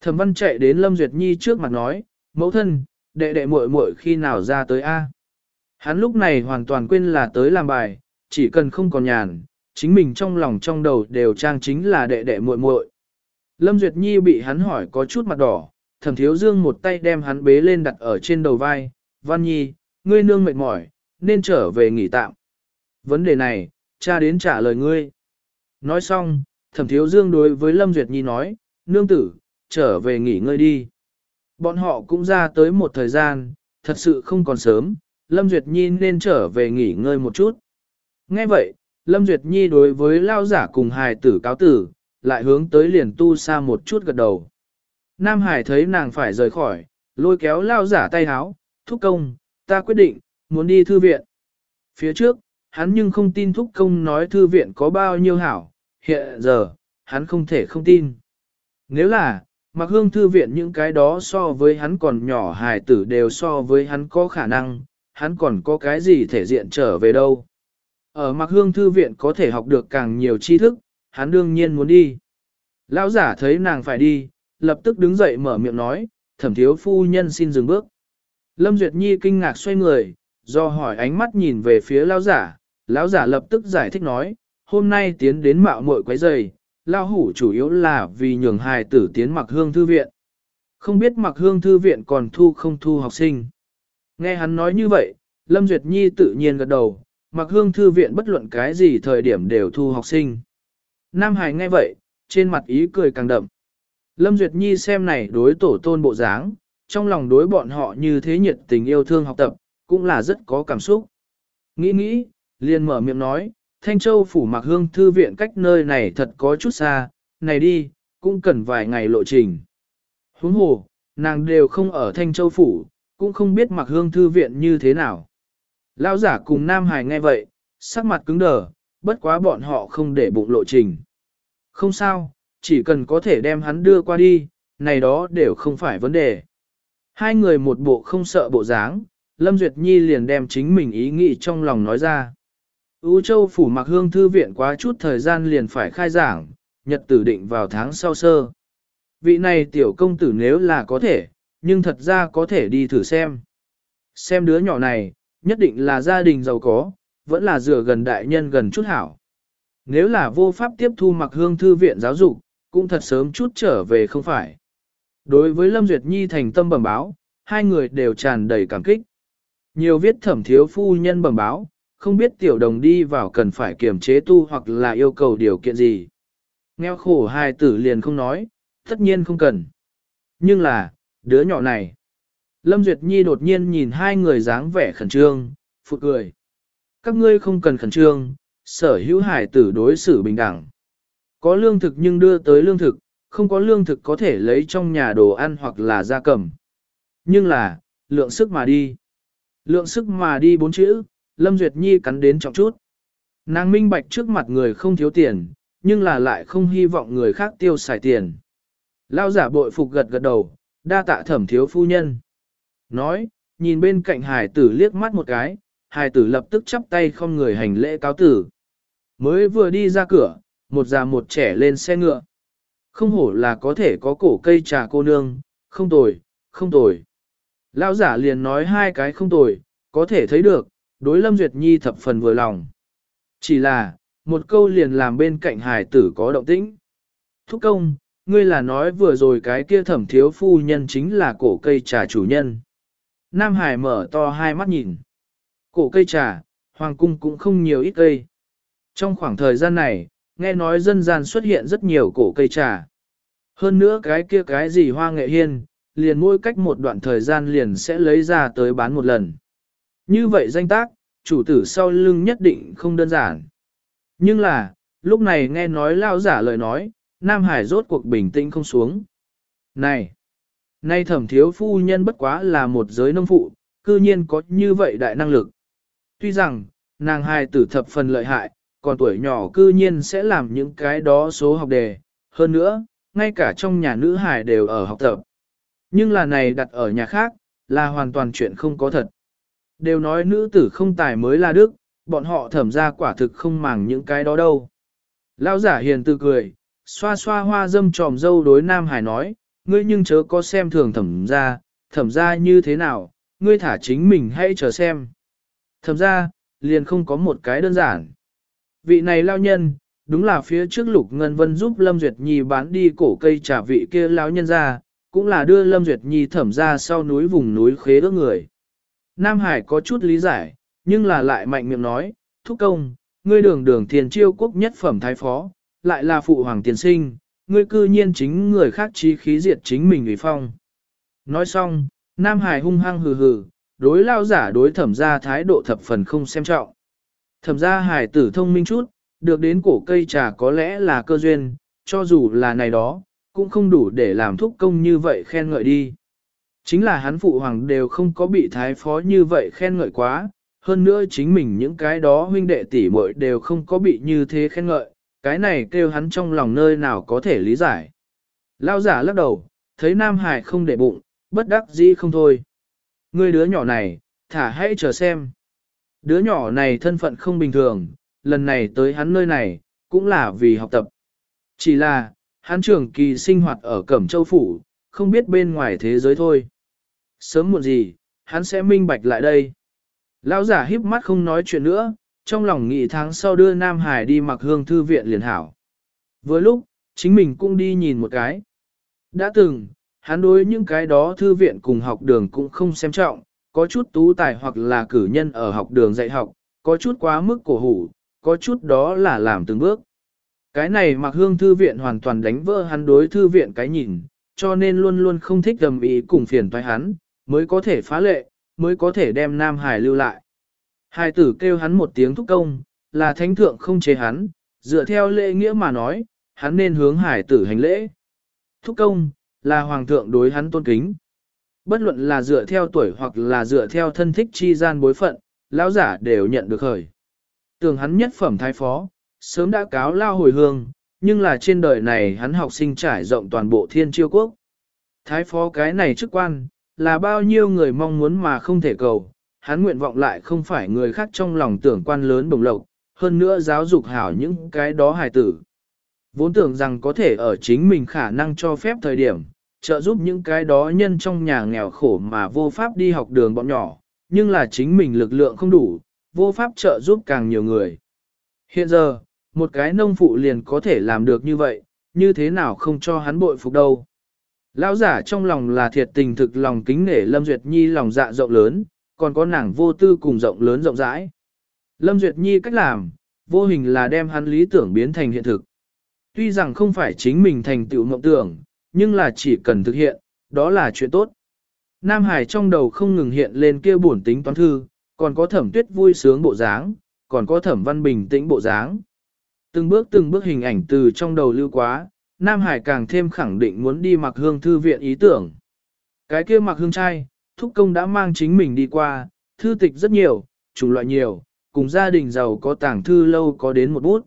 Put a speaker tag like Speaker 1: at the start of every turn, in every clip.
Speaker 1: Thẩm văn chạy đến Lâm Duyệt Nhi trước mặt nói, mẫu thân, đệ đệ muội muội khi nào ra tới A. Hắn lúc này hoàn toàn quên là tới làm bài, chỉ cần không còn nhàn, chính mình trong lòng trong đầu đều trang chính là đệ đệ muội muội. Lâm Duyệt Nhi bị hắn hỏi có chút mặt đỏ, thẩm thiếu dương một tay đem hắn bế lên đặt ở trên đầu vai, Văn Nhi, ngươi nương mệt mỏi, nên trở về nghỉ tạm. Vấn đề này, cha đến trả lời ngươi. Nói xong, thẩm thiếu dương đối với Lâm Duyệt Nhi nói, nương tử, trở về nghỉ ngơi đi. Bọn họ cũng ra tới một thời gian, thật sự không còn sớm, Lâm Duyệt Nhi nên trở về nghỉ ngơi một chút. Nghe vậy, Lâm Duyệt Nhi đối với lao giả cùng hài tử cáo tử, lại hướng tới liền tu xa một chút gật đầu. Nam Hải thấy nàng phải rời khỏi, lôi kéo lao giả tay háo, thúc công, ta quyết định, muốn đi thư viện. Phía trước, hắn nhưng không tin thúc công nói thư viện có bao nhiêu hảo, hiện giờ, hắn không thể không tin. Nếu là, mặc hương thư viện những cái đó so với hắn còn nhỏ hài tử đều so với hắn có khả năng, hắn còn có cái gì thể diện trở về đâu. Ở mặc hương thư viện có thể học được càng nhiều tri thức, hắn đương nhiên muốn đi. Lão giả thấy nàng phải đi, lập tức đứng dậy mở miệng nói, thẩm thiếu phu nhân xin dừng bước. Lâm Duyệt Nhi kinh ngạc xoay người, do hỏi ánh mắt nhìn về phía lão giả, lão giả lập tức giải thích nói, hôm nay tiến đến mạo muội quấy giày, Lao hủ chủ yếu là vì nhường hài tử tiến mặc hương thư viện. Không biết mặc hương thư viện còn thu không thu học sinh. Nghe hắn nói như vậy, Lâm Duyệt Nhi tự nhiên gật đầu, mặc hương thư viện bất luận cái gì thời điểm đều thu học sinh. Nam Hải nghe vậy, trên mặt ý cười càng đậm. Lâm Duyệt Nhi xem này đối tổ tôn bộ dáng, trong lòng đối bọn họ như thế nhiệt tình yêu thương học tập, cũng là rất có cảm xúc. Nghĩ nghĩ, liền mở miệng nói, Thanh Châu phủ mặc hương thư viện cách nơi này thật có chút xa, này đi, cũng cần vài ngày lộ trình. Huống hồ, nàng đều không ở Thanh Châu phủ, cũng không biết mặc hương thư viện như thế nào. Lão giả cùng Nam Hải nghe vậy, sắc mặt cứng đờ, bất quá bọn họ không để bụng lộ trình. Không sao, chỉ cần có thể đem hắn đưa qua đi, này đó đều không phải vấn đề. Hai người một bộ không sợ bộ dáng, Lâm Duyệt Nhi liền đem chính mình ý nghĩ trong lòng nói ra. Ú Châu phủ mặc hương thư viện quá chút thời gian liền phải khai giảng, nhật tử định vào tháng sau sơ. Vị này tiểu công tử nếu là có thể, nhưng thật ra có thể đi thử xem. Xem đứa nhỏ này, nhất định là gia đình giàu có, vẫn là dựa gần đại nhân gần chút hảo. Nếu là vô pháp tiếp thu mặc hương thư viện giáo dục, cũng thật sớm chút trở về không phải. Đối với Lâm Duyệt Nhi thành tâm bẩm báo, hai người đều tràn đầy cảm kích. Nhiều viết thẩm thiếu phu nhân bẩm báo, không biết tiểu đồng đi vào cần phải kiềm chế tu hoặc là yêu cầu điều kiện gì. Nghèo khổ hai tử liền không nói, tất nhiên không cần. Nhưng là, đứa nhỏ này. Lâm Duyệt Nhi đột nhiên nhìn hai người dáng vẻ khẩn trương, phụ cười. Các ngươi không cần khẩn trương, sở hữu hải tử đối xử bình đẳng. Có lương thực nhưng đưa tới lương thực, không có lương thực có thể lấy trong nhà đồ ăn hoặc là gia cầm. Nhưng là, lượng sức mà đi. Lượng sức mà đi bốn chữ, Lâm Duyệt Nhi cắn đến trọng chút. Nàng minh bạch trước mặt người không thiếu tiền, nhưng là lại không hy vọng người khác tiêu xài tiền. Lao giả bội phục gật gật đầu, đa tạ thẩm thiếu phu nhân. Nói, nhìn bên cạnh hải tử liếc mắt một cái, hải tử lập tức chắp tay không người hành lễ cáo tử. Mới vừa đi ra cửa, một già một trẻ lên xe ngựa. Không hổ là có thể có cổ cây trà cô nương, không tồi, không tồi. Lão giả liền nói hai cái không tồi, có thể thấy được, đối Lâm Duyệt Nhi thập phần vừa lòng. Chỉ là, một câu liền làm bên cạnh hải tử có động tĩnh. Thúc công, ngươi là nói vừa rồi cái kia thẩm thiếu phu nhân chính là cổ cây trà chủ nhân. Nam Hải mở to hai mắt nhìn. Cổ cây trà, hoàng cung cũng không nhiều ít cây. Trong khoảng thời gian này, nghe nói dân gian xuất hiện rất nhiều cổ cây trà. Hơn nữa cái kia cái gì hoa nghệ hiên, liền mỗi cách một đoạn thời gian liền sẽ lấy ra tới bán một lần. Như vậy danh tác, chủ tử sau lưng nhất định không đơn giản. Nhưng là, lúc này nghe nói lao giả lời nói, Nam Hải rốt cuộc bình tĩnh không xuống. Này! Nay thẩm thiếu phu nhân bất quá là một giới nông phụ, cư nhiên có như vậy đại năng lực. Tuy rằng, nàng hài tử thập phần lợi hại, còn tuổi nhỏ cư nhiên sẽ làm những cái đó số học đề. Hơn nữa, ngay cả trong nhà nữ hài đều ở học tập. Nhưng là này đặt ở nhà khác, là hoàn toàn chuyện không có thật. Đều nói nữ tử không tài mới là đức, bọn họ thẩm ra quả thực không màng những cái đó đâu. Lão giả hiền từ cười, xoa xoa hoa dâm tròm dâu đối Nam Hải nói, ngươi nhưng chớ có xem thường thẩm ra, thẩm ra như thế nào, ngươi thả chính mình hãy chờ xem. Thẩm ra, liền không có một cái đơn giản. Vị này lao nhân, đúng là phía trước Lục Ngân Vân giúp Lâm Duyệt Nhi bán đi cổ cây trà vị kia lão nhân ra, cũng là đưa Lâm Duyệt Nhi thẩm ra sau núi vùng núi khế ước người. Nam Hải có chút lý giải, nhưng là lại mạnh miệng nói, thúc công, ngươi đường đường thiền chiêu quốc nhất phẩm thái phó, lại là phụ hoàng tiền sinh, ngươi cư nhiên chính người khác chi khí diệt chính mình ủy phong. Nói xong, Nam Hải hung hăng hừ hừ, đối lao giả đối thẩm gia thái độ thập phần không xem trọng. Thẩm gia hải tử thông minh chút, được đến cổ cây trà có lẽ là cơ duyên, cho dù là này đó, cũng không đủ để làm thúc công như vậy khen ngợi đi. Chính là hắn phụ hoàng đều không có bị thái phó như vậy khen ngợi quá, hơn nữa chính mình những cái đó huynh đệ tỷ muội đều không có bị như thế khen ngợi, cái này kêu hắn trong lòng nơi nào có thể lý giải. Lao giả lắc đầu, thấy Nam Hải không để bụng, bất đắc dĩ không thôi. Người đứa nhỏ này, thả hãy chờ xem. Đứa nhỏ này thân phận không bình thường, lần này tới hắn nơi này, cũng là vì học tập. Chỉ là, hắn trưởng kỳ sinh hoạt ở Cẩm Châu Phủ, không biết bên ngoài thế giới thôi. Sớm muộn gì, hắn sẽ minh bạch lại đây. Lão giả híp mắt không nói chuyện nữa, trong lòng nghĩ tháng sau đưa Nam Hải đi mặc hương thư viện liền hảo. Vừa lúc, chính mình cũng đi nhìn một cái. Đã từng, hắn đối những cái đó thư viện cùng học đường cũng không xem trọng, có chút tú tài hoặc là cử nhân ở học đường dạy học, có chút quá mức cổ hủ, có chút đó là làm từng bước. Cái này mặc hương thư viện hoàn toàn đánh vỡ hắn đối thư viện cái nhìn, cho nên luôn luôn không thích gầm ý cùng phiền toái hắn, mới có thể phá lệ, mới có thể đem Nam Hải lưu lại. Hải tử kêu hắn một tiếng thúc công, là thánh thượng không chế hắn, dựa theo lễ nghĩa mà nói, hắn nên hướng hải tử hành lễ. Thúc công, là hoàng thượng đối hắn tôn kính. Bất luận là dựa theo tuổi hoặc là dựa theo thân thích chi gian bối phận, lão giả đều nhận được khởi. Tưởng hắn nhất phẩm thái phó, sớm đã cáo lao hồi hương, nhưng là trên đời này hắn học sinh trải rộng toàn bộ thiên chiêu quốc. Thái phó cái này chức quan, là bao nhiêu người mong muốn mà không thể cầu, hắn nguyện vọng lại không phải người khác trong lòng tưởng quan lớn bồng lộc, hơn nữa giáo dục hảo những cái đó hài tử. Vốn tưởng rằng có thể ở chính mình khả năng cho phép thời điểm, trợ giúp những cái đó nhân trong nhà nghèo khổ mà vô pháp đi học đường bọn nhỏ, nhưng là chính mình lực lượng không đủ, vô pháp trợ giúp càng nhiều người. Hiện giờ, một cái nông phụ liền có thể làm được như vậy, như thế nào không cho hắn bội phục đâu. Lão giả trong lòng là thiệt tình thực lòng kính nể Lâm Duyệt Nhi lòng dạ rộng lớn, còn có nàng vô tư cùng rộng lớn rộng rãi. Lâm Duyệt Nhi cách làm, vô hình là đem hắn lý tưởng biến thành hiện thực. Tuy rằng không phải chính mình thành tựu mộng tưởng, nhưng là chỉ cần thực hiện, đó là chuyện tốt. Nam Hải trong đầu không ngừng hiện lên kia buồn tính toán thư, còn có thẩm tuyết vui sướng bộ dáng, còn có thẩm văn bình tĩnh bộ dáng. Từng bước từng bước hình ảnh từ trong đầu lưu quá, Nam Hải càng thêm khẳng định muốn đi mặc hương thư viện ý tưởng. Cái kia mặc hương trai, thúc công đã mang chính mình đi qua, thư tịch rất nhiều, chủng loại nhiều, cùng gia đình giàu có tàng thư lâu có đến một bút.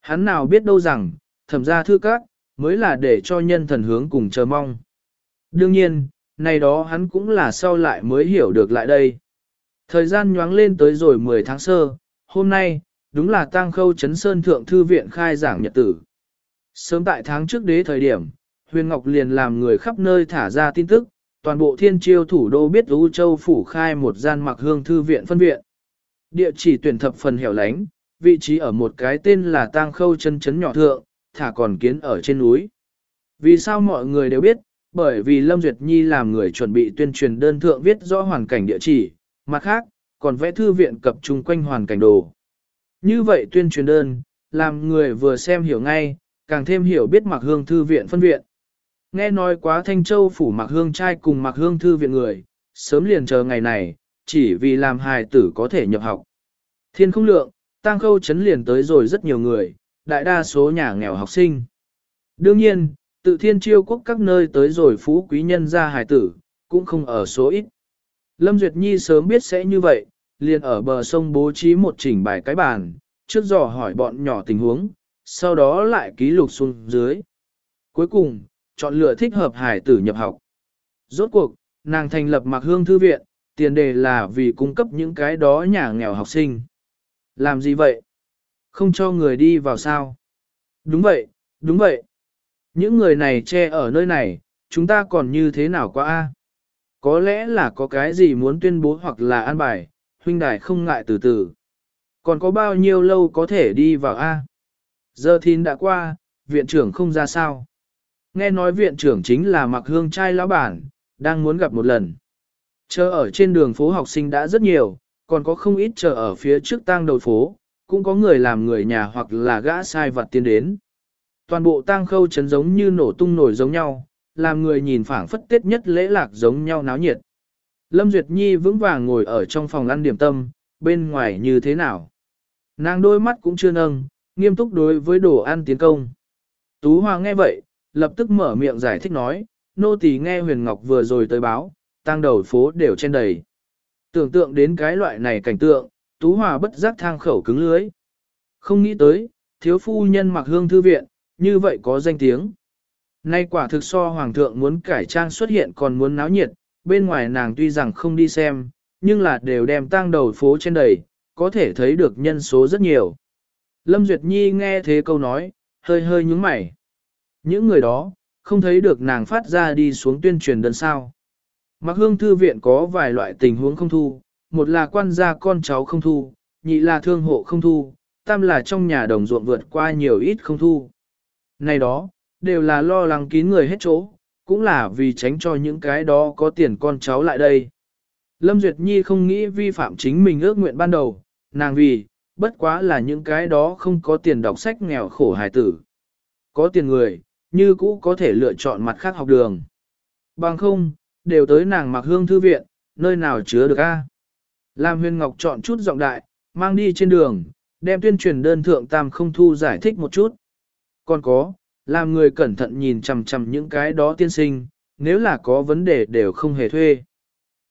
Speaker 1: Hắn nào biết đâu rằng, thẩm ra thư các, mới là để cho nhân thần hướng cùng chờ mong. Đương nhiên, này đó hắn cũng là sau lại mới hiểu được lại đây. Thời gian nhoáng lên tới rồi 10 tháng sơ, hôm nay, đúng là tang khâu chấn sơn thượng thư viện khai giảng nhật tử. Sớm tại tháng trước đế thời điểm, Huyền Ngọc liền làm người khắp nơi thả ra tin tức, toàn bộ thiên triêu thủ đô biết U Châu phủ khai một gian mặc hương thư viện phân viện. Địa chỉ tuyển thập phần hẻo lánh, vị trí ở một cái tên là tang khâu chân chấn nhỏ thượng, thả còn kiến ở trên núi. Vì sao mọi người đều biết, bởi vì Lâm Duyệt Nhi làm người chuẩn bị tuyên truyền đơn thượng viết rõ hoàn cảnh địa chỉ, mặt khác, còn vẽ thư viện cập chung quanh hoàn cảnh đồ. Như vậy tuyên truyền đơn, làm người vừa xem hiểu ngay, càng thêm hiểu biết mặc hương thư viện phân viện. Nghe nói quá Thanh Châu phủ mặc hương trai cùng mặc hương thư viện người, sớm liền chờ ngày này, chỉ vì làm hài tử có thể nhập học. Thiên không lượng, tăng khâu chấn liền tới rồi rất nhiều người, đại đa số nhà nghèo học sinh. Đương nhiên, tự thiên chiêu quốc các nơi tới rồi phú quý nhân ra hài tử, cũng không ở số ít. Lâm Duyệt Nhi sớm biết sẽ như vậy, liền ở bờ sông bố trí một chỉnh bài cái bàn, trước dò hỏi bọn nhỏ tình huống, sau đó lại ký lục xuống dưới. Cuối cùng, chọn lựa thích hợp hải tử nhập học. Rốt cuộc, nàng thành lập mặc hương thư viện, tiền đề là vì cung cấp những cái đó nhà nghèo học sinh. Làm gì vậy? Không cho người đi vào sao? Đúng vậy, đúng vậy. Những người này che ở nơi này, chúng ta còn như thế nào quá a? Có lẽ là có cái gì muốn tuyên bố hoặc là an bài, huynh đài không ngại từ từ. Còn có bao nhiêu lâu có thể đi vào a? Giờ thìn đã qua, viện trưởng không ra sao. Nghe nói viện trưởng chính là mặc hương trai lão bản, đang muốn gặp một lần. Chờ ở trên đường phố học sinh đã rất nhiều, còn có không ít chờ ở phía trước tang đầu phố, cũng có người làm người nhà hoặc là gã sai vật tiến đến. Toàn bộ tang khâu chấn giống như nổ tung nổi giống nhau, làm người nhìn phảng phất tết nhất lễ lạc giống nhau náo nhiệt. Lâm Duyệt Nhi vững vàng ngồi ở trong phòng ăn điểm tâm, bên ngoài như thế nào. Nàng đôi mắt cũng chưa nâng, nghiêm túc đối với đồ ăn tiến công. Tú Hoa nghe vậy, lập tức mở miệng giải thích nói, nô tỳ nghe Huyền Ngọc vừa rồi tới báo, tang đầu phố đều trên đầy. Tưởng tượng đến cái loại này cảnh tượng, Tú Hòa bất giác thang khẩu cứng lưới. Không nghĩ tới, thiếu phu nhân mặc hương thư viện, như vậy có danh tiếng. Nay quả thực so hoàng thượng muốn cải trang xuất hiện còn muốn náo nhiệt, bên ngoài nàng tuy rằng không đi xem, nhưng là đều đem tang đầu phố trên đầy, có thể thấy được nhân số rất nhiều. Lâm Duyệt Nhi nghe thế câu nói, hơi hơi nhúng mày. Những người đó, không thấy được nàng phát ra đi xuống tuyên truyền đơn sao. Mặc hương thư viện có vài loại tình huống không thu, một là quan gia con cháu không thu, nhị là thương hộ không thu, tam là trong nhà đồng ruộng vượt qua nhiều ít không thu. Này đó, đều là lo lắng kín người hết chỗ, cũng là vì tránh cho những cái đó có tiền con cháu lại đây. Lâm Duyệt Nhi không nghĩ vi phạm chính mình ước nguyện ban đầu, nàng vì, bất quá là những cái đó không có tiền đọc sách nghèo khổ hài tử. Có tiền người, như cũ có thể lựa chọn mặt khác học đường. Bằng không, đều tới nàng mặc hương thư viện, nơi nào chứa được a? Lam huyền ngọc chọn chút giọng đại, mang đi trên đường, đem tuyên truyền đơn thượng tam không thu giải thích một chút. Còn có, làm người cẩn thận nhìn chằm chằm những cái đó tiên sinh, nếu là có vấn đề đều không hề thuê.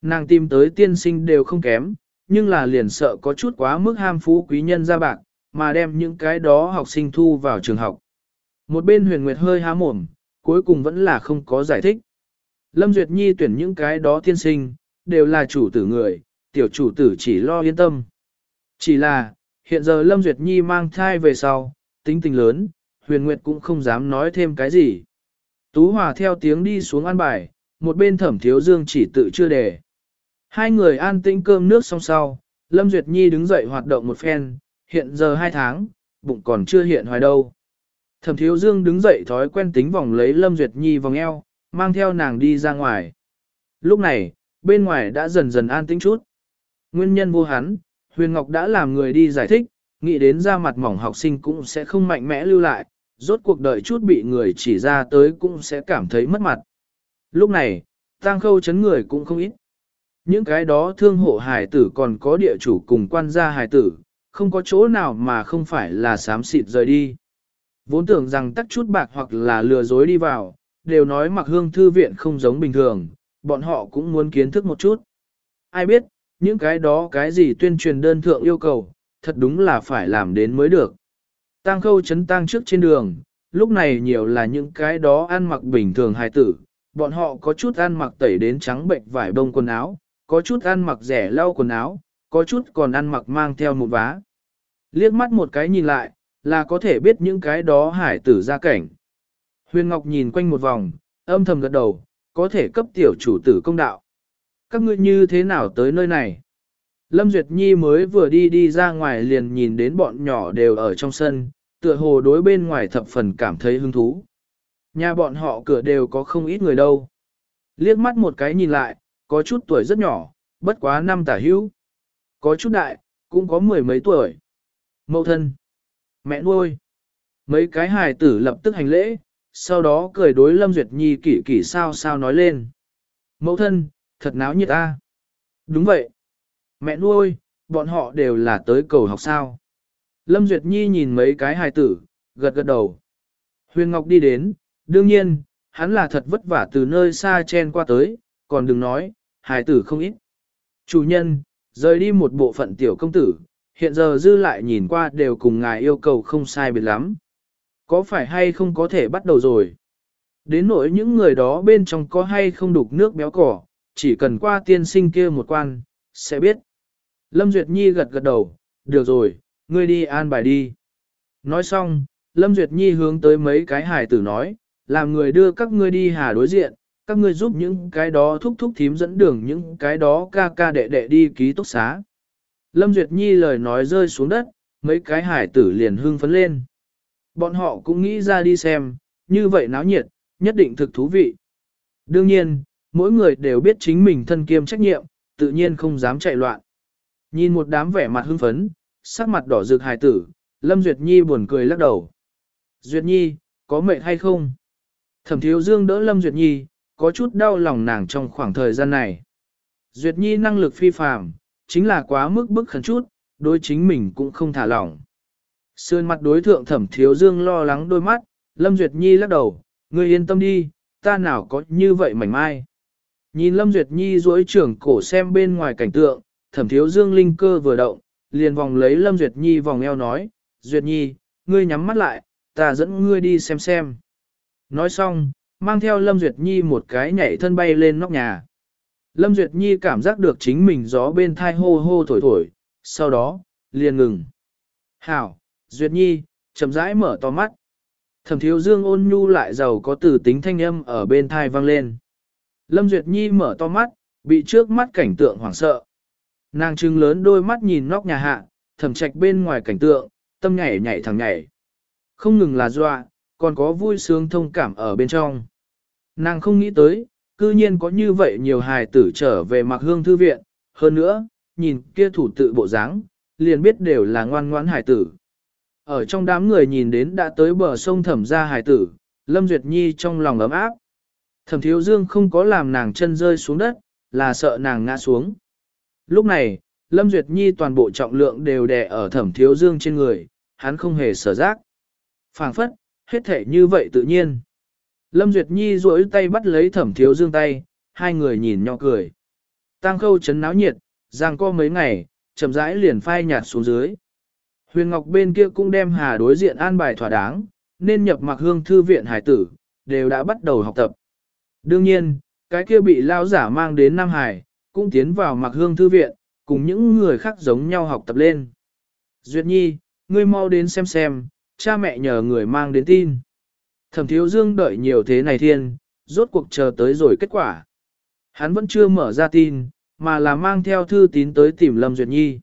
Speaker 1: Nàng tìm tới tiên sinh đều không kém, nhưng là liền sợ có chút quá mức ham phú quý nhân ra bạc, mà đem những cái đó học sinh thu vào trường học. Một bên huyền nguyệt hơi há mồm, cuối cùng vẫn là không có giải thích. Lâm Duyệt Nhi tuyển những cái đó tiên sinh, đều là chủ tử người, tiểu chủ tử chỉ lo yên tâm. Chỉ là, hiện giờ Lâm Duyệt Nhi mang thai về sau, tính tình lớn, huyền nguyệt cũng không dám nói thêm cái gì. Tú Hòa theo tiếng đi xuống ăn bài, một bên thẩm thiếu dương chỉ tự chưa đề. Hai người an tĩnh cơm nước xong sau, Lâm Duyệt Nhi đứng dậy hoạt động một phen, hiện giờ hai tháng, bụng còn chưa hiện hoài đâu. Thẩm thiếu dương đứng dậy thói quen tính vòng lấy Lâm Duyệt Nhi vòng eo, mang theo nàng đi ra ngoài. Lúc này, bên ngoài đã dần dần an tĩnh chút. Nguyên nhân vô hắn, Huyền Ngọc đã làm người đi giải thích, nghĩ đến ra mặt mỏng học sinh cũng sẽ không mạnh mẽ lưu lại, rốt cuộc đợi chút bị người chỉ ra tới cũng sẽ cảm thấy mất mặt. Lúc này, tang khâu chấn người cũng không ít. Những cái đó thương hộ hài tử còn có địa chủ cùng quan gia hài tử, không có chỗ nào mà không phải là sám xịt rời đi. Vốn tưởng rằng tắt chút bạc hoặc là lừa dối đi vào, đều nói mặc hương thư viện không giống bình thường, bọn họ cũng muốn kiến thức một chút. Ai biết, những cái đó cái gì tuyên truyền đơn thượng yêu cầu, thật đúng là phải làm đến mới được. Tăng khâu chấn tăng trước trên đường, lúc này nhiều là những cái đó ăn mặc bình thường hài tử, bọn họ có chút ăn mặc tẩy đến trắng bệnh vải bông quần áo, có chút ăn mặc rẻ lau quần áo, có chút còn ăn mặc mang theo một vá. Liếc mắt một cái nhìn lại, là có thể biết những cái đó hải tử ra cảnh. Huyền Ngọc nhìn quanh một vòng, âm thầm gật đầu, có thể cấp tiểu chủ tử công đạo. Các ngươi như thế nào tới nơi này? Lâm Duyệt Nhi mới vừa đi đi ra ngoài liền nhìn đến bọn nhỏ đều ở trong sân, tựa hồ đối bên ngoài thập phần cảm thấy hứng thú. Nhà bọn họ cửa đều có không ít người đâu. Liếc mắt một cái nhìn lại, có chút tuổi rất nhỏ, bất quá năm tả hữu. Có chút đại, cũng có mười mấy tuổi. Mậu thân, mẹ nuôi. Mấy cái hài tử lập tức hành lễ, sau đó cười đối Lâm Duyệt Nhi kỷ kỷ sao sao nói lên. Mẫu thân, thật náo nhiệt ta. Đúng vậy. Mẹ nuôi, bọn họ đều là tới cầu học sao. Lâm Duyệt Nhi nhìn mấy cái hài tử, gật gật đầu. Huyền Ngọc đi đến, đương nhiên, hắn là thật vất vả từ nơi xa chen qua tới, còn đừng nói, hài tử không ít. Chủ nhân, rời đi một bộ phận tiểu công tử, hiện giờ dư lại nhìn qua đều cùng ngài yêu cầu không sai biệt lắm. Có phải hay không có thể bắt đầu rồi? Đến nỗi những người đó bên trong có hay không đục nước béo cỏ, chỉ cần qua tiên sinh kia một quan, sẽ biết. Lâm Duyệt Nhi gật gật đầu, được rồi, ngươi đi an bài đi. Nói xong, Lâm Duyệt Nhi hướng tới mấy cái hài tử nói, làm người đưa các ngươi đi hà đối diện, các ngươi giúp những cái đó thúc thúc thím dẫn đường những cái đó ca ca đệ đệ đi ký túc xá. Lâm Duyệt Nhi lời nói rơi xuống đất, mấy cái hải tử liền hưng phấn lên. Bọn họ cũng nghĩ ra đi xem, như vậy náo nhiệt, nhất định thực thú vị. Đương nhiên, mỗi người đều biết chính mình thân kiêm trách nhiệm, tự nhiên không dám chạy loạn. Nhìn một đám vẻ mặt hưng phấn, sắc mặt đỏ rực hài tử, Lâm Duyệt Nhi buồn cười lắc đầu. Duyệt Nhi, có mệt hay không? Thẩm thiếu dương đỡ Lâm Duyệt Nhi, có chút đau lòng nàng trong khoảng thời gian này. Duyệt Nhi năng lực phi phàm, chính là quá mức bức khẩn chút, đối chính mình cũng không thả lỏng. Sườn mặt đối thượng thẩm thiếu dương lo lắng đôi mắt, Lâm Duyệt Nhi lắc đầu, ngươi yên tâm đi, ta nào có như vậy mảnh mai. Nhìn Lâm Duyệt Nhi duỗi trưởng cổ xem bên ngoài cảnh tượng, thẩm thiếu dương linh cơ vừa động, liền vòng lấy Lâm Duyệt Nhi vòng eo nói, Duyệt Nhi, ngươi nhắm mắt lại, ta dẫn ngươi đi xem xem. Nói xong, mang theo Lâm Duyệt Nhi một cái nhảy thân bay lên nóc nhà. Lâm Duyệt Nhi cảm giác được chính mình gió bên thai hô hô thổi thổi, sau đó, liền ngừng. Hảo, Duyệt Nhi, chậm rãi mở to mắt. Thẩm thiếu dương ôn nhu lại giàu có từ tính thanh âm ở bên thai vang lên. Lâm Duyệt Nhi mở to mắt, bị trước mắt cảnh tượng hoảng sợ. Nàng trưng lớn đôi mắt nhìn nóc nhà hạ, thẩm trạch bên ngoài cảnh tượng, tâm nhảy nhảy thẳng nhảy. Không ngừng là dọa, còn có vui sướng thông cảm ở bên trong. Nàng không nghĩ tới, cư nhiên có như vậy nhiều hài tử trở về mặc hương thư viện, hơn nữa, nhìn kia thủ tự bộ dáng, liền biết đều là ngoan ngoãn hài tử. Ở trong đám người nhìn đến đã tới bờ sông thẩm ra hài tử, Lâm Duyệt Nhi trong lòng ấm áp. Thẩm thiếu dương không có làm nàng chân rơi xuống đất, là sợ nàng ngã xuống. Lúc này, Lâm Duyệt Nhi toàn bộ trọng lượng đều đè ở thẩm thiếu dương trên người, hắn không hề sở giác. phảng phất, hết thể như vậy tự nhiên. Lâm Duyệt Nhi duỗi tay bắt lấy thẩm thiếu dương tay, hai người nhìn nhau cười. Tăng khâu chấn náo nhiệt, giang co mấy ngày, chậm rãi liền phai nhạt xuống dưới. Huyền Ngọc bên kia cũng đem hà đối diện an bài thỏa đáng, nên nhập mặc hương thư viện hải tử, đều đã bắt đầu học tập. Đương nhiên, cái kia bị lao giả mang đến Nam Hải, cũng tiến vào mặc hương thư viện, cùng những người khác giống nhau học tập lên. Duyệt Nhi, ngươi mau đến xem xem, cha mẹ nhờ người mang đến tin. Thẩm thiếu dương đợi nhiều thế này thiên, rốt cuộc chờ tới rồi kết quả. Hắn vẫn chưa mở ra tin, mà là mang theo thư tín tới tìm Lâm Duyệt Nhi.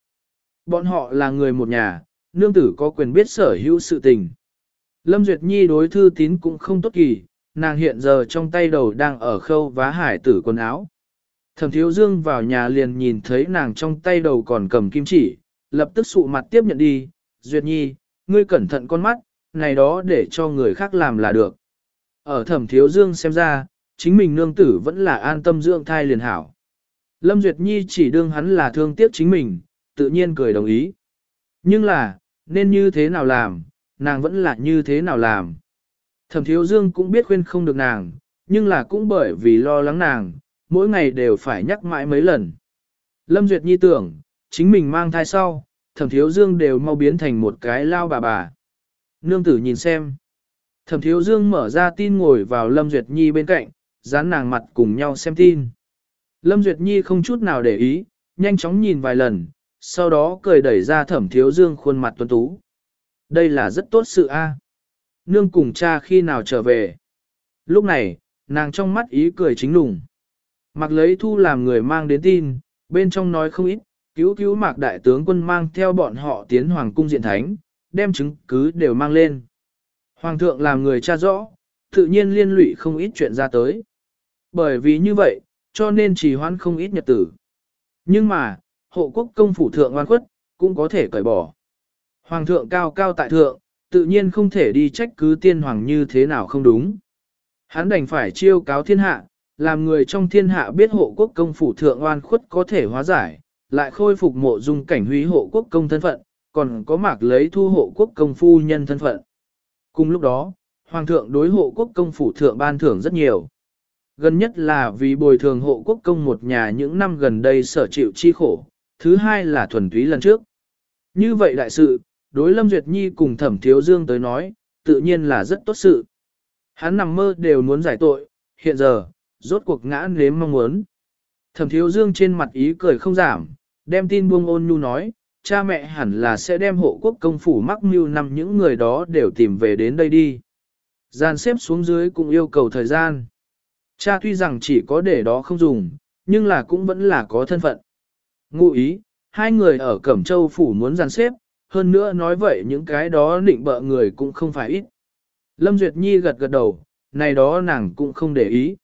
Speaker 1: Bọn họ là người một nhà, nương tử có quyền biết sở hữu sự tình. Lâm Duyệt Nhi đối thư tín cũng không tốt kỳ, nàng hiện giờ trong tay đầu đang ở khâu vá hải tử quần áo. Thẩm thiếu dương vào nhà liền nhìn thấy nàng trong tay đầu còn cầm kim chỉ, lập tức sụ mặt tiếp nhận đi, Duyệt Nhi, ngươi cẩn thận con mắt, này đó để cho người khác làm là được. Ở thẩm thiếu dương xem ra, chính mình nương tử vẫn là an tâm dưỡng thai liền hảo. Lâm Duyệt Nhi chỉ đương hắn là thương tiếc chính mình, tự nhiên cười đồng ý. Nhưng là, nên như thế nào làm, nàng vẫn là như thế nào làm. Thẩm thiếu dương cũng biết khuyên không được nàng, nhưng là cũng bởi vì lo lắng nàng, mỗi ngày đều phải nhắc mãi mấy lần. Lâm Duyệt Nhi tưởng, chính mình mang thai sau, thẩm thiếu dương đều mau biến thành một cái lao bà bà. Nương tử nhìn xem. Thẩm thiếu dương mở ra tin ngồi vào Lâm Duyệt Nhi bên cạnh, dán nàng mặt cùng nhau xem tin. Lâm Duyệt Nhi không chút nào để ý, nhanh chóng nhìn vài lần, sau đó cười đẩy ra thẩm thiếu dương khuôn mặt tuấn tú. Đây là rất tốt sự a. Nương cùng cha khi nào trở về. Lúc này, nàng trong mắt ý cười chính lùng. Mặc lấy thu làm người mang đến tin, bên trong nói không ít, cứu cứu mạc đại tướng quân mang theo bọn họ tiến hoàng cung diện thánh, đem chứng cứ đều mang lên. Hoàng thượng làm người cha rõ, tự nhiên liên lụy không ít chuyện ra tới. Bởi vì như vậy, cho nên trì hoãn không ít nhật tử. Nhưng mà, hộ quốc công phủ thượng oan khuất, cũng có thể cởi bỏ. Hoàng thượng cao cao tại thượng, tự nhiên không thể đi trách cứ tiên hoàng như thế nào không đúng. Hắn đành phải chiêu cáo thiên hạ, làm người trong thiên hạ biết hộ quốc công phủ thượng oan khuất có thể hóa giải, lại khôi phục mộ dung cảnh húy hộ quốc công thân phận, còn có mạc lấy thu hộ quốc công phu nhân thân phận. Cùng lúc đó, Hoàng thượng đối hộ quốc công phủ thượng ban thưởng rất nhiều. Gần nhất là vì bồi thường hộ quốc công một nhà những năm gần đây sở chịu chi khổ, thứ hai là thuần túy lần trước. Như vậy đại sự, đối Lâm Duyệt Nhi cùng Thẩm Thiếu Dương tới nói, tự nhiên là rất tốt sự. Hắn nằm mơ đều muốn giải tội, hiện giờ, rốt cuộc ngã nếm mong muốn. Thẩm Thiếu Dương trên mặt ý cười không giảm, đem tin buông ôn nhu nói, cha mẹ hẳn là sẽ đem hộ quốc công phủ mắc mưu năm những người đó đều tìm về đến đây đi. Gian xếp xuống dưới cũng yêu cầu thời gian. Cha tuy rằng chỉ có để đó không dùng, nhưng là cũng vẫn là có thân phận. Ngụ ý, hai người ở Cẩm Châu Phủ muốn giàn xếp, hơn nữa nói vậy những cái đó định bợ người cũng không phải ít. Lâm Duyệt Nhi gật gật đầu, này đó nàng cũng không để ý.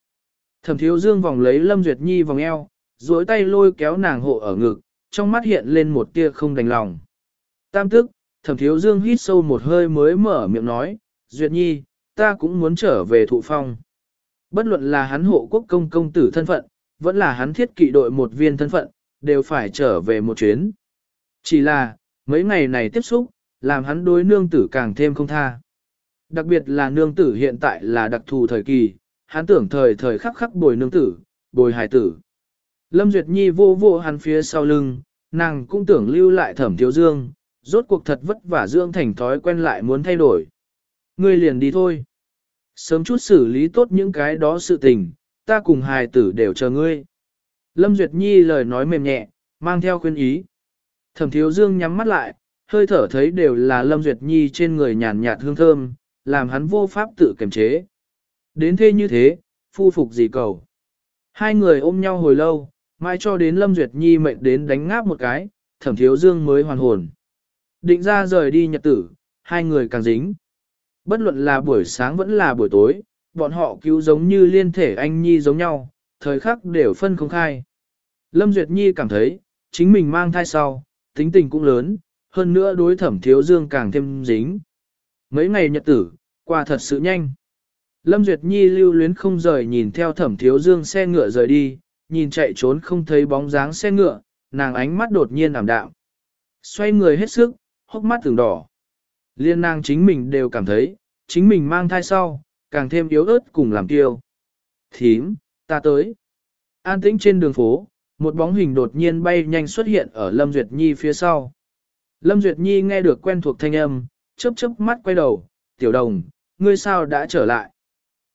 Speaker 1: Thẩm thiếu dương vòng lấy Lâm Duyệt Nhi vòng eo, duỗi tay lôi kéo nàng hộ ở ngực, trong mắt hiện lên một tia không đành lòng. Tam tức, thẩm thiếu dương hít sâu một hơi mới mở miệng nói, Duyệt Nhi, ta cũng muốn trở về thụ phong. Bất luận là hắn hộ quốc công công tử thân phận, vẫn là hắn thiết kỵ đội một viên thân phận, đều phải trở về một chuyến. Chỉ là, mấy ngày này tiếp xúc, làm hắn đối nương tử càng thêm không tha. Đặc biệt là nương tử hiện tại là đặc thù thời kỳ, hắn tưởng thời thời khắc khắc bồi nương tử, bồi hài tử. Lâm Duyệt Nhi vô vô hắn phía sau lưng, nàng cũng tưởng lưu lại thẩm thiếu dương, rốt cuộc thật vất vả dương thành thói quen lại muốn thay đổi. Ngươi liền đi thôi. Sớm chút xử lý tốt những cái đó sự tình, ta cùng hài tử đều chờ ngươi. Lâm Duyệt Nhi lời nói mềm nhẹ, mang theo khuyên ý. Thẩm thiếu dương nhắm mắt lại, hơi thở thấy đều là Lâm Duyệt Nhi trên người nhàn nhạt hương thơm, làm hắn vô pháp tự kiềm chế. Đến thế như thế, phu phục gì cầu. Hai người ôm nhau hồi lâu, mai cho đến Lâm Duyệt Nhi mệnh đến đánh ngáp một cái, thẩm thiếu dương mới hoàn hồn. Định ra rời đi nhật tử, hai người càng dính. Bất luận là buổi sáng vẫn là buổi tối, bọn họ cứu giống như liên thể anh Nhi giống nhau, thời khắc đều phân không khai. Lâm Duyệt Nhi cảm thấy, chính mình mang thai sau, tính tình cũng lớn, hơn nữa đối thẩm thiếu dương càng thêm dính. Mấy ngày nhật tử, qua thật sự nhanh. Lâm Duyệt Nhi lưu luyến không rời nhìn theo thẩm thiếu dương xe ngựa rời đi, nhìn chạy trốn không thấy bóng dáng xe ngựa, nàng ánh mắt đột nhiên ảm đạm. Xoay người hết sức, hốc mắt từng đỏ. Liên nàng chính mình đều cảm thấy, chính mình mang thai sau, càng thêm yếu ớt cùng làm tiêu. Thím, ta tới. An tĩnh trên đường phố, một bóng hình đột nhiên bay nhanh xuất hiện ở Lâm Duyệt Nhi phía sau. Lâm Duyệt Nhi nghe được quen thuộc thanh âm, chớp chớp mắt quay đầu, tiểu đồng, ngươi sao đã trở lại?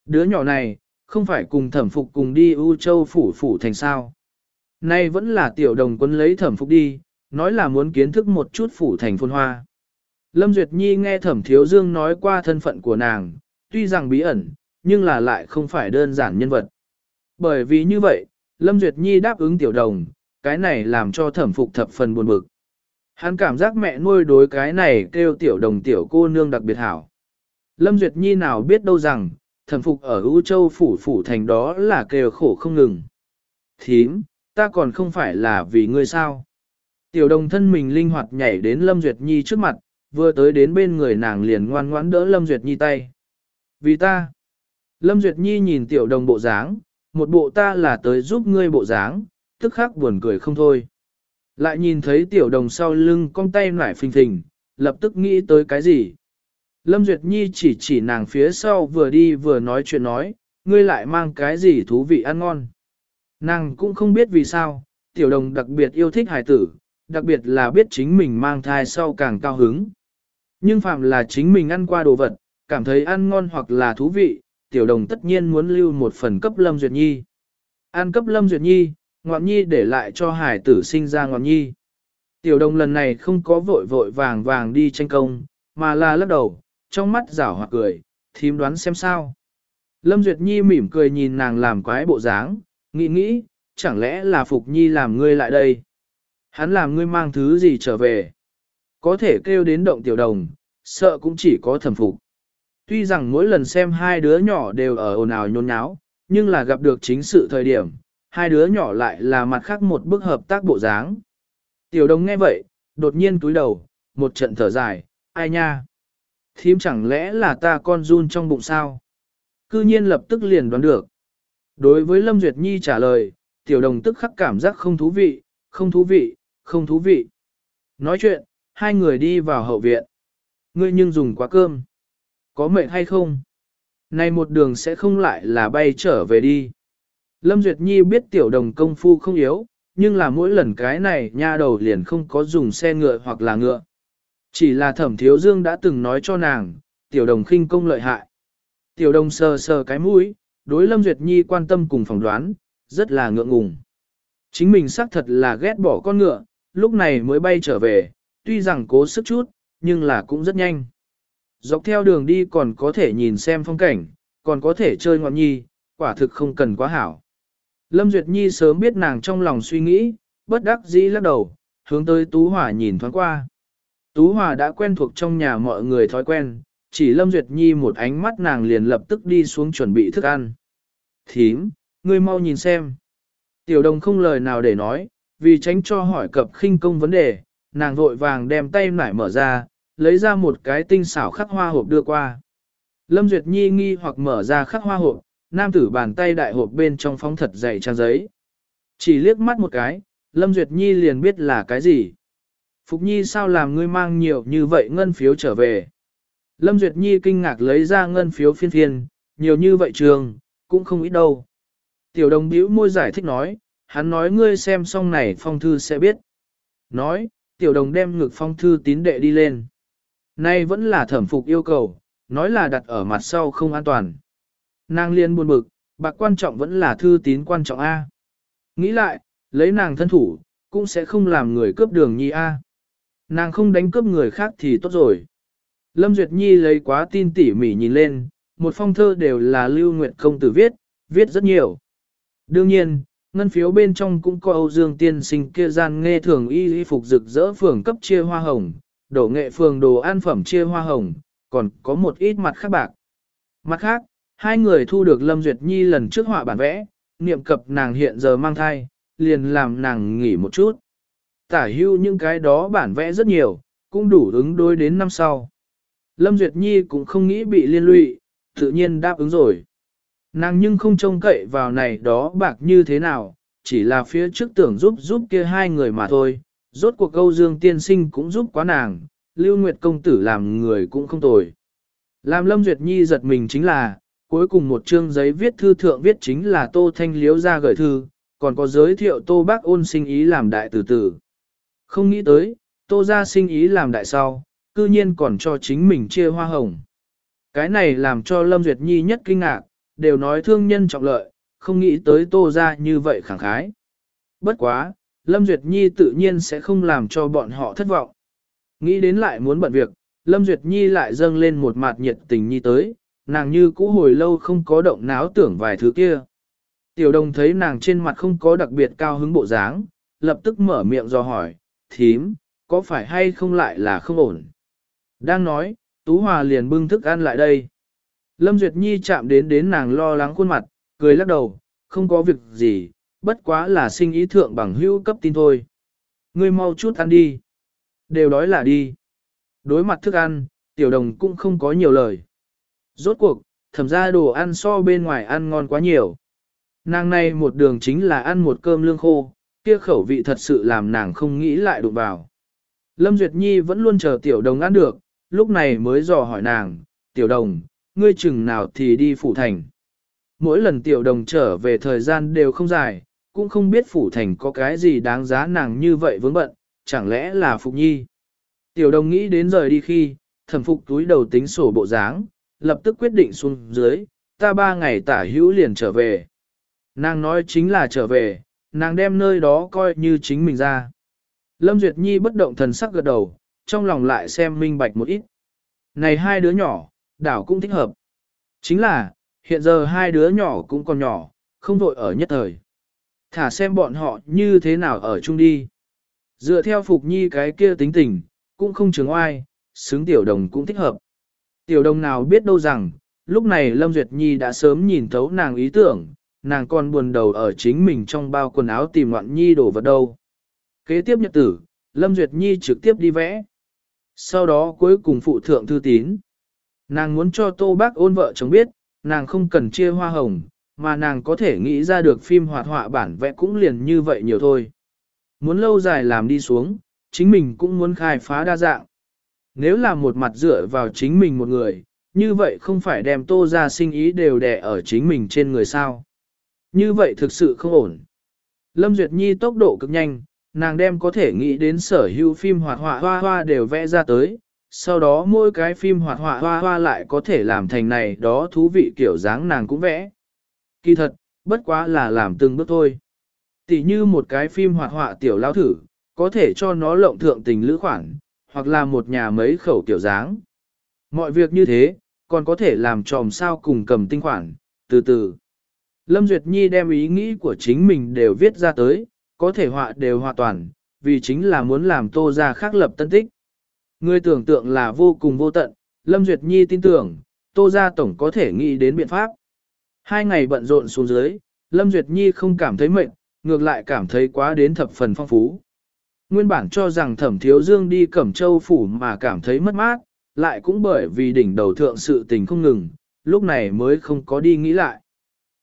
Speaker 1: Đứa nhỏ này, không phải cùng thẩm phục cùng đi U Châu phủ phủ thành sao. Nay vẫn là tiểu đồng quân lấy thẩm phục đi, nói là muốn kiến thức một chút phủ thành phôn hoa. Lâm Duyệt Nhi nghe thẩm thiếu dương nói qua thân phận của nàng, tuy rằng bí ẩn, nhưng là lại không phải đơn giản nhân vật. Bởi vì như vậy, Lâm Duyệt Nhi đáp ứng tiểu đồng, cái này làm cho thẩm phục thập phần buồn bực. Hắn cảm giác mẹ nuôi đối cái này kêu tiểu đồng tiểu cô nương đặc biệt hảo. Lâm Duyệt Nhi nào biết đâu rằng, thẩm phục ở U Châu phủ phủ thành đó là kêu khổ không ngừng. Thím, ta còn không phải là vì ngươi sao. Tiểu đồng thân mình linh hoạt nhảy đến Lâm Duyệt Nhi trước mặt, vừa tới đến bên người nàng liền ngoan ngoãn đỡ Lâm Duyệt Nhi tay. Vì ta, Lâm Duyệt Nhi nhìn tiểu đồng bộ dáng, một bộ ta là tới giúp ngươi bộ dáng, tức khắc buồn cười không thôi. Lại nhìn thấy tiểu đồng sau lưng cong tay nải phình phình, lập tức nghĩ tới cái gì. Lâm Duyệt Nhi chỉ chỉ nàng phía sau vừa đi vừa nói chuyện nói, ngươi lại mang cái gì thú vị ăn ngon. Nàng cũng không biết vì sao, tiểu đồng đặc biệt yêu thích hài tử, đặc biệt là biết chính mình mang thai sau càng cao hứng. Nhưng phạm là chính mình ăn qua đồ vật, cảm thấy ăn ngon hoặc là thú vị, tiểu đồng tất nhiên muốn lưu một phần cấp Lâm Duyệt Nhi. Ăn cấp Lâm Duyệt Nhi, Ngoạn Nhi để lại cho hải tử sinh ra Ngoạn Nhi. Tiểu đồng lần này không có vội vội vàng vàng đi tranh công, mà là lắc đầu, trong mắt rảo hoặc cười, thím đoán xem sao. Lâm Duyệt Nhi mỉm cười nhìn nàng làm quái bộ dáng, nghĩ nghĩ, chẳng lẽ là Phục Nhi làm ngươi lại đây. Hắn làm ngươi mang thứ gì trở về. Có thể kêu đến động tiểu đồng, sợ cũng chỉ có thẩm phục. Tuy rằng mỗi lần xem hai đứa nhỏ đều ở ồn ào nhôn nháo, nhưng là gặp được chính sự thời điểm, hai đứa nhỏ lại là mặt khác một bức hợp tác bộ dáng. Tiểu đồng nghe vậy, đột nhiên túi đầu, một trận thở dài, ai nha? Thím chẳng lẽ là ta con run trong bụng sao? Cư nhiên lập tức liền đoán được. Đối với Lâm Duyệt Nhi trả lời, tiểu đồng tức khắc cảm giác không thú vị, không thú vị, không thú vị. Nói chuyện, hai người đi vào hậu viện. Ngươi nhưng dùng quá cơm. Có mệt hay không? Này một đường sẽ không lại là bay trở về đi. Lâm Duyệt Nhi biết tiểu đồng công phu không yếu, nhưng là mỗi lần cái này nha đầu liền không có dùng xe ngựa hoặc là ngựa. Chỉ là thẩm thiếu dương đã từng nói cho nàng, tiểu đồng khinh công lợi hại. Tiểu đồng sờ sờ cái mũi, đối Lâm Duyệt Nhi quan tâm cùng phỏng đoán, rất là ngượng ngùng. Chính mình xác thật là ghét bỏ con ngựa, lúc này mới bay trở về, tuy rằng cố sức chút, nhưng là cũng rất nhanh. Dọc theo đường đi còn có thể nhìn xem phong cảnh, còn có thể chơi ngọn nhi, quả thực không cần quá hảo. Lâm Duyệt Nhi sớm biết nàng trong lòng suy nghĩ, bất đắc dĩ lắc đầu, hướng tới Tú hỏa nhìn thoáng qua. Tú Hòa đã quen thuộc trong nhà mọi người thói quen, chỉ Lâm Duyệt Nhi một ánh mắt nàng liền lập tức đi xuống chuẩn bị thức ăn. Thím, ngươi mau nhìn xem. Tiểu đồng không lời nào để nói, vì tránh cho hỏi cập khinh công vấn đề, nàng vội vàng đem tay nải mở ra, lấy ra một cái tinh xảo khắc hoa hộp đưa qua. Lâm Duyệt Nhi nghi hoặc mở ra khắc hoa hộp, nam tử bàn tay đại hộp bên trong phóng thật dày trang giấy. Chỉ liếc mắt một cái, Lâm Duyệt Nhi liền biết là cái gì. Phục Nhi sao làm ngươi mang nhiều như vậy ngân phiếu trở về. Lâm Duyệt Nhi kinh ngạc lấy ra ngân phiếu phiên phiên, nhiều như vậy trường, cũng không ít đâu. Tiểu đồng bĩu môi giải thích nói, hắn nói ngươi xem xong này phong thư sẽ biết. Nói, tiểu đồng đem ngực phong thư tín đệ đi lên. Nay vẫn là thẩm phục yêu cầu, nói là đặt ở mặt sau không an toàn. Nàng liên buồn bực, bạc quan trọng vẫn là thư tín quan trọng A. Nghĩ lại, lấy nàng thân thủ, cũng sẽ không làm người cướp đường nhi A. Nàng không đánh cướp người khác thì tốt rồi. Lâm Duyệt Nhi lấy quá tin tỉ mỉ nhìn lên, một phong thơ đều là Lưu Nguyệt Công Tử viết, viết rất nhiều. Đương nhiên, ngân phiếu bên trong cũng có Âu Dương tiên sinh kia gian nghe thường y y phục rực rỡ phường cấp chia hoa hồng, đổ nghệ phường đồ ăn phẩm chia hoa hồng, còn có một ít mặt khác bạc. Mặt khác, hai người thu được Lâm Duyệt Nhi lần trước họa bản vẽ, niệm cập nàng hiện giờ mang thai, liền làm nàng nghỉ một chút. Tả hưu những cái đó bản vẽ rất nhiều, cũng đủ ứng đối đến năm sau. Lâm Duyệt Nhi cũng không nghĩ bị liên lụy, tự nhiên đáp ứng rồi. Nàng nhưng không trông cậy vào này đó bạc như thế nào, chỉ là phía trước tưởng giúp giúp kia hai người mà thôi. Rốt cuộc câu dương tiên sinh cũng giúp quá nàng, Lưu Nguyệt công tử làm người cũng không tồi. Làm Lâm Duyệt Nhi giật mình chính là, cuối cùng một chương giấy viết thư thượng viết chính là Tô Thanh Liếu ra gửi thư, còn có giới thiệu Tô Bác ôn sinh ý làm đại tử tử. Không nghĩ tới, Tô ra sinh ý làm đại sau, cư nhiên còn cho chính mình chia hoa hồng. Cái này làm cho Lâm Duyệt Nhi nhất kinh ngạc, đều nói thương nhân trọng lợi, không nghĩ tới Tô ra như vậy khẳng khái. Bất quá, Lâm Duyệt Nhi tự nhiên sẽ không làm cho bọn họ thất vọng. Nghĩ đến lại muốn bận việc, Lâm Duyệt Nhi lại dâng lên một mặt nhiệt tình nhi tới, nàng như cũ hồi lâu không có động náo tưởng vài thứ kia. Tiểu đồng thấy nàng trên mặt không có đặc biệt cao hứng bộ dáng, lập tức mở miệng do hỏi, thím, có phải hay không lại là không ổn? Đang nói, Tú Hòa liền bưng thức ăn lại đây. Lâm Duyệt Nhi chạm đến đến nàng lo lắng khuôn mặt, cười lắc đầu, không có việc gì, bất quá là sinh ý thượng bằng hữu cấp tin thôi. Ngươi mau chút ăn đi. Đều đói là đi. Đối mặt thức ăn, tiểu đồng cũng không có nhiều lời. Rốt cuộc, thẩm ra đồ ăn so bên ngoài ăn ngon quá nhiều. Nàng này một đường chính là ăn một cơm lương khô, kia khẩu vị thật sự làm nàng không nghĩ lại đụng vào. Lâm Duyệt Nhi vẫn luôn chờ tiểu đồng ăn được, lúc này mới dò hỏi nàng, tiểu đồng, ngươi chừng nào thì đi phủ thành. Mỗi lần tiểu đồng trở về thời gian đều không dài, cũng không biết phủ thành có cái gì đáng giá nàng như vậy vướng bận, chẳng lẽ là Phục Nhi. Tiểu đồng nghĩ đến rời đi khi, thẩm phục túi đầu tính sổ bộ dáng, lập tức quyết định xuống dưới, ta ba ngày tả hữu liền trở về. Nàng nói chính là trở về, nàng đem nơi đó coi như chính mình ra. Lâm Duyệt Nhi bất động thần sắc gật đầu, trong lòng lại xem minh bạch một ít. Này hai đứa nhỏ, đảo cũng thích hợp. Chính là, hiện giờ hai đứa nhỏ cũng còn nhỏ, không vội ở nhất thời. Thả xem bọn họ như thế nào ở chung đi. Dựa theo Phục Nhi cái kia tính tình, cũng không chứng oai, xứng tiểu đồng cũng thích hợp. Tiểu đồng nào biết đâu rằng, lúc này Lâm Duyệt Nhi đã sớm nhìn thấu nàng ý tưởng, nàng còn buồn đầu ở chính mình trong bao quần áo tìm loạn nhi đổ vật đâu. Kế tiếp nhật tử, Lâm Duyệt Nhi trực tiếp đi vẽ. Sau đó cuối cùng phụ thượng thư tín. Nàng muốn cho tô bác ôn vợ chồng biết, nàng không cần chia hoa hồng, mà nàng có thể nghĩ ra được phim hoạt họa bản vẽ cũng liền như vậy nhiều thôi. Muốn lâu dài làm đi xuống, chính mình cũng muốn khai phá đa dạng. Nếu là một mặt dựa vào chính mình một người, như vậy không phải đem tô ra sinh ý đều đè ở chính mình trên người sao. Như vậy thực sự không ổn. Lâm Duyệt Nhi tốc độ cực nhanh, nàng đem có thể nghĩ đến sở hữu phim hoạt họa hoa hoa đều vẽ ra tới, sau đó mỗi cái phim hoạt họa hoa hoa lại có thể làm thành này đó thú vị kiểu dáng nàng cũng vẽ. Kỳ thật, bất quá là làm từng bước thôi. Tỷ như một cái phim hoạt họa tiểu lao thử, có thể cho nó lộng thượng tình lữ khoản, hoặc là một nhà mấy khẩu kiểu dáng. Mọi việc như thế, còn có thể làm tròm sao cùng cầm tinh khoản, từ từ. Lâm Duyệt Nhi đem ý nghĩ của chính mình đều viết ra tới, có thể họa đều hòa toàn, vì chính là muốn làm tô ra khác lập tân tích. Người tưởng tượng là vô cùng vô tận, Lâm Duyệt Nhi tin tưởng, tô ra tổng có thể nghĩ đến biện pháp. Hai ngày bận rộn xuống dưới, Lâm Duyệt Nhi không cảm thấy mệt, ngược lại cảm thấy quá đến thập phần phong phú. Nguyên bản cho rằng thẩm thiếu dương đi cẩm châu phủ mà cảm thấy mất mát, lại cũng bởi vì đỉnh đầu thượng sự tình không ngừng, lúc này mới không có đi nghĩ lại.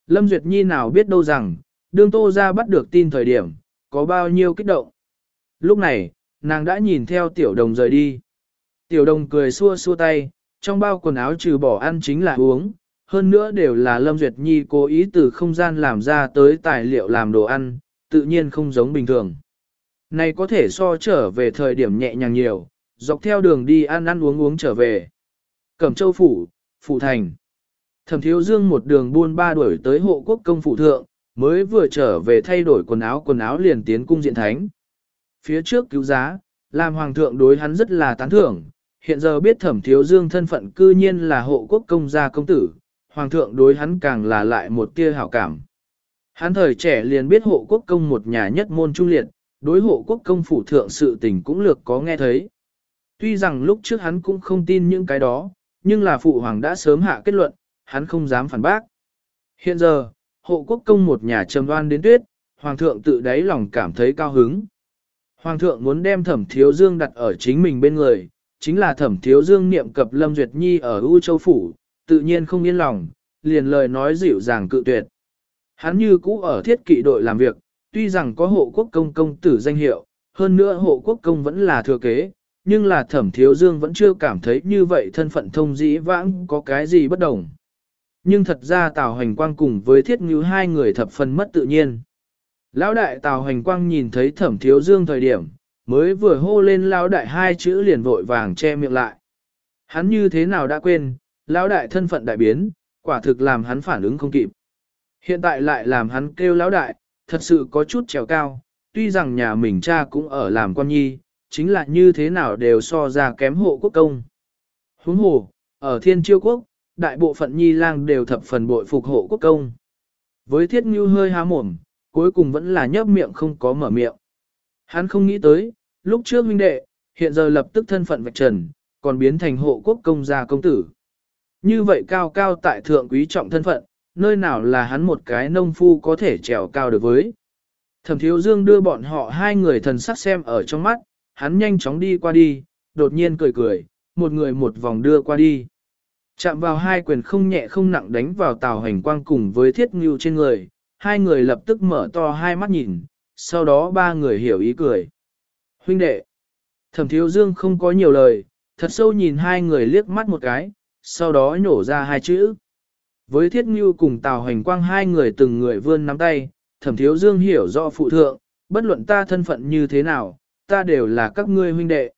Speaker 1: Lâm Duyệt Nhi nào biết đâu rằng, đương tô ra bắt được tin thời điểm, có bao nhiêu kích động. Lúc này, nàng đã nhìn theo tiểu đồng rời đi. Tiểu đồng cười xua xua tay, trong bao quần áo trừ bỏ ăn chính là uống, hơn nữa đều là Lâm Duyệt Nhi cố ý từ không gian làm ra tới tài liệu làm đồ ăn, tự nhiên không giống bình thường. Này có thể so trở về thời điểm nhẹ nhàng nhiều, dọc theo đường đi ăn ăn uống uống trở về. Cẩm Châu Phủ, Phủ Thành. Thẩm Thiếu Dương một đường buôn ba đuổi tới hộ quốc công phủ thượng, mới vừa trở về thay đổi quần áo quần áo liền tiến cung diện thánh. Phía trước cứu giá, làm hoàng thượng đối hắn rất là tán thưởng, hiện giờ biết thẩm thiếu dương thân phận cư nhiên là hộ quốc công gia công tử, hoàng thượng đối hắn càng là lại một tia hảo cảm. Hắn thời trẻ liền biết hộ quốc công một nhà nhất môn trung liệt, đối hộ quốc công phủ thượng sự tình cũng lược có nghe thấy. Tuy rằng lúc trước hắn cũng không tin những cái đó, nhưng là phụ hoàng đã sớm hạ kết luận, hắn không dám phản bác. Hiện giờ, hộ quốc công một nhà trầm đoan đến tuyết, hoàng thượng tự đáy lòng cảm thấy cao hứng. Hoàng thượng muốn đem thẩm thiếu dương đặt ở chính mình bên người, chính là thẩm thiếu dương niệm cập Lâm Duyệt Nhi ở U Châu Phủ, tự nhiên không yên lòng, liền lời nói dịu dàng cự tuyệt. Hắn như cũ ở thiết kỵ đội làm việc, tuy rằng có hộ quốc công công tử danh hiệu, hơn nữa hộ quốc công vẫn là thừa kế, nhưng là thẩm thiếu dương vẫn chưa cảm thấy như vậy thân phận thông dĩ vãng có cái gì bất đồng. Nhưng thật ra Tào Hoành Quang cùng với thiết ngữ hai người thập phần mất tự nhiên. Lão đại Tào Hoành Quang nhìn thấy thẩm thiếu dương thời điểm, mới vừa hô lên lão đại hai chữ liền vội vàng che miệng lại. Hắn như thế nào đã quên, lão đại thân phận đại biến, quả thực làm hắn phản ứng không kịp. Hiện tại lại làm hắn kêu lão đại, thật sự có chút trèo cao, tuy rằng nhà mình cha cũng ở làm quan nhi, chính là như thế nào đều so ra kém hộ quốc công. Huống hồ, ở thiên chiêu quốc, đại bộ phận nhi lang đều thập phần bội phục hộ quốc công. Với thiết ngưu hơi há mồm, cuối cùng vẫn là nhấp miệng không có mở miệng. Hắn không nghĩ tới, lúc trước huynh đệ, hiện giờ lập tức thân phận vạch trần, còn biến thành hộ quốc công gia công tử. Như vậy cao cao tại thượng quý trọng thân phận, nơi nào là hắn một cái nông phu có thể trèo cao được với. Thẩm thiếu dương đưa bọn họ hai người thần sắc xem ở trong mắt, hắn nhanh chóng đi qua đi, đột nhiên cười cười, một người một vòng đưa qua đi. Chạm vào hai quyền không nhẹ không nặng đánh vào tàu hành quang cùng với thiết ngưu trên người, hai người lập tức mở to hai mắt nhìn, sau đó ba người hiểu ý cười. Huynh đệ, thẩm thiếu dương không có nhiều lời, thật sâu nhìn hai người liếc mắt một cái, sau đó nhổ ra hai chữ. Với thiết ngưu cùng tào hành quang hai người từng người vươn nắm tay, thẩm thiếu dương hiểu rõ phụ thượng, bất luận ta thân phận như thế nào, ta đều là các ngươi huynh đệ.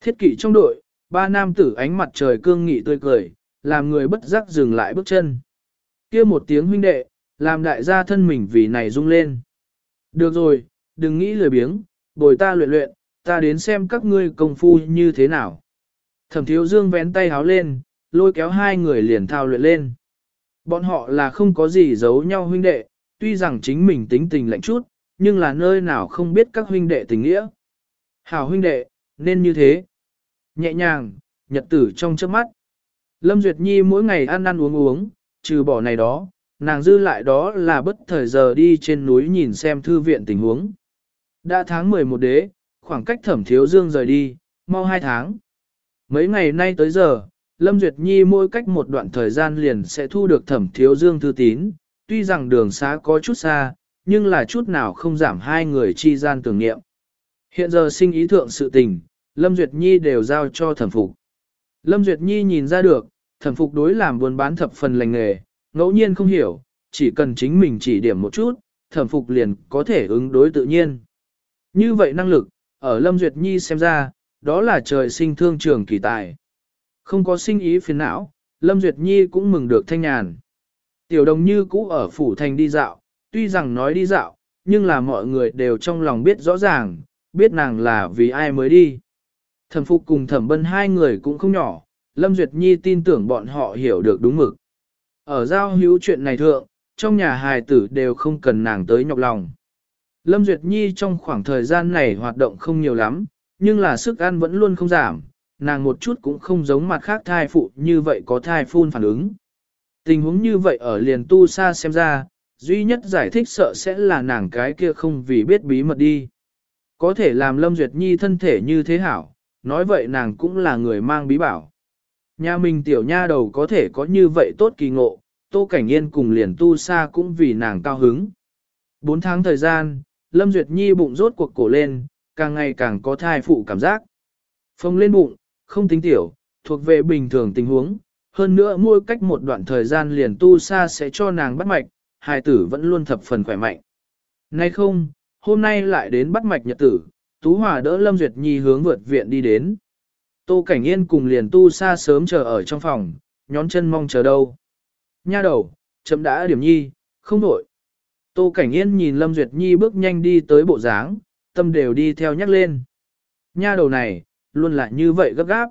Speaker 1: Thiết kỷ trong đội, ba nam tử ánh mặt trời cương nghị tươi cười, làm người bất giác dừng lại bước chân. kia một tiếng huynh đệ, làm đại gia thân mình vì này rung lên. Được rồi, đừng nghĩ lười biếng, bồi ta luyện luyện, ta đến xem các ngươi công phu như thế nào. Thẩm thiếu dương vén tay háo lên, lôi kéo hai người liền thao luyện lên. Bọn họ là không có gì giấu nhau huynh đệ, tuy rằng chính mình tính tình lạnh chút, nhưng là nơi nào không biết các huynh đệ tình nghĩa. Hảo huynh đệ, nên như thế. Nhẹ nhàng, nhật tử trong trước mắt. Lâm Duyệt Nhi mỗi ngày ăn ăn uống uống, trừ bỏ này đó, nàng dư lại đó là bất thời giờ đi trên núi nhìn xem thư viện tình huống. Đã tháng 11 đế, khoảng cách thẩm thiếu dương rời đi, mau hai tháng. Mấy ngày nay tới giờ, Lâm Duyệt Nhi mỗi cách một đoạn thời gian liền sẽ thu được thẩm thiếu dương thư tín, tuy rằng đường xá có chút xa, nhưng là chút nào không giảm hai người chi gian tưởng niệm. Hiện giờ sinh ý thượng sự tình, Lâm Duyệt Nhi đều giao cho thẩm phục. Lâm Duyệt Nhi nhìn ra được, thẩm phục đối làm buôn bán thập phần lành nghề, ngẫu nhiên không hiểu, chỉ cần chính mình chỉ điểm một chút, thẩm phục liền có thể ứng đối tự nhiên. Như vậy năng lực, ở Lâm Duyệt Nhi xem ra, đó là trời sinh thương trường kỳ tài. Không có sinh ý phiền não, Lâm Duyệt Nhi cũng mừng được thanh nhàn. Tiểu đồng như cũ ở phủ thành đi dạo, tuy rằng nói đi dạo, nhưng là mọi người đều trong lòng biết rõ ràng, biết nàng là vì ai mới đi. Thẩm Phục cùng Thẩm Bân hai người cũng không nhỏ, Lâm Duyệt Nhi tin tưởng bọn họ hiểu được đúng mực. Ở giao hữu chuyện này thượng, trong nhà hài tử đều không cần nàng tới nhọc lòng. Lâm Duyệt Nhi trong khoảng thời gian này hoạt động không nhiều lắm, nhưng là sức ăn vẫn luôn không giảm, nàng một chút cũng không giống mặt khác thai phụ như vậy có thai phun phản ứng. Tình huống như vậy ở liền tu xa xem ra, duy nhất giải thích sợ sẽ là nàng cái kia không vì biết bí mật đi. Có thể làm Lâm Duyệt Nhi thân thể như thế hảo, nói vậy nàng cũng là người mang bí bảo. Nhà mình tiểu nha đầu có thể có như vậy tốt kỳ ngộ, Tô Cảnh Yên cùng liền tu sa cũng vì nàng cao hứng. Bốn tháng thời gian, Lâm Duyệt Nhi bụng rốt cuộc cổ lên, càng ngày càng có thai phụ cảm giác. Phông lên bụng, không tính tiểu, thuộc về bình thường tình huống, hơn nữa mỗi cách một đoạn thời gian liền tu sa sẽ cho nàng bắt mạch, hài tử vẫn luôn thập phần khỏe mạnh. Nay không, hôm nay lại đến bắt mạch nhật tử, Tú Hòa đỡ Lâm Duyệt Nhi hướng vượt viện đi đến. Tô Cảnh Yên cùng liền tu xa sớm chờ ở trong phòng, nhón chân mong chờ đâu. Nha đầu, chậm đã điểm nhi, không đổi. Tô Cảnh Yên nhìn Lâm Duyệt Nhi bước nhanh đi tới bộ dáng, tâm đều đi theo nhắc lên. Nha đầu này, luôn là như vậy gấp gáp.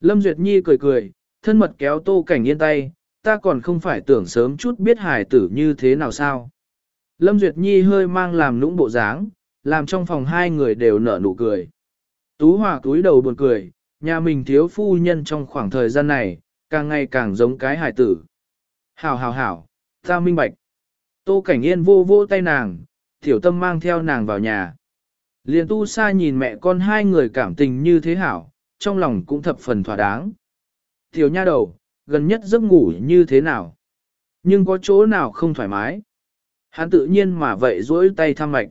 Speaker 1: Lâm Duyệt Nhi cười cười, thân mật kéo Tô Cảnh Yên tay, ta còn không phải tưởng sớm chút biết hài tử như thế nào sao. Lâm Duyệt Nhi hơi mang làm nũng bộ dáng, làm trong phòng hai người đều nở nụ cười. Tú Hòa túi đầu buồn cười, nhà mình thiếu phu nhân trong khoảng thời gian này, càng ngày càng giống cái hài tử. Hảo hảo hảo, ta minh bạch. Tô Cảnh Yên vô vô tay nàng, tiểu tâm mang theo nàng vào nhà. Liền tu sa nhìn mẹ con hai người cảm tình như thế hảo, trong lòng cũng thập phần thỏa đáng. Tiểu nha đầu, gần nhất giấc ngủ như thế nào? Nhưng có chỗ nào không thoải mái? Hắn tự nhiên mà vậy duỗi tay thăm mạch.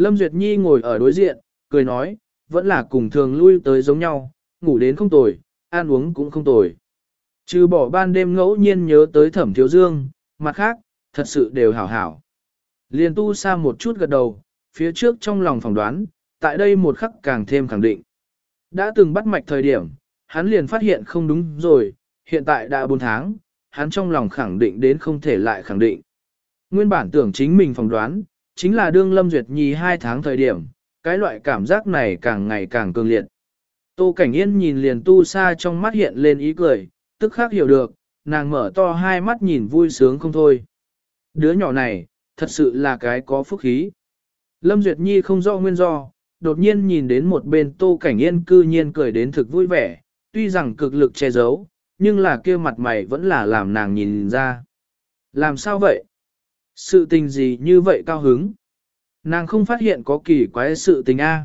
Speaker 1: Lâm Duyệt Nhi ngồi ở đối diện, cười nói, vẫn là cùng thường lui tới giống nhau, ngủ đến không tồi, ăn uống cũng không tồi. Trừ bỏ ban đêm ngẫu nhiên nhớ tới thẩm thiếu dương, mặt khác, thật sự đều hảo hảo. Liên tu xa một chút gật đầu, phía trước trong lòng phỏng đoán, tại đây một khắc càng thêm khẳng định. Đã từng bắt mạch thời điểm, hắn liền phát hiện không đúng rồi, hiện tại đã 4 tháng, hắn trong lòng khẳng định đến không thể lại khẳng định. Nguyên bản tưởng chính mình phỏng đoán, chính là đương Lâm Duyệt Nhi hai tháng thời điểm, cái loại cảm giác này càng ngày càng cường liệt. Tô Cảnh Yên nhìn liền tu xa trong mắt hiện lên ý cười, tức khắc hiểu được, nàng mở to hai mắt nhìn vui sướng không thôi. Đứa nhỏ này, thật sự là cái có phúc khí. Lâm Duyệt Nhi không rõ nguyên do, đột nhiên nhìn đến một bên Tô Cảnh Yên cư nhiên cười đến thực vui vẻ, tuy rằng cực lực che giấu, nhưng là kia mặt mày vẫn là làm nàng nhìn ra. Làm sao vậy? Sự tình gì như vậy cao hứng? Nàng không phát hiện có kỳ quái sự tình A.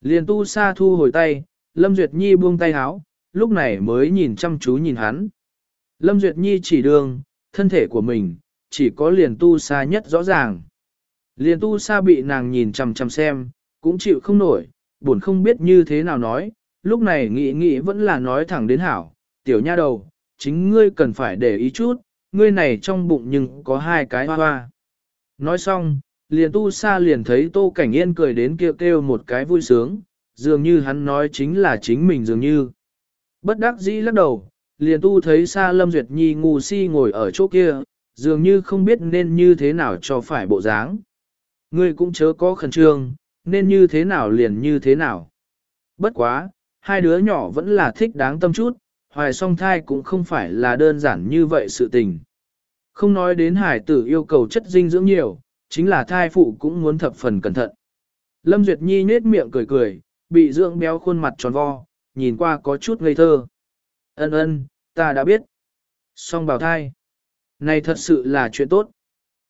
Speaker 1: Liền tu sa thu hồi tay, Lâm Duyệt Nhi buông tay háo, lúc này mới nhìn chăm chú nhìn hắn. Lâm Duyệt Nhi chỉ đường, thân thể của mình, chỉ có liền tu sa nhất rõ ràng. Liền tu sa bị nàng nhìn chằm chằm xem, cũng chịu không nổi, buồn không biết như thế nào nói, lúc này nghĩ nghĩ vẫn là nói thẳng đến hảo, tiểu nha đầu, chính ngươi cần phải để ý chút, ngươi này trong bụng nhưng có hai cái hoa hoa. Nói xong, liền tu sa liền thấy tô cảnh yên cười đến kêu kêu một cái vui sướng, dường như hắn nói chính là chính mình dường như. Bất đắc dĩ lắc đầu, liền tu thấy Sa lâm duyệt nhi ngu si ngồi ở chỗ kia, dường như không biết nên như thế nào cho phải bộ dáng. Ngươi cũng chớ có khẩn trương, nên như thế nào liền như thế nào. Bất quá, hai đứa nhỏ vẫn là thích đáng tâm chút, hoài song thai cũng không phải là đơn giản như vậy sự tình. Không nói đến hải tử yêu cầu chất dinh dưỡng nhiều, chính là thai phụ cũng muốn thập phần cẩn thận. Lâm Duyệt Nhi nết miệng cười cười, bị dưỡng béo khuôn mặt tròn vo, nhìn qua có chút ngây thơ. Ân ân, ta đã biết. Song bào thai. Này thật sự là chuyện tốt.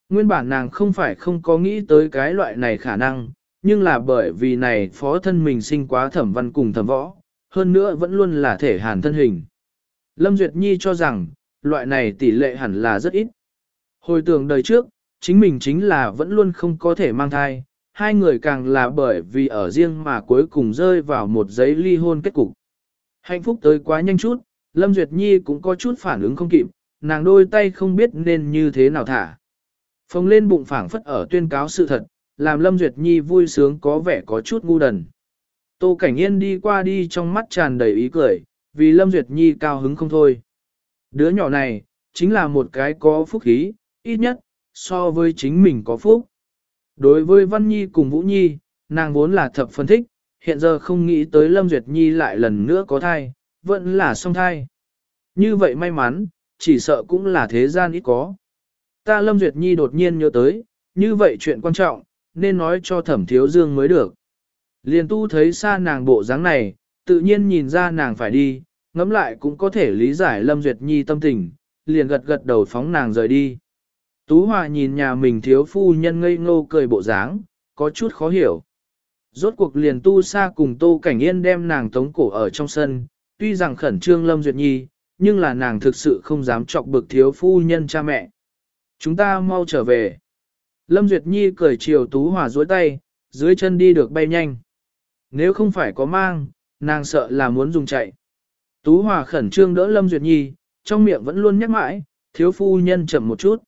Speaker 1: Nguyên bản nàng không phải không có nghĩ tới cái loại này khả năng, nhưng là bởi vì này phó thân mình sinh quá thẩm văn cùng thẩm võ, hơn nữa vẫn luôn là thể hàn thân hình. Lâm Duyệt Nhi cho rằng, loại này tỷ lệ hẳn là rất ít. Hồi tưởng đời trước, chính mình chính là vẫn luôn không có thể mang thai, hai người càng là bởi vì ở riêng mà cuối cùng rơi vào một giấy ly hôn kết cục. Hạnh phúc tới quá nhanh chút, Lâm Duyệt Nhi cũng có chút phản ứng không kịp, nàng đôi tay không biết nên như thế nào thả. Phồng lên bụng phảng phất ở tuyên cáo sự thật, làm Lâm Duyệt Nhi vui sướng có vẻ có chút ngu đần. Tô Cảnh Yên đi qua đi trong mắt tràn đầy ý cười, vì Lâm Duyệt Nhi cao hứng không thôi. Đứa nhỏ này, chính là một cái có phúc khí, ít nhất, so với chính mình có phúc. Đối với Văn Nhi cùng Vũ Nhi, nàng vốn là thập phân thích, hiện giờ không nghĩ tới Lâm Duyệt Nhi lại lần nữa có thai, vẫn là song thai. Như vậy may mắn, chỉ sợ cũng là thế gian ít có. Ta Lâm Duyệt Nhi đột nhiên nhớ tới, như vậy chuyện quan trọng, nên nói cho thẩm thiếu dương mới được. Liền tu thấy xa nàng bộ dáng này, tự nhiên nhìn ra nàng phải đi, ngẫm lại cũng có thể lý giải Lâm Duyệt Nhi tâm tình, liền gật gật đầu phóng nàng rời đi. Tú Hòa nhìn nhà mình thiếu phu nhân ngây ngô cười bộ dáng, có chút khó hiểu. Rốt cuộc liền tu xa cùng Tô Cảnh Yên đem nàng tống cổ ở trong sân, tuy rằng khẩn trương Lâm Duyệt Nhi, nhưng là nàng thực sự không dám chọc bực thiếu phu nhân cha mẹ. Chúng ta mau trở về. Lâm Duyệt Nhi cười chiều Tú Hòa duỗi tay, dưới chân đi được bay nhanh. Nếu không phải có mang, nàng sợ là muốn dùng chạy. Tú Hòa khẩn trương đỡ Lâm Duyệt Nhi, trong miệng vẫn luôn nhắc mãi, thiếu phu nhân chậm một chút.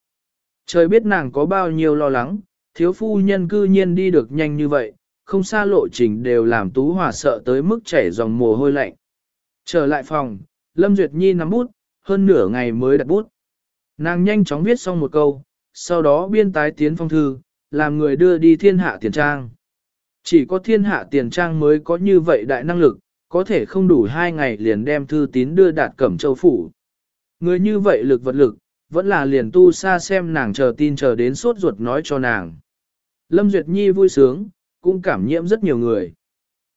Speaker 1: Trời biết nàng có bao nhiêu lo lắng, thiếu phu nhân cư nhiên đi được nhanh như vậy, không xa lộ trình đều làm Tú Hòa sợ tới mức chảy dòng mồ hôi lạnh. Trở lại phòng, Lâm Duyệt Nhi nắm bút, hơn nửa ngày mới đặt bút. Nàng nhanh chóng viết xong một câu, sau đó biên tái tiến phong thư, làm người đưa đi thiên hạ tiền trang. Chỉ có thiên hạ tiền trang mới có như vậy đại năng lực, có thể không đủ hai ngày liền đem thư tín đưa đạt cẩm châu phủ. Người như vậy lực vật lực, vẫn là liền tu xa xem nàng chờ tin chờ đến sốt ruột nói cho nàng. Lâm Duyệt Nhi vui sướng, cũng cảm nhiễm rất nhiều người.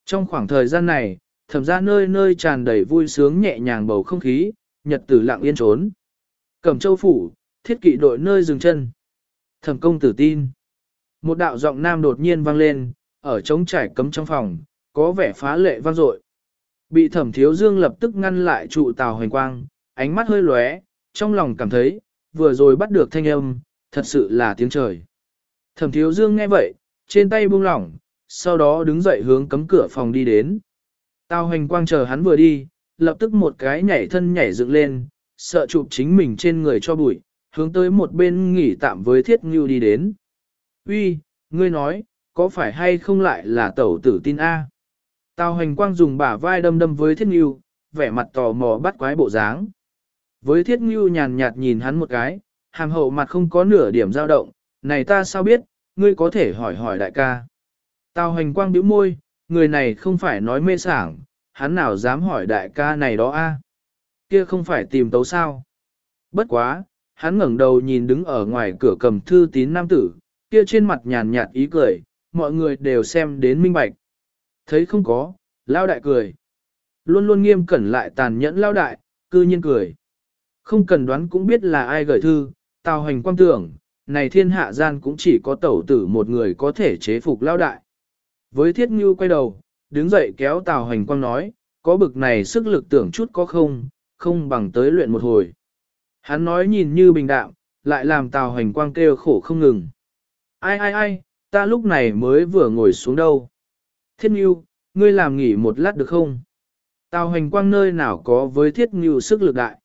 Speaker 1: Trong khoảng thời gian này, thẩm ra nơi nơi tràn đầy vui sướng nhẹ nhàng bầu không khí, nhật tử lặng yên trốn. Cẩm châu phủ, thiết kỵ đội nơi dừng chân. Thẩm công tử tin. Một đạo giọng nam đột nhiên vang lên, ở trống trải cấm trong phòng, có vẻ phá lệ vang dội. Bị thẩm thiếu dương lập tức ngăn lại trụ tàu hoành quang, ánh mắt hơi lóe, trong lòng cảm thấy, vừa rồi bắt được thanh âm, thật sự là tiếng trời. Thẩm thiếu dương nghe vậy, trên tay buông lỏng, sau đó đứng dậy hướng cấm cửa phòng đi đến. Tào hoành quang chờ hắn vừa đi, lập tức một cái nhảy thân nhảy dựng lên, sợ chụp chính mình trên người cho bụi, hướng tới một bên nghỉ tạm với thiết ngưu đi đến. Uy, ngươi nói, có phải hay không lại là tẩu tử tin A? Tào hành quang dùng bả vai đâm đâm với thiết ngưu, vẻ mặt tò mò bắt quái bộ dáng. Với thiết ngưu nhàn nhạt nhìn hắn một cái, hàm hậu mặt không có nửa điểm dao động, này ta sao biết, ngươi có thể hỏi hỏi đại ca. Tào hành quang bĩu môi, người này không phải nói mê sảng, hắn nào dám hỏi đại ca này đó a? Kia không phải tìm tấu sao? Bất quá, hắn ngẩng đầu nhìn đứng ở ngoài cửa cầm thư tín nam tử, kia trên mặt nhàn nhạt ý cười, mọi người đều xem đến minh bạch. Thấy không có, lao đại cười. Luôn luôn nghiêm cẩn lại tàn nhẫn lao đại, cư nhiên cười. Không cần đoán cũng biết là ai gửi thư, tào hành quan tưởng, này thiên hạ gian cũng chỉ có tẩu tử một người có thể chế phục lao đại. Với thiết ngưu quay đầu, đứng dậy kéo tào hành quang nói, có bực này sức lực tưởng chút có không, không bằng tới luyện một hồi. Hắn nói nhìn như bình đạm, lại làm tào hành quang kêu khổ không ngừng. Ai ai ai, ta lúc này mới vừa ngồi xuống đâu. Thiết nhu, ngươi làm nghỉ một lát được không? Tào hành quang nơi nào có với Thiết nhu sức lực đại.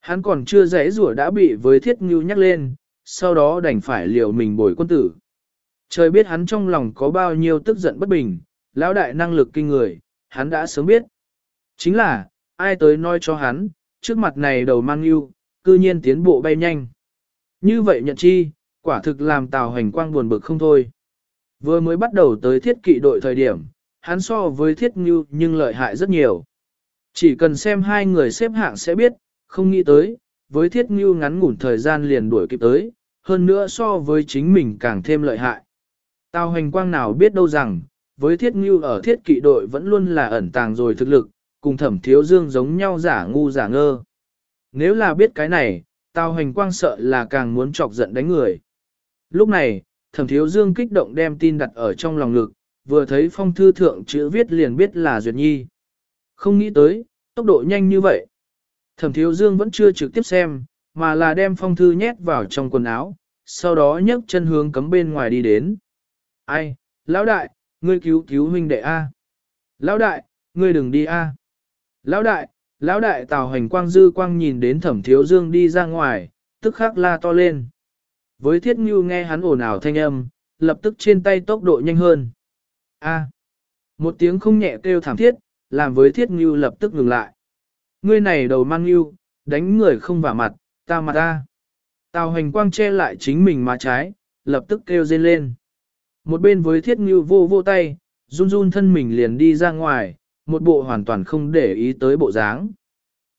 Speaker 1: Hắn còn chưa rẽ rủa đã bị với Thiết nhu nhắc lên, sau đó đành phải liều mình bồi quân tử. Trời biết hắn trong lòng có bao nhiêu tức giận bất bình, lão đại năng lực kinh người, hắn đã sớm biết. Chính là, ai tới nói cho hắn, trước mặt này đầu mang yêu, cư nhiên tiến bộ bay nhanh. Như vậy nhận chi, quả thực làm Tào Hành Quang buồn bực không thôi. Vừa mới bắt đầu tới thiết kỵ đội thời điểm, hắn so với thiết ngưu nhưng lợi hại rất nhiều. Chỉ cần xem hai người xếp hạng sẽ biết, không nghĩ tới, với thiết ngưu ngắn ngủn thời gian liền đuổi kịp tới, hơn nữa so với chính mình càng thêm lợi hại. Tào hành quang nào biết đâu rằng, với thiết ngưu ở thiết kỵ đội vẫn luôn là ẩn tàng rồi thực lực, cùng thẩm thiếu dương giống nhau giả ngu giả ngơ. Nếu là biết cái này, Tào hành quang sợ là càng muốn chọc giận đánh người. Lúc này, thẩm thiếu dương kích động đem tin đặt ở trong lòng ngực, vừa thấy phong thư thượng chữ viết liền biết là Duyệt Nhi. Không nghĩ tới, tốc độ nhanh như vậy. Thẩm thiếu dương vẫn chưa trực tiếp xem, mà là đem phong thư nhét vào trong quần áo, sau đó nhấc chân hướng cấm bên ngoài đi đến. Ai, lão đại, ngươi cứu cứu huynh đệ A. Lão đại, ngươi đừng đi A. Lão đại, lão đại tào hành quang dư quang nhìn đến thẩm thiếu dương đi ra ngoài, tức khắc la to lên. Với thiết ngưu nghe hắn ồn ào thanh âm, lập tức trên tay tốc độ nhanh hơn. A. À, một tiếng không nhẹ kêu thảm thiết, làm với thiết ngưu lập tức ngừng lại. Ngươi này đầu mang ngưu, đánh người không vả mặt, ta mặt ta. Tào hành quang che lại chính mình má trái, lập tức kêu dên lên. Một bên với thiết ngưu vô vô tay, run run thân mình liền đi ra ngoài, một bộ hoàn toàn không để ý tới bộ dáng.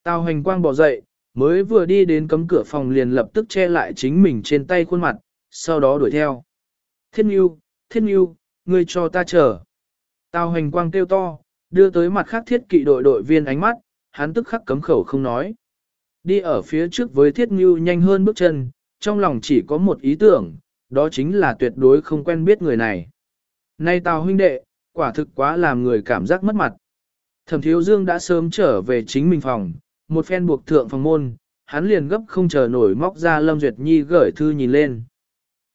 Speaker 1: Tào hành quang bỏ dậy, mới vừa đi đến cấm cửa phòng liền lập tức che lại chính mình trên tay khuôn mặt, sau đó đuổi theo. Thiên yêu, thiên yêu, ngươi cho ta chờ. Tào hành quang kêu to, đưa tới mặt khác thiết kỵ đội đội viên ánh mắt, hắn tức khắc cấm khẩu không nói. Đi ở phía trước với thiết ngưu nhanh hơn bước chân, trong lòng chỉ có một ý tưởng, đó chính là tuyệt đối không quen biết người này. Nay tào huynh đệ, quả thực quá làm người cảm giác mất mặt. Thẩm thiếu dương đã sớm trở về chính mình phòng, một phen buộc thượng phòng môn, hắn liền gấp không chờ nổi móc ra Lâm Duyệt Nhi gửi thư nhìn lên.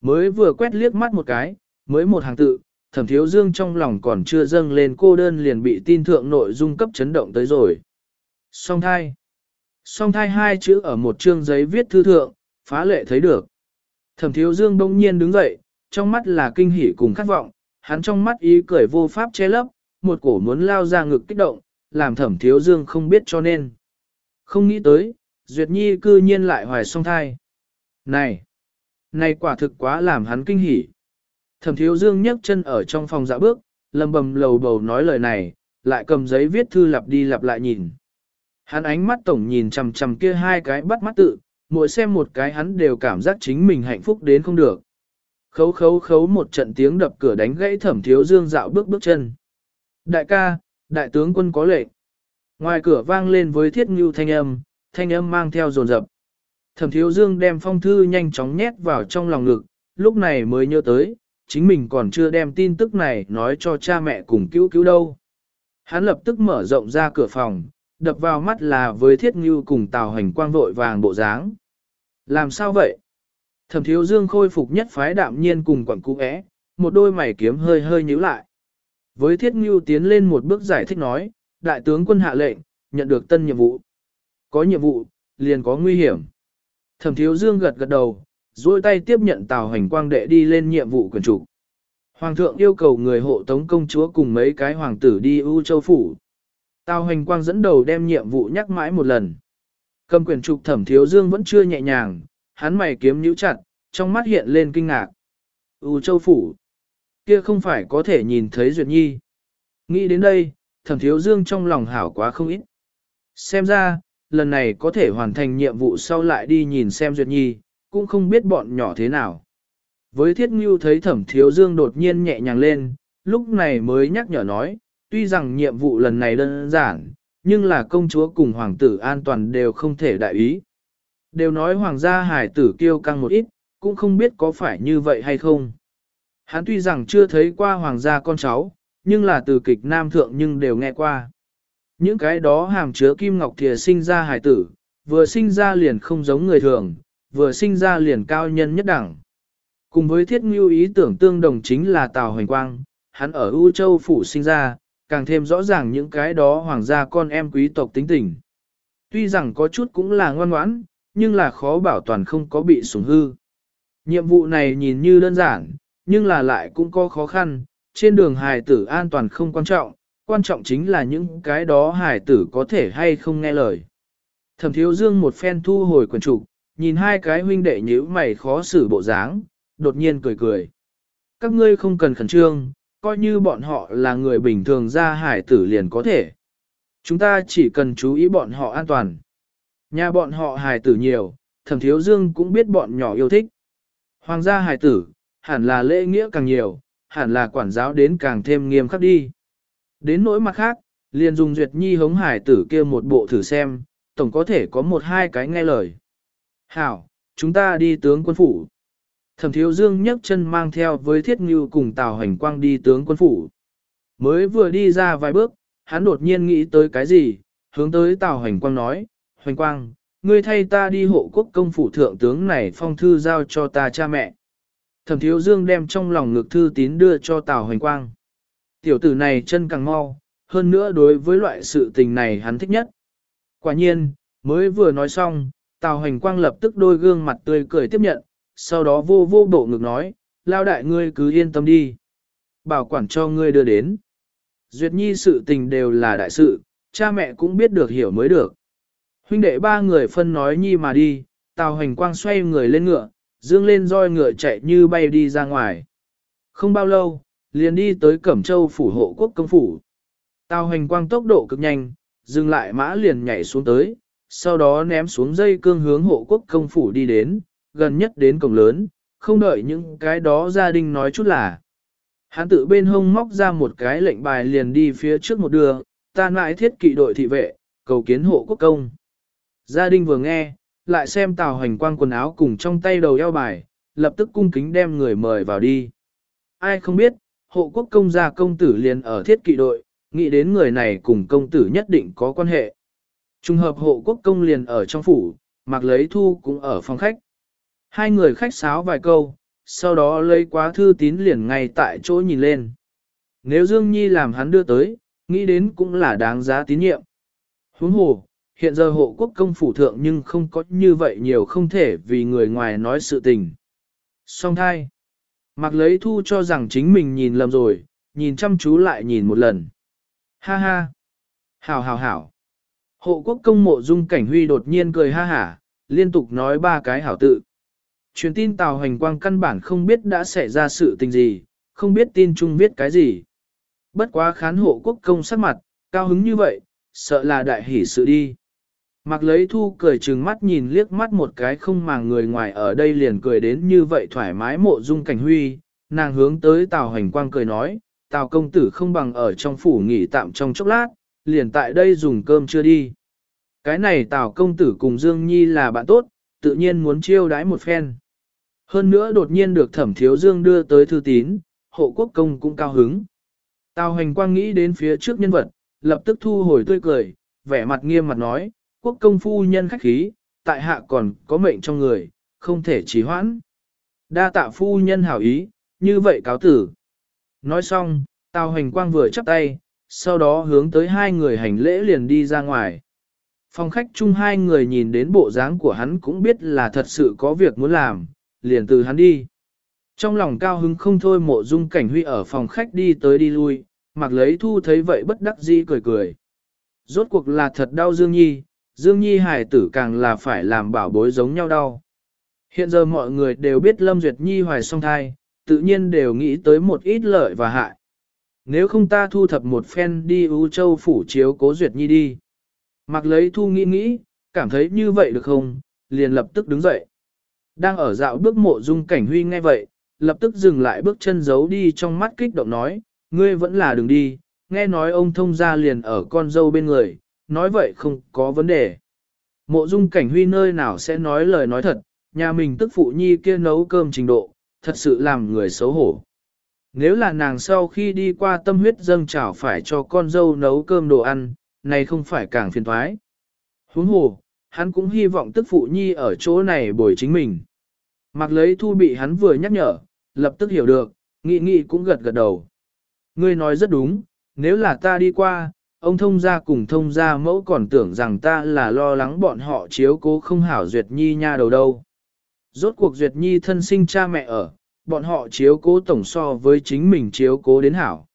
Speaker 1: Mới vừa quét liếc mắt một cái, mới một hàng tự, thẩm thiếu dương trong lòng còn chưa dâng lên cô đơn liền bị tin thượng nội dung cấp chấn động tới rồi. Song thai. Song thai hai chữ ở một chương giấy viết thư thượng, phá lệ thấy được. Thẩm thiếu dương đông nhiên đứng dậy, trong mắt là kinh hỉ cùng khát vọng, hắn trong mắt ý cười vô pháp che lấp, một cổ muốn lao ra ngực kích động, làm thẩm thiếu dương không biết cho nên. Không nghĩ tới, Duyệt Nhi cư nhiên lại hoài song thai. Này! Này quả thực quá làm hắn kinh hỉ. Thẩm thiếu dương nhấc chân ở trong phòng dạ bước, lầm bầm lầu bầu nói lời này, lại cầm giấy viết thư lặp đi lặp lại nhìn. Hắn ánh mắt tổng nhìn chằm chằm kia hai cái bắt mắt tự, mỗi xem một cái hắn đều cảm giác chính mình hạnh phúc đến không được. Khấu khấu khấu một trận tiếng đập cửa đánh gãy thẩm thiếu dương dạo bước bước chân. Đại ca, đại tướng quân có lệnh. Ngoài cửa vang lên với thiết ngưu thanh âm, thanh âm mang theo dồn dập. Thẩm thiếu dương đem phong thư nhanh chóng nhét vào trong lòng ngực, lúc này mới nhớ tới, chính mình còn chưa đem tin tức này nói cho cha mẹ cùng cứu cứu đâu. Hắn lập tức mở rộng ra cửa phòng, đập vào mắt là với thiết ngưu cùng tào hành quang vội vàng bộ dáng. Làm sao vậy? Thẩm thiếu dương khôi phục nhất phái đạm nhiên cùng quẩn cú é, một đôi mày kiếm hơi hơi nhíu lại. Với thiết ngưu tiến lên một bước giải thích nói, đại tướng quân hạ lệnh, nhận được tân nhiệm vụ. Có nhiệm vụ, liền có nguy hiểm. Thẩm thiếu dương gật gật đầu, duỗi tay tiếp nhận tào hành quang đệ đi lên nhiệm vụ quyền chủ. Hoàng thượng yêu cầu người hộ tống công chúa cùng mấy cái hoàng tử đi U Châu Phủ. Tào hành quang dẫn đầu đem nhiệm vụ nhắc mãi một lần. Cầm quyền trục thẩm thiếu dương vẫn chưa nhẹ nhàng, hắn mày kiếm nhíu chặt, trong mắt hiện lên kinh ngạc. U Châu Phủ. Kia không phải có thể nhìn thấy Duyệt Nhi. Nghĩ đến đây, thẩm thiếu dương trong lòng hảo quá không ít. Xem ra, lần này có thể hoàn thành nhiệm vụ sau lại đi nhìn xem Duyệt Nhi, cũng không biết bọn nhỏ thế nào. Với thiết ngưu thấy thẩm thiếu dương đột nhiên nhẹ nhàng lên, lúc này mới nhắc nhở nói, tuy rằng nhiệm vụ lần này đơn giản, nhưng là công chúa cùng hoàng tử an toàn đều không thể đại ý. Đều nói hoàng gia hải tử kiêu căng một ít, cũng không biết có phải như vậy hay không. Hắn tuy rằng chưa thấy qua hoàng gia con cháu, nhưng là từ kịch nam thượng nhưng đều nghe qua. Những cái đó hàm chứa kim ngọc thìa sinh ra hải tử, vừa sinh ra liền không giống người thường, vừa sinh ra liền cao nhân nhất đẳng. Cùng với thiết ngưu ý tưởng tương đồng chính là Tào Hoành Quang, hắn ở U Châu Phủ sinh ra, càng thêm rõ ràng những cái đó hoàng gia con em quý tộc tính tình. Tuy rằng có chút cũng là ngoan ngoãn, nhưng là khó bảo toàn không có bị sủng hư. Nhiệm vụ này nhìn như đơn giản, nhưng là lại cũng có khó khăn, trên đường hài tử an toàn không quan trọng, quan trọng chính là những cái đó hài tử có thể hay không nghe lời. Thẩm thiếu dương một phen thu hồi quần trục, nhìn hai cái huynh đệ nhíu mày khó xử bộ dáng, đột nhiên cười cười. Các ngươi không cần khẩn trương, coi như bọn họ là người bình thường ra hải tử liền có thể. Chúng ta chỉ cần chú ý bọn họ an toàn. Nhà bọn họ hải tử nhiều, thẩm thiếu dương cũng biết bọn nhỏ yêu thích. Hoàng gia hải tử, hẳn là lễ nghĩa càng nhiều, hẳn là quản giáo đến càng thêm nghiêm khắc đi. Đến nỗi mặt khác, liền dùng duyệt nhi hống hải tử kia một bộ thử xem, tổng có thể có một hai cái nghe lời. Hảo, chúng ta đi tướng quân phủ. Thẩm thiếu dương nhấc chân mang theo với thiết ngưu cùng tào hành quang đi tướng quân phủ. Mới vừa đi ra vài bước, hắn đột nhiên nghĩ tới cái gì, hướng tới tào hành quang nói, hành quang, ngươi thay ta đi hộ quốc công phủ thượng tướng này phong thư giao cho ta cha mẹ. Thẩm thiếu dương đem trong lòng ngực thư tín đưa cho tào hoành quang. Tiểu tử này chân càng mau, hơn nữa đối với loại sự tình này hắn thích nhất. Quả nhiên, mới vừa nói xong, Tào Hành Quang lập tức đôi gương mặt tươi cười tiếp nhận, sau đó vô vô bộ ngực nói, lao đại ngươi cứ yên tâm đi. Bảo quản cho ngươi đưa đến. Duyệt nhi sự tình đều là đại sự, cha mẹ cũng biết được hiểu mới được. Huynh đệ ba người phân nói nhi mà đi, Tào Hành Quang xoay người lên ngựa, dương lên roi ngựa chạy như bay đi ra ngoài. Không bao lâu, liền đi tới Cẩm Châu phủ hộ quốc công phủ. Tào Hành Quang tốc độ cực nhanh, dừng lại mã liền nhảy xuống tới, sau đó ném xuống dây cương hướng hộ quốc công phủ đi đến, gần nhất đến cổng lớn, không đợi những cái đó gia đình nói chút là. Hắn tự bên hông móc ra một cái lệnh bài liền đi phía trước một đường, ta mãi thiết kỵ đội thị vệ, cầu kiến hộ quốc công. Gia đình vừa nghe, lại xem tào hành quang quần áo cùng trong tay đầu eo bài, lập tức cung kính đem người mời vào đi. Ai không biết, hộ quốc công gia công tử liền ở thiết kỵ đội, nghĩ đến người này cùng công tử nhất định có quan hệ. Trùng hợp hộ quốc công liền ở trong phủ, mặc lấy thu cũng ở phòng khách. Hai người khách sáo vài câu, sau đó lấy quá thư tín liền ngay tại chỗ nhìn lên. Nếu Dương Nhi làm hắn đưa tới, nghĩ đến cũng là đáng giá tín nhiệm. Huống hồ, hiện giờ hộ quốc công phủ thượng nhưng không có như vậy nhiều không thể vì người ngoài nói sự tình. Song thai. Mặc lấy thu cho rằng chính mình nhìn lầm rồi, nhìn chăm chú lại nhìn một lần. Ha ha. Hảo hảo hảo. Hộ quốc công mộ dung cảnh huy đột nhiên cười ha hả, liên tục nói ba cái hảo tự. Truyền tin Tào Hành Quang căn bản không biết đã xảy ra sự tình gì, không biết tin chung viết cái gì. Bất quá khán hộ quốc công sắc mặt, cao hứng như vậy, sợ là đại hỷ sự đi. Mặc lấy thu cười trừng mắt nhìn liếc mắt một cái không màng người ngoài ở đây liền cười đến như vậy thoải mái mộ dung cảnh huy, nàng hướng tới Tào Hành Quang cười nói, Tào công tử không bằng ở trong phủ nghỉ tạm trong chốc lát, liền tại đây dùng cơm chưa đi. Cái này Tào công tử cùng Dương Nhi là bạn tốt, tự nhiên muốn chiêu đãi một phen. Hơn nữa đột nhiên được thẩm thiếu Dương đưa tới thư tín, hộ quốc công cũng cao hứng. Tào hành quang nghĩ đến phía trước nhân vật, lập tức thu hồi tươi cười, vẻ mặt nghiêm mặt nói, quốc công phu nhân khách khí, tại hạ còn có mệnh trong người, không thể trì hoãn. Đa tạ phu nhân hảo ý, như vậy cáo tử. Nói xong, Tào hành quang vừa chắp tay, sau đó hướng tới hai người hành lễ liền đi ra ngoài. Phòng khách chung hai người nhìn đến bộ dáng của hắn cũng biết là thật sự có việc muốn làm, liền từ hắn đi. Trong lòng cao hứng không thôi mộ dung cảnh huy ở phòng khách đi tới đi lui, mặc lấy thu thấy vậy bất đắc dĩ cười cười. Rốt cuộc là thật đau Dương Nhi, Dương Nhi hài tử càng là phải làm bảo bối giống nhau đau. Hiện giờ mọi người đều biết Lâm Duyệt Nhi hoài song thai, tự nhiên đều nghĩ tới một ít lợi và hại. Nếu không ta thu thập một phen đi U Châu phủ chiếu cố Duyệt Nhi đi. Mặc lấy thu nghĩ nghĩ, cảm thấy như vậy được không, liền lập tức đứng dậy. Đang ở dạo bước mộ dung cảnh huy nghe vậy, lập tức dừng lại bước chân giấu đi trong mắt kích động nói, ngươi vẫn là đừng đi, nghe nói ông thông gia liền ở con dâu bên người, nói vậy không có vấn đề. Mộ dung cảnh huy nơi nào sẽ nói lời nói thật, nhà mình tức phụ nhi kia nấu cơm trình độ, thật sự làm người xấu hổ. Nếu là nàng sau khi đi qua tâm huyết dâng trào phải cho con dâu nấu cơm đồ ăn, này không phải càng phiền thoái. Huống hồ, hắn cũng hy vọng tức phụ nhi ở chỗ này bồi chính mình. Mặc lấy thu bị hắn vừa nhắc nhở, lập tức hiểu được, nghị nghị cũng gật gật đầu. Ngươi nói rất đúng, nếu là ta đi qua, ông thông gia cùng thông gia mẫu còn tưởng rằng ta là lo lắng bọn họ chiếu cố không hảo Duyệt Nhi nha đầu đâu. Rốt cuộc Duyệt Nhi thân sinh cha mẹ ở, bọn họ chiếu cố tổng so với chính mình chiếu cố đến hảo.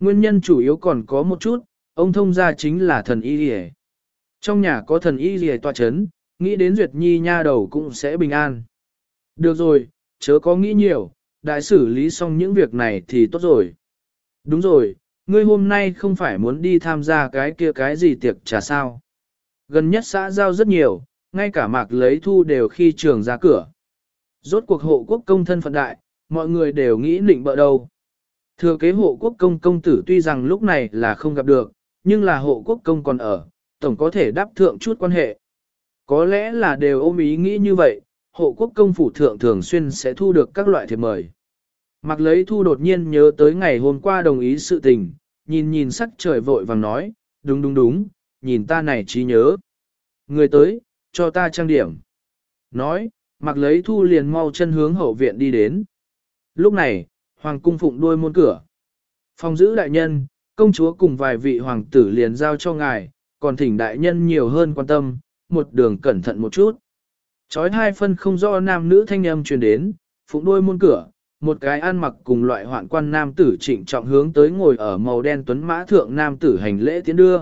Speaker 1: Nguyên nhân chủ yếu còn có một chút, ông thông gia chính là thần y rìa. Trong nhà có thần y rìa tòa chấn, nghĩ đến Duyệt Nhi nha đầu cũng sẽ bình an. Được rồi, chớ có nghĩ nhiều, đại xử lý xong những việc này thì tốt rồi. Đúng rồi, ngươi hôm nay không phải muốn đi tham gia cái kia cái gì tiệc trà sao. Gần nhất xã giao rất nhiều, ngay cả mạc lấy thu đều khi trường ra cửa. Rốt cuộc hộ quốc công thân phận đại, mọi người đều nghĩ định bợ đâu. Thừa kế hộ quốc công công tử tuy rằng lúc này là không gặp được, nhưng là hộ quốc công còn ở, tổng có thể đáp thượng chút quan hệ. Có lẽ là đều ôm ý nghĩ như vậy, hộ quốc công phủ thượng thường xuyên sẽ thu được các loại thiệp mời. Mặc lấy thu đột nhiên nhớ tới ngày hôm qua đồng ý sự tình, nhìn nhìn sắc trời vội vàng nói, đúng đúng đúng, nhìn ta này trí nhớ. Người tới, cho ta trang điểm. Nói, mặc lấy thu liền mau chân hướng hậu viện đi đến. Lúc này, hoàng cung phụng đuôi môn cửa. Phòng giữ đại nhân, công chúa cùng vài vị hoàng tử liền giao cho ngài, còn thỉnh đại nhân nhiều hơn quan tâm, một đường cẩn thận một chút. Chói hai phân không do nam nữ thanh âm truyền đến, phụng đôi môn cửa, một cái ăn mặc cùng loại hoạn quan nam tử trịnh trọng hướng tới ngồi ở màu đen tuấn mã thượng nam tử hành lễ tiến đưa.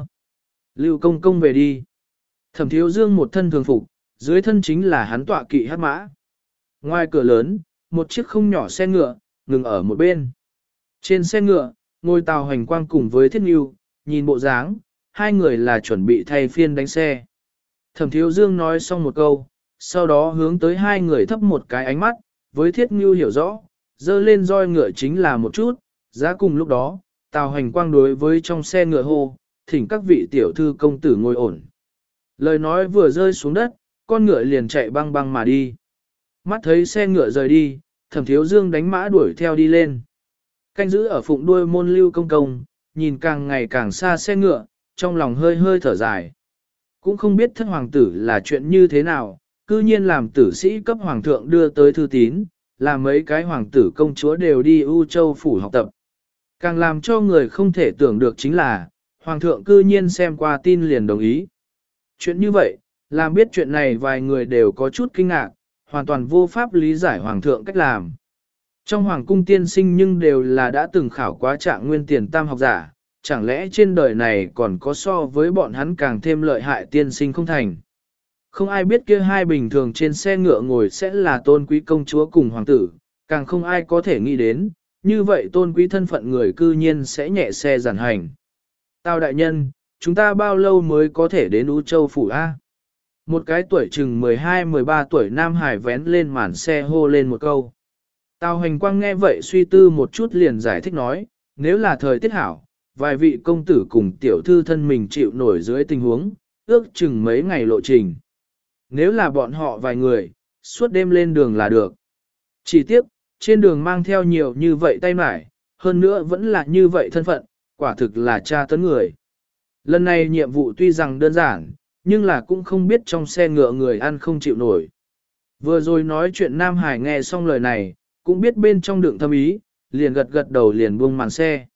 Speaker 1: Lưu công công về đi. Thẩm thiếu dương một thân thường phục, dưới thân chính là hắn tọa kỵ hát mã. Ngoài cửa lớn, một chiếc không nhỏ xe ngựa, ngừng ở một bên. Trên xe ngựa, ngồi tàu hành quang cùng với thiết nghiêu, nhìn bộ dáng, hai người là chuẩn bị thay phiên đánh xe. Thẩm thiếu dương nói xong một câu, sau đó hướng tới hai người thấp một cái ánh mắt, với thiết nghiêu hiểu rõ, dơ lên roi ngựa chính là một chút, giá cùng lúc đó, tào hành quang đối với trong xe ngựa hô, thỉnh các vị tiểu thư công tử ngồi ổn. Lời nói vừa rơi xuống đất, con ngựa liền chạy băng băng mà đi. Mắt thấy xe ngựa rời đi, thẩm thiếu dương đánh mã đuổi theo đi lên. Canh giữ ở phụng đuôi môn lưu công công, nhìn càng ngày càng xa xe ngựa, trong lòng hơi hơi thở dài. Cũng không biết thất hoàng tử là chuyện như thế nào, cư nhiên làm tử sĩ cấp hoàng thượng đưa tới thư tín, là mấy cái hoàng tử công chúa đều đi U Châu phủ học tập. Càng làm cho người không thể tưởng được chính là, hoàng thượng cư nhiên xem qua tin liền đồng ý. Chuyện như vậy, làm biết chuyện này vài người đều có chút kinh ngạc, hoàn toàn vô pháp lý giải hoàng thượng cách làm. Trong hoàng cung tiên sinh nhưng đều là đã từng khảo quá trạng nguyên tiền tam học giả, chẳng lẽ trên đời này còn có so với bọn hắn càng thêm lợi hại tiên sinh không thành. Không ai biết kia hai bình thường trên xe ngựa ngồi sẽ là tôn quý công chúa cùng hoàng tử, càng không ai có thể nghĩ đến, như vậy tôn quý thân phận người cư nhiên sẽ nhẹ xe giản hành. Tào đại nhân, chúng ta bao lâu mới có thể đến U Châu Phủ A? Một cái tuổi chừng 12-13 tuổi Nam Hải vén lên màn xe hô lên một câu. Tào hành quang nghe vậy suy tư một chút liền giải thích nói, nếu là thời tiết hảo, vài vị công tử cùng tiểu thư thân mình chịu nổi dưới tình huống, ước chừng mấy ngày lộ trình. Nếu là bọn họ vài người, suốt đêm lên đường là được. Chỉ tiếc, trên đường mang theo nhiều như vậy tay mải, hơn nữa vẫn là như vậy thân phận, quả thực là cha tấn người. Lần này nhiệm vụ tuy rằng đơn giản, nhưng là cũng không biết trong xe ngựa người ăn không chịu nổi. Vừa rồi nói chuyện Nam Hải nghe xong lời này, cũng biết bên trong đường thâm ý, liền gật gật đầu liền buông màn xe.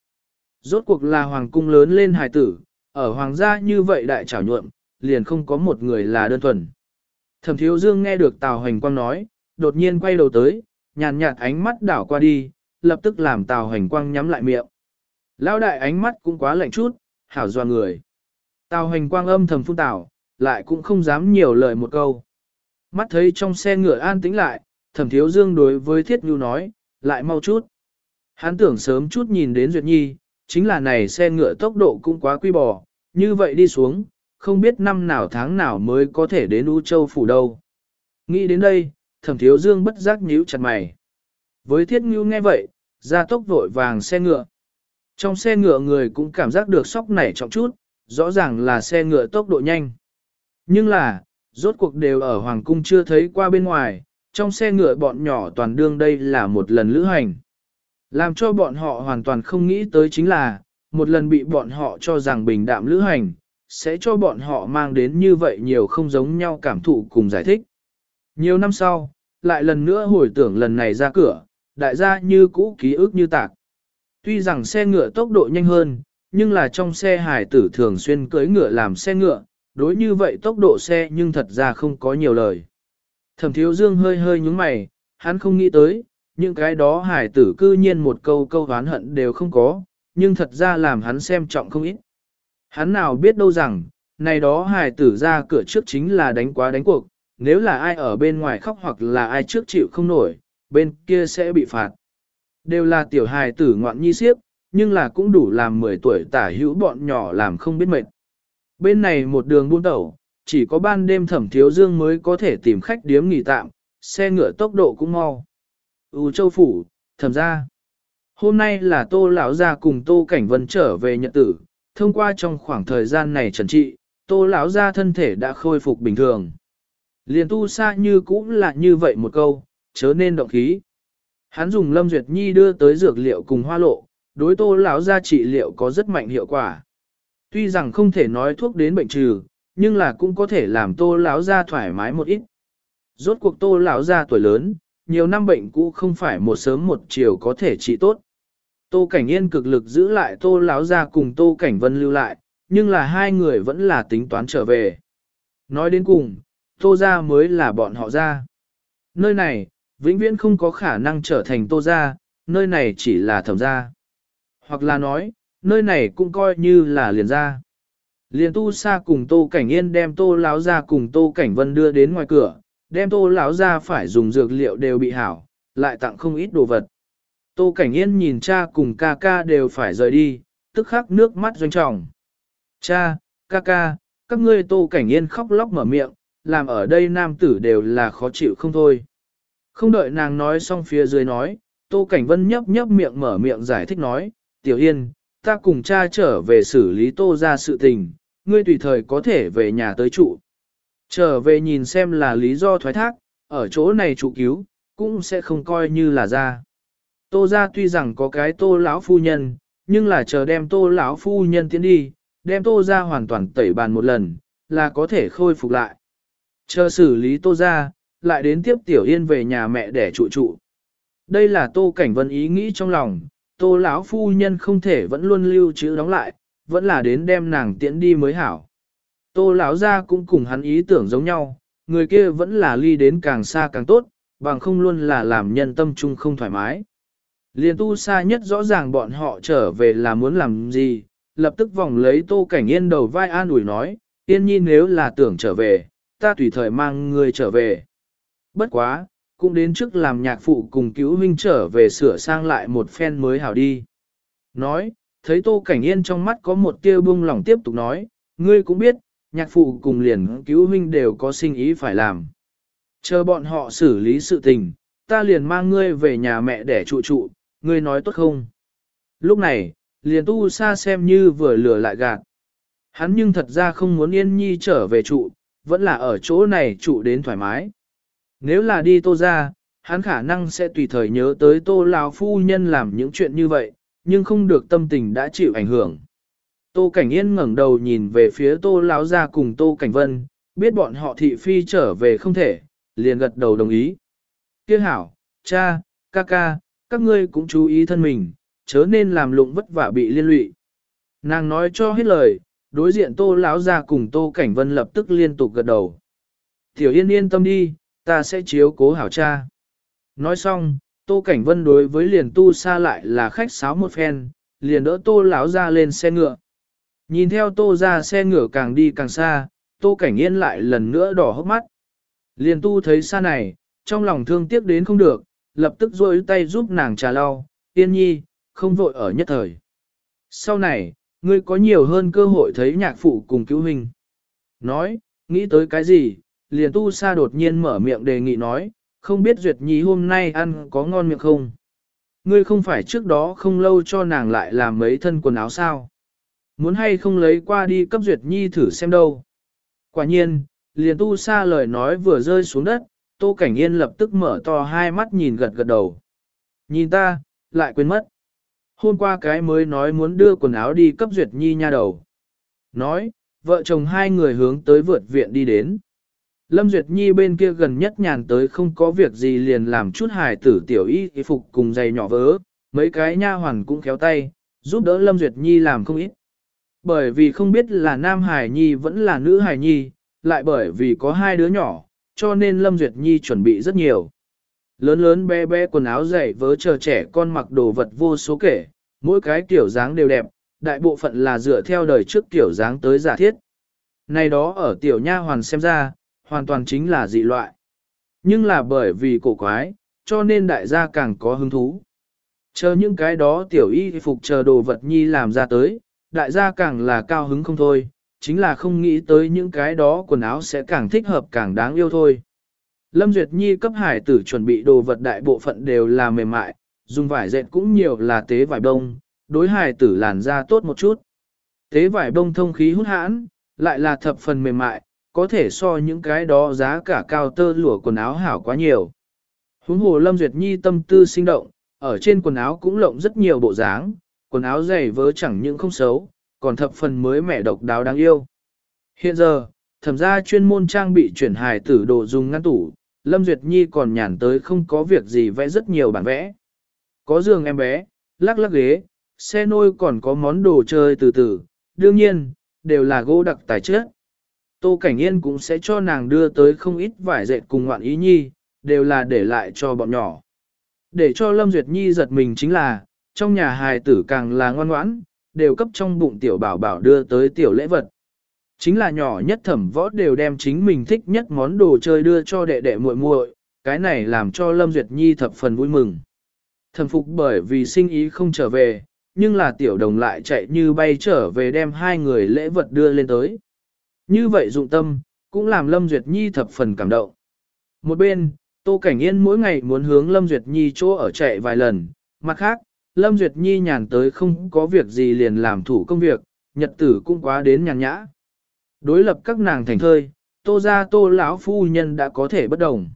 Speaker 1: Rốt cuộc là hoàng cung lớn lên hài tử, ở hoàng gia như vậy đại trảo nhuộm, liền không có một người là đơn thuần. Thẩm thiếu dương nghe được Tào Hành Quang nói, đột nhiên quay đầu tới, nhàn nhạt ánh mắt đảo qua đi, lập tức làm Tào Hành Quang nhắm lại miệng. Lão đại ánh mắt cũng quá lạnh chút, hảo doa người. Tào Hành Quang âm thầm phun tào, lại cũng không dám nhiều lời một câu. Mắt thấy trong xe ngựa an tĩnh lại, thẩm thiếu dương đối với Thiết Nhu nói, lại mau chút. Hắn tưởng sớm chút nhìn đến Duyệt Nhi, chính là này xe ngựa tốc độ cũng quá quy bò, như vậy đi xuống, không biết năm nào tháng nào mới có thể đến U Châu phủ đâu. Nghĩ đến đây, thẩm thiếu dương bất giác nhíu chặt mày. Với thiết ngưu nghe vậy, ra tốc vội vàng xe ngựa. Trong xe ngựa người cũng cảm giác được sóc nảy trọng chút, rõ ràng là xe ngựa tốc độ nhanh. Nhưng là, rốt cuộc đều ở Hoàng Cung chưa thấy qua bên ngoài, trong xe ngựa bọn nhỏ toàn đương đây là một lần lữ hành. Làm cho bọn họ hoàn toàn không nghĩ tới chính là, một lần bị bọn họ cho rằng bình đạm lữ hành, sẽ cho bọn họ mang đến như vậy nhiều không giống nhau cảm thụ cùng giải thích. Nhiều năm sau, lại lần nữa hồi tưởng lần này ra cửa, đại gia như cũ ký ức như tạc. Tuy rằng xe ngựa tốc độ nhanh hơn, nhưng là trong xe hải tử thường xuyên cưỡi ngựa làm xe ngựa, đối như vậy tốc độ xe nhưng thật ra không có nhiều lời. Thẩm thiếu dương hơi hơi nhúng mày, hắn không nghĩ tới, những cái đó hải tử cư nhiên một câu câu oán hận đều không có, nhưng thật ra làm hắn xem trọng không ít. Hắn nào biết đâu rằng, này đó hài tử ra cửa trước chính là đánh quá đánh cuộc, nếu là ai ở bên ngoài khóc hoặc là ai trước chịu không nổi, bên kia sẽ bị phạt. Đều là tiểu hài tử ngoạn nhi siếp, nhưng là cũng đủ làm 10 tuổi tả hữu bọn nhỏ làm không biết mệt. Bên này một đường buôn tẩu, chỉ có ban đêm thẩm thiếu dương mới có thể tìm khách điếm nghỉ tạm, xe ngựa tốc độ cũng mau. U châu phủ, thẩm ra. Hôm nay là tô lão gia cùng tô cảnh vân trở về nhật tử, thông qua trong khoảng thời gian này trần trị, tô lão gia thân thể đã khôi phục bình thường. Liền tu xa như cũng là như vậy một câu, chớ nên động khí. Hắn dùng Lâm Duyệt Nhi đưa tới dược liệu cùng hoa lộ, đối tô lão gia trị liệu có rất mạnh hiệu quả. Tuy rằng không thể nói thuốc đến bệnh trừ, nhưng là cũng có thể làm tô lão gia thoải mái một ít. Rốt cuộc tô lão gia tuổi lớn, nhiều năm bệnh cũ không phải một sớm một chiều có thể trị tốt. Tô Cảnh Yên cực lực giữ lại Tô Láo ra cùng Tô Cảnh Vân lưu lại, nhưng là hai người vẫn là tính toán trở về. Nói đến cùng, Tô gia mới là bọn họ ra. Nơi này, vĩnh viễn không có khả năng trở thành Tô gia, nơi này chỉ là thẩm gia. Hoặc là nói, nơi này cũng coi như là liền gia. Liền tu sa cùng Tô Cảnh Yên đem Tô Láo ra cùng Tô Cảnh Vân đưa đến ngoài cửa, đem Tô Láo ra phải dùng dược liệu đều bị hảo, lại tặng không ít đồ vật. Tô Cảnh Yên nhìn cha cùng ca ca đều phải rời đi, tức khắc nước mắt doanh trọng. Cha, ca ca, các ngươi tô cảnh yên khóc lóc mở miệng, làm ở đây nam tử đều là khó chịu không thôi. Không đợi nàng nói xong phía dưới nói, tô cảnh vân nhấp nhấp miệng mở miệng giải thích nói, tiểu yên, ta cùng cha trở về xử lý tô ra sự tình, ngươi tùy thời có thể về nhà tới trụ. Trở về nhìn xem là lý do thoái thác, ở chỗ này trụ cứu, cũng sẽ không coi như là ra. Tô ra tuy rằng có cái tô lão phu nhân, nhưng là chờ đem tô lão phu nhân tiến đi, đem tô ra hoàn toàn tẩy bàn một lần, là có thể khôi phục lại. Chờ xử lý tô ra, lại đến tiếp tiểu yên về nhà mẹ để trụ trụ. Đây là tô cảnh vân ý nghĩ trong lòng, tô lão phu nhân không thể vẫn luôn lưu trữ đóng lại, vẫn là đến đem nàng tiễn đi mới hảo. Tô lão ra cũng cùng hắn ý tưởng giống nhau, người kia vẫn là ly đến càng xa càng tốt, bằng không luôn là làm nhân tâm trung không thoải mái liền tu xa nhất rõ ràng bọn họ trở về là muốn làm gì, lập tức vòng lấy tô cảnh yên đầu vai an ủi nói, yên nhi nếu là tưởng trở về, ta tùy thời mang người trở về. Bất quá, cũng đến trước làm nhạc phụ cùng cứu huynh trở về sửa sang lại một phen mới hảo đi. Nói, thấy tô cảnh yên trong mắt có một tia buông lòng tiếp tục nói, ngươi cũng biết, nhạc phụ cùng liền cứu huynh đều có sinh ý phải làm. Chờ bọn họ xử lý sự tình, ta liền mang ngươi về nhà mẹ để trụ trụ, ngươi nói tốt không? Lúc này, liền tu xa xem như vừa lửa lại gạt. Hắn nhưng thật ra không muốn yên nhi trở về trụ, vẫn là ở chỗ này trụ đến thoải mái. Nếu là đi tô ra, hắn khả năng sẽ tùy thời nhớ tới tô lão phu nhân làm những chuyện như vậy, nhưng không được tâm tình đã chịu ảnh hưởng. Tô Cảnh Yên ngẩng đầu nhìn về phía Tô Lão gia cùng Tô Cảnh Vân, biết bọn họ thị phi trở về không thể, liền gật đầu đồng ý. Tiếc hảo, cha, ca ca, các ngươi cũng chú ý thân mình, chớ nên làm lụng vất vả bị liên lụy. Nàng nói cho hết lời, đối diện Tô Lão gia cùng Tô Cảnh Vân lập tức liên tục gật đầu. Tiểu Yên yên tâm đi, ta sẽ chiếu cố hảo cha. Nói xong, Tô Cảnh Vân đối với liền tu xa lại là khách sáo một phen, liền đỡ Tô Lão gia lên xe ngựa. Nhìn theo tô ra xe ngựa càng đi càng xa, tô cảnh yên lại lần nữa đỏ hốc mắt. Liền tu thấy xa này, trong lòng thương tiếc đến không được, lập tức rôi tay giúp nàng trà lau, yên nhi, không vội ở nhất thời. Sau này, ngươi có nhiều hơn cơ hội thấy nhạc phụ cùng cứu hình. Nói, nghĩ tới cái gì, liền tu sa đột nhiên mở miệng đề nghị nói, không biết Duyệt Nhi hôm nay ăn có ngon miệng không? Ngươi không phải trước đó không lâu cho nàng lại làm mấy thân quần áo sao? Muốn hay không lấy qua đi cấp duyệt nhi thử xem đâu. Quả nhiên, liền tu Sa lời nói vừa rơi xuống đất, tô cảnh yên lập tức mở to hai mắt nhìn gật gật đầu. Nhìn ta, lại quên mất. Hôm qua cái mới nói muốn đưa quần áo đi cấp duyệt nhi nha đầu. Nói, vợ chồng hai người hướng tới vượt viện đi đến. Lâm Duyệt Nhi bên kia gần nhất nhàn tới không có việc gì liền làm chút hài tử tiểu y phục cùng giày nhỏ vớ, mấy cái nha hoàn cũng khéo tay, giúp đỡ Lâm Duyệt Nhi làm không ít. Bởi vì không biết là nam hài nhi vẫn là nữ hài nhi, lại bởi vì có hai đứa nhỏ, cho nên Lâm Duyệt Nhi chuẩn bị rất nhiều. Lớn lớn bé bé quần áo dày vớ chờ trẻ con mặc đồ vật vô số kể, mỗi cái kiểu dáng đều đẹp, đại bộ phận là dựa theo đời trước kiểu dáng tới giả thiết. Này đó ở tiểu nha hoàn xem ra, hoàn toàn chính là dị loại. Nhưng là bởi vì cổ quái, cho nên đại gia càng có hứng thú. Chờ những cái đó tiểu y phục chờ đồ vật nhi làm ra tới, đại gia càng là cao hứng không thôi, chính là không nghĩ tới những cái đó quần áo sẽ càng thích hợp càng đáng yêu thôi. Lâm Duyệt Nhi cấp hải tử chuẩn bị đồ vật đại bộ phận đều là mềm mại, dùng vải dệt cũng nhiều là tế vải bông, đối hải tử làn da tốt một chút. Tế vải bông thông khí hút hãn, lại là thập phần mềm mại, có thể so những cái đó giá cả cao tơ lụa quần áo hảo quá nhiều. Huống hồ Lâm Duyệt Nhi tâm tư sinh động, ở trên quần áo cũng lộng rất nhiều bộ dáng, quần áo dày vớ chẳng những không xấu, còn thập phần mới mẻ độc đáo đáng yêu. Hiện giờ, thẩm gia chuyên môn trang bị chuyển hài tử đồ dùng ngăn tủ, Lâm Duyệt Nhi còn nhàn tới không có việc gì vẽ rất nhiều bản vẽ. Có giường em bé, lắc lắc ghế, xe nôi còn có món đồ chơi từ từ, đương nhiên, đều là gỗ đặc tài chất. Tô Cảnh Yên cũng sẽ cho nàng đưa tới không ít vải dệt cùng ngoạn ý nhi, đều là để lại cho bọn nhỏ. Để cho Lâm Duyệt Nhi giật mình chính là, trong nhà hài tử càng là ngoan ngoãn, đều cấp trong bụng tiểu bảo bảo đưa tới tiểu lễ vật. Chính là nhỏ nhất thẩm võ đều đem chính mình thích nhất món đồ chơi đưa cho đệ đệ muội muội, cái này làm cho Lâm Duyệt Nhi thập phần vui mừng. Thẩm phục bởi vì sinh ý không trở về, nhưng là tiểu đồng lại chạy như bay trở về đem hai người lễ vật đưa lên tới. Như vậy dụng tâm, cũng làm Lâm Duyệt Nhi thập phần cảm động. Một bên, Tô Cảnh Yên mỗi ngày muốn hướng Lâm Duyệt Nhi chỗ ở chạy vài lần, mặt khác, Lâm Duyệt Nhi nhàn tới không có việc gì liền làm thủ công việc, nhật tử cũng quá đến nhàn nhã. Đối lập các nàng thành thơi, Tô gia Tô lão phu nhân đã có thể bất đồng.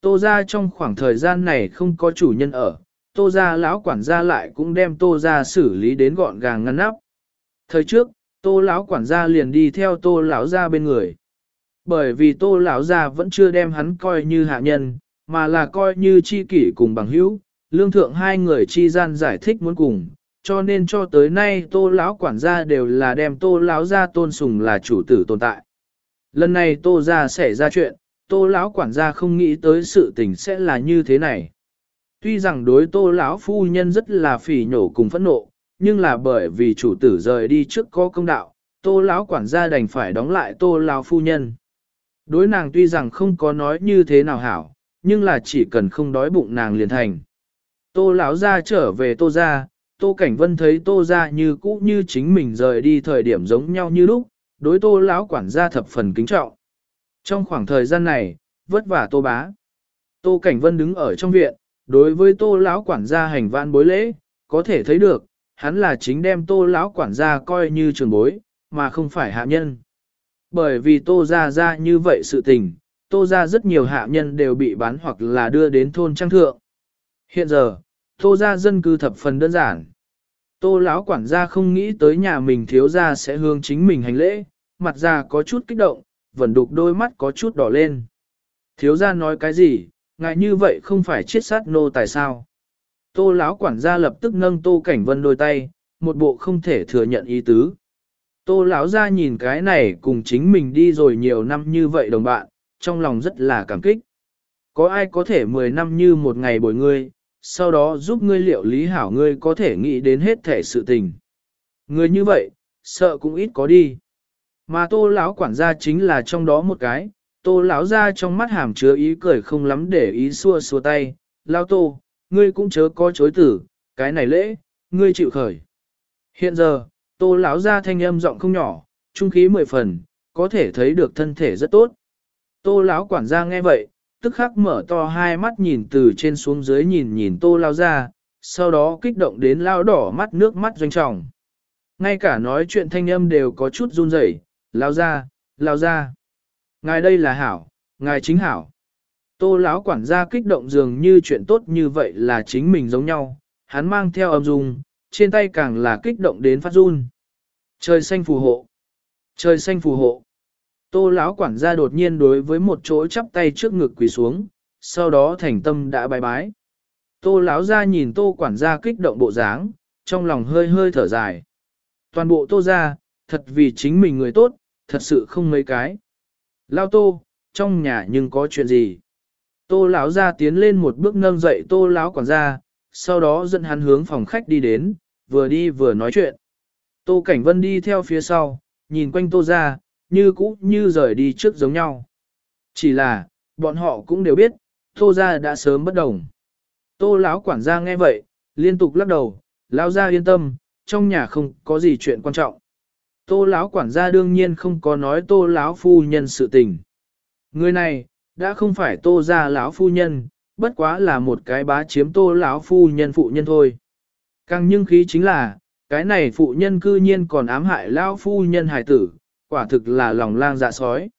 Speaker 1: Tô gia trong khoảng thời gian này không có chủ nhân ở, Tô gia lão quản gia lại cũng đem Tô gia xử lý đến gọn gàng ngăn nắp. Thời trước, Tô lão quản gia liền đi theo Tô lão gia bên người. Bởi vì Tô lão gia vẫn chưa đem hắn coi như hạ nhân, mà là coi như chi kỷ cùng bằng hữu, lương thượng hai người chi gian giải thích muốn cùng, cho nên cho tới nay Tô lão quản gia đều là đem Tô lão gia tôn sùng là chủ tử tồn tại. Lần này Tô gia xảy ra chuyện, Tô lão quản gia không nghĩ tới sự tình sẽ là như thế này. Tuy rằng đối Tô lão phu nhân rất là phỉ nhổ cùng phẫn nộ, nhưng là bởi vì chủ tử rời đi trước có công đạo, Tô lão quản gia đành phải đóng lại Tô lão phu nhân. Đối nàng tuy rằng không có nói như thế nào hảo, nhưng là chỉ cần không đói bụng nàng liền thành. Tô lão Ra trở về Tô gia, Tô Cảnh Vân thấy Tô gia như cũ như chính mình rời đi thời điểm giống nhau như lúc, đối Tô lão quản gia thập phần kính trọng. Trong khoảng thời gian này, vất vả Tô bá. Tô Cảnh Vân đứng ở trong viện, đối với Tô lão quản gia hành văn bối lễ, có thể thấy được, hắn là chính đem Tô lão quản gia coi như trường bối, mà không phải hạ nhân. Bởi vì Tô gia ra như vậy sự tình, Tô gia rất nhiều hạ nhân đều bị bán hoặc là đưa đến thôn trang thượng. Hiện giờ, Tô gia dân cư thập phần đơn giản. Tô lão quản gia không nghĩ tới nhà mình thiếu gia sẽ hướng chính mình hành lễ, mặt ra có chút kích động, vẫn đục đôi mắt có chút đỏ lên. Thiếu gia nói cái gì, ngại như vậy không phải chiết sát nô tài sao. Tô lão quản gia lập tức nâng Tô Cảnh Vân đôi tay, một bộ không thể thừa nhận ý tứ. Tô lão gia nhìn cái này cùng chính mình đi rồi nhiều năm như vậy đồng bạn, trong lòng rất là cảm kích. Có ai có thể 10 năm như một ngày bồi ngươi, sau đó giúp ngươi liệu lý hảo ngươi có thể nghĩ đến hết thể sự tình. Người như vậy, sợ cũng ít có đi. Mà tô lão quản gia chính là trong đó một cái, tô lão ra trong mắt hàm chứa ý cười không lắm để ý xua xua tay, lao tô, ngươi cũng chớ có chối tử, cái này lễ, ngươi chịu khởi. Hiện giờ, tô lão ra thanh âm giọng không nhỏ, trung khí mười phần, có thể thấy được thân thể rất tốt. Tô lão quản gia nghe vậy, tức khắc mở to hai mắt nhìn từ trên xuống dưới nhìn nhìn tô lao ra, sau đó kích động đến lao đỏ mắt nước mắt doanh trọng. Ngay cả nói chuyện thanh âm đều có chút run rẩy, lao ra, lao ra. Ngài đây là hảo, ngài chính hảo. Tô lão quản gia kích động dường như chuyện tốt như vậy là chính mình giống nhau, hắn mang theo âm dung, trên tay càng là kích động đến phát run. Trời xanh phù hộ. Trời xanh phù hộ. Tô lão quản gia đột nhiên đối với một chỗ chắp tay trước ngực quỳ xuống, sau đó thành tâm đã bái bái. Tô lão gia nhìn tô quản gia kích động bộ dáng, trong lòng hơi hơi thở dài. Toàn bộ tô gia, thật vì chính mình người tốt, thật sự không mấy cái. Lao tô, trong nhà nhưng có chuyện gì? Tô lão gia tiến lên một bước nâng dậy tô lão quản gia, sau đó dẫn hắn hướng phòng khách đi đến, vừa đi vừa nói chuyện. Tô Cảnh Vân đi theo phía sau, nhìn quanh tô gia, như cũ như rời đi trước giống nhau. Chỉ là, bọn họ cũng đều biết, tô gia đã sớm bất đồng. Tô lão quản gia nghe vậy, liên tục lắc đầu, lão gia yên tâm, trong nhà không có gì chuyện quan trọng. Tô lão quản gia đương nhiên không có nói tô lão phu nhân sự tình. Người này, đã không phải tô gia lão phu nhân, bất quá là một cái bá chiếm tô lão phu nhân phụ nhân thôi. Càng nhưng khí chính là, cái này phụ nhân cư nhiên còn ám hại lão phu nhân hài tử, quả thực là lòng lang dạ sói.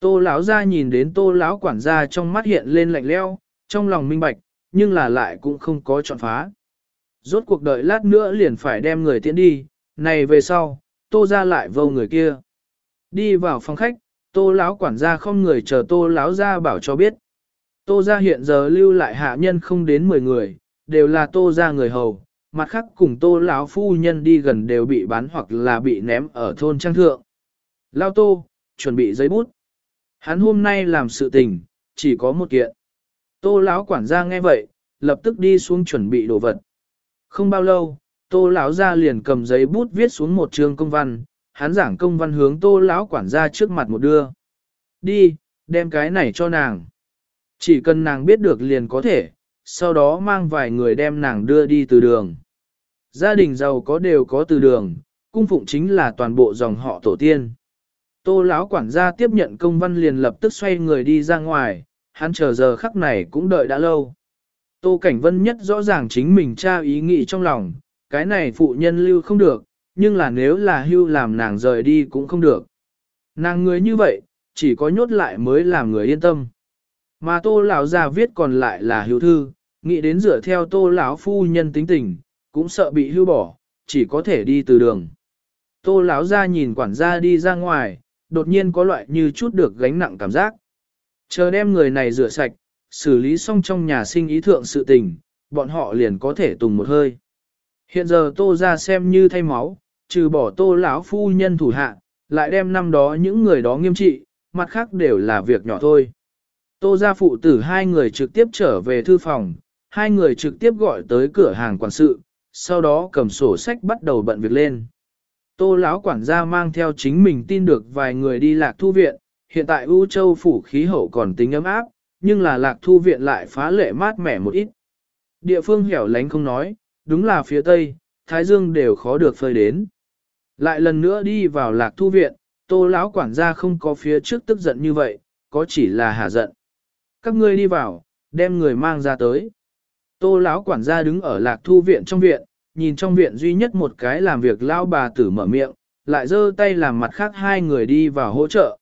Speaker 1: Tô lão gia nhìn đến tô lão quản gia trong mắt hiện lên lạnh leo, trong lòng minh bạch, nhưng là lại cũng không có chọn phá. Rốt cuộc đợi lát nữa liền phải đem người tiễn đi, này về sau, tô ra lại vô người kia. Đi vào phòng khách, tô lão quản gia không người chờ tô lão gia bảo cho biết. Tô ra hiện giờ lưu lại hạ nhân không đến 10 người, đều là tô ra người hầu, mặt khác cùng tô lão phu nhân đi gần đều bị bán hoặc là bị ném ở thôn trang thượng. Lao tô, chuẩn bị giấy bút. Hắn hôm nay làm sự tình, chỉ có một kiện. Tô lão quản gia nghe vậy, lập tức đi xuống chuẩn bị đồ vật. Không bao lâu, tô lão gia liền cầm giấy bút viết xuống một chương công văn, hắn giảng công văn hướng tô lão quản gia trước mặt một đưa. Đi, đem cái này cho nàng. Chỉ cần nàng biết được liền có thể, sau đó mang vài người đem nàng đưa đi từ đường. Gia đình giàu có đều có từ đường, cung phụng chính là toàn bộ dòng họ tổ tiên. Tô lão quản gia tiếp nhận công văn liền lập tức xoay người đi ra ngoài, hắn chờ giờ khắc này cũng đợi đã lâu. Tô Cảnh Vân nhất rõ ràng chính mình tra ý nghĩ trong lòng, cái này phụ nhân lưu không được, nhưng là nếu là hưu làm nàng rời đi cũng không được. Nàng người như vậy, chỉ có nhốt lại mới làm người yên tâm. Mà tô lão già viết còn lại là hưu thư, nghĩ đến dựa theo tô lão phu nhân tính tình, cũng sợ bị hưu bỏ, chỉ có thể đi từ đường. Tô lão gia nhìn quản gia đi ra ngoài, đột nhiên có loại như chút được gánh nặng cảm giác. Chờ đem người này rửa sạch, xử lý xong trong nhà sinh ý thượng sự tình, bọn họ liền có thể tùng một hơi. Hiện giờ tô ra xem như thay máu, trừ bỏ tô lão phu nhân thủ hạ, lại đem năm đó những người đó nghiêm trị, mặt khác đều là việc nhỏ thôi. Tô gia phụ tử hai người trực tiếp trở về thư phòng, hai người trực tiếp gọi tới cửa hàng quản sự, sau đó cầm sổ sách bắt đầu bận việc lên. Tô lão quản gia mang theo chính mình tin được vài người đi lạc thu viện, hiện tại U Châu phủ khí hậu còn tính ấm áp, nhưng là lạc thu viện lại phá lệ mát mẻ một ít. Địa phương hẻo lánh không nói, đúng là phía tây, Thái Dương đều khó được phơi đến. Lại lần nữa đi vào lạc thu viện, tô lão quản gia không có phía trước tức giận như vậy, có chỉ là hà giận. Các ngươi đi vào, đem người mang ra tới. Tô lão quản gia đứng ở lạc thu viện trong viện, nhìn trong viện duy nhất một cái làm việc lão bà tử mở miệng, lại giơ tay làm mặt khác hai người đi vào hỗ trợ.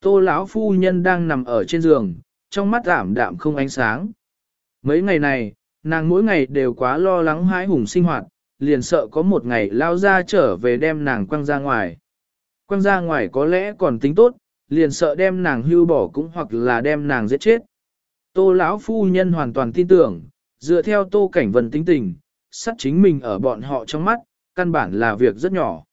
Speaker 1: Tô lão phu nhân đang nằm ở trên giường, trong mắt ảm đạm không ánh sáng. Mấy ngày này, nàng mỗi ngày đều quá lo lắng hãi hùng sinh hoạt, liền sợ có một ngày lao ra trở về đem nàng quăng ra ngoài. Quăng ra ngoài có lẽ còn tính tốt, liền sợ đem nàng hưu bỏ cũng hoặc là đem nàng giết chết. Tô lão phu nhân hoàn toàn tin tưởng, dựa theo tô cảnh vân tính tình, sát chính mình ở bọn họ trong mắt, căn bản là việc rất nhỏ.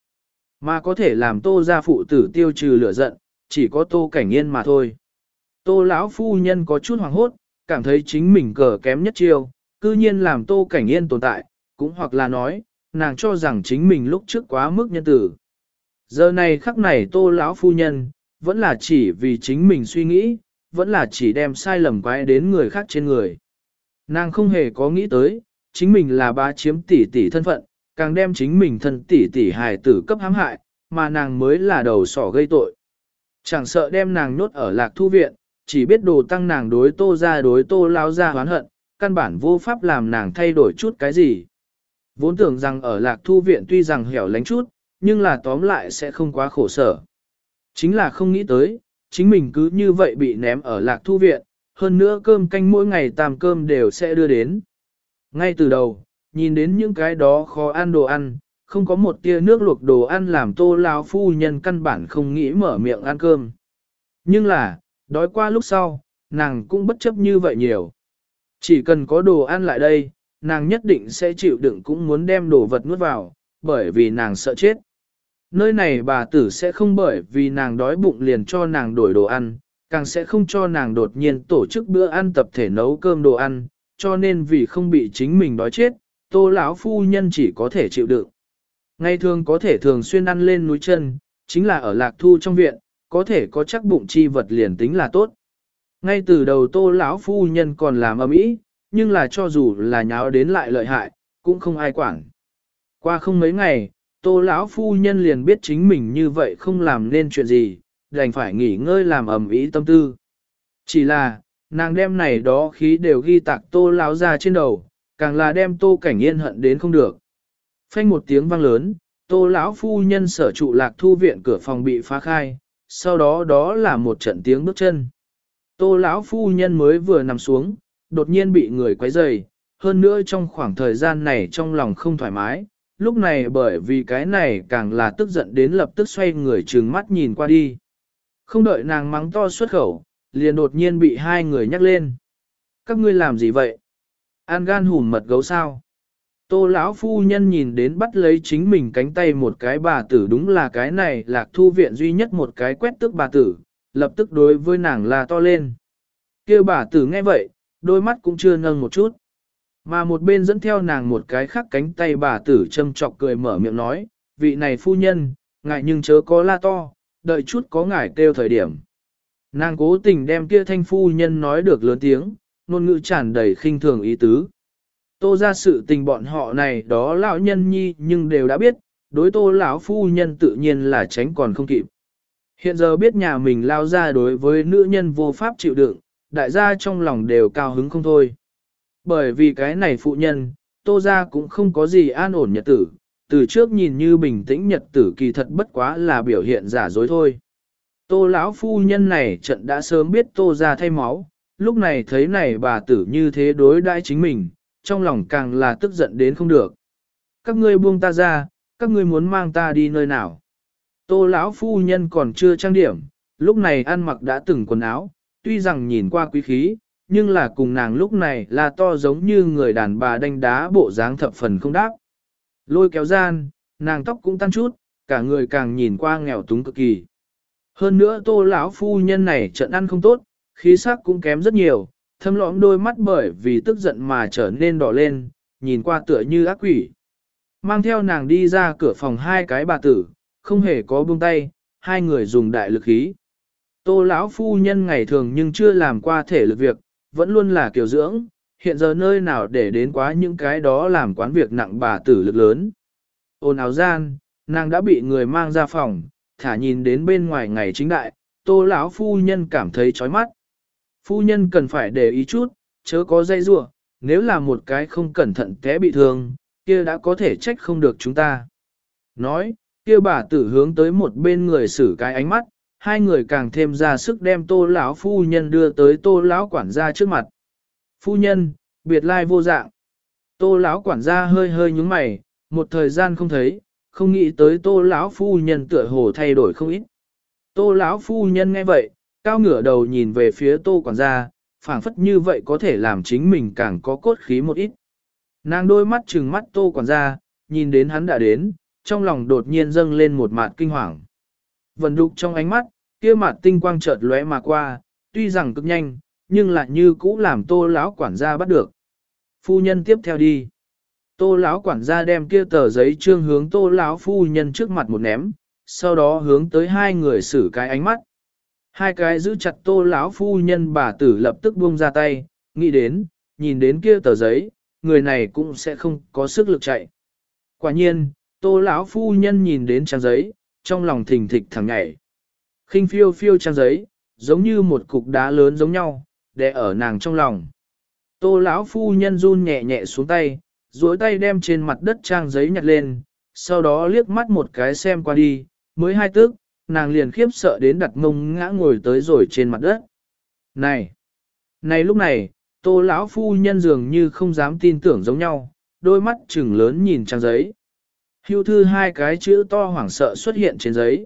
Speaker 1: Mà có thể làm tô gia phụ tử tiêu trừ lửa giận, chỉ có tô cảnh yên mà thôi. Tô lão phu nhân có chút hoàng hốt, cảm thấy chính mình cờ kém nhất chiêu, cư nhiên làm tô cảnh yên tồn tại, cũng hoặc là nói, nàng cho rằng chính mình lúc trước quá mức nhân tử. Giờ này khắc này tô lão phu nhân, vẫn là chỉ vì chính mình suy nghĩ, vẫn là chỉ đem sai lầm quái đến người khác trên người. Nàng không hề có nghĩ tới, chính mình là bá chiếm tỷ tỷ thân phận, càng đem chính mình thân tỷ tỷ hài tử cấp hãm hại, mà nàng mới là đầu sỏ gây tội. Chẳng sợ đem nàng nhốt ở lạc thu viện, chỉ biết đồ tăng nàng đối tô ra đối tô lao ra hoán hận, căn bản vô pháp làm nàng thay đổi chút cái gì. Vốn tưởng rằng ở lạc thu viện tuy rằng hẻo lánh chút, nhưng là tóm lại sẽ không quá khổ sở. Chính là không nghĩ tới, chính mình cứ như vậy bị ném ở lạc thu viện, hơn nữa cơm canh mỗi ngày tam cơm đều sẽ đưa đến. Ngay từ đầu, nhìn đến những cái đó khó ăn đồ ăn, không có một tia nước luộc đồ ăn làm tô lao phu nhân căn bản không nghĩ mở miệng ăn cơm. Nhưng là, đói qua lúc sau, nàng cũng bất chấp như vậy nhiều. Chỉ cần có đồ ăn lại đây, nàng nhất định sẽ chịu đựng cũng muốn đem đồ vật nuốt vào, bởi vì nàng sợ chết. Nơi này bà tử sẽ không bởi vì nàng đói bụng liền cho nàng đổi đồ ăn, càng sẽ không cho nàng đột nhiên tổ chức bữa ăn tập thể nấu cơm đồ ăn, cho nên vì không bị chính mình đói chết, tô lão phu nhân chỉ có thể chịu đựng. Ngày thường có thể thường xuyên ăn lên núi chân, chính là ở lạc thu trong viện, có thể có chắc bụng chi vật liền tính là tốt. Ngay từ đầu tô lão phu nhân còn làm ầm ý, nhưng là cho dù là nháo đến lại lợi hại, cũng không ai quản. Qua không mấy ngày, tô lão phu nhân liền biết chính mình như vậy không làm nên chuyện gì, đành phải nghỉ ngơi làm ầm ý tâm tư. Chỉ là, nàng đem này đó khí đều ghi tạc tô lão ra trên đầu, càng là đem tô cảnh yên hận đến không được. Phanh một tiếng vang lớn, tô lão phu nhân sở trụ lạc thu viện cửa phòng bị phá khai, sau đó đó là một trận tiếng bước chân. Tô lão phu nhân mới vừa nằm xuống, đột nhiên bị người quấy rầy, hơn nữa trong khoảng thời gian này trong lòng không thoải mái, lúc này bởi vì cái này càng là tức giận đến lập tức xoay người trừng mắt nhìn qua đi. Không đợi nàng mắng to xuất khẩu, liền đột nhiên bị hai người nhắc lên. Các ngươi làm gì vậy? An gan hùm mật gấu sao? Tô lão phu nhân nhìn đến bắt lấy chính mình cánh tay một cái bà tử đúng là cái này lạc thu viện duy nhất một cái quét tức bà tử, lập tức đối với nàng là to lên. kêu bà tử nghe vậy, đôi mắt cũng chưa nâng một chút. Mà một bên dẫn theo nàng một cái khác cánh tay bà tử châm chọc cười mở miệng nói, vị này phu nhân, ngại nhưng chớ có la to, đợi chút có ngải kêu thời điểm. Nàng cố tình đem kia thanh phu nhân nói được lớn tiếng, ngôn ngữ tràn đầy khinh thường ý tứ. Tô ra sự tình bọn họ này đó lão nhân nhi nhưng đều đã biết, đối tô lão phu nhân tự nhiên là tránh còn không kịp. Hiện giờ biết nhà mình lao ra đối với nữ nhân vô pháp chịu đựng, đại gia trong lòng đều cao hứng không thôi. Bởi vì cái này phụ nhân, tô ra cũng không có gì an ổn nhật tử, từ trước nhìn như bình tĩnh nhật tử kỳ thật bất quá là biểu hiện giả dối thôi. Tô lão phu nhân này trận đã sớm biết tô ra thay máu, lúc này thấy này bà tử như thế đối đãi chính mình, trong lòng càng là tức giận đến không được. Các ngươi buông ta ra, các ngươi muốn mang ta đi nơi nào? Tô lão phu nhân còn chưa trang điểm, lúc này ăn mặc đã từng quần áo, tuy rằng nhìn qua quý khí, nhưng là cùng nàng lúc này là to giống như người đàn bà đánh đá bộ dáng thập phần không đáp. Lôi kéo gian, nàng tóc cũng tan chút, cả người càng nhìn qua nghèo túng cực kỳ. Hơn nữa tô lão phu nhân này trận ăn không tốt, khí sắc cũng kém rất nhiều, thâm lõm đôi mắt bởi vì tức giận mà trở nên đỏ lên, nhìn qua tựa như ác quỷ. Mang theo nàng đi ra cửa phòng hai cái bà tử, không hề có buông tay, hai người dùng đại lực khí. Tô lão phu nhân ngày thường nhưng chưa làm qua thể lực việc, vẫn luôn là kiểu dưỡng, hiện giờ nơi nào để đến quá những cái đó làm quán việc nặng bà tử lực lớn. Ôn áo gian, nàng đã bị người mang ra phòng, thả nhìn đến bên ngoài ngày chính đại, tô lão phu nhân cảm thấy chói mắt. Phu nhân cần phải để ý chút, chớ có dây rủa nếu là một cái không cẩn thận té bị thương, kia đã có thể trách không được chúng ta. Nói, kia bà tử hướng tới một bên người xử cái ánh mắt, hai người càng thêm ra sức đem tô lão phu nhân đưa tới tô lão quản gia trước mặt. Phu nhân, biệt lai vô dạng. Tô lão quản gia hơi hơi nhúng mày, một thời gian không thấy, không nghĩ tới tô lão phu nhân tựa hồ thay đổi không ít. Tô lão phu nhân nghe vậy, cao ngửa đầu nhìn về phía tô quản gia, phảng phất như vậy có thể làm chính mình càng có cốt khí một ít. Nàng đôi mắt trừng mắt tô quản gia, nhìn đến hắn đã đến, trong lòng đột nhiên dâng lên một mạt kinh hoàng. Vần đục trong ánh mắt, kia mặt tinh quang chợt lóe mà qua, tuy rằng cực nhanh, nhưng lại như cũ làm tô lão quản gia bắt được. Phu nhân tiếp theo đi. Tô lão quản gia đem kia tờ giấy trương hướng tô lão phu nhân trước mặt một ném, sau đó hướng tới hai người xử cái ánh mắt. Hai cái giữ chặt tô lão phu nhân bà tử lập tức buông ra tay, nghĩ đến, nhìn đến kia tờ giấy, người này cũng sẽ không có sức lực chạy. Quả nhiên, tô lão phu nhân nhìn đến trang giấy, trong lòng thình thịch thẳng nhảy khinh phiêu phiêu trang giấy, giống như một cục đá lớn giống nhau, đè ở nàng trong lòng. Tô lão phu nhân run nhẹ nhẹ xuống tay, duỗi tay đem trên mặt đất trang giấy nhặt lên, sau đó liếc mắt một cái xem qua đi, mới hai tức, nàng liền khiếp sợ đến đặt mông ngã ngồi tới rồi trên mặt đất. Này! Này lúc này, tô lão phu nhân dường như không dám tin tưởng giống nhau, đôi mắt trừng lớn nhìn trang giấy. Hưu thư hai cái chữ to hoảng sợ xuất hiện trên giấy.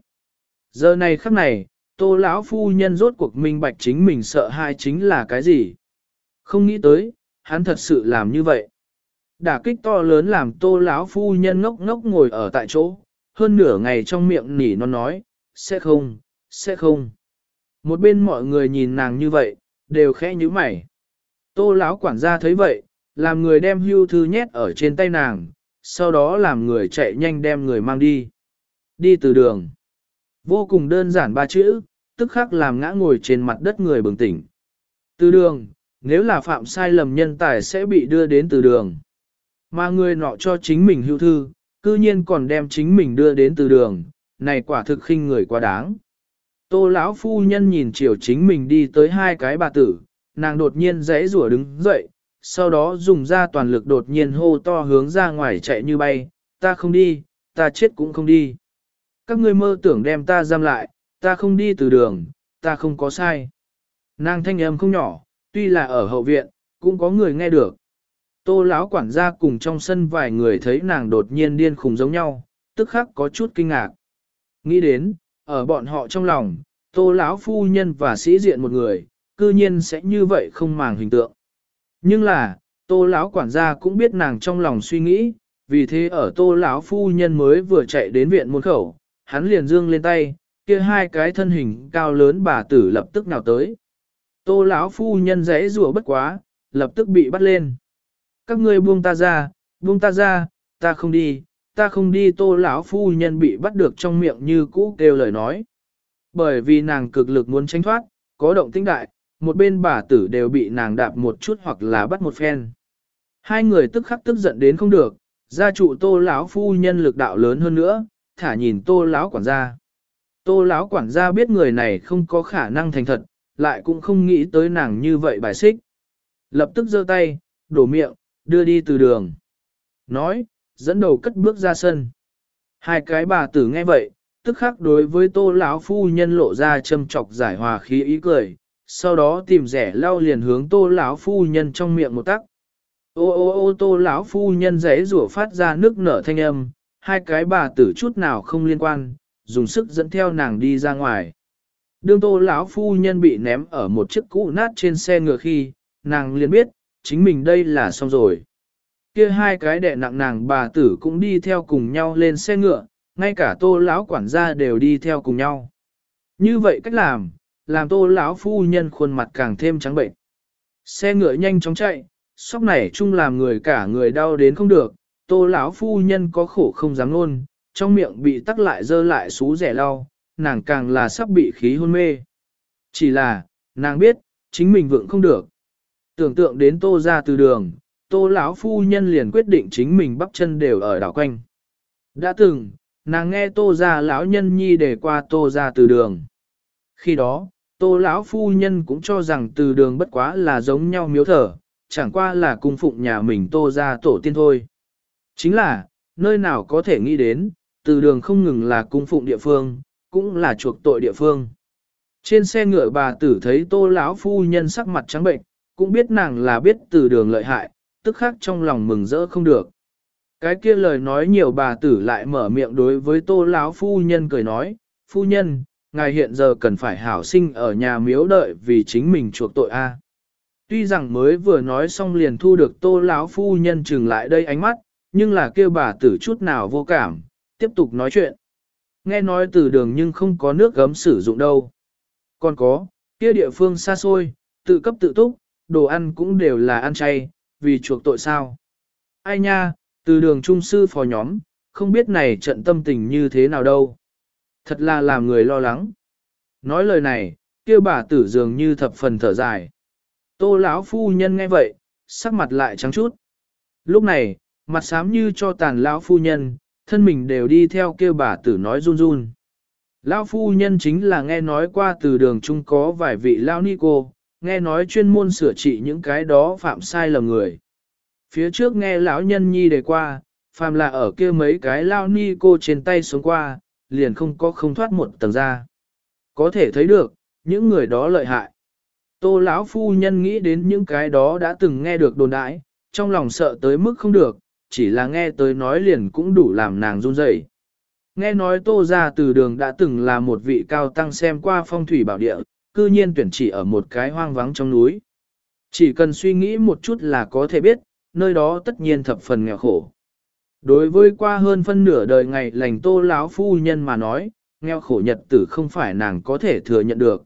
Speaker 1: Giờ này khắc này, tô lão phu nhân rốt cuộc minh bạch chính mình sợ hai chính là cái gì. Không nghĩ tới, hắn thật sự làm như vậy. Đả kích to lớn làm tô lão phu nhân ngốc ngốc ngồi ở tại chỗ, hơn nửa ngày trong miệng nỉ nó nói, sẽ không, sẽ không. Một bên mọi người nhìn nàng như vậy, đều khẽ như mày. Tô lão quản gia thấy vậy, làm người đem hưu thư nhét ở trên tay nàng, sau đó làm người chạy nhanh đem người mang đi. Đi từ đường. Vô cùng đơn giản ba chữ, tức khắc làm ngã ngồi trên mặt đất người bừng tỉnh. Từ đường, nếu là phạm sai lầm nhân tài sẽ bị đưa đến từ đường. Mà người nọ cho chính mình hưu thư, cư nhiên còn đem chính mình đưa đến từ đường, này quả thực khinh người quá đáng. Tô lão phu nhân nhìn chiều chính mình đi tới hai cái bà tử, nàng đột nhiên rẽ rủa đứng dậy, sau đó dùng ra toàn lực đột nhiên hô to hướng ra ngoài chạy như bay, ta không đi, ta chết cũng không đi. Các ngươi mơ tưởng đem ta giam lại, ta không đi từ đường, ta không có sai. Nàng thanh âm không nhỏ, tuy là ở hậu viện, cũng có người nghe được. Tô lão quản gia cùng trong sân vài người thấy nàng đột nhiên điên khùng giống nhau, tức khắc có chút kinh ngạc. Nghĩ đến, ở bọn họ trong lòng, tô lão phu nhân và sĩ diện một người, cư nhiên sẽ như vậy không màng hình tượng. Nhưng là, tô lão quản gia cũng biết nàng trong lòng suy nghĩ, vì thế ở tô lão phu nhân mới vừa chạy đến viện môn khẩu, hắn liền dương lên tay, kia hai cái thân hình cao lớn bà tử lập tức nào tới. Tô lão phu nhân rẽ rùa bất quá, lập tức bị bắt lên. Các ngươi buông ta ra, buông ta ra, ta không đi, ta không đi tô lão phu nhân bị bắt được trong miệng như cũ kêu lời nói. Bởi vì nàng cực lực muốn tránh thoát, có động tĩnh đại, một bên bà tử đều bị nàng đạp một chút hoặc là bắt một phen. Hai người tức khắc tức giận đến không được, gia trụ tô lão phu nhân lực đạo lớn hơn nữa, thả nhìn tô lão quản gia. Tô lão quản gia biết người này không có khả năng thành thật, lại cũng không nghĩ tới nàng như vậy bài xích. Lập tức giơ tay, đổ miệng, đưa đi từ đường. Nói, dẫn đầu cất bước ra sân. Hai cái bà tử nghe vậy, tức khắc đối với tô lão phu nhân lộ ra châm chọc giải hòa khí ý cười, sau đó tìm rẻ lao liền hướng tô lão phu nhân trong miệng một tắc. Ô ô ô tô lão phu nhân rẽ rủa phát ra nước nở thanh âm, hai cái bà tử chút nào không liên quan, dùng sức dẫn theo nàng đi ra ngoài. Đương tô lão phu nhân bị ném ở một chiếc cũ nát trên xe ngựa khi, nàng liền biết, chính mình đây là xong rồi. Kia hai cái đệ nặng nàng bà tử cũng đi theo cùng nhau lên xe ngựa, ngay cả tô lão quản gia đều đi theo cùng nhau. Như vậy cách làm, làm tô lão phu nhân khuôn mặt càng thêm trắng bệnh. Xe ngựa nhanh chóng chạy, sóc này chung làm người cả người đau đến không được, tô lão phu nhân có khổ không dám luôn, trong miệng bị tắc lại dơ lại xú rẻ lau, nàng càng là sắp bị khí hôn mê. Chỉ là, nàng biết, chính mình vượng không được. Tưởng tượng đến tô ra từ đường, tô lão phu nhân liền quyết định chính mình bắp chân đều ở đảo quanh. Đã từng, nàng nghe tô ra lão nhân nhi để qua tô ra từ đường. Khi đó, tô lão phu nhân cũng cho rằng từ đường bất quá là giống nhau miếu thở, chẳng qua là cung phụng nhà mình tô ra tổ tiên thôi. Chính là, nơi nào có thể nghĩ đến, từ đường không ngừng là cung phụng địa phương, cũng là chuộc tội địa phương. Trên xe ngựa bà tử thấy tô lão phu nhân sắc mặt trắng bệnh, cũng biết nàng là biết từ đường lợi hại, tức khắc trong lòng mừng rỡ không được. Cái kia lời nói nhiều bà tử lại mở miệng đối với tô lão phu nhân cười nói, phu nhân, ngài hiện giờ cần phải hảo sinh ở nhà miếu đợi vì chính mình chuộc tội a. Tuy rằng mới vừa nói xong liền thu được tô lão phu nhân trừng lại đây ánh mắt, nhưng là kêu bà tử chút nào vô cảm, tiếp tục nói chuyện. Nghe nói từ đường nhưng không có nước gấm sử dụng đâu. Còn có, kia địa phương xa xôi, tự cấp tự túc, đồ ăn cũng đều là ăn chay, vì chuộc tội sao. Ai nha, từ đường trung sư phò nhóm, không biết này trận tâm tình như thế nào đâu. Thật là làm người lo lắng. Nói lời này, kia bà tử dường như thập phần thở dài. Tô lão phu nhân nghe vậy, sắc mặt lại trắng chút. Lúc này, mặt xám như cho tàn lão phu nhân, thân mình đều đi theo kia bà tử nói run run. Lão phu nhân chính là nghe nói qua từ đường trung có vài vị lão ni cô, nghe nói chuyên môn sửa trị những cái đó phạm sai lầm người. Phía trước nghe lão nhân nhi đề qua, phàm là ở kia mấy cái lao ni cô trên tay xuống qua, liền không có không thoát một tầng ra. Có thể thấy được, những người đó lợi hại. Tô lão phu nhân nghĩ đến những cái đó đã từng nghe được đồn đãi, trong lòng sợ tới mức không được, chỉ là nghe tới nói liền cũng đủ làm nàng run rẩy. Nghe nói tô ra từ đường đã từng là một vị cao tăng xem qua phong thủy bảo địa, cư nhiên tuyển chỉ ở một cái hoang vắng trong núi. Chỉ cần suy nghĩ một chút là có thể biết, nơi đó tất nhiên thập phần nghèo khổ. Đối với qua hơn phân nửa đời ngày lành tô lão phu nhân mà nói, nghèo khổ nhật tử không phải nàng có thể thừa nhận được.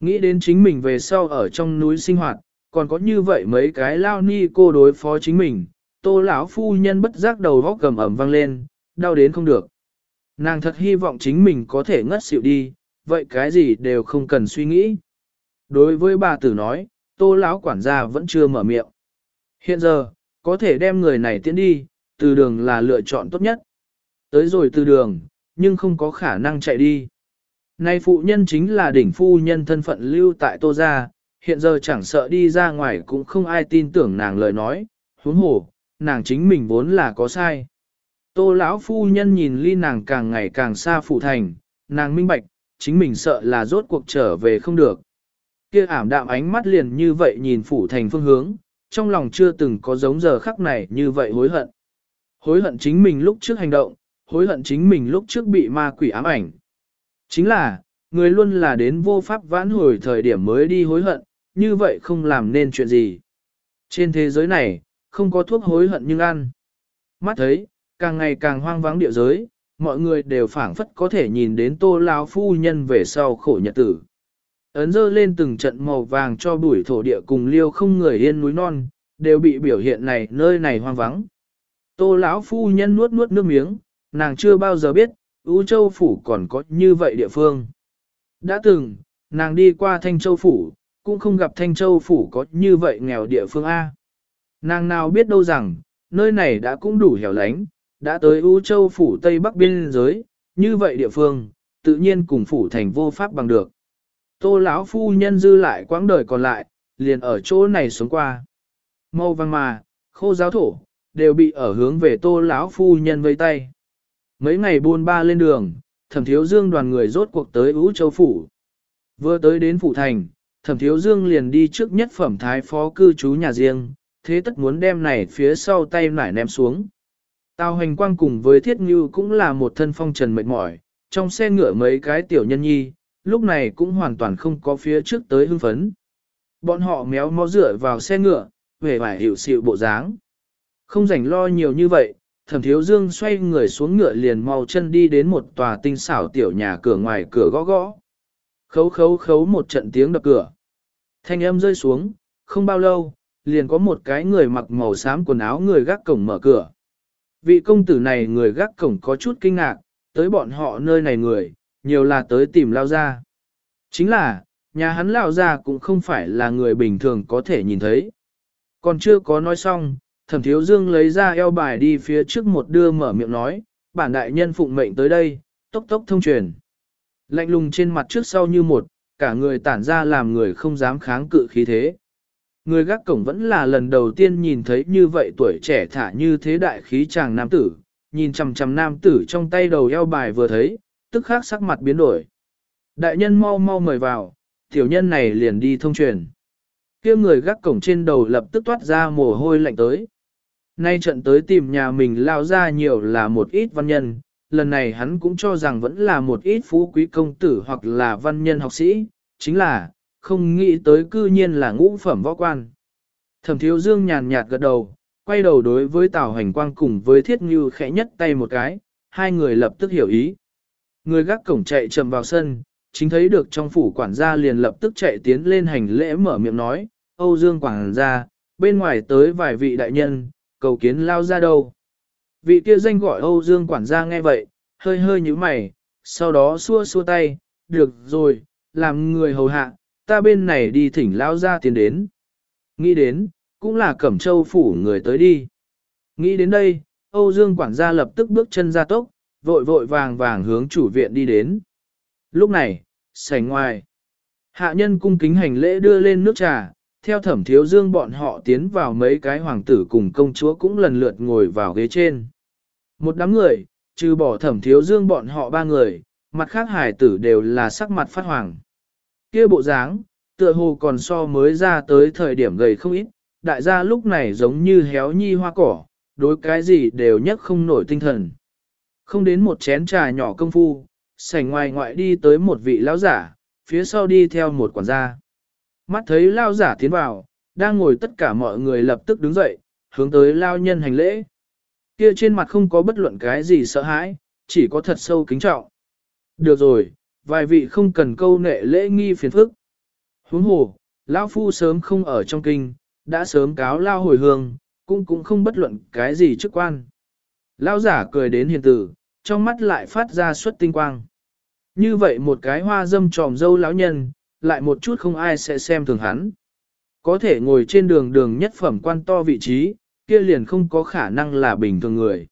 Speaker 1: Nghĩ đến chính mình về sau ở trong núi sinh hoạt, còn có như vậy mấy cái lao ni cô đối phó chính mình, tô lão phu nhân bất giác đầu góc cầm ẩm vang lên, đau đến không được. Nàng thật hy vọng chính mình có thể ngất xỉu đi, vậy cái gì đều không cần suy nghĩ. Đối với bà tử nói, tô lão quản gia vẫn chưa mở miệng. Hiện giờ, có thể đem người này tiến đi, từ đường là lựa chọn tốt nhất. Tới rồi từ đường, nhưng không có khả năng chạy đi. Nay phụ nhân chính là đỉnh phu nhân thân phận lưu tại tô gia, hiện giờ chẳng sợ đi ra ngoài cũng không ai tin tưởng nàng lời nói, huống hồ, nàng chính mình vốn là có sai. Tô lão phu nhân nhìn ly nàng càng ngày càng xa phụ thành, nàng minh bạch, chính mình sợ là rốt cuộc trở về không được. Kia ảm đạm ánh mắt liền như vậy nhìn phủ thành phương hướng, trong lòng chưa từng có giống giờ khắc này như vậy hối hận. Hối hận chính mình lúc trước hành động, hối hận chính mình lúc trước bị ma quỷ ám ảnh. Chính là, người luôn là đến vô pháp vãn hồi thời điểm mới đi hối hận, như vậy không làm nên chuyện gì. Trên thế giới này, không có thuốc hối hận nhưng ăn. Mắt thấy, càng ngày càng hoang vắng địa giới, mọi người đều phảng phất có thể nhìn đến tô lão phu nhân về sau khổ nhật tử. Ấn dơ lên từng trận màu vàng cho bụi thổ địa cùng liêu không người yên núi non, đều bị biểu hiện này nơi này hoang vắng. Tô lão phu nhân nuốt nuốt nước miếng, nàng chưa bao giờ biết, U Châu Phủ còn có như vậy địa phương. Đã từng, nàng đi qua Thanh Châu Phủ, cũng không gặp Thanh Châu Phủ có như vậy nghèo địa phương A. Nàng nào biết đâu rằng, nơi này đã cũng đủ hẻo lánh, đã tới U Châu Phủ Tây Bắc biên giới, như vậy địa phương, tự nhiên cùng phủ thành vô pháp bằng được. Tô lão phu nhân dư lại quãng đời còn lại, liền ở chỗ này sống qua. Màu vàng mà, khô giáo thổ, đều bị ở hướng về tô lão phu nhân vây tay. Mấy ngày buôn ba lên đường, thẩm thiếu dương đoàn người rốt cuộc tới U Châu Phủ. Vừa tới đến Phủ Thành, thẩm thiếu dương liền đi trước nhất phẩm thái phó cư trú nhà riêng, thế tất muốn đem này phía sau tay nải ném xuống. Tào hành quang cùng với thiết như cũng là một thân phong trần mệt mỏi, trong xe ngựa mấy cái tiểu nhân nhi, lúc này cũng hoàn toàn không có phía trước tới hưng phấn. Bọn họ méo mó dựa vào xe ngựa, về vải hiểu xịu bộ dáng. Không rảnh lo nhiều như vậy, thẩm thiếu dương xoay người xuống ngựa liền mau chân đi đến một tòa tinh xảo tiểu nhà cửa ngoài cửa gõ gõ. Khấu khấu khấu một trận tiếng đập cửa. Thanh âm rơi xuống, không bao lâu, liền có một cái người mặc màu xám quần áo người gác cổng mở cửa. Vị công tử này người gác cổng có chút kinh ngạc, tới bọn họ nơi này người, nhiều là tới tìm lao ra. Chính là, nhà hắn lao ra cũng không phải là người bình thường có thể nhìn thấy. Còn chưa có nói xong, thẩm thiếu dương lấy ra eo bài đi phía trước một đưa mở miệng nói, bản đại nhân phụng mệnh tới đây, tốc tốc thông truyền. Lạnh lùng trên mặt trước sau như một, cả người tản ra làm người không dám kháng cự khí thế. Người gác cổng vẫn là lần đầu tiên nhìn thấy như vậy tuổi trẻ thả như thế đại khí chàng nam tử, nhìn chằm chằm nam tử trong tay đầu eo bài vừa thấy, tức khắc sắc mặt biến đổi. Đại nhân mau mau mời vào, tiểu nhân này liền đi thông truyền. kia người gác cổng trên đầu lập tức toát ra mồ hôi lạnh tới. Nay trận tới tìm nhà mình lao ra nhiều là một ít văn nhân, lần này hắn cũng cho rằng vẫn là một ít phú quý công tử hoặc là văn nhân học sĩ, chính là, không nghĩ tới cư nhiên là ngũ phẩm võ quan. Thẩm thiếu dương nhàn nhạt gật đầu, quay đầu đối với Tào Hành Quang cùng với Thiết Như khẽ nhất tay một cái, hai người lập tức hiểu ý. Người gác cổng chạy chậm vào sân, chính thấy được trong phủ quản gia liền lập tức chạy tiến lên hành lễ mở miệng nói, Âu Dương quản gia, bên ngoài tới vài vị đại nhân, cầu kiến lao ra đâu. Vị kia danh gọi Âu Dương quản gia nghe vậy, hơi hơi như mày, sau đó xua xua tay, được rồi, làm người hầu hạ, ta bên này đi thỉnh lao ra tiến đến. Nghĩ đến, cũng là cẩm châu phủ người tới đi. Nghĩ đến đây, Âu Dương quản gia lập tức bước chân ra tốc, vội vội vàng vàng hướng chủ viện đi đến. Lúc này, sảnh ngoài, hạ nhân cung kính hành lễ đưa lên nước trà, theo thẩm thiếu dương bọn họ tiến vào mấy cái hoàng tử cùng công chúa cũng lần lượt ngồi vào ghế trên. Một đám người, trừ bỏ thẩm thiếu dương bọn họ ba người, mặt khác hải tử đều là sắc mặt phát hoàng kia bộ dáng, tựa hồ còn so mới ra tới thời điểm gầy không ít, đại gia lúc này giống như héo nhi hoa cỏ, đối cái gì đều nhất không nổi tinh thần. Không đến một chén trà nhỏ công phu, sảnh ngoài ngoại đi tới một vị lão giả, phía sau đi theo một quản gia. Mắt thấy lao giả tiến vào, đang ngồi tất cả mọi người lập tức đứng dậy, hướng tới lao nhân hành lễ. Kia trên mặt không có bất luận cái gì sợ hãi, chỉ có thật sâu kính trọng. Được rồi, vài vị không cần câu nệ lễ nghi phiền phức. Huống hồ, lão phu sớm không ở trong kinh, đã sớm cáo lao hồi hương, cũng cũng không bất luận cái gì chức quan. Lão giả cười đến hiền tử, trong mắt lại phát ra suất tinh quang. Như vậy một cái hoa dâm tròm dâu lão nhân, lại một chút không ai sẽ xem thường hắn. Có thể ngồi trên đường đường nhất phẩm quan to vị trí, kia liền không có khả năng là bình thường người.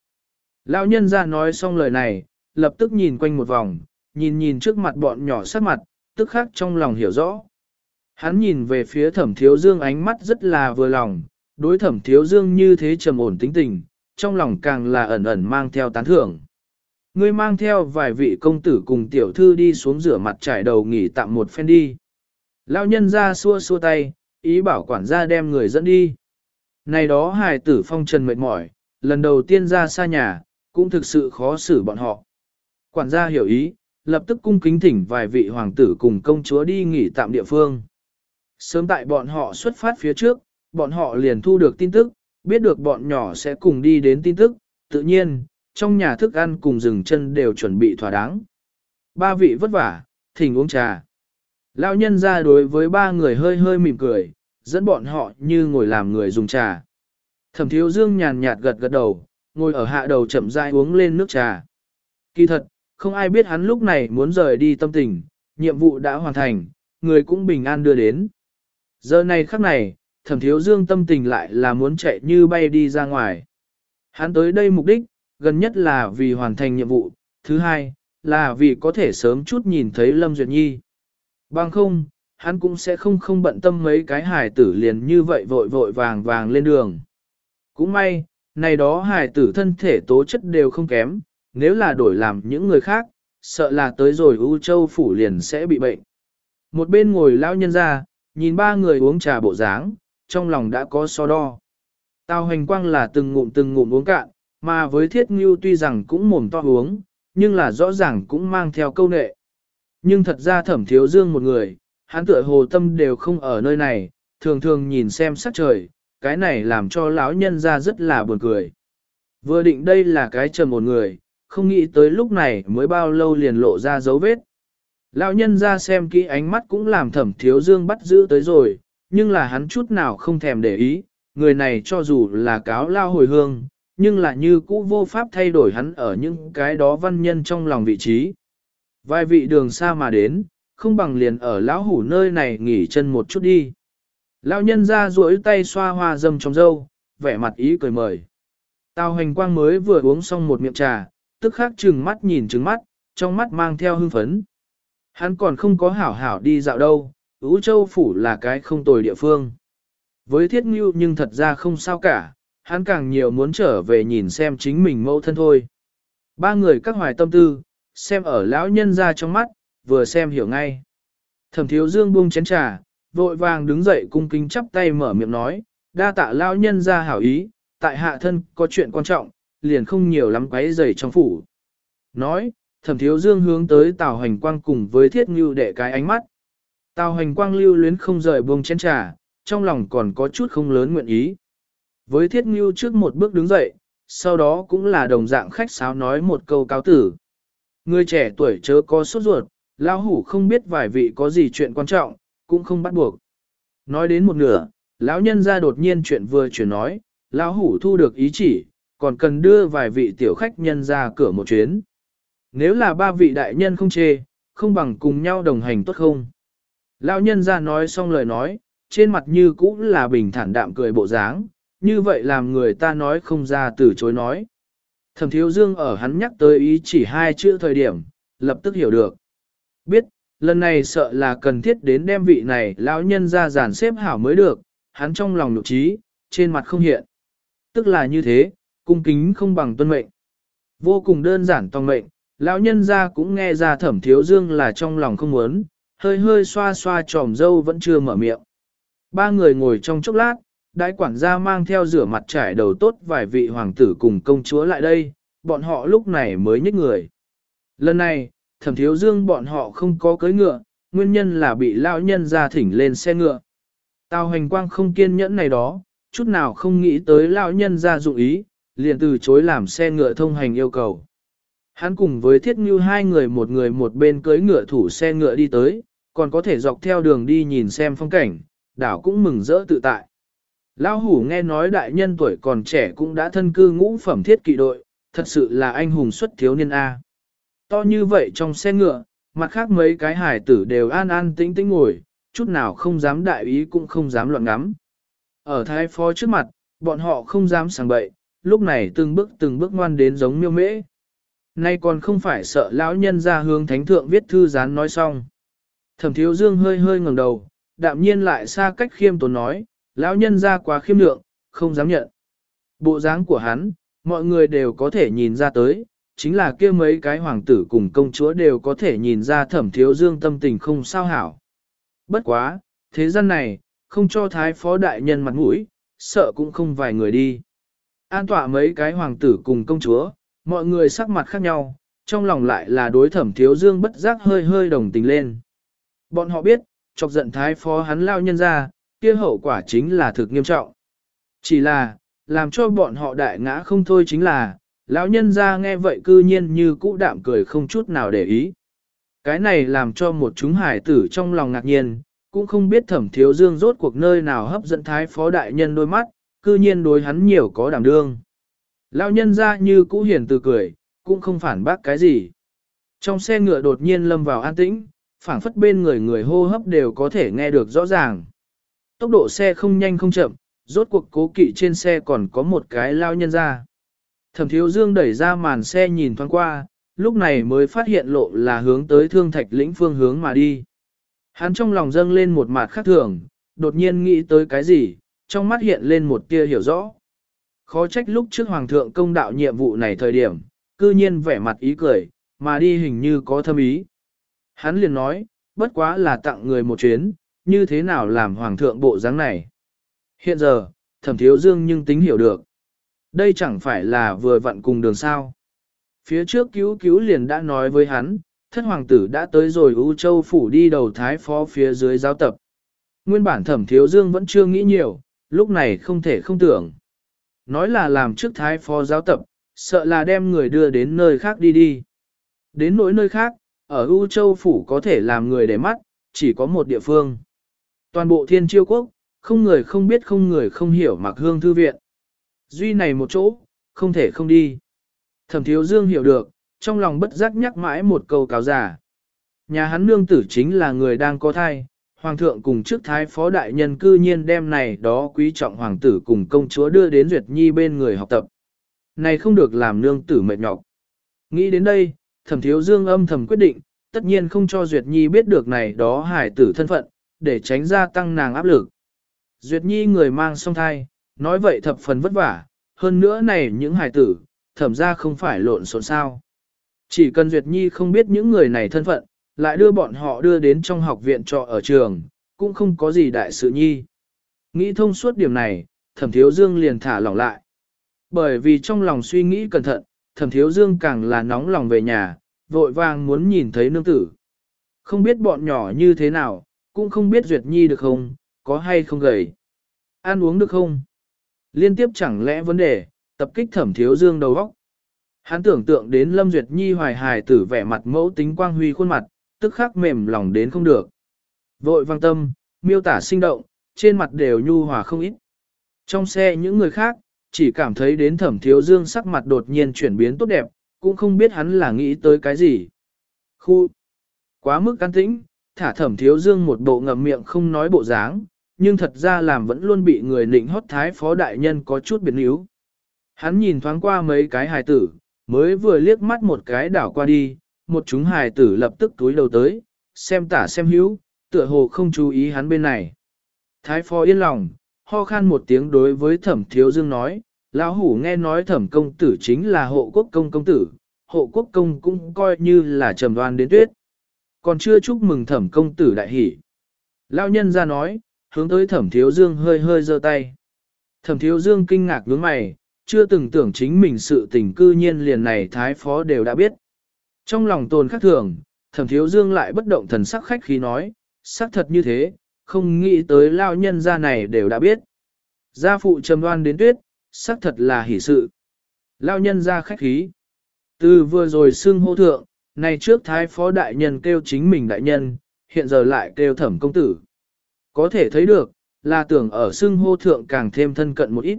Speaker 1: Lão nhân ra nói xong lời này, lập tức nhìn quanh một vòng, nhìn nhìn trước mặt bọn nhỏ sát mặt, tức khắc trong lòng hiểu rõ. Hắn nhìn về phía thẩm thiếu dương ánh mắt rất là vừa lòng, đối thẩm thiếu dương như thế trầm ổn tính tình, trong lòng càng là ẩn ẩn mang theo tán thưởng. Ngươi mang theo vài vị công tử cùng tiểu thư đi xuống rửa mặt trải đầu nghỉ tạm một phen đi. Lão nhân ra xua xua tay, ý bảo quản gia đem người dẫn đi. Này đó hài tử phong trần mệt mỏi, lần đầu tiên ra xa nhà, cũng thực sự khó xử bọn họ. Quản gia hiểu ý, lập tức cung kính thỉnh vài vị hoàng tử cùng công chúa đi nghỉ tạm địa phương. Sớm tại bọn họ xuất phát phía trước, bọn họ liền thu được tin tức, biết được bọn nhỏ sẽ cùng đi đến tin tức, tự nhiên, trong nhà thức ăn cùng rừng chân đều chuẩn bị thỏa đáng. Ba vị vất vả, thỉnh uống trà. Lão nhân ra đối với ba người hơi hơi mỉm cười, dẫn bọn họ như ngồi làm người dùng trà. Thẩm thiếu dương nhàn nhạt gật gật đầu, ngồi ở hạ đầu chậm rãi uống lên nước trà. Kỳ thật, không ai biết hắn lúc này muốn rời đi tâm tình, nhiệm vụ đã hoàn thành, người cũng bình an đưa đến. Giờ này khắc này, thẩm thiếu dương tâm tình lại là muốn chạy như bay đi ra ngoài. Hắn tới đây mục đích, gần nhất là vì hoàn thành nhiệm vụ, thứ hai, là vì có thể sớm chút nhìn thấy Lâm Duyệt Nhi. Bằng không, hắn cũng sẽ không không bận tâm mấy cái hài tử liền như vậy vội vội vàng vàng lên đường. Cũng may, này đó hài tử thân thể tố chất đều không kém, nếu là đổi làm những người khác, sợ là tới rồi U Châu Phủ liền sẽ bị bệnh. Một bên ngồi lão nhân ra, nhìn ba người uống trà bộ dáng, trong lòng đã có so đo. Tào hành quang là từng ngụm từng ngụm uống cạn, mà với thiết ngưu tuy rằng cũng mồm to uống, nhưng là rõ ràng cũng mang theo câu nệ. Nhưng thật ra thẩm thiếu dương một người, hắn tựa hồ tâm đều không ở nơi này, thường thường nhìn xem sắc trời, cái này làm cho lão nhân ra rất là buồn cười. Vừa định đây là cái trầm một người, không nghĩ tới lúc này mới bao lâu liền lộ ra dấu vết. Lão nhân ra xem kỹ ánh mắt cũng làm thẩm thiếu dương bắt giữ tới rồi, nhưng là hắn chút nào không thèm để ý, người này cho dù là cáo lao hồi hương, nhưng là như cũ vô pháp thay đổi hắn ở những cái đó văn nhân trong lòng vị trí. Vài vị đường xa mà đến, không bằng liền ở lão hủ nơi này nghỉ chân một chút đi. Lão nhân ra duỗi tay xoa hoa dâm trong dâu, vẻ mặt ý cười mời. Tào hành quang mới vừa uống xong một miệng trà, tức khắc trừng mắt nhìn trừng mắt, trong mắt mang theo hưng phấn. Hắn còn không có hảo hảo đi dạo đâu, Ú Châu Phủ là cái không tồi địa phương. Với thiết ngưu nhưng thật ra không sao cả, hắn càng nhiều muốn trở về nhìn xem chính mình mẫu thân thôi. Ba người các hoài tâm tư, xem ở lão nhân ra trong mắt, vừa xem hiểu ngay. Thẩm thiếu dương buông chén trà, vội vàng đứng dậy cung kính chắp tay mở miệng nói, đa tạ lão nhân ra hảo ý, tại hạ thân có chuyện quan trọng, liền không nhiều lắm quấy rầy trong phủ. Nói, thẩm thiếu dương hướng tới tào hành quang cùng với thiết ngưu để cái ánh mắt. Tào hành quang lưu luyến không rời buông chén trà, trong lòng còn có chút không lớn nguyện ý. Với thiết ngưu trước một bước đứng dậy, sau đó cũng là đồng dạng khách sáo nói một câu cáo tử. Người trẻ tuổi chớ có sốt ruột, lão hủ không biết vài vị có gì chuyện quan trọng, cũng không bắt buộc. Nói đến một nửa, lão nhân ra đột nhiên chuyện vừa chuyển nói, lão hủ thu được ý chỉ, còn cần đưa vài vị tiểu khách nhân ra cửa một chuyến. Nếu là ba vị đại nhân không chê, không bằng cùng nhau đồng hành tốt không? Lão nhân ra nói xong lời nói, trên mặt như cũ là bình thản đạm cười bộ dáng, như vậy làm người ta nói không ra từ chối nói. Thẩm thiếu dương ở hắn nhắc tới ý chỉ hai chữ thời điểm, lập tức hiểu được. Biết, lần này sợ là cần thiết đến đem vị này lão nhân ra giàn xếp hảo mới được, hắn trong lòng nhục trí, trên mặt không hiện. Tức là như thế, cung kính không bằng tuân mệnh. Vô cùng đơn giản tòng mệnh, lão nhân ra cũng nghe ra thẩm thiếu dương là trong lòng không muốn, hơi hơi xoa xoa tròm dâu vẫn chưa mở miệng. Ba người ngồi trong chốc lát, đại quản gia mang theo rửa mặt trải đầu tốt vài vị hoàng tử cùng công chúa lại đây, bọn họ lúc này mới nhích người. Lần này, thẩm thiếu dương bọn họ không có cưới ngựa, nguyên nhân là bị lão nhân ra thỉnh lên xe ngựa. Tào hành quang không kiên nhẫn này đó, chút nào không nghĩ tới lão nhân ra dụng ý, liền từ chối làm xe ngựa thông hành yêu cầu. Hắn cùng với thiết như hai người một người một bên cưới ngựa thủ xe ngựa đi tới, còn có thể dọc theo đường đi nhìn xem phong cảnh, đảo cũng mừng rỡ tự tại. Lão hủ nghe nói đại nhân tuổi còn trẻ cũng đã thân cư ngũ phẩm thiết kỵ đội, thật sự là anh hùng xuất thiếu niên A. To như vậy trong xe ngựa, mặt khác mấy cái hải tử đều an an tĩnh tĩnh ngồi, chút nào không dám đại ý cũng không dám loạn ngắm. Ở thái phó trước mặt, bọn họ không dám sảng bậy, lúc này từng bước từng bước ngoan đến giống miêu mễ. Nay còn không phải sợ lão nhân ra hướng thánh thượng viết thư gián nói xong. Thẩm thiếu dương hơi hơi ngẩng đầu, đạm nhiên lại xa cách khiêm tốn nói, lão nhân ra quá khiêm lượng, không dám nhận. Bộ dáng của hắn, mọi người đều có thể nhìn ra tới, chính là kia mấy cái hoàng tử cùng công chúa đều có thể nhìn ra thẩm thiếu dương tâm tình không sao hảo. Bất quá, thế gian này, không cho thái phó đại nhân mặt mũi, sợ cũng không vài người đi. An tọa mấy cái hoàng tử cùng công chúa, mọi người sắc mặt khác nhau, trong lòng lại là đối thẩm thiếu dương bất giác hơi hơi đồng tình lên. Bọn họ biết, chọc giận thái phó hắn lao nhân ra, kia hậu quả chính là thực nghiêm trọng. Chỉ là, làm cho bọn họ đại ngã không thôi chính là, lão nhân ra nghe vậy cư nhiên như cũ đạm cười không chút nào để ý. Cái này làm cho một chúng hải tử trong lòng ngạc nhiên, cũng không biết thẩm thiếu dương rốt cuộc nơi nào hấp dẫn thái phó đại nhân đôi mắt, cư nhiên đối hắn nhiều có đảm đương. Lão nhân ra như cũ hiền từ cười, cũng không phản bác cái gì. Trong xe ngựa đột nhiên lâm vào an tĩnh, phảng phất bên người người hô hấp đều có thể nghe được rõ ràng. Tốc độ xe không nhanh không chậm, rốt cuộc cố kỵ trên xe còn có một cái lao nhân ra. Thẩm thiếu dương đẩy ra màn xe nhìn thoáng qua, lúc này mới phát hiện lộ là hướng tới thương thạch lĩnh phương hướng mà đi. Hắn trong lòng dâng lên một mặt khác thường, đột nhiên nghĩ tới cái gì, trong mắt hiện lên một tia hiểu rõ. Khó trách lúc trước Hoàng thượng công đạo nhiệm vụ này thời điểm, cư nhiên vẻ mặt ý cười, mà đi hình như có thâm ý. Hắn liền nói, bất quá là tặng người một chuyến, như thế nào làm Hoàng thượng bộ dáng này. Hiện giờ, thẩm thiếu dương nhưng tính hiểu được. Đây chẳng phải là vừa vặn cùng đường sao. Phía trước cứu cứu liền đã nói với hắn, thất hoàng tử đã tới rồi U Châu phủ đi đầu thái phó phía dưới giáo tập. Nguyên bản thẩm thiếu dương vẫn chưa nghĩ nhiều, lúc này không thể không tưởng. Nói là làm trước thái phó giáo tập, sợ là đem người đưa đến nơi khác đi đi. Đến nỗi nơi khác, ở U Châu phủ có thể làm người để mắt, chỉ có một địa phương. Toàn bộ thiên chiêu quốc, không người không biết không người không hiểu mặc hương thư viện. Duy này một chỗ, không thể không đi. Thẩm thiếu dương hiểu được, trong lòng bất giác nhắc mãi một câu cáo giả. Nhà hắn nương tử chính là người đang có thai, hoàng thượng cùng trước thái phó đại nhân cư nhiên đem này đó quý trọng hoàng tử cùng công chúa đưa đến Duyệt Nhi bên người học tập. Này không được làm nương tử mệt nhọc. Nghĩ đến đây, thẩm thiếu dương âm thầm quyết định, tất nhiên không cho Duyệt Nhi biết được này đó hải tử thân phận, để tránh gia tăng nàng áp lực. Duyệt Nhi người mang song thai, nói vậy thập phần vất vả, hơn nữa này những hải tử, thẩm ra không phải lộn xộn sao. Chỉ cần Duyệt Nhi không biết những người này thân phận, lại đưa bọn họ đưa đến trong học viện trọ ở trường, cũng không có gì đại sự nhi. Nghĩ thông suốt điểm này, thẩm thiếu dương liền thả lỏng lại. Bởi vì trong lòng suy nghĩ cẩn thận, thẩm thiếu dương càng là nóng lòng về nhà, vội vàng muốn nhìn thấy nương tử. Không biết bọn nhỏ như thế nào, cũng không biết Duyệt Nhi được không, có hay không gầy. Ăn uống được không? Liên tiếp chẳng lẽ vấn đề, tập kích thẩm thiếu dương đầu óc. Hắn tưởng tượng đến Lâm Duyệt Nhi hoài hài tử vẻ mặt mẫu tính quang huy khuôn mặt, tức khắc mềm lòng đến không được. Vội vang tâm, miêu tả sinh động, trên mặt đều nhu hòa không ít. Trong xe những người khác, chỉ cảm thấy đến thẩm thiếu dương sắc mặt đột nhiên chuyển biến tốt đẹp, cũng không biết hắn là nghĩ tới cái gì. Khu! Quá mức can tĩnh, thả thẩm thiếu dương một bộ ngậm miệng không nói bộ dáng, nhưng thật ra làm vẫn luôn bị người nịnh hót thái phó đại nhân có chút biến yếu. Hắn nhìn thoáng qua mấy cái hài tử, mới vừa liếc mắt một cái đảo qua đi, một chúng hài tử lập tức túi đầu tới, xem tả xem hữu, tựa hồ không chú ý hắn bên này. Thái phó yên lòng, ho khan một tiếng đối với thẩm thiếu dương nói, lão hủ nghe nói thẩm công tử chính là hộ quốc công công tử, hộ quốc công cũng coi như là trầm đoan đến tuyết. Còn chưa chúc mừng thẩm công tử đại hỷ. Lão nhân ra nói, hướng tới thẩm thiếu dương hơi hơi giơ tay. Thẩm thiếu dương kinh ngạc nhướng mày, chưa từng tưởng chính mình sự tình cư nhiên liền này thái phó đều đã biết. Trong lòng tồn khắc thường, thẩm thiếu dương lại bất động thần sắc khách khí nói, xác thật như thế, không nghĩ tới lao nhân gia này đều đã biết. Gia phụ trầm đoan đến tuyết, xác thật là hỷ sự. Lao nhân gia khách khí. Từ vừa rồi xưng hô thượng, này trước thái phó đại nhân kêu chính mình đại nhân, hiện giờ lại kêu thẩm công tử. Có thể thấy được, là tưởng ở xưng hô thượng càng thêm thân cận một ít.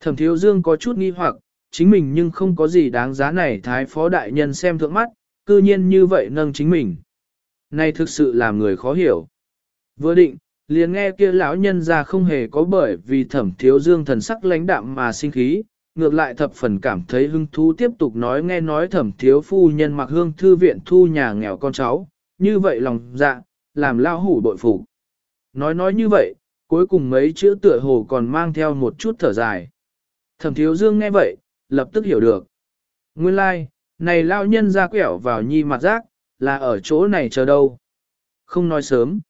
Speaker 1: Thẩm thiếu dương có chút nghi hoặc, chính mình nhưng không có gì đáng giá này thái phó đại nhân xem thượng mắt, cư nhiên như vậy nâng chính mình. Này thực sự làm người khó hiểu. Vừa định, liền nghe kia lão nhân ra không hề có bởi vì thẩm thiếu dương thần sắc lãnh đạm mà sinh khí, ngược lại thập phần cảm thấy hứng thú tiếp tục nói nghe nói thẩm thiếu phu nhân mặc hương thư viện thu nhà nghèo con cháu, như vậy lòng dạ, làm lao hủ bội phục. Nói nói như vậy, cuối cùng mấy chữ tựa hồ còn mang theo một chút thở dài. Thẩm thiếu dương nghe vậy, lập tức hiểu được. Nguyên lai, like, này lao nhân ra quẹo vào nhi mặt rác, là ở chỗ này chờ đâu. Không nói sớm.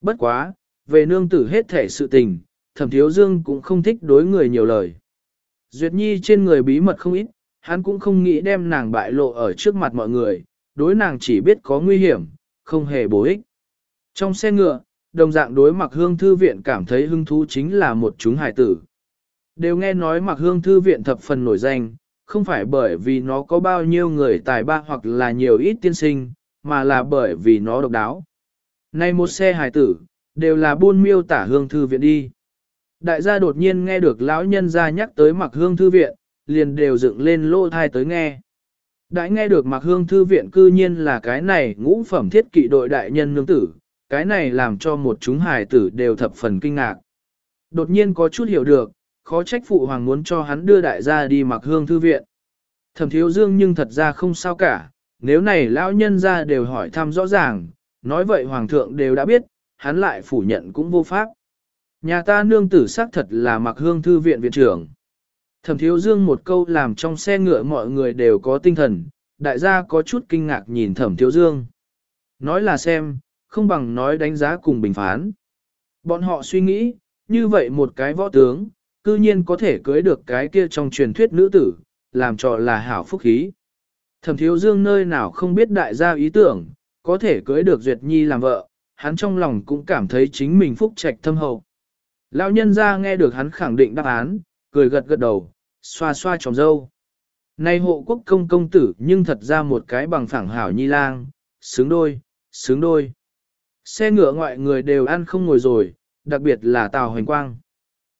Speaker 1: Bất quá, về nương tử hết thể sự tình, thẩm thiếu dương cũng không thích đối người nhiều lời. Duyệt nhi trên người bí mật không ít, hắn cũng không nghĩ đem nàng bại lộ ở trước mặt mọi người, đối nàng chỉ biết có nguy hiểm, không hề bổ ích. Trong xe ngựa, đồng dạng đối mặc hương thư viện cảm thấy hứng thú chính là một chúng hải tử. Đều nghe nói mặc hương thư viện thập phần nổi danh, không phải bởi vì nó có bao nhiêu người tài ba hoặc là nhiều ít tiên sinh, mà là bởi vì nó độc đáo. Này một xe hải tử, đều là buôn miêu tả hương thư viện đi. Đại gia đột nhiên nghe được lão nhân gia nhắc tới mặc hương thư viện, liền đều dựng lên lô thai tới nghe. Đại nghe được mặc hương thư viện cư nhiên là cái này ngũ phẩm thiết kỵ đội đại nhân nương tử, cái này làm cho một chúng hài tử đều thập phần kinh ngạc. Đột nhiên có chút hiểu được, khó trách phụ hoàng muốn cho hắn đưa đại gia đi mặc hương thư viện. Thẩm thiếu dương nhưng thật ra không sao cả, nếu này lão nhân ra đều hỏi thăm rõ ràng, nói vậy hoàng thượng đều đã biết, hắn lại phủ nhận cũng vô pháp. Nhà ta nương tử xác thật là mặc hương thư viện viện trưởng. Thẩm thiếu dương một câu làm trong xe ngựa mọi người đều có tinh thần, đại gia có chút kinh ngạc nhìn thẩm thiếu dương. Nói là xem, không bằng nói đánh giá cùng bình phán. Bọn họ suy nghĩ, như vậy một cái võ tướng, cư nhiên có thể cưới được cái kia trong truyền thuyết nữ tử, làm cho là hảo phúc khí. Thẩm thiếu dương nơi nào không biết đại gia ý tưởng, có thể cưới được Duyệt Nhi làm vợ, hắn trong lòng cũng cảm thấy chính mình phúc trạch thâm hậu. Lão nhân ra nghe được hắn khẳng định đáp án, cười gật gật đầu, xoa xoa tròng dâu. Này hộ quốc công công tử nhưng thật ra một cái bằng phẳng hảo nhi lang, sướng đôi, sướng đôi. Xe ngựa ngoại người đều ăn không ngồi rồi, đặc biệt là Tào Hoành Quang.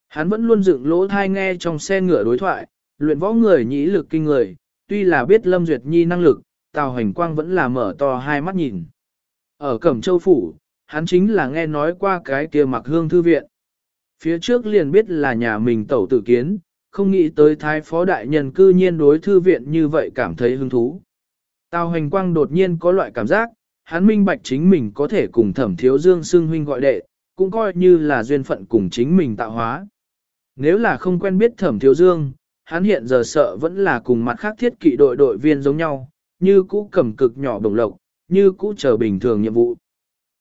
Speaker 1: Hắn vẫn luôn dựng lỗ thai nghe trong xe ngựa đối thoại, luyện võ người nhĩ lực kinh người, tuy là biết Lâm Duyệt Nhi năng lực, Tào Hoành Quang vẫn là mở to hai mắt nhìn. Ở Cẩm Châu Phủ, hắn chính là nghe nói qua cái kia mặc hương thư viện. Phía trước liền biết là nhà mình tẩu tử kiến, không nghĩ tới thái phó đại nhân cư nhiên đối thư viện như vậy cảm thấy hứng thú. Tào Hoành Quang đột nhiên có loại cảm giác, hắn minh bạch chính mình có thể cùng thẩm thiếu dương xưng huynh gọi đệ, cũng coi như là duyên phận cùng chính mình tạo hóa. Nếu là không quen biết thẩm thiếu dương, hắn hiện giờ sợ vẫn là cùng mặt khác thiết kỵ đội đội viên giống nhau, như cũ cầm cực nhỏ đồng lộc, như cũ chờ bình thường nhiệm vụ.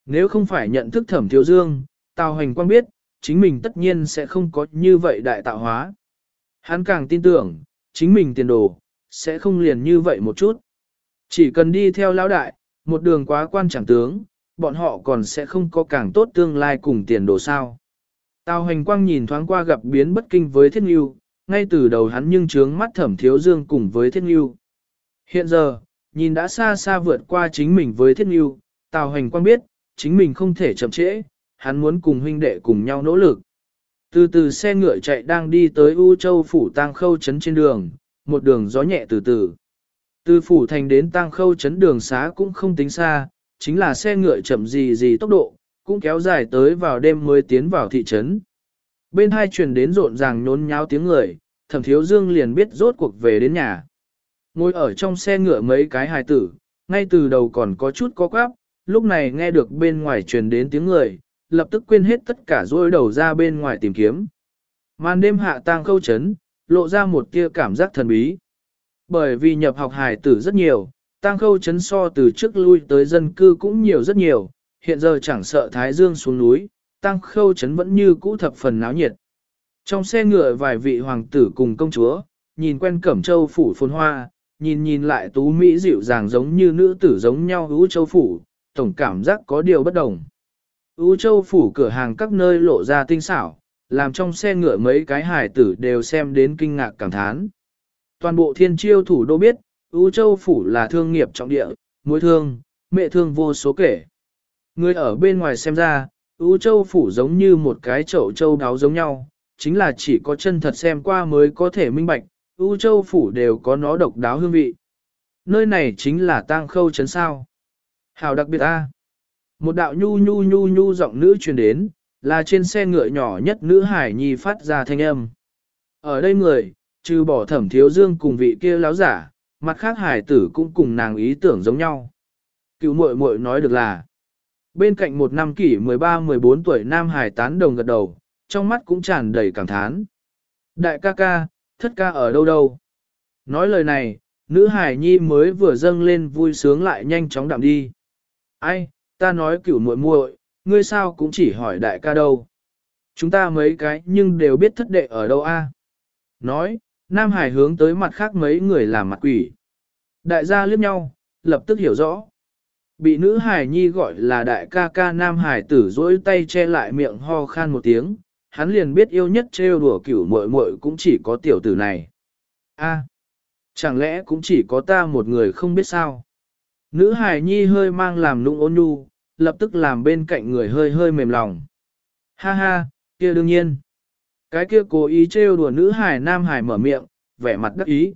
Speaker 1: Nếu không phải nhận thức thẩm thiếu dương, Tào Hoành Quang biết, chính mình tất nhiên sẽ không có như vậy đại tạo hóa. Hắn càng tin tưởng, chính mình tiền đồ, sẽ không liền như vậy một chút. Chỉ cần đi theo lão đại, một đường quá quan chẳng tướng, bọn họ còn sẽ không có càng tốt tương lai cùng tiền đồ sao. Tào hành quang nhìn thoáng qua gặp biến bất kinh với thiết nghiêu, ngay từ đầu hắn nhưng trướng mắt thẩm thiếu dương cùng với thiết nghiêu. Hiện giờ, nhìn đã xa xa vượt qua chính mình với thiết nghiêu, tào hành quang biết, chính mình không thể chậm trễ, hắn muốn cùng huynh đệ cùng nhau nỗ lực. Từ từ xe ngựa chạy đang đi tới U Châu Phủ Tăng Khâu Trấn trên đường, một đường gió nhẹ từ từ. Từ Phủ Thành đến Tăng Khâu Trấn đường xá cũng không tính xa, chính là xe ngựa chậm gì gì tốc độ, cũng kéo dài tới vào đêm mới tiến vào thị trấn. Bên hai truyền đến rộn ràng nhốn nháo tiếng người, thẩm thiếu dương liền biết rốt cuộc về đến nhà. Ngồi ở trong xe ngựa mấy cái hài tử, ngay từ đầu còn có chút có quáp, lúc này nghe được bên ngoài truyền đến tiếng người, lập tức quên hết tất cả rôi đầu ra bên ngoài tìm kiếm. Màn đêm hạ tang khâu chấn, lộ ra một tia cảm giác thần bí. Bởi vì nhập học hài tử rất nhiều, tang khâu chấn so từ trước lui tới dân cư cũng nhiều rất nhiều, hiện giờ chẳng sợ Thái Dương xuống núi, tăng khâu chấn vẫn như cũ thập phần náo nhiệt. Trong xe ngựa vài vị hoàng tử cùng công chúa, nhìn quen cẩm châu phủ phồn hoa, nhìn nhìn lại tú Mỹ dịu dàng giống như nữ tử giống nhau hữu châu phủ, tổng cảm giác có điều bất đồng. U châu phủ cửa hàng các nơi lộ ra tinh xảo, làm trong xe ngựa mấy cái hải tử đều xem đến kinh ngạc cảm thán. Toàn bộ thiên chiêu thủ đô biết, U châu phủ là thương nghiệp trọng địa, mối thương, mẹ thương vô số kể. Người ở bên ngoài xem ra, U châu phủ giống như một cái chậu châu đáo giống nhau, chính là chỉ có chân thật xem qua mới có thể minh bạch, U châu phủ đều có nó độc đáo hương vị. Nơi này chính là tang khâu chấn sao. Hào đặc biệt a. Một đạo nhu nhu nhu nhu giọng nữ truyền đến, là trên xe ngựa nhỏ nhất nữ hải nhi phát ra thanh âm. Ở đây người, trừ bỏ thẩm thiếu dương cùng vị kia láo giả, mặt khác hải tử cũng cùng nàng ý tưởng giống nhau. Cựu muội muội nói được là, bên cạnh một năm kỷ 13-14 tuổi nam hải tán đồng gật đầu, trong mắt cũng tràn đầy cảm thán. Đại ca ca, thất ca ở đâu đâu? Nói lời này, nữ hải nhi mới vừa dâng lên vui sướng lại nhanh chóng đạm đi. Ai, ta nói cửu muội muội, ngươi sao cũng chỉ hỏi đại ca đâu. Chúng ta mấy cái nhưng đều biết thất đệ ở đâu a. Nói, Nam Hải hướng tới mặt khác mấy người làm mặt quỷ. Đại gia liếc nhau, lập tức hiểu rõ. Bị nữ hải nhi gọi là đại ca ca Nam Hải tử dỗi tay che lại miệng ho khan một tiếng, hắn liền biết yêu nhất trêu đùa cửu muội muội cũng chỉ có tiểu tử này. A, chẳng lẽ cũng chỉ có ta một người không biết sao? Nữ hải nhi hơi mang làm nũng ôn nhu, lập tức làm bên cạnh người hơi hơi mềm lòng. Ha ha, kia đương nhiên. Cái kia cố ý trêu đùa nữ hải nam hải mở miệng, vẻ mặt đắc ý.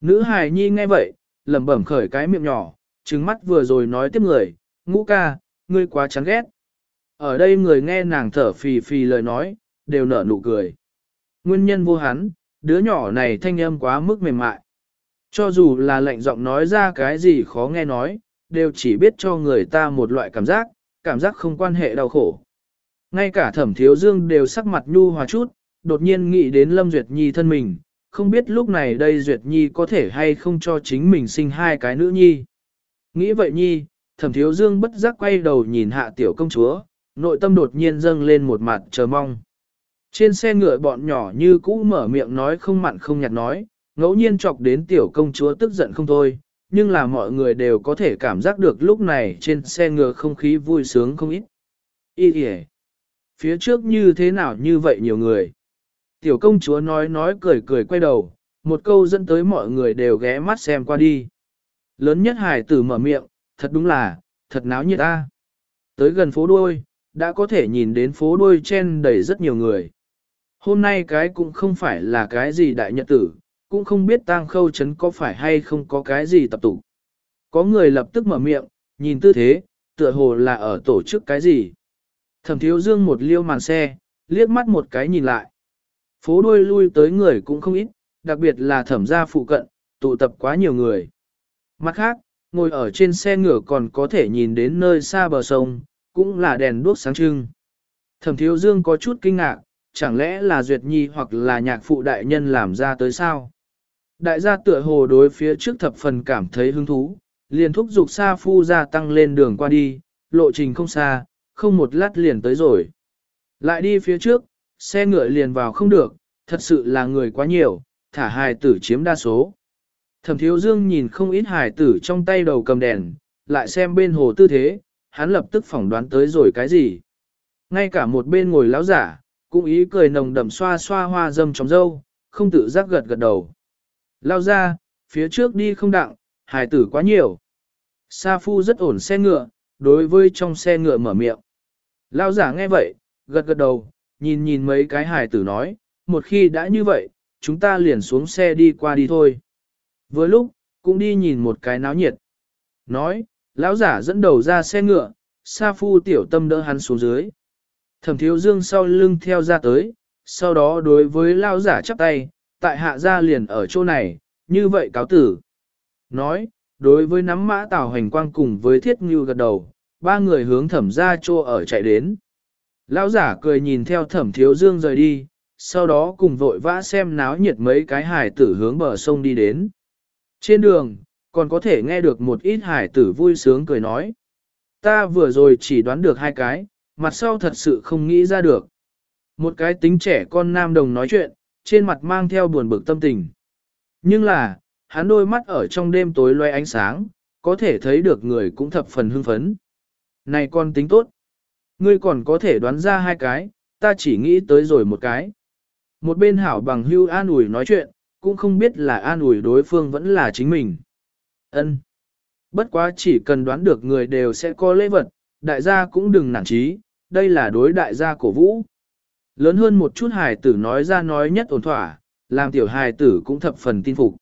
Speaker 1: Nữ hải nhi nghe vậy, lẩm bẩm khởi cái miệng nhỏ, trừng mắt vừa rồi nói tiếp người, ngũ ca, ngươi quá chán ghét. Ở đây người nghe nàng thở phì phì lời nói, đều nở nụ cười. Nguyên nhân vô hắn, đứa nhỏ này thanh âm quá mức mềm mại. Cho dù là lệnh giọng nói ra cái gì khó nghe nói, đều chỉ biết cho người ta một loại cảm giác, cảm giác không quan hệ đau khổ. Ngay cả thẩm thiếu dương đều sắc mặt nhu hòa chút, đột nhiên nghĩ đến Lâm Duyệt Nhi thân mình, không biết lúc này đây Duyệt Nhi có thể hay không cho chính mình sinh hai cái nữ nhi. Nghĩ vậy Nhi, thẩm thiếu dương bất giác quay đầu nhìn hạ tiểu công chúa, nội tâm đột nhiên dâng lên một mặt chờ mong. Trên xe ngựa bọn nhỏ như cũ mở miệng nói không mặn không nhạt nói, ngẫu nhiên chọc đến tiểu công chúa tức giận không thôi, nhưng là mọi người đều có thể cảm giác được lúc này trên xe ngựa không khí vui sướng không ít. Ý kìa! Phía trước như thế nào như vậy nhiều người? Tiểu công chúa nói nói cười cười quay đầu, một câu dẫn tới mọi người đều ghé mắt xem qua đi. Lớn nhất hải tử mở miệng, thật đúng là, thật náo nhiệt ta. Tới gần phố đuôi, đã có thể nhìn đến phố đuôi chen đầy rất nhiều người. Hôm nay cái cũng không phải là cái gì đại nhật tử, cũng không biết tang khâu chấn có phải hay không có cái gì tập tụ. Có người lập tức mở miệng, nhìn tư thế, tựa hồ là ở tổ chức cái gì. Thẩm thiếu dương một liêu màn xe, liếc mắt một cái nhìn lại. Phố đuôi lui tới người cũng không ít, đặc biệt là thẩm gia phụ cận, tụ tập quá nhiều người. Mặt khác, ngồi ở trên xe ngựa còn có thể nhìn đến nơi xa bờ sông, cũng là đèn đuốc sáng trưng. Thẩm thiếu dương có chút kinh ngạc, chẳng lẽ là Duyệt Nhi hoặc là nhạc phụ đại nhân làm ra tới sao? Đại gia tựa hồ đối phía trước thập phần cảm thấy hứng thú, liền thúc giục Sa Phu ra tăng lên đường qua đi, lộ trình không xa, không một lát liền tới rồi. Lại đi phía trước, xe ngựa liền vào không được, thật sự là người quá nhiều, thả hài tử chiếm đa số. Thẩm thiếu dương nhìn không ít hài tử trong tay đầu cầm đèn, lại xem bên hồ tư thế, hắn lập tức phỏng đoán tới rồi cái gì. Ngay cả một bên ngồi lão giả, cũng ý cười nồng đậm xoa xoa hoa dâm trong dâu, không tự giác gật gật đầu. Lao ra, phía trước đi không đặng, hài tử quá nhiều. Sa phu rất ổn xe ngựa, đối với trong xe ngựa mở miệng. Lao giả nghe vậy, gật gật đầu, nhìn nhìn mấy cái hài tử nói, một khi đã như vậy, chúng ta liền xuống xe đi qua đi thôi. Vừa lúc, cũng đi nhìn một cái náo nhiệt. Nói, lão giả dẫn đầu ra xe ngựa, Sa Phu tiểu tâm đỡ hắn xuống dưới. Thẩm thiếu dương sau lưng theo ra tới, sau đó đối với lão giả chắp tay, tại hạ gia liền ở chỗ này, như vậy cáo tử. Nói, đối với nắm mã tảo hành quang cùng với thiết ngưu gật đầu, ba người hướng thẩm gia chỗ ở chạy đến. Lão giả cười nhìn theo thẩm thiếu dương rời đi, sau đó cùng vội vã xem náo nhiệt mấy cái hải tử hướng bờ sông đi đến. Trên đường, còn có thể nghe được một ít hải tử vui sướng cười nói. Ta vừa rồi chỉ đoán được hai cái, mặt sau thật sự không nghĩ ra được. Một cái tính trẻ con nam đồng nói chuyện, trên mặt mang theo buồn bực tâm tình. Nhưng là, hắn đôi mắt ở trong đêm tối loe ánh sáng, có thể thấy được người cũng thập phần hưng phấn. Này con tính tốt. Ngươi còn có thể đoán ra hai cái, ta chỉ nghĩ tới rồi một cái. Một bên hảo bằng hưu an ủi nói chuyện, cũng không biết là an ủi đối phương vẫn là chính mình. Ân. Bất quá chỉ cần đoán được người đều sẽ có lễ vật, đại gia cũng đừng nản trí, đây là đối đại gia cổ vũ. Lớn hơn một chút hài tử nói ra nói nhất ổn thỏa, làm tiểu hài tử cũng thập phần tin phục.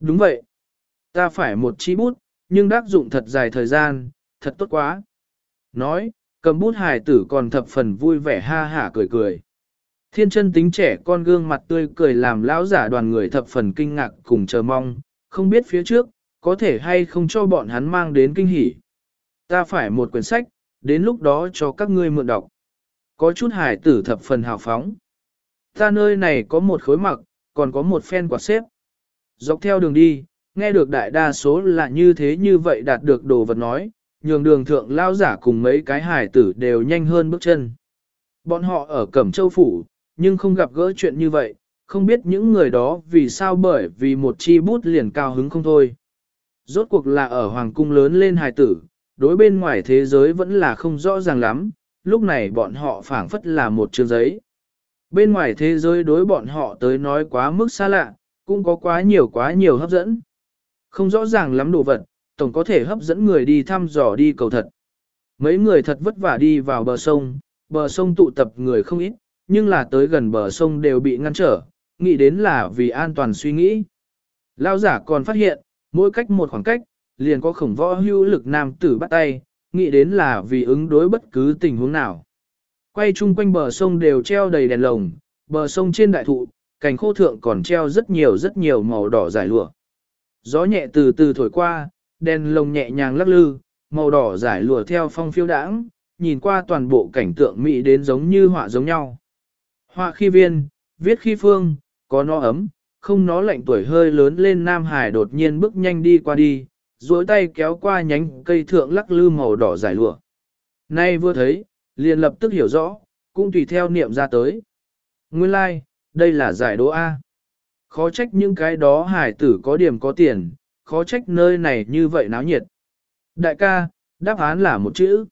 Speaker 1: Đúng vậy. Ta phải một chi bút, nhưng đắc dụng thật dài thời gian, thật tốt quá. Nói, cầm bút hài tử còn thập phần vui vẻ ha hả cười cười. Thiên chân tính trẻ con gương mặt tươi cười làm lão giả đoàn người thập phần kinh ngạc cùng chờ mong, không biết phía trước, có thể hay không cho bọn hắn mang đến kinh hỉ. Ta phải một quyển sách, đến lúc đó cho các ngươi mượn đọc. Có chút hải tử thập phần hào phóng. Ta nơi này có một khối mặc, còn có một phen quạt xếp. Dọc theo đường đi, nghe được đại đa số là như thế như vậy đạt được đồ vật nói, nhường đường thượng lao giả cùng mấy cái hải tử đều nhanh hơn bước chân. Bọn họ ở Cẩm Châu Phủ, nhưng không gặp gỡ chuyện như vậy, không biết những người đó vì sao bởi vì một chi bút liền cao hứng không thôi. Rốt cuộc là ở Hoàng Cung lớn lên hài tử, đối bên ngoài thế giới vẫn là không rõ ràng lắm, lúc này bọn họ phảng phất là một chương giấy. Bên ngoài thế giới đối bọn họ tới nói quá mức xa lạ, cũng có quá nhiều quá nhiều hấp dẫn. Không rõ ràng lắm đồ vật, tổng có thể hấp dẫn người đi thăm dò đi cầu thật. Mấy người thật vất vả đi vào bờ sông, bờ sông tụ tập người không ít, nhưng là tới gần bờ sông đều bị ngăn trở, nghĩ đến là vì an toàn suy nghĩ. Lao giả còn phát hiện, mỗi cách một khoảng cách, liền có khổng võ hưu lực nam tử bắt tay, nghĩ đến là vì ứng đối bất cứ tình huống nào. Quay chung quanh bờ sông đều treo đầy đèn lồng, bờ sông trên đại thụ, cành khô thượng còn treo rất nhiều rất nhiều màu đỏ dài lụa. Gió nhẹ từ từ thổi qua, đèn lồng nhẹ nhàng lắc lư, màu đỏ giải lụa theo phong phiêu đãng, nhìn qua toàn bộ cảnh tượng mỹ đến giống như họa giống nhau. Họa khi viên, viết khi phương, có nó ấm, không nó lạnh tuổi hơi lớn lên Nam Hải đột nhiên bước nhanh đi qua đi, duỗi tay kéo qua nhánh cây thượng lắc lư màu đỏ giải lụa. Nay vừa thấy, liền lập tức hiểu rõ, cũng tùy theo niệm ra tới. Nguyên lai, like, đây là giải đố A. Khó trách những cái đó hải tử có điểm có tiền, khó trách nơi này như vậy náo nhiệt. Đại ca, đáp án là một chữ.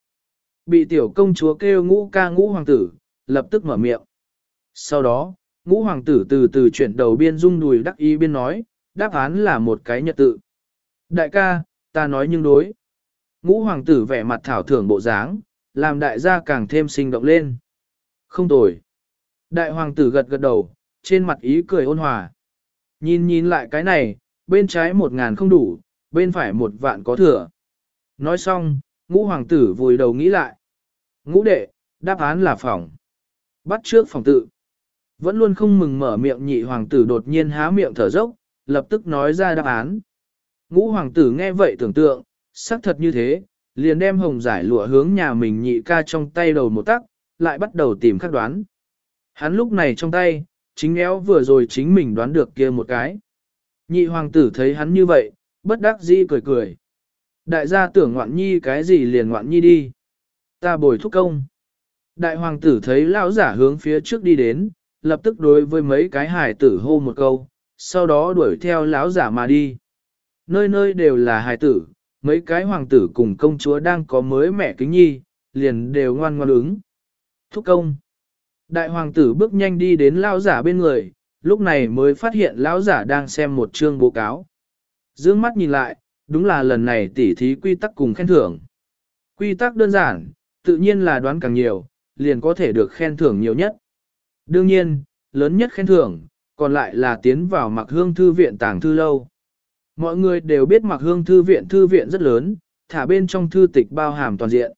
Speaker 1: Bị tiểu công chúa kêu ngũ ca ngũ hoàng tử, lập tức mở miệng. Sau đó, ngũ hoàng tử từ từ chuyển đầu biên dung đùi đắc ý biên nói, đáp án là một cái nhật tự. Đại ca, ta nói nhưng đối. Ngũ hoàng tử vẻ mặt thảo thưởng bộ dáng, làm đại gia càng thêm sinh động lên. Không tồi. Đại hoàng tử gật gật đầu, trên mặt ý cười ôn hòa. Nhìn nhìn lại cái này, bên trái một ngàn không đủ, bên phải một vạn có thừa. Nói xong, ngũ hoàng tử vùi đầu nghĩ lại. Ngũ đệ, đáp án là phòng. Bắt trước phòng tự. Vẫn luôn không mừng mở miệng nhị hoàng tử đột nhiên há miệng thở dốc, lập tức nói ra đáp án. Ngũ hoàng tử nghe vậy tưởng tượng, xác thật như thế, liền đem hồng giải lụa hướng nhà mình nhị ca trong tay đầu một tắc, lại bắt đầu tìm khắc đoán. Hắn lúc này trong tay, chính éo vừa rồi chính mình đoán được kia một cái. Nhị hoàng tử thấy hắn như vậy, bất đắc dĩ cười cười. Đại gia tưởng ngoạn nhi cái gì liền ngoạn nhi đi. Ta bồi thúc công. Đại hoàng tử thấy lão giả hướng phía trước đi đến, lập tức đối với mấy cái hải tử hô một câu, sau đó đuổi theo lão giả mà đi. Nơi nơi đều là hải tử, mấy cái hoàng tử cùng công chúa đang có mới mẹ kính nhi, liền đều ngoan ngoan ứng. Thúc công. Đại hoàng tử bước nhanh đi đến lão giả bên người, lúc này mới phát hiện lão giả đang xem một chương báo cáo. Dương mắt nhìn lại, đúng là lần này tỉ thí quy tắc cùng khen thưởng. Quy tắc đơn giản, tự nhiên là đoán càng nhiều, liền có thể được khen thưởng nhiều nhất. Đương nhiên, lớn nhất khen thưởng, còn lại là tiến vào mặc hương thư viện tàng thư lâu. Mọi người đều biết mặc hương thư viện thư viện rất lớn, thả bên trong thư tịch bao hàm toàn diện.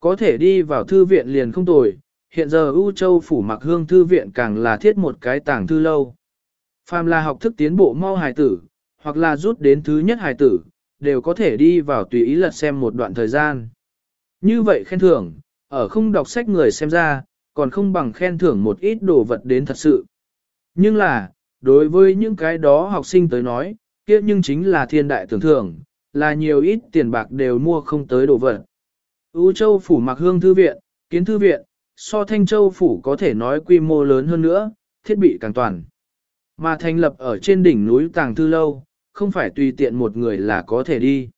Speaker 1: Có thể đi vào thư viện liền không tồi, hiện giờ U Châu phủ mặc hương thư viện càng là thiết một cái tàng thư lâu. Phàm là học thức tiến bộ mau hài tử, hoặc là rút đến thứ nhất hài tử, đều có thể đi vào tùy ý lật xem một đoạn thời gian. Như vậy khen thưởng, ở không đọc sách người xem ra, còn không bằng khen thưởng một ít đồ vật đến thật sự. Nhưng là, đối với những cái đó học sinh tới nói, kia nhưng chính là thiên đại tưởng thưởng, là nhiều ít tiền bạc đều mua không tới đồ vật. U Châu phủ mặc hương thư viện, kiến thư viện, so Thanh Châu phủ có thể nói quy mô lớn hơn nữa, thiết bị càng toàn. Mà thành lập ở trên đỉnh núi Tàng Thư Lâu, không phải tùy tiện một người là có thể đi.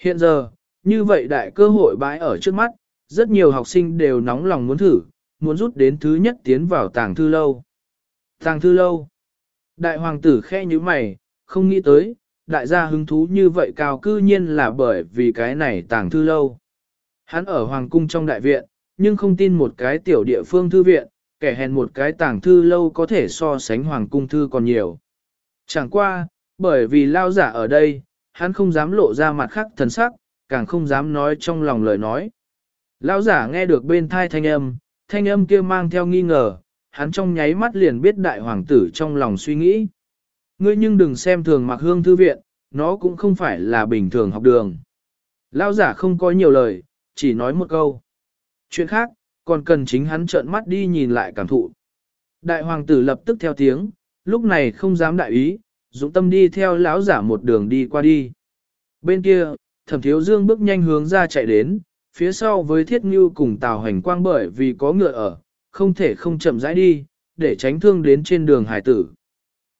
Speaker 1: Hiện giờ, như vậy đại cơ hội bãi ở trước mắt, rất nhiều học sinh đều nóng lòng muốn thử, muốn rút đến thứ nhất tiến vào Tàng Thư Lâu. Tàng Thư Lâu Đại hoàng tử khe như mày, không nghĩ tới, đại gia hứng thú như vậy cao cư nhiên là bởi vì cái này Tàng Thư Lâu. Hắn ở Hoàng cung trong đại viện, nhưng không tin một cái tiểu địa phương thư viện, kẻ hèn một cái tàng thư lâu có thể so sánh hoàng cung thư còn nhiều. Chẳng qua, bởi vì lao giả ở đây, hắn không dám lộ ra mặt khác thần sắc, càng không dám nói trong lòng lời nói. Lão giả nghe được bên thai thanh âm, thanh âm kia mang theo nghi ngờ, hắn trong nháy mắt liền biết đại hoàng tử trong lòng suy nghĩ. Ngươi nhưng đừng xem thường mặc hương thư viện, nó cũng không phải là bình thường học đường. Lão giả không có nhiều lời, chỉ nói một câu. Chuyện khác, còn cần chính hắn trợn mắt đi nhìn lại cảm thụ. Đại hoàng tử lập tức theo tiếng, lúc này không dám đại ý, dũng tâm đi theo lão giả một đường đi qua đi. Bên kia, thẩm thiếu dương bước nhanh hướng ra chạy đến, phía sau với thiết ngưu cùng tào hành quang bởi vì có ngựa ở, không thể không chậm rãi đi, để tránh thương đến trên đường hải tử.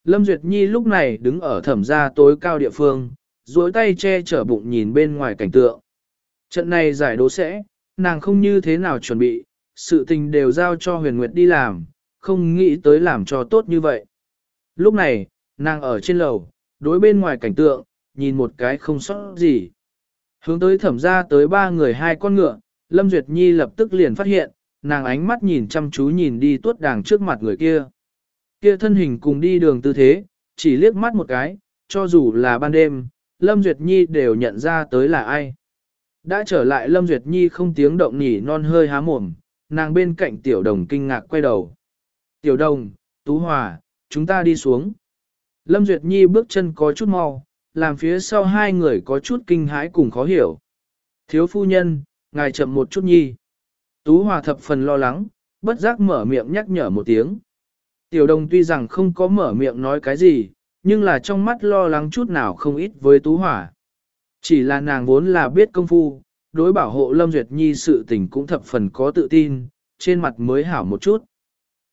Speaker 1: Lâm Duyệt Nhi lúc này đứng ở thẩm gia tối cao địa phương, duỗi tay che chở bụng nhìn bên ngoài cảnh tượng. Trận này giải đố sẽ, nàng không như thế nào chuẩn bị, sự tình đều giao cho huyền nguyệt đi làm, không nghĩ tới làm cho tốt như vậy. Lúc này, nàng ở trên lầu, đối bên ngoài cảnh tượng, nhìn một cái không sót gì. Hướng tới thẩm ra tới ba người hai con ngựa, Lâm Duyệt Nhi lập tức liền phát hiện, nàng ánh mắt nhìn chăm chú nhìn đi tuốt đàng trước mặt người kia. Kia thân hình cùng đi đường tư thế, chỉ liếc mắt một cái, cho dù là ban đêm, Lâm Duyệt Nhi đều nhận ra tới là ai. Đã trở lại Lâm Duyệt Nhi không tiếng động nhỉ non hơi há mồm, nàng bên cạnh tiểu đồng kinh ngạc quay đầu. Tiểu đồng, Tú Hòa, chúng ta đi xuống. Lâm Duyệt Nhi bước chân có chút mau, làm phía sau hai người có chút kinh hãi cùng khó hiểu. Thiếu phu nhân, ngài chậm một chút nhi. Tú Hòa thập phần lo lắng, bất giác mở miệng nhắc nhở một tiếng. Tiểu đồng tuy rằng không có mở miệng nói cái gì, nhưng là trong mắt lo lắng chút nào không ít với Tú Hòa. Chỉ là nàng vốn là biết công phu, đối bảo hộ Lâm Duyệt Nhi sự tình cũng thập phần có tự tin, trên mặt mới hảo một chút.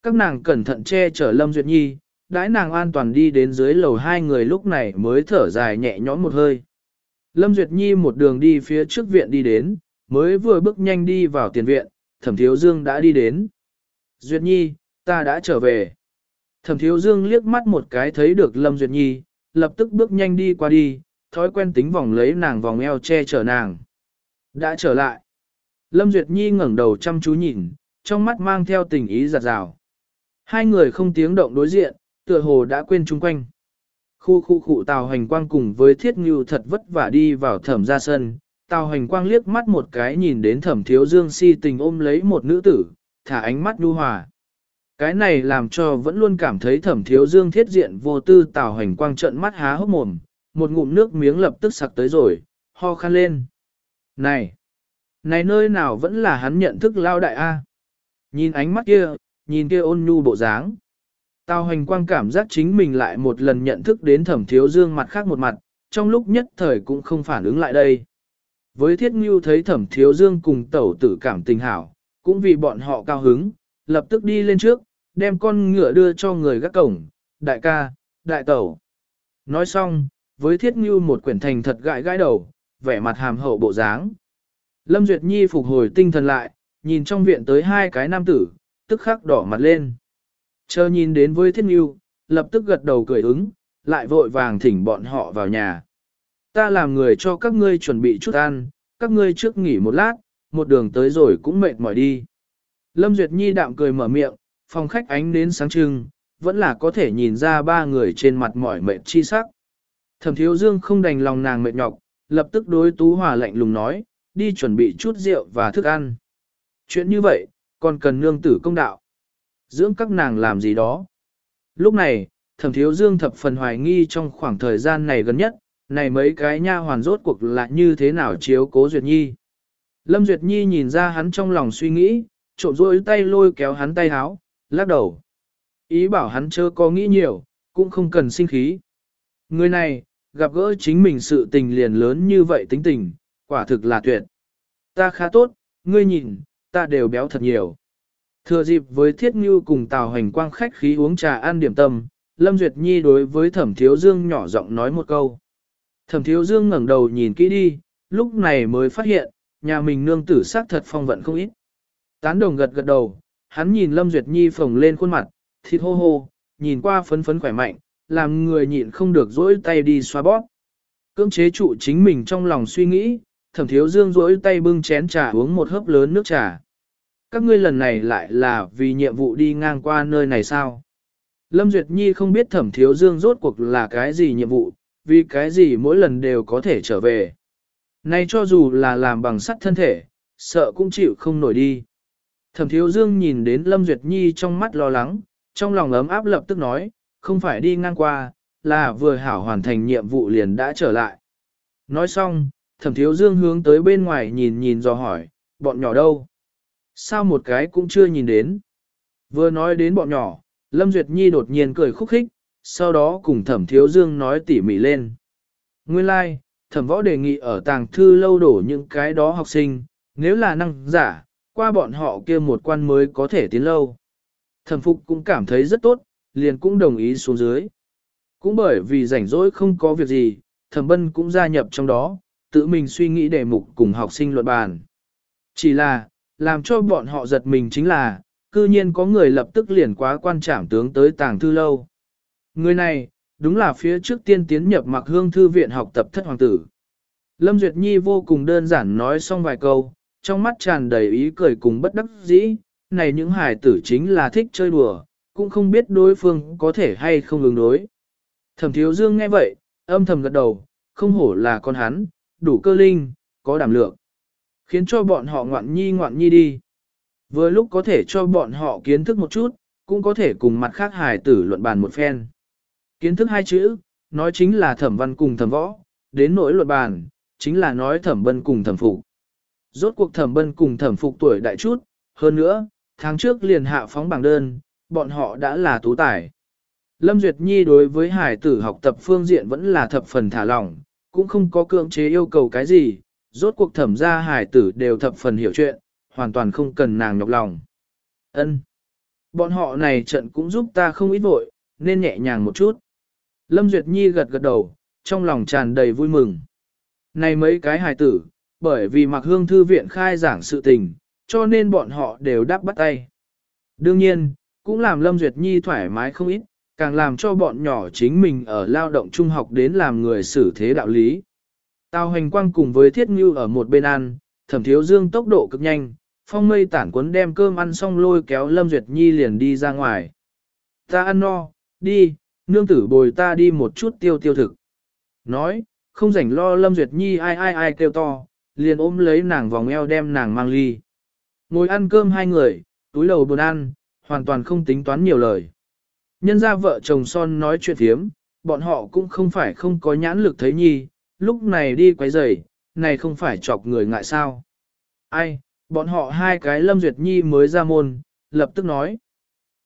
Speaker 1: Các nàng cẩn thận che chở Lâm Duyệt Nhi, đãi nàng an toàn đi đến dưới lầu hai người lúc này mới thở dài nhẹ nhõm một hơi. Lâm Duyệt Nhi một đường đi phía trước viện đi đến, mới vừa bước nhanh đi vào tiền viện, thẩm thiếu dương đã đi đến. Duyệt Nhi, ta đã trở về. Thẩm thiếu dương liếc mắt một cái thấy được Lâm Duyệt Nhi, lập tức bước nhanh đi qua đi, thói quen tính vòng lấy nàng vòng eo che chở nàng. Đã trở lại. Lâm Duyệt Nhi ngẩng đầu chăm chú nhìn, trong mắt mang theo tình ý giặt rào. Hai người không tiếng động đối diện, tựa hồ đã quên chung quanh. Khu khu khu Tào Hành Quang cùng với Thiết Ngưu thật vất vả đi vào thẩm ra sân. Tào Hành Quang liếc mắt một cái nhìn đến thẩm thiếu dương si tình ôm lấy một nữ tử, thả ánh mắt nhu hòa. Cái này làm cho vẫn luôn cảm thấy thẩm thiếu dương thiết diện vô tư Tào Hành Quang trận mắt há hốc mồm, một ngụm nước miếng lập tức sặc tới rồi, ho khăn lên. Này! Này nơi nào vẫn là hắn nhận thức lao đại A. Nhìn ánh mắt kia, nhìn kia ôn nhu bộ dáng. Tào hành quang cảm giác chính mình lại một lần nhận thức đến thẩm thiếu dương mặt khác một mặt, trong lúc nhất thời cũng không phản ứng lại đây. Với thiết ngưu thấy thẩm thiếu dương cùng tẩu tử cảm tình hảo, cũng vì bọn họ cao hứng, lập tức đi lên trước, đem con ngựa đưa cho người gác cổng, đại ca, đại tẩu. Nói xong, với thiết ngưu một quyển thành thật gãi gãi đầu, vẻ mặt hàm hậu bộ dáng. Lâm Duyệt Nhi phục hồi tinh thần lại, nhìn trong viện tới hai cái nam tử, tức khắc đỏ mặt lên. Chờ nhìn đến với thiết nghiêu, lập tức gật đầu cười ứng, lại vội vàng thỉnh bọn họ vào nhà. Ta làm người cho các ngươi chuẩn bị chút ăn, các ngươi trước nghỉ một lát, một đường tới rồi cũng mệt mỏi đi. Lâm Duyệt Nhi đạm cười mở miệng, phòng khách ánh đến sáng trưng, vẫn là có thể nhìn ra ba người trên mặt mỏi mệt chi sắc. Thẩm thiếu dương không đành lòng nàng mệt nhọc, lập tức đối tú hòa lạnh lùng nói, đi chuẩn bị chút rượu và thức ăn. Chuyện như vậy, còn cần nương tử công đạo. Dưỡng các nàng làm gì đó. Lúc này, thẩm thiếu dương thập phần hoài nghi trong khoảng thời gian này gần nhất, này mấy cái nha hoàn rốt cuộc là như thế nào chiếu cố Duyệt Nhi. Lâm Duyệt Nhi nhìn ra hắn trong lòng suy nghĩ, trộm rôi tay lôi kéo hắn tay háo, lắc đầu. Ý bảo hắn chớ có nghĩ nhiều, cũng không cần sinh khí. Người này, gặp gỡ chính mình sự tình liền lớn như vậy tính tình, quả thực là tuyệt. Ta khá tốt, ngươi nhìn, ta đều béo thật nhiều. Thừa dịp với Thiết Ngưu cùng Tào Hành Quang khách khí uống trà ăn điểm tâm, Lâm Duyệt Nhi đối với Thẩm Thiếu Dương nhỏ giọng nói một câu. Thẩm Thiếu Dương ngẩng đầu nhìn kỹ đi, lúc này mới phát hiện, nhà mình nương tử sắc thật phong vận không ít. Tán đồng gật gật đầu, hắn nhìn Lâm Duyệt Nhi phồng lên khuôn mặt, thịt hô hô, nhìn qua phấn phấn khỏe mạnh, làm người nhịn không được dỗi tay đi xoa bóp. Cưỡng chế trụ chính mình trong lòng suy nghĩ, thẩm thiếu dương dỗi tay bưng chén trà uống một hớp lớn nước trà. Các ngươi lần này lại là vì nhiệm vụ đi ngang qua nơi này sao? Lâm Duyệt Nhi không biết thẩm thiếu dương rốt cuộc là cái gì nhiệm vụ, vì cái gì mỗi lần đều có thể trở về. nay cho dù là làm bằng sắt thân thể, sợ cũng chịu không nổi đi. Thẩm thiếu dương nhìn đến Lâm Duyệt Nhi trong mắt lo lắng, trong lòng ấm áp lập tức nói, không phải đi ngang qua, là vừa hảo hoàn thành nhiệm vụ liền đã trở lại. Nói xong, thẩm thiếu dương hướng tới bên ngoài nhìn nhìn dò hỏi, bọn nhỏ đâu? Sao một cái cũng chưa nhìn đến? Vừa nói đến bọn nhỏ, Lâm Duyệt Nhi đột nhiên cười khúc khích, sau đó cùng thẩm thiếu dương nói tỉ mỉ lên. Nguyên lai, like, thẩm võ đề nghị ở tàng thư lâu đổ những cái đó học sinh, nếu là năng giả, qua bọn họ kia một quan mới có thể tiến lâu. Thẩm Phục cũng cảm thấy rất tốt, liền cũng đồng ý xuống dưới. Cũng bởi vì rảnh rỗi không có việc gì, thẩm bân cũng gia nhập trong đó, tự mình suy nghĩ đề mục cùng học sinh luận bàn. Chỉ là, làm cho bọn họ giật mình chính là, cư nhiên có người lập tức liền quá quan trảm tướng tới tàng thư lâu. Người này, đúng là phía trước tiên tiến nhập mặc hương thư viện học tập thất hoàng tử. Lâm Duyệt Nhi vô cùng đơn giản nói xong vài câu, trong mắt tràn đầy ý cười cùng bất đắc dĩ, này những hài tử chính là thích chơi đùa, cũng không biết đối phương có thể hay không ứng đối. Thẩm thiếu dương nghe vậy, âm thầm gật đầu, không hổ là con hắn, đủ cơ linh, có đảm lượng. Khiến cho bọn họ ngoạn nhi ngoạn nhi đi. Vừa lúc có thể cho bọn họ kiến thức một chút, cũng có thể cùng mặt khác hài tử luận bàn một phen. Kiến thức hai chữ, nói chính là thẩm văn cùng thẩm võ, đến nỗi luận bàn, chính là nói thẩm bân cùng thẩm phục. Rốt cuộc thẩm bân cùng thẩm phục tuổi đại chút, hơn nữa, tháng trước liền hạ phóng bảng đơn, bọn họ đã là tú tài. Lâm Duyệt Nhi đối với hải tử học tập phương diện vẫn là thập phần thả lỏng, cũng không có cưỡng chế yêu cầu cái gì, rốt cuộc thẩm gia hải tử đều thập phần hiểu chuyện, hoàn toàn không cần nàng nhọc lòng. Ân, Bọn họ này trận cũng giúp ta không ít vội, nên nhẹ nhàng một chút. Lâm Duyệt Nhi gật gật đầu, trong lòng tràn đầy vui mừng. Này mấy cái hài tử, bởi vì mặc hương thư viện khai giảng sự tình, cho nên bọn họ đều đáp bắt tay. Đương nhiên, cũng làm Lâm Duyệt Nhi thoải mái không ít, càng làm cho bọn nhỏ chính mình ở lao động trung học đến làm người xử thế đạo lý. Tào hành quang cùng với thiết ngưu ở một bên ăn, thẩm thiếu dương tốc độ cực nhanh, phong mây tản cuốn đem cơm ăn xong lôi kéo Lâm Duyệt Nhi liền đi ra ngoài. Ta ăn no, đi, nương tử bồi ta đi một chút tiêu tiêu thực. Nói, không rảnh lo Lâm Duyệt Nhi ai ai ai kêu to, liền ôm lấy nàng vòng eo đem nàng mang ly. Ngồi ăn cơm hai người, túi đầu buồn ăn, hoàn toàn không tính toán nhiều lời. Nhân ra vợ chồng son nói chuyện thiếm, bọn họ cũng không phải không có nhãn lực thấy nhi, lúc này đi quấy rầy, này không phải chọc người ngại sao. Ai, bọn họ hai cái Lâm Duyệt Nhi mới ra môn, lập tức nói.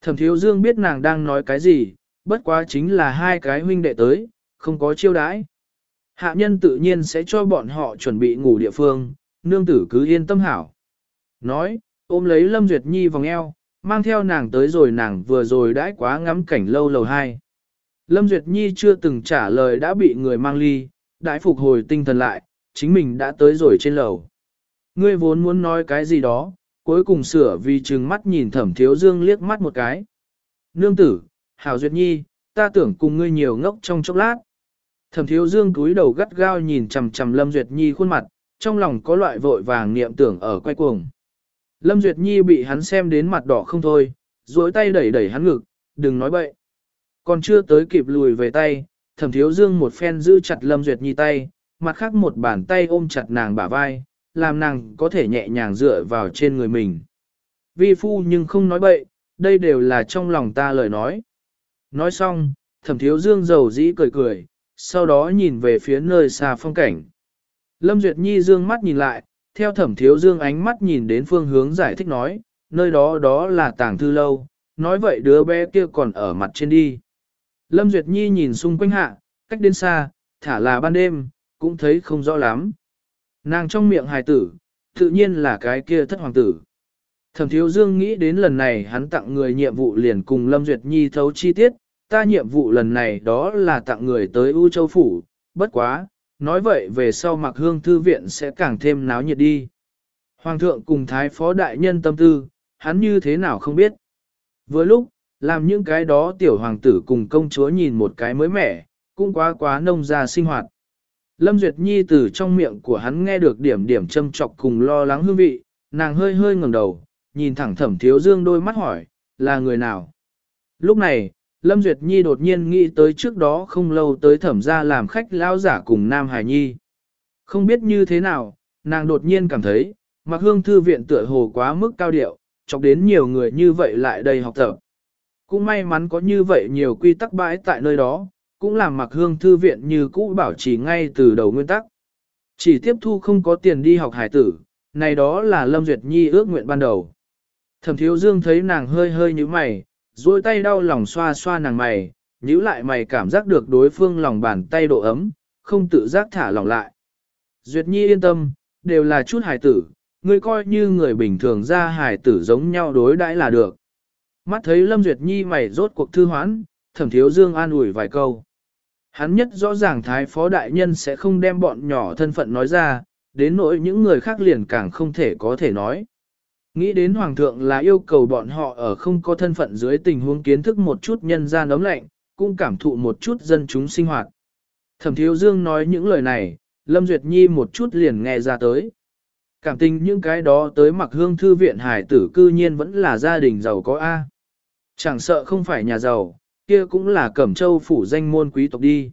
Speaker 1: Thẩm thiếu dương biết nàng đang nói cái gì, bất quá chính là hai cái huynh đệ tới, không có chiêu đãi. Hạ nhân tự nhiên sẽ cho bọn họ chuẩn bị ngủ địa phương, nương tử cứ yên tâm hảo. Nói, ôm lấy Lâm Duyệt Nhi vòng eo, mang theo nàng tới rồi nàng vừa rồi đãi quá ngắm cảnh lâu lầu hai. Lâm Duyệt Nhi chưa từng trả lời đã bị người mang ly, đãi phục hồi tinh thần lại, chính mình đã tới rồi trên lầu. Ngươi vốn muốn nói cái gì đó, cuối cùng sửa vì trừng mắt nhìn thẩm thiếu dương liếc mắt một cái. Nương tử, Hảo Duyệt Nhi, ta tưởng cùng ngươi nhiều ngốc trong chốc lát. Thẩm thiếu dương cúi đầu gắt gao nhìn chằm chằm Lâm Duyệt Nhi khuôn mặt, trong lòng có loại vội vàng niệm tưởng ở quay cuồng. Lâm Duyệt Nhi bị hắn xem đến mặt đỏ không thôi, duỗi tay đẩy đẩy hắn ngực, đừng nói bậy. Còn chưa tới kịp lùi về tay, thẩm thiếu dương một phen giữ chặt Lâm Duyệt Nhi tay, mặt khác một bàn tay ôm chặt nàng bả vai, làm nàng có thể nhẹ nhàng dựa vào trên người mình. Vi phu nhưng không nói bậy, đây đều là trong lòng ta lời nói. Nói xong, thẩm thiếu dương giàu dĩ cười cười, sau đó nhìn về phía nơi xa phong cảnh. Lâm Duyệt Nhi dương mắt nhìn lại, theo thẩm thiếu dương ánh mắt nhìn đến phương hướng giải thích nói, nơi đó đó là tàng thư lâu, nói vậy đứa bé kia còn ở mặt trên đi. Lâm Duyệt Nhi nhìn xung quanh hạ, cách đến xa, thả là ban đêm, cũng thấy không rõ lắm. Nàng trong miệng hài tử, tự nhiên là cái kia thất hoàng tử. Thẩm thiếu dương nghĩ đến lần này hắn tặng người nhiệm vụ liền cùng Lâm Duyệt Nhi thấu chi tiết, ta nhiệm vụ lần này đó là tặng người tới U Châu Phủ, bất quá, nói vậy về sau mặc hương thư viện sẽ càng thêm náo nhiệt đi. Hoàng thượng cùng thái phó đại nhân tâm tư, hắn như thế nào không biết. Vừa lúc, làm những cái đó tiểu hoàng tử cùng công chúa nhìn một cái mới mẻ, cũng quá quá nông ra sinh hoạt. Lâm Duyệt Nhi từ trong miệng của hắn nghe được điểm điểm châm trọc cùng lo lắng hương vị, nàng hơi hơi ngẩng đầu, nhìn thẳng thẩm thiếu dương đôi mắt hỏi, là người nào? Lúc này, Lâm Duyệt Nhi đột nhiên nghĩ tới trước đó không lâu tới thẩm ra làm khách lão giả cùng Nam Hải Nhi. Không biết như thế nào, nàng đột nhiên cảm thấy, mặc hương thư viện tựa hồ quá mức cao điệu, chọc đến nhiều người như vậy lại đây học tập. Cũng may mắn có như vậy nhiều quy tắc bãi tại nơi đó, cũng làm mặc hương thư viện như cũ bảo trì ngay từ đầu nguyên tắc. Chỉ tiếp thu không có tiền đi học hải tử, này đó là Lâm Duyệt Nhi ước nguyện ban đầu. Thẩm thiếu dương thấy nàng hơi hơi như mày, duỗi tay đau lòng xoa xoa nàng mày, nhíu lại mày cảm giác được đối phương lòng bàn tay độ ấm, không tự giác thả lòng lại. Duyệt Nhi yên tâm, đều là chút hài tử, ngươi coi như người bình thường ra hài tử giống nhau đối đãi là được. Mắt thấy Lâm Duyệt Nhi mày rốt cuộc thư hoãn, thẩm thiếu dương an ủi vài câu. Hắn nhất rõ ràng thái phó đại nhân sẽ không đem bọn nhỏ thân phận nói ra, đến nỗi những người khác liền càng không thể có thể nói. Nghĩ đến Hoàng thượng là yêu cầu bọn họ ở không có thân phận dưới tình huống kiến thức một chút nhân gian ấm lạnh, cũng cảm thụ một chút dân chúng sinh hoạt. Thẩm Thiếu Dương nói những lời này, Lâm Duyệt Nhi một chút liền nghe ra tới. Cảm tình những cái đó tới mặc hương thư viện hải tử cư nhiên vẫn là gia đình giàu có A. Chẳng sợ không phải nhà giàu, kia cũng là cẩm châu phủ danh môn quý tộc đi.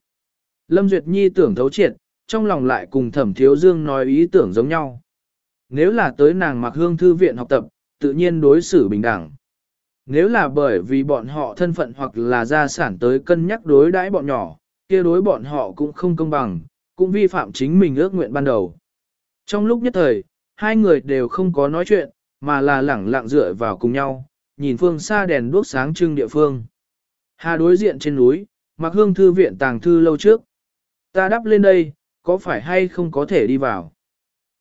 Speaker 1: Lâm Duyệt Nhi tưởng thấu triệt, trong lòng lại cùng thẩm thiếu dương nói ý tưởng giống nhau. Nếu là tới nàng mặc hương thư viện học tập, tự nhiên đối xử bình đẳng. Nếu là bởi vì bọn họ thân phận hoặc là gia sản tới cân nhắc đối đãi bọn nhỏ, kia đối bọn họ cũng không công bằng, cũng vi phạm chính mình ước nguyện ban đầu. Trong lúc nhất thời, hai người đều không có nói chuyện, mà là lẳng lặng dựa vào cùng nhau, nhìn phương xa đèn đuốc sáng trưng địa phương. Hà đối diện trên núi, mặc hương thư viện tàng thư lâu trước. Ta đắp lên đây, có phải hay không có thể đi vào?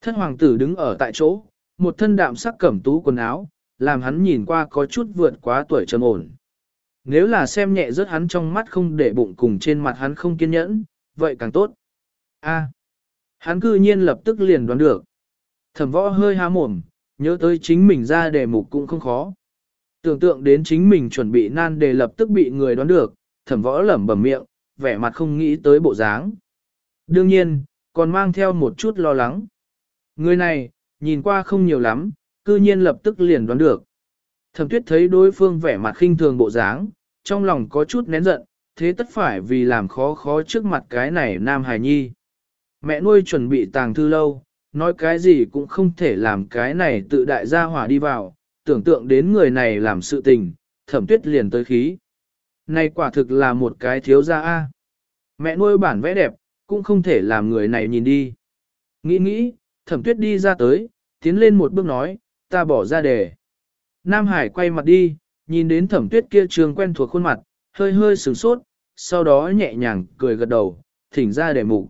Speaker 1: Thân hoàng tử đứng ở tại chỗ, một thân đạm sắc cẩm tú quần áo, làm hắn nhìn qua có chút vượt quá tuổi trầm ổn. Nếu là xem nhẹ rớt hắn trong mắt không để bụng cùng trên mặt hắn không kiên nhẫn, vậy càng tốt. A, hắn cư nhiên lập tức liền đoán được. Thẩm võ hơi há mồm, nhớ tới chính mình ra đề mục cũng không khó. Tưởng tượng đến chính mình chuẩn bị nan đề lập tức bị người đoán được, thẩm võ lẩm bẩm miệng, vẻ mặt không nghĩ tới bộ dáng. Đương nhiên, còn mang theo một chút lo lắng. Người này, nhìn qua không nhiều lắm, cư nhiên lập tức liền đoán được. Thẩm tuyết thấy đối phương vẻ mặt khinh thường bộ dáng, trong lòng có chút nén giận, thế tất phải vì làm khó khó trước mặt cái này nam hài nhi. Mẹ nuôi chuẩn bị tàng thư lâu, nói cái gì cũng không thể làm cái này tự đại gia hỏa đi vào, tưởng tượng đến người này làm sự tình, thẩm tuyết liền tới khí. Này quả thực là một cái thiếu gia A. Mẹ nuôi bản vẽ đẹp, cũng không thể làm người này nhìn đi. Nghĩ nghĩ, thẩm tuyết đi ra tới, tiến lên một bước nói, ta bỏ ra đề. Nam Hải quay mặt đi, nhìn đến thẩm tuyết kia trường quen thuộc khuôn mặt, hơi hơi sửng sốt, sau đó nhẹ nhàng cười gật đầu, thỉnh ra đề mục.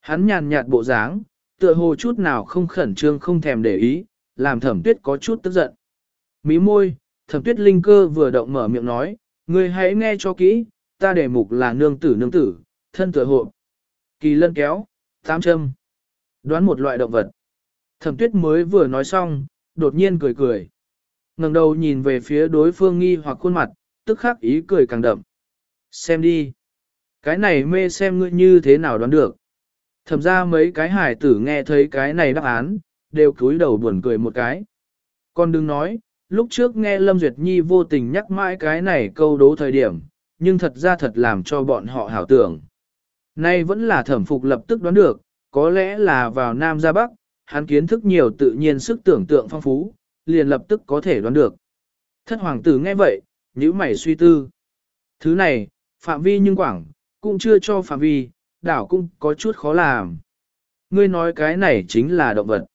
Speaker 1: Hắn nhàn nhạt bộ dáng, tựa hồ chút nào không khẩn trương không thèm để ý, làm thẩm tuyết có chút tức giận. Mí môi, thẩm tuyết linh cơ vừa động mở miệng nói, ngươi hãy nghe cho kỹ, ta đề mục là nương tử nương tử, thân tựa hộ. Kỳ lân kéo, tám châm. Đoán một loại động vật. Thẩm tuyết mới vừa nói xong, đột nhiên cười cười. ngẩng đầu nhìn về phía đối phương nghi hoặc khuôn mặt, tức khắc ý cười càng đậm. Xem đi. Cái này mê xem ngươi như thế nào đoán được. Thẩm ra mấy cái hải tử nghe thấy cái này đáp án, đều cúi đầu buồn cười một cái. Con đừng nói, lúc trước nghe Lâm Duyệt Nhi vô tình nhắc mãi cái này câu đố thời điểm, nhưng thật ra thật làm cho bọn họ hảo tưởng. Nay vẫn là thẩm phục lập tức đoán được, có lẽ là vào Nam ra Bắc, hắn kiến thức nhiều tự nhiên sức tưởng tượng phong phú, liền lập tức có thể đoán được. Thất hoàng tử nghe vậy, nhíu mày suy tư. Thứ này, phạm vi nhưng quảng, cũng chưa cho phạm vi, đảo cũng có chút khó làm. Ngươi nói cái này chính là động vật.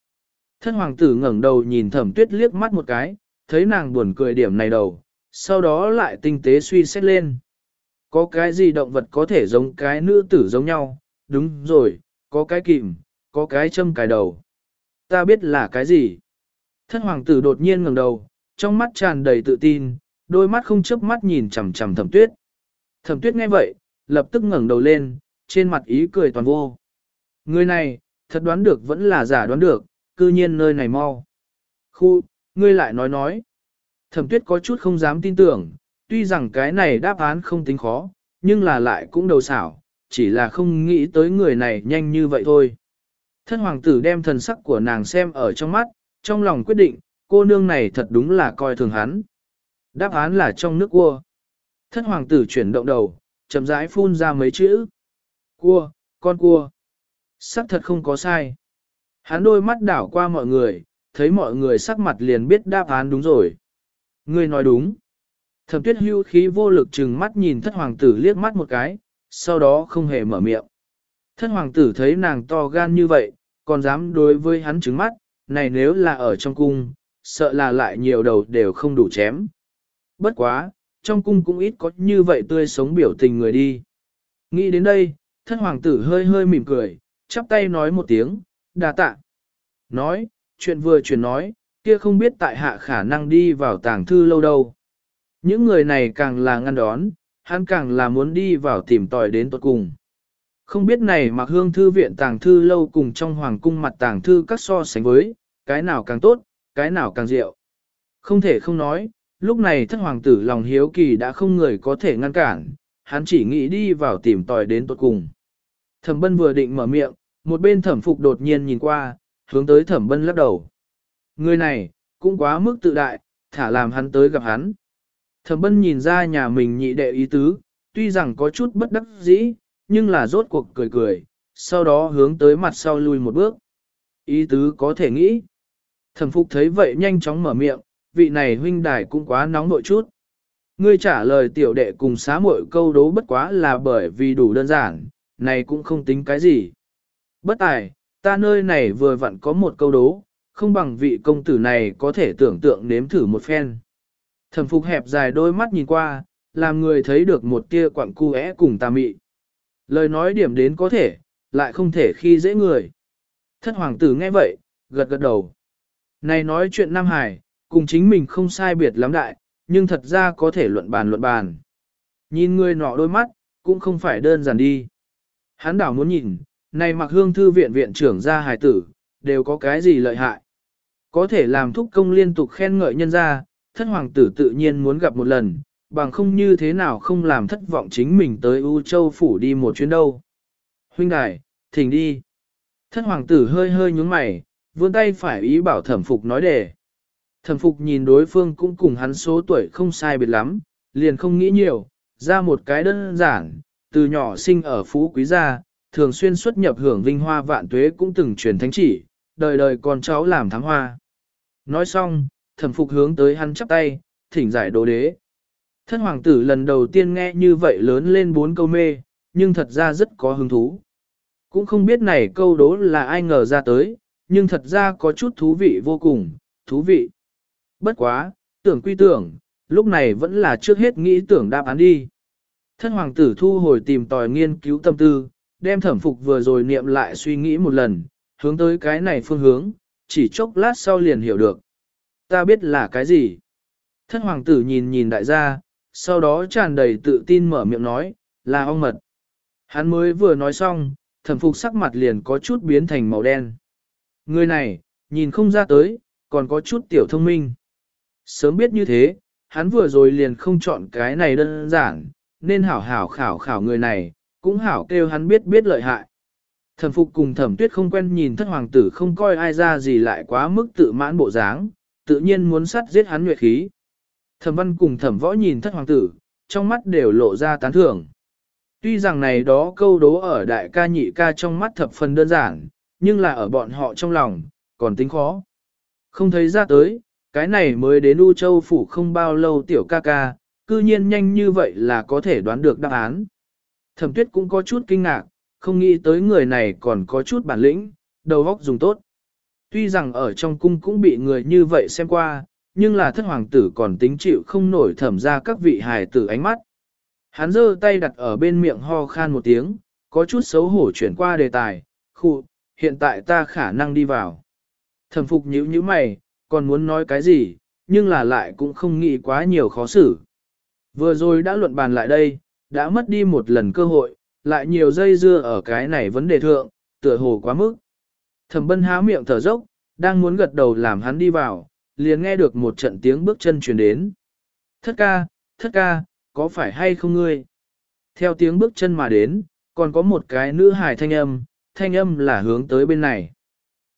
Speaker 1: Thân hoàng tử ngẩng đầu nhìn thẩm tuyết liếc mắt một cái, thấy nàng buồn cười điểm này đầu, sau đó lại tinh tế suy xét lên. Có cái gì động vật có thể giống cái nữ tử giống nhau, đúng rồi, có cái kìm, có cái châm cài đầu. Ta biết là cái gì. Thân hoàng tử đột nhiên ngẩng đầu, trong mắt tràn đầy tự tin, đôi mắt không chớp mắt nhìn chằm chằm thẩm tuyết. Thẩm tuyết nghe vậy, lập tức ngẩng đầu lên, trên mặt ý cười toàn vô. Người này, thật đoán được vẫn là giả đoán được, cư nhiên nơi này mau. Khu, ngươi lại nói nói. Thẩm tuyết có chút không dám tin tưởng, tuy rằng cái này đáp án không tính khó, nhưng là lại cũng đầu xảo, chỉ là không nghĩ tới người này nhanh như vậy thôi. Thân hoàng tử đem thần sắc của nàng xem ở trong mắt, trong lòng quyết định, cô nương này thật đúng là coi thường hắn. Đáp án là trong nước cua. Thân hoàng tử chuyển động đầu, chậm rãi phun ra mấy chữ. Cua, con cua. Sắc thật không có sai. Hắn đôi mắt đảo qua mọi người, thấy mọi người sắc mặt liền biết đáp án đúng rồi. Ngươi nói đúng. Thẩm tuyết hưu khí vô lực trừng mắt nhìn thất hoàng tử liếc mắt một cái, sau đó không hề mở miệng. Thất hoàng tử thấy nàng to gan như vậy, còn dám đối với hắn trừng mắt, này nếu là ở trong cung, sợ là lại nhiều đầu đều không đủ chém. Bất quá, trong cung cũng ít có như vậy tươi sống biểu tình người đi. Nghĩ đến đây, thất hoàng tử hơi hơi mỉm cười, chắp tay nói một tiếng, đà tạ. Nói, chuyện vừa chuyển nói, kia không biết tại hạ khả năng đi vào tàng thư lâu đâu. Những người này càng là ngăn đón, hắn càng là muốn đi vào tìm tòi đến tuật cùng. Không biết này mặc hương thư viện tàng thư lâu cùng trong hoàng cung mặt tàng thư các so sánh với, cái nào càng tốt, cái nào càng diệu. Không thể không nói, lúc này thất hoàng tử lòng hiếu kỳ đã không người có thể ngăn cản, hắn chỉ nghĩ đi vào tìm tòi đến tuật cùng. Thẩm bân vừa định mở miệng, một bên thẩm phục đột nhiên nhìn qua, hướng tới thẩm bân lắc đầu. Người này, cũng quá mức tự đại, thả làm hắn tới gặp hắn. Thẩm bân nhìn ra nhà mình nhị đệ ý tứ, tuy rằng có chút bất đắc dĩ, nhưng là rốt cuộc cười cười, sau đó hướng tới mặt sau lui một bước. Ý tứ có thể nghĩ. Thẩm phục thấy vậy nhanh chóng mở miệng, vị này huynh đài cũng quá nóng nội chút. Ngươi trả lời tiểu đệ cùng xá muội câu đố bất quá là bởi vì đủ đơn giản, này cũng không tính cái gì. Bất tài, ta nơi này vừa vặn có một câu đố, không bằng vị công tử này có thể tưởng tượng nếm thử một phen. Thẩm phục hẹp dài đôi mắt nhìn qua, làm người thấy được một tia quặng cu é cùng tà mị. Lời nói điểm đến có thể, lại không thể khi dễ người. Thất hoàng tử nghe vậy, gật gật đầu. Này nói chuyện Nam Hải, cùng chính mình không sai biệt lắm đại, nhưng thật ra có thể luận bàn luận bàn. Nhìn người nọ đôi mắt, cũng không phải đơn giản đi. Hắn đảo muốn nhìn, này mặc hương thư viện viện trưởng ra hài tử, đều có cái gì lợi hại. Có thể làm thúc công liên tục khen ngợi nhân ra, thất hoàng tử tự nhiên muốn gặp một lần, bằng không như thế nào không làm thất vọng chính mình tới U Châu Phủ đi một chuyến đâu. Huynh đài, thỉnh đi. Thất hoàng tử hơi hơi nhúng mày, vươn tay phải ý bảo thẩm phục nói đề. Thẩm phục nhìn đối phương cũng cùng hắn số tuổi không sai biệt lắm, liền không nghĩ nhiều, ra một cái đơn giản, từ nhỏ sinh ở phú quý gia, thường xuyên xuất nhập hưởng vinh hoa vạn tuế cũng từng truyền thánh chỉ, đời đời con cháu làm thắng hoa. Nói xong, thẩm phục hướng tới hắn chắp tay, thỉnh giải đồ đế. Thất hoàng tử lần đầu tiên nghe như vậy lớn lên bốn câu mê, nhưng thật ra rất có hứng thú. Cũng không biết này câu đố là ai ngờ ra tới, nhưng thật ra có chút thú vị vô cùng, thú vị. Bất quá, tưởng quy tưởng, lúc này vẫn là trước hết nghĩ tưởng đáp án đi. Thân hoàng tử thu hồi tìm tòi nghiên cứu tâm tư, đem thẩm phục vừa rồi niệm lại suy nghĩ một lần, hướng tới cái này phương hướng, chỉ chốc lát sau liền hiểu được. Ta biết là cái gì. Thân hoàng tử nhìn nhìn đại gia, sau đó tràn đầy tự tin mở miệng nói, là ong mật. Hắn mới vừa nói xong, thẩm phục sắc mặt liền có chút biến thành màu đen. Người này, nhìn không ra tới, còn có chút tiểu thông minh. Sớm biết như thế, hắn vừa rồi liền không chọn cái này đơn giản, nên hảo hảo khảo khảo người này, cũng hảo kêu hắn biết biết lợi hại. Thẩm phục cùng thẩm tuyết không quen nhìn thất hoàng tử không coi ai ra gì lại quá mức tự mãn bộ dáng, tự nhiên muốn sát giết hắn nguyệt khí. Thẩm văn cùng thẩm võ nhìn thất hoàng tử, trong mắt đều lộ ra tán thưởng. Tuy rằng này đó câu đố ở đại ca nhị ca trong mắt thập phần đơn giản, nhưng là ở bọn họ trong lòng, còn tính khó. Không thấy ra tới, cái này mới đến U Châu Phủ không bao lâu tiểu ca ca, cư nhiên nhanh như vậy là có thể đoán được đáp án. Thẩm tuyết cũng có chút kinh ngạc, không nghĩ tới người này còn có chút bản lĩnh, đầu óc dùng tốt. Tuy rằng ở trong cung cũng bị người như vậy xem qua, nhưng là thất hoàng tử còn tính chịu không nổi thẩm ra các vị hài tử ánh mắt. Hắn giơ tay đặt ở bên miệng ho khan một tiếng, có chút xấu hổ chuyển qua đề tài, khu, hiện tại ta khả năng đi vào. Thẩm phục nhíu nhíu mày, còn muốn nói cái gì, nhưng là lại cũng không nghĩ quá nhiều khó xử. Vừa rồi đã luận bàn lại đây, đã mất đi một lần cơ hội, lại nhiều dây dưa ở cái này vấn đề thượng, tựa hồ quá mức. Thẩm bân há miệng thở dốc, đang muốn gật đầu làm hắn đi vào, liền nghe được một trận tiếng bước chân truyền đến. Thất ca, thất ca, có phải hay không ngươi? Theo tiếng bước chân mà đến, còn có một cái nữ hài thanh âm, thanh âm là hướng tới bên này.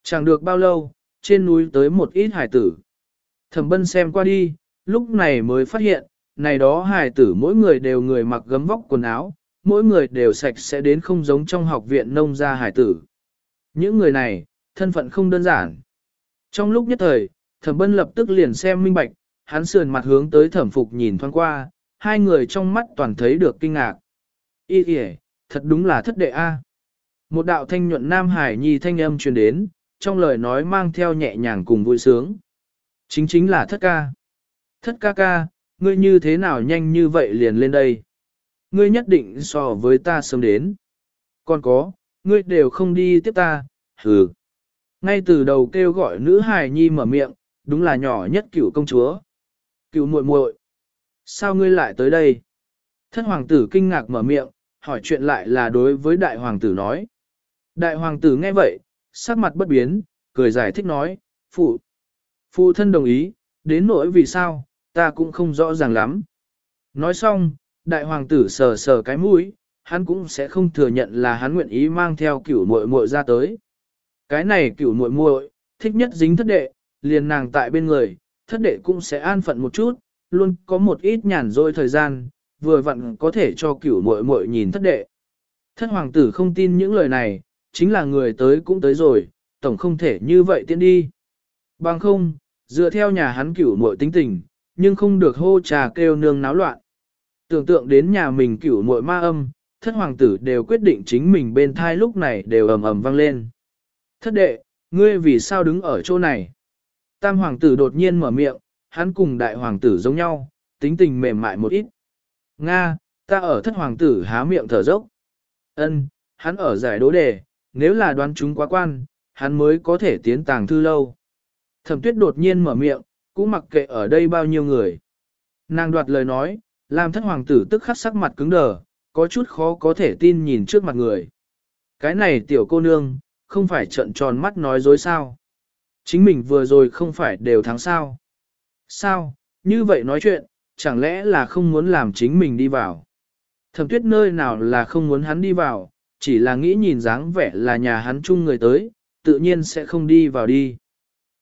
Speaker 1: Chẳng được bao lâu, trên núi tới một ít hải tử. Thẩm bân xem qua đi, lúc này mới phát hiện, này đó hải tử mỗi người đều người mặc gấm vóc quần áo, mỗi người đều sạch sẽ đến không giống trong học viện nông gia hải tử. Những người này, thân phận không đơn giản. Trong lúc nhất thời, thẩm bân lập tức liền xem minh bạch, hắn sườn mặt hướng tới thẩm phục nhìn thoáng qua, hai người trong mắt toàn thấy được kinh ngạc. Ý kìa, thật đúng là thất đệ A. Một đạo thanh nhuận nam hải nhi thanh âm truyền đến, trong lời nói mang theo nhẹ nhàng cùng vui sướng. Chính chính là thất ca. Thất ca ca, ngươi như thế nào nhanh như vậy liền lên đây? Ngươi nhất định so với ta sớm đến. Còn có, ngươi đều không đi tiếp ta, hừ. Ngay từ đầu kêu gọi nữ hài nhi mở miệng, đúng là nhỏ nhất cựu công chúa. Cựu muội muội, sao ngươi lại tới đây? Thất hoàng tử kinh ngạc mở miệng, hỏi chuyện lại là đối với đại hoàng tử nói. Đại hoàng tử nghe vậy, sắc mặt bất biến, cười giải thích nói, phụ. Phụ thân đồng ý, đến nỗi vì sao, ta cũng không rõ ràng lắm. Nói xong, đại hoàng tử sờ sờ cái mũi, hắn cũng sẽ không thừa nhận là hắn nguyện ý mang theo cửu muội muội ra tới. Cái này cửu muội muội thích nhất dính thất đệ, liền nàng tại bên người, thất đệ cũng sẽ an phận một chút, luôn có một ít nhàn rỗi thời gian, vừa vặn có thể cho cửu muội muội nhìn thất đệ. Thất hoàng tử không tin những lời này, chính là người tới cũng tới rồi, tổng không thể như vậy tiến đi. Bằng không, dựa theo nhà hắn cửu muội tính tình, nhưng không được hô trà kêu nương náo loạn. Tưởng tượng đến nhà mình cửu muội ma âm, thất hoàng tử đều quyết định chính mình bên thai lúc này đều ầm ầm vang lên. Thất đệ, ngươi vì sao đứng ở chỗ này? Tam hoàng tử đột nhiên mở miệng, hắn cùng đại hoàng tử giống nhau, tính tình mềm mại một ít. Nga, ta ở thất hoàng tử há miệng thở dốc. Ân, hắn ở giải đố đề, nếu là đoán chúng quá quan, hắn mới có thể tiến tàng thư lâu. Thẩm tuyết đột nhiên mở miệng, cũng mặc kệ ở đây bao nhiêu người. Nàng đoạt lời nói, làm thất hoàng tử tức khắc sắc mặt cứng đờ, có chút khó có thể tin nhìn trước mặt người. Cái này tiểu cô nương, không phải trận tròn mắt nói dối sao. Chính mình vừa rồi không phải đều thắng sao. Sao, như vậy nói chuyện, chẳng lẽ là không muốn làm chính mình đi vào. Thẩm tuyết nơi nào là không muốn hắn đi vào, chỉ là nghĩ nhìn dáng vẻ là nhà hắn chung người tới, tự nhiên sẽ không đi vào đi.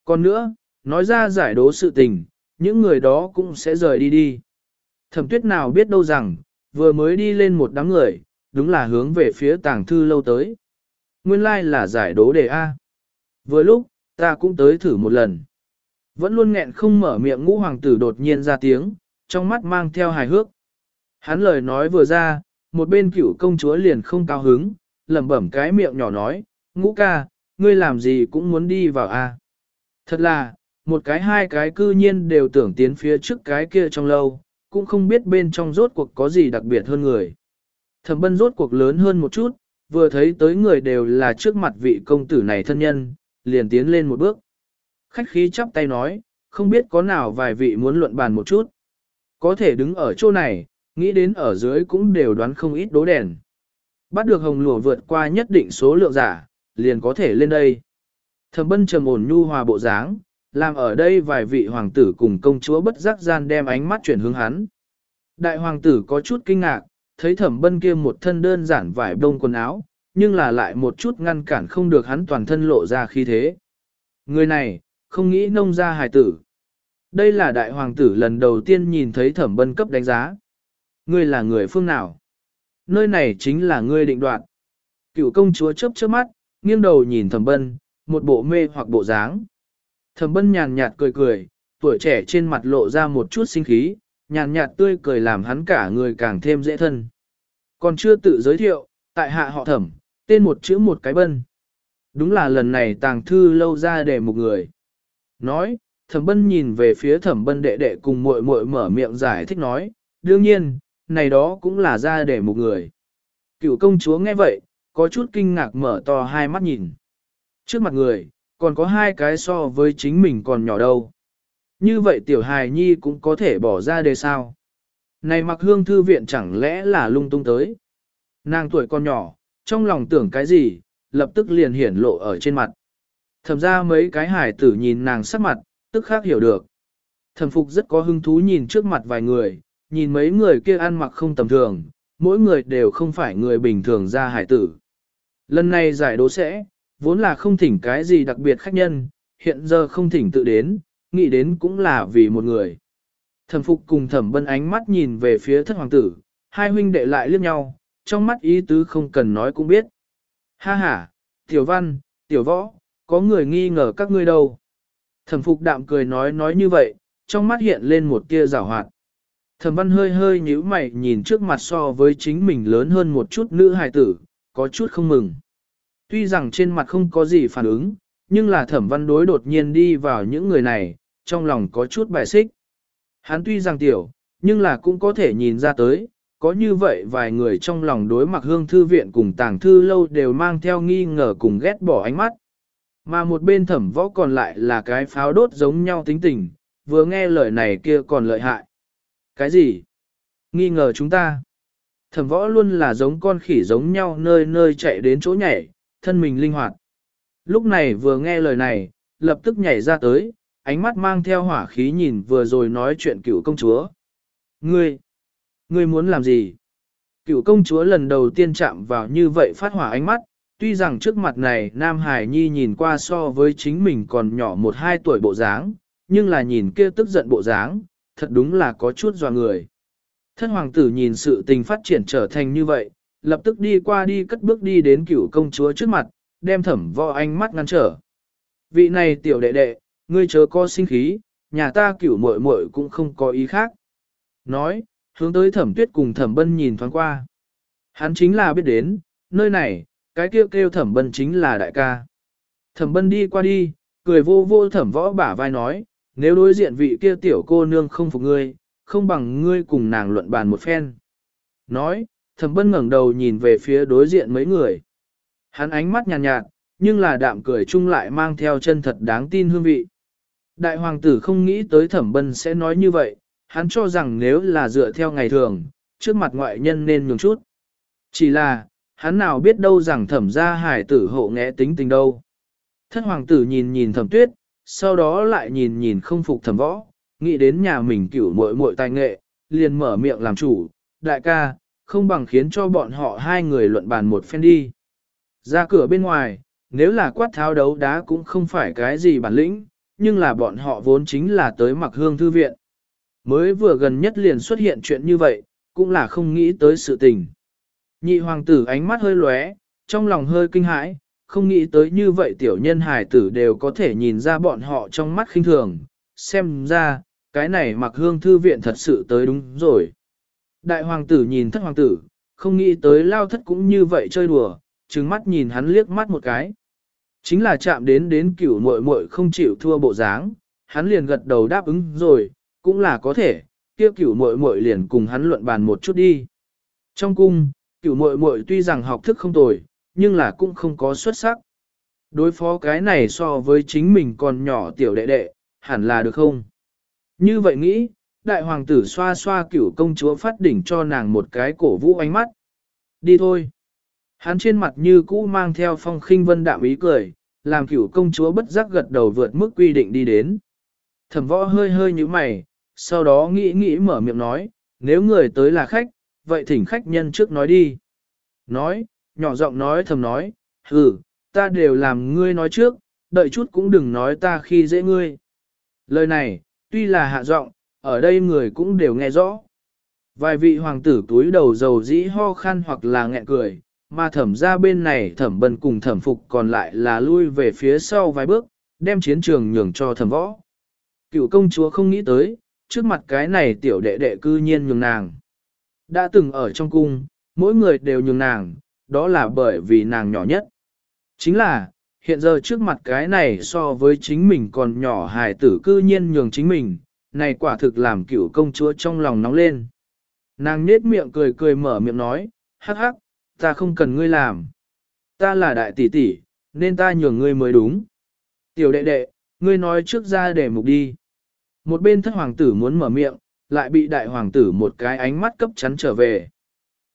Speaker 1: Còn nữa, nói ra giải đố sự tình, những người đó cũng sẽ rời đi đi. Thẩm tuyết nào biết đâu rằng, vừa mới đi lên một đám người, đúng là hướng về phía tàng thư lâu tới. Nguyên lai like là giải đố đề A. Vừa lúc, ta cũng tới thử một lần. Vẫn luôn nghẹn không mở miệng ngũ hoàng tử đột nhiên ra tiếng, trong mắt mang theo hài hước. Hắn lời nói vừa ra, một bên cựu công chúa liền không cao hứng, lẩm bẩm cái miệng nhỏ nói, ngũ ca, ngươi làm gì cũng muốn đi vào a. Thật là, một cái hai cái cư nhiên đều tưởng tiến phía trước cái kia trong lâu, cũng không biết bên trong rốt cuộc có gì đặc biệt hơn người. Thẩm bân rốt cuộc lớn hơn một chút, vừa thấy tới người đều là trước mặt vị công tử này thân nhân, liền tiến lên một bước. Khách khí chắp tay nói, không biết có nào vài vị muốn luận bàn một chút. Có thể đứng ở chỗ này, nghĩ đến ở dưới cũng đều đoán không ít đố đèn. Bắt được hồng lùa vượt qua nhất định số lượng giả, liền có thể lên đây. Thẩm bân trầm ổn nhu hòa bộ dáng, làm ở đây vài vị hoàng tử cùng công chúa bất giác gian đem ánh mắt chuyển hướng hắn. Đại hoàng tử có chút kinh ngạc, thấy thẩm bân kia một thân đơn giản vải đông quần áo, nhưng là lại một chút ngăn cản không được hắn toàn thân lộ ra khi thế. Người này, không nghĩ nông ra hài tử. Đây là đại hoàng tử lần đầu tiên nhìn thấy thẩm bân cấp đánh giá. Ngươi là người phương nào? Nơi này chính là ngươi định đoạt. Cựu công chúa chớp chớp mắt, nghiêng đầu nhìn thẩm bân, một bộ mê hoặc bộ dáng. Thẩm bân nhàn nhạt cười cười, tuổi trẻ trên mặt lộ ra một chút sinh khí, nhàn nhạt tươi cười làm hắn cả người càng thêm dễ thân. Còn chưa tự giới thiệu, tại hạ họ thẩm, tên một chữ một cái bân. Đúng là lần này tàng thư lâu ra để một người. Nói, thẩm bân nhìn về phía thẩm bân đệ đệ cùng muội muội mở miệng giải thích nói, đương nhiên, này đó cũng là ra để một người. Cựu công chúa nghe vậy, có chút kinh ngạc mở to hai mắt nhìn. Trước mặt người, còn có hai cái so với chính mình còn nhỏ đâu. Như vậy tiểu hài nhi cũng có thể bỏ ra đề sao. Này mặc hương thư viện chẳng lẽ là lung tung tới. Nàng tuổi còn nhỏ, trong lòng tưởng cái gì, lập tức liền hiển lộ ở trên mặt. thầm ra mấy cái hải tử nhìn nàng sắc mặt, tức khác hiểu được. Thẩm phục rất có hứng thú nhìn trước mặt vài người, nhìn mấy người kia ăn mặc không tầm thường, mỗi người đều không phải người bình thường ra hải tử. Lần này giải đố sẽ, vốn là không thỉnh cái gì đặc biệt khách nhân, hiện giờ không thỉnh tự đến, nghĩ đến cũng là vì một người. Thẩm phục cùng thẩm bân ánh mắt nhìn về phía thất hoàng tử, hai huynh đệ lại liếc nhau, trong mắt ý tứ không cần nói cũng biết. Ha ha, tiểu văn, tiểu võ, có người nghi ngờ các ngươi đâu. Thẩm phục đạm cười nói nói như vậy, trong mắt hiện lên một tia rào hoạt. Thẩm văn hơi hơi nhíu mày nhìn trước mặt so với chính mình lớn hơn một chút nữ hài tử, có chút không mừng. Tuy rằng trên mặt không có gì phản ứng, nhưng là thẩm văn đối đột nhiên đi vào những người này, trong lòng có chút bài xích. Hắn tuy rằng tiểu, nhưng là cũng có thể nhìn ra tới, có như vậy vài người trong lòng đối mặt hương thư viện cùng tàng thư lâu đều mang theo nghi ngờ cùng ghét bỏ ánh mắt. Mà một bên thẩm võ còn lại là cái pháo đốt giống nhau tính tình, vừa nghe lời này kia còn lợi hại. Cái gì? Nghi ngờ chúng ta. Thẩm võ luôn là giống con khỉ giống nhau nơi nơi chạy đến chỗ nhảy, thân mình linh hoạt. Lúc này vừa nghe lời này, lập tức nhảy ra tới, ánh mắt mang theo hỏa khí nhìn vừa rồi nói chuyện cựu công chúa. Ngươi, ngươi muốn làm gì? Cựu công chúa lần đầu tiên chạm vào như vậy phát hỏa ánh mắt, tuy rằng trước mặt này Nam Hải Nhi nhìn qua so với chính mình còn nhỏ một hai tuổi bộ dáng, nhưng là nhìn kia tức giận bộ dáng, thật đúng là có chút dò người. Thân hoàng tử nhìn sự tình phát triển trở thành như vậy, lập tức đi qua đi cất bước đi đến cửu công chúa trước mặt, đem thẩm võ ánh mắt ngăn trở. Vị này tiểu đệ đệ, ngươi chớ có sinh khí, nhà ta cửu muội muội cũng không có ý khác. Nói, hướng tới thẩm tuyết cùng thẩm bân nhìn thoáng qua. Hắn chính là biết đến, nơi này, cái kêu kêu thẩm bân chính là đại ca. Thẩm bân đi qua đi, cười vô vô thẩm võ bả vai nói, nếu đối diện vị kia tiểu cô nương không phục ngươi, không bằng ngươi cùng nàng luận bàn một phen. Nói, thẩm bân ngẩng đầu nhìn về phía đối diện mấy người. Hắn ánh mắt nhàn nhạt, nhạt, nhưng là đạm cười chung lại mang theo chân thật đáng tin hương vị. Đại hoàng tử không nghĩ tới thẩm bân sẽ nói như vậy, hắn cho rằng nếu là dựa theo ngày thường, trước mặt ngoại nhân nên nhường chút. Chỉ là, hắn nào biết đâu rằng thẩm gia hải tử hộ nghẽ tính tình đâu. Thất hoàng tử nhìn nhìn thẩm tuyết, sau đó lại nhìn nhìn không phục thẩm võ, nghĩ đến nhà mình cửu muội muội tài nghệ, liền mở miệng làm chủ, đại ca, không bằng khiến cho bọn họ hai người luận bàn một phen đi. Ra cửa bên ngoài, nếu là quát tháo đấu đá cũng không phải cái gì bản lĩnh, nhưng là bọn họ vốn chính là tới mặc hương thư viện. Mới vừa gần nhất liền xuất hiện chuyện như vậy, cũng là không nghĩ tới sự tình. Nhị hoàng tử ánh mắt hơi lóe, trong lòng hơi kinh hãi, không nghĩ tới như vậy tiểu nhân hài tử đều có thể nhìn ra bọn họ trong mắt khinh thường, xem ra, cái này mặc hương thư viện thật sự tới đúng rồi. Đại hoàng tử nhìn thất hoàng tử, không nghĩ tới lao thất cũng như vậy chơi đùa, trừng mắt nhìn hắn liếc mắt một cái. Chính là chạm đến đến cửu muội muội không chịu thua bộ dáng, hắn liền gật đầu đáp ứng rồi, cũng là có thể, kia cửu muội muội liền cùng hắn luận bàn một chút đi. Trong cung, cửu muội muội tuy rằng học thức không tồi, nhưng là cũng không có xuất sắc. Đối phó cái này so với chính mình còn nhỏ tiểu đệ đệ, hẳn là được không? Như vậy nghĩ, đại hoàng tử xoa xoa cửu công chúa phát đỉnh cho nàng một cái cổ vũ ánh mắt. Đi thôi. Hắn trên mặt như cũ mang theo phong khinh vân đạm ý cười, làm cửu công chúa bất giác gật đầu vượt mức quy định đi đến. Thẩm võ hơi hơi như mày, sau đó nghĩ nghĩ mở miệng nói, nếu người tới là khách, vậy thỉnh khách nhân trước nói đi. Nói, nhỏ giọng nói thầm nói, hừ, ta đều làm ngươi nói trước, đợi chút cũng đừng nói ta khi dễ ngươi. Lời này, tuy là hạ giọng, ở đây người cũng đều nghe rõ. Vài vị hoàng tử túi đầu dầu dĩ ho khan hoặc là nghẹn cười, mà thẩm ra bên này thẩm bần cùng thẩm phục còn lại là lui về phía sau vài bước, đem chiến trường nhường cho thẩm võ. Cựu công chúa không nghĩ tới, trước mặt cái này tiểu đệ đệ cư nhiên nhường nàng. Đã từng ở trong cung, mỗi người đều nhường nàng, đó là bởi vì nàng nhỏ nhất. Chính là, hiện giờ trước mặt cái này so với chính mình còn nhỏ hài tử cư nhiên nhường chính mình, này quả thực làm cựu công chúa trong lòng nóng lên. Nàng nết miệng cười cười mở miệng nói, hắc hắc, ta không cần ngươi làm. Ta là đại tỷ tỷ, nên ta nhường ngươi mới đúng. Tiểu đệ đệ, ngươi nói trước ra để mục đi. Một bên thất hoàng tử muốn mở miệng, lại bị đại hoàng tử một cái ánh mắt cấp chắn trở về.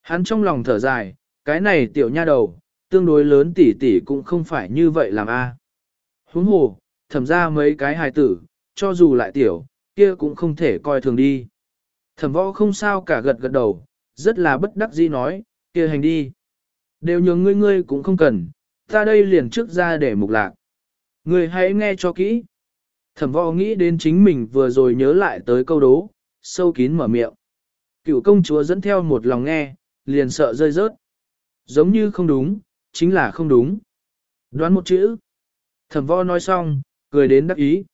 Speaker 1: Hắn trong lòng thở dài, cái này tiểu nha đầu, tương đối lớn tỷ tỷ cũng không phải như vậy làm a. Huống hồ, thẩm ra mấy cái hài tử, cho dù lại tiểu, kia cũng không thể coi thường đi. Thẩm võ không sao cả gật gật đầu, rất là bất đắc dĩ nói, kia hành đi. Đều nhường ngươi ngươi cũng không cần, ta đây liền trước ra để mục lạc. Ngươi hãy nghe cho kỹ. Thẩm võ nghĩ đến chính mình vừa rồi nhớ lại tới câu đố, sâu kín mở miệng. Cựu công chúa dẫn theo một lòng nghe, liền sợ rơi rớt. Giống như không đúng, chính là không đúng. Đoán một chữ. Thẩm võ nói xong, cười đến đắc ý.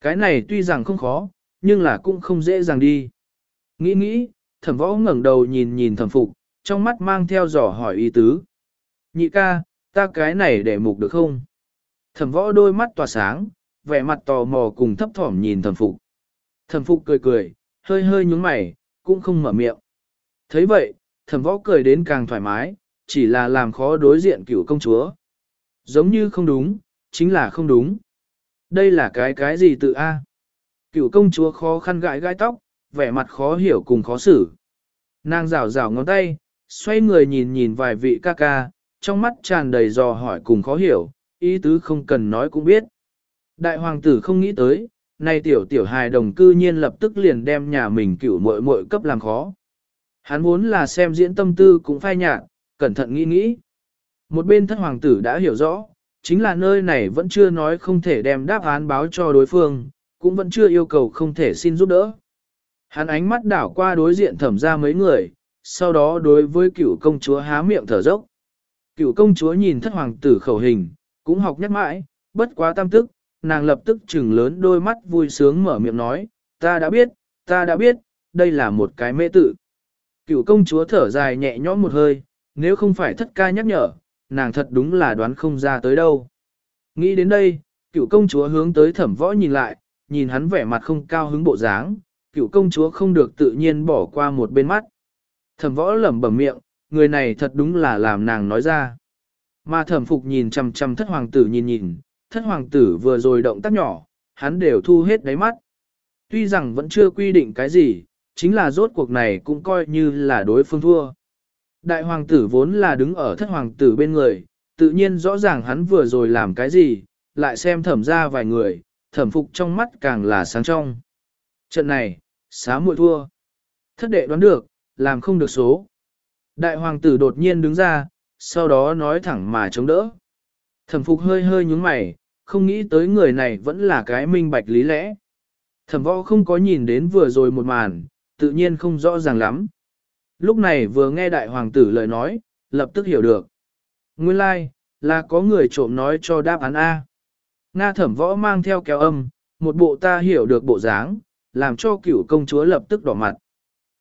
Speaker 1: Cái này tuy rằng không khó, nhưng là cũng không dễ dàng đi. Nghĩ nghĩ, thẩm võ ngẩng đầu nhìn nhìn thẩm phục, trong mắt mang theo dò hỏi ý tứ. Nhị ca, ta cái này để mục được không? Thẩm võ đôi mắt tỏa sáng, vẻ mặt tò mò cùng thấp thỏm nhìn thẩm phục. Thẩm phục cười cười, hơi hơi nhúng mày, cũng không mở miệng. thấy vậy, thẩm võ cười đến càng thoải mái, chỉ là làm khó đối diện cựu công chúa. Giống như không đúng, chính là không đúng. Đây là cái cái gì tự A? Cựu công chúa khó khăn gãi gai tóc, vẻ mặt khó hiểu cùng khó xử. Nàng rảo rảo ngón tay, xoay người nhìn nhìn vài vị ca ca, trong mắt tràn đầy dò hỏi cùng khó hiểu, ý tứ không cần nói cũng biết. Đại hoàng tử không nghĩ tới, nay tiểu tiểu hài đồng cư nhiên lập tức liền đem nhà mình cửu muội muội cấp làm khó. Hắn muốn là xem diễn tâm tư cũng phai nhạt, cẩn thận nghĩ nghĩ. Một bên thất hoàng tử đã hiểu rõ, chính là nơi này vẫn chưa nói không thể đem đáp án báo cho đối phương, cũng vẫn chưa yêu cầu không thể xin giúp đỡ. Hắn ánh mắt đảo qua đối diện thẩm ra mấy người, sau đó đối với cựu công chúa há miệng thở dốc. Cựu công chúa nhìn thất hoàng tử khẩu hình, cũng học nhắc mãi, bất quá tam tức, nàng lập tức chừng lớn đôi mắt vui sướng mở miệng nói, ta đã biết, ta đã biết, đây là một cái mê tự. Cựu công chúa thở dài nhẹ nhõm một hơi, nếu không phải thất ca nhắc nhở, nàng thật đúng là đoán không ra tới đâu. Nghĩ đến đây, cựu công chúa hướng tới thẩm võ nhìn lại, nhìn hắn vẻ mặt không cao hứng bộ dáng, cựu công chúa không được tự nhiên bỏ qua một bên mắt. Thẩm võ lẩm bẩm miệng, người này thật đúng là làm nàng nói ra. Mà thẩm phục nhìn chằm chằm thất hoàng tử nhìn nhìn, thất hoàng tử vừa rồi động tác nhỏ, hắn đều thu hết đáy mắt. Tuy rằng vẫn chưa quy định cái gì, chính là rốt cuộc này cũng coi như là đối phương thua. Đại hoàng tử vốn là đứng ở thất hoàng tử bên người, tự nhiên rõ ràng hắn vừa rồi làm cái gì, lại xem thẩm ra vài người, thẩm phục trong mắt càng là sáng trong. Trận này, xá muội thua. Thất đệ đoán được, làm không được số. Đại hoàng tử đột nhiên đứng ra, sau đó nói thẳng mà chống đỡ. Thẩm phục hơi hơi nhúng mày, không nghĩ tới người này vẫn là cái minh bạch lý lẽ. Thẩm võ không có nhìn đến vừa rồi một màn, tự nhiên không rõ ràng lắm. Lúc này vừa nghe đại hoàng tử lời nói, lập tức hiểu được. Nguyên lai, like, là có người trộm nói cho đáp án A. Nga thẩm võ mang theo kéo âm, một bộ ta hiểu được bộ dáng, làm cho cựu công chúa lập tức đỏ mặt.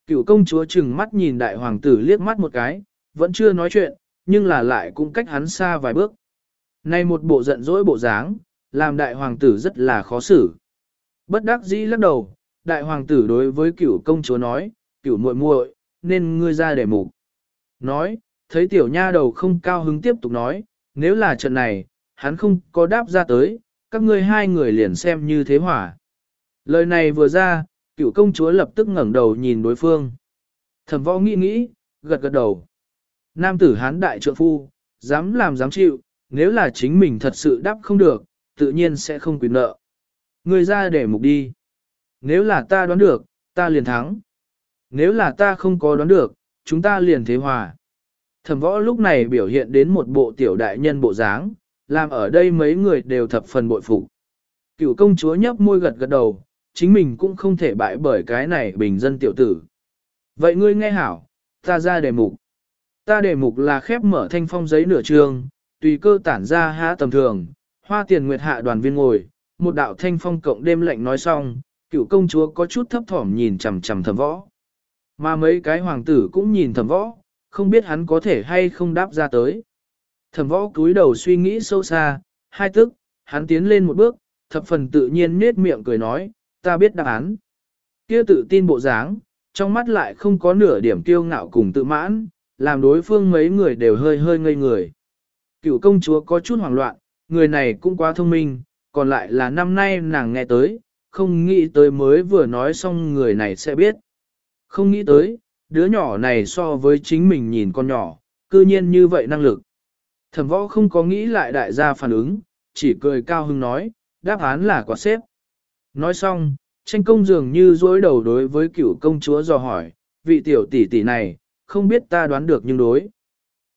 Speaker 1: Cựu công chúa chừng mắt nhìn đại hoàng tử liếc mắt một cái, vẫn chưa nói chuyện, nhưng là lại cũng cách hắn xa vài bước. Này một bộ giận dỗi bộ dáng, làm đại hoàng tử rất là khó xử. Bất đắc dĩ lắc đầu, đại hoàng tử đối với cựu công chúa nói, cựu muội muội, nên ngươi ra để mục. Nói, thấy tiểu nha đầu không cao hứng tiếp tục nói, nếu là trận này, hắn không có đáp ra tới, các ngươi hai người liền xem như thế hỏa. Lời này vừa ra, cựu công chúa lập tức ngẩng đầu nhìn đối phương. Thẩm võ nghĩ nghĩ, gật gật đầu. Nam tử hán đại trượng phu, dám làm dám chịu, nếu là chính mình thật sự đáp không được, tự nhiên sẽ không quyền nợ. Người ra để mục đi. Nếu là ta đoán được, ta liền thắng. Nếu là ta không có đoán được, chúng ta liền thế hòa. Thẩm võ lúc này biểu hiện đến một bộ tiểu đại nhân bộ dáng, làm ở đây mấy người đều thập phần bội phục. Cựu công chúa nhấp môi gật gật đầu, chính mình cũng không thể bại bởi cái này bình dân tiểu tử. Vậy ngươi nghe hảo, ta ra đề mục. Ta đề mục là khép mở thanh phong giấy nửa trường, tùy cơ tản ra há tầm thường, hoa tiền nguyệt hạ đoàn viên ngồi, một đạo thanh phong cộng đêm lệnh nói xong, cựu công chúa có chút thấp thỏm nhìn chằm chằm thầm võ. Mà mấy cái hoàng tử cũng nhìn thầm võ, không biết hắn có thể hay không đáp ra tới. Thẩm võ cúi đầu suy nghĩ sâu xa, hai tức, hắn tiến lên một bước, thập phần tự nhiên nết miệng cười nói, ta biết đáp án. Kia tự tin bộ dáng, trong mắt lại không có nửa điểm kiêu ngạo cùng tự mãn, làm đối phương mấy người đều hơi hơi ngây người. Cựu công chúa có chút hoảng loạn, người này cũng quá thông minh, còn lại là năm nay nàng nghe tới, không nghĩ tới mới vừa nói xong người này sẽ biết. Không nghĩ tới, đứa nhỏ này so với chính mình nhìn con nhỏ, cư nhiên như vậy năng lực. Thẩm võ không có nghĩ lại đại gia phản ứng, chỉ cười cao hưng nói, đáp án là quả xếp. Nói xong, tranh công dường như dối đầu đối với cựu công chúa dò hỏi, vị tiểu tỷ tỷ này, không biết ta đoán được nhưng đối.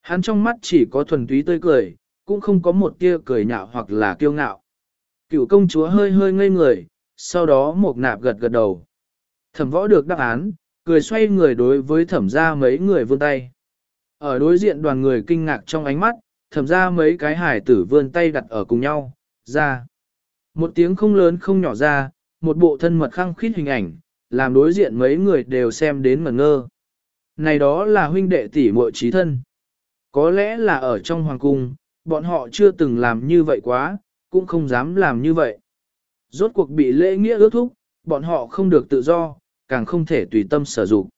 Speaker 1: Hắn trong mắt chỉ có thuần túy tươi cười, cũng không có một tia cười nhạo hoặc là kiêu ngạo. Cựu công chúa hơi hơi ngây người, sau đó một nạp gật gật đầu. Thẩm võ được đáp án, cười xoay người đối với thẩm ra mấy người vươn tay. Ở đối diện đoàn người kinh ngạc trong ánh mắt, thẩm ra mấy cái hải tử vươn tay đặt ở cùng nhau, ra. Một tiếng không lớn không nhỏ ra, một bộ thân mật khăng khít hình ảnh, làm đối diện mấy người đều xem đến ngẩn ngơ. Này đó là huynh đệ tỷ muội trí thân. Có lẽ là ở trong hoàng cung, bọn họ chưa từng làm như vậy quá, cũng không dám làm như vậy. Rốt cuộc bị lễ nghĩa ước thúc, bọn họ không được tự do, càng không thể tùy tâm sử dụng.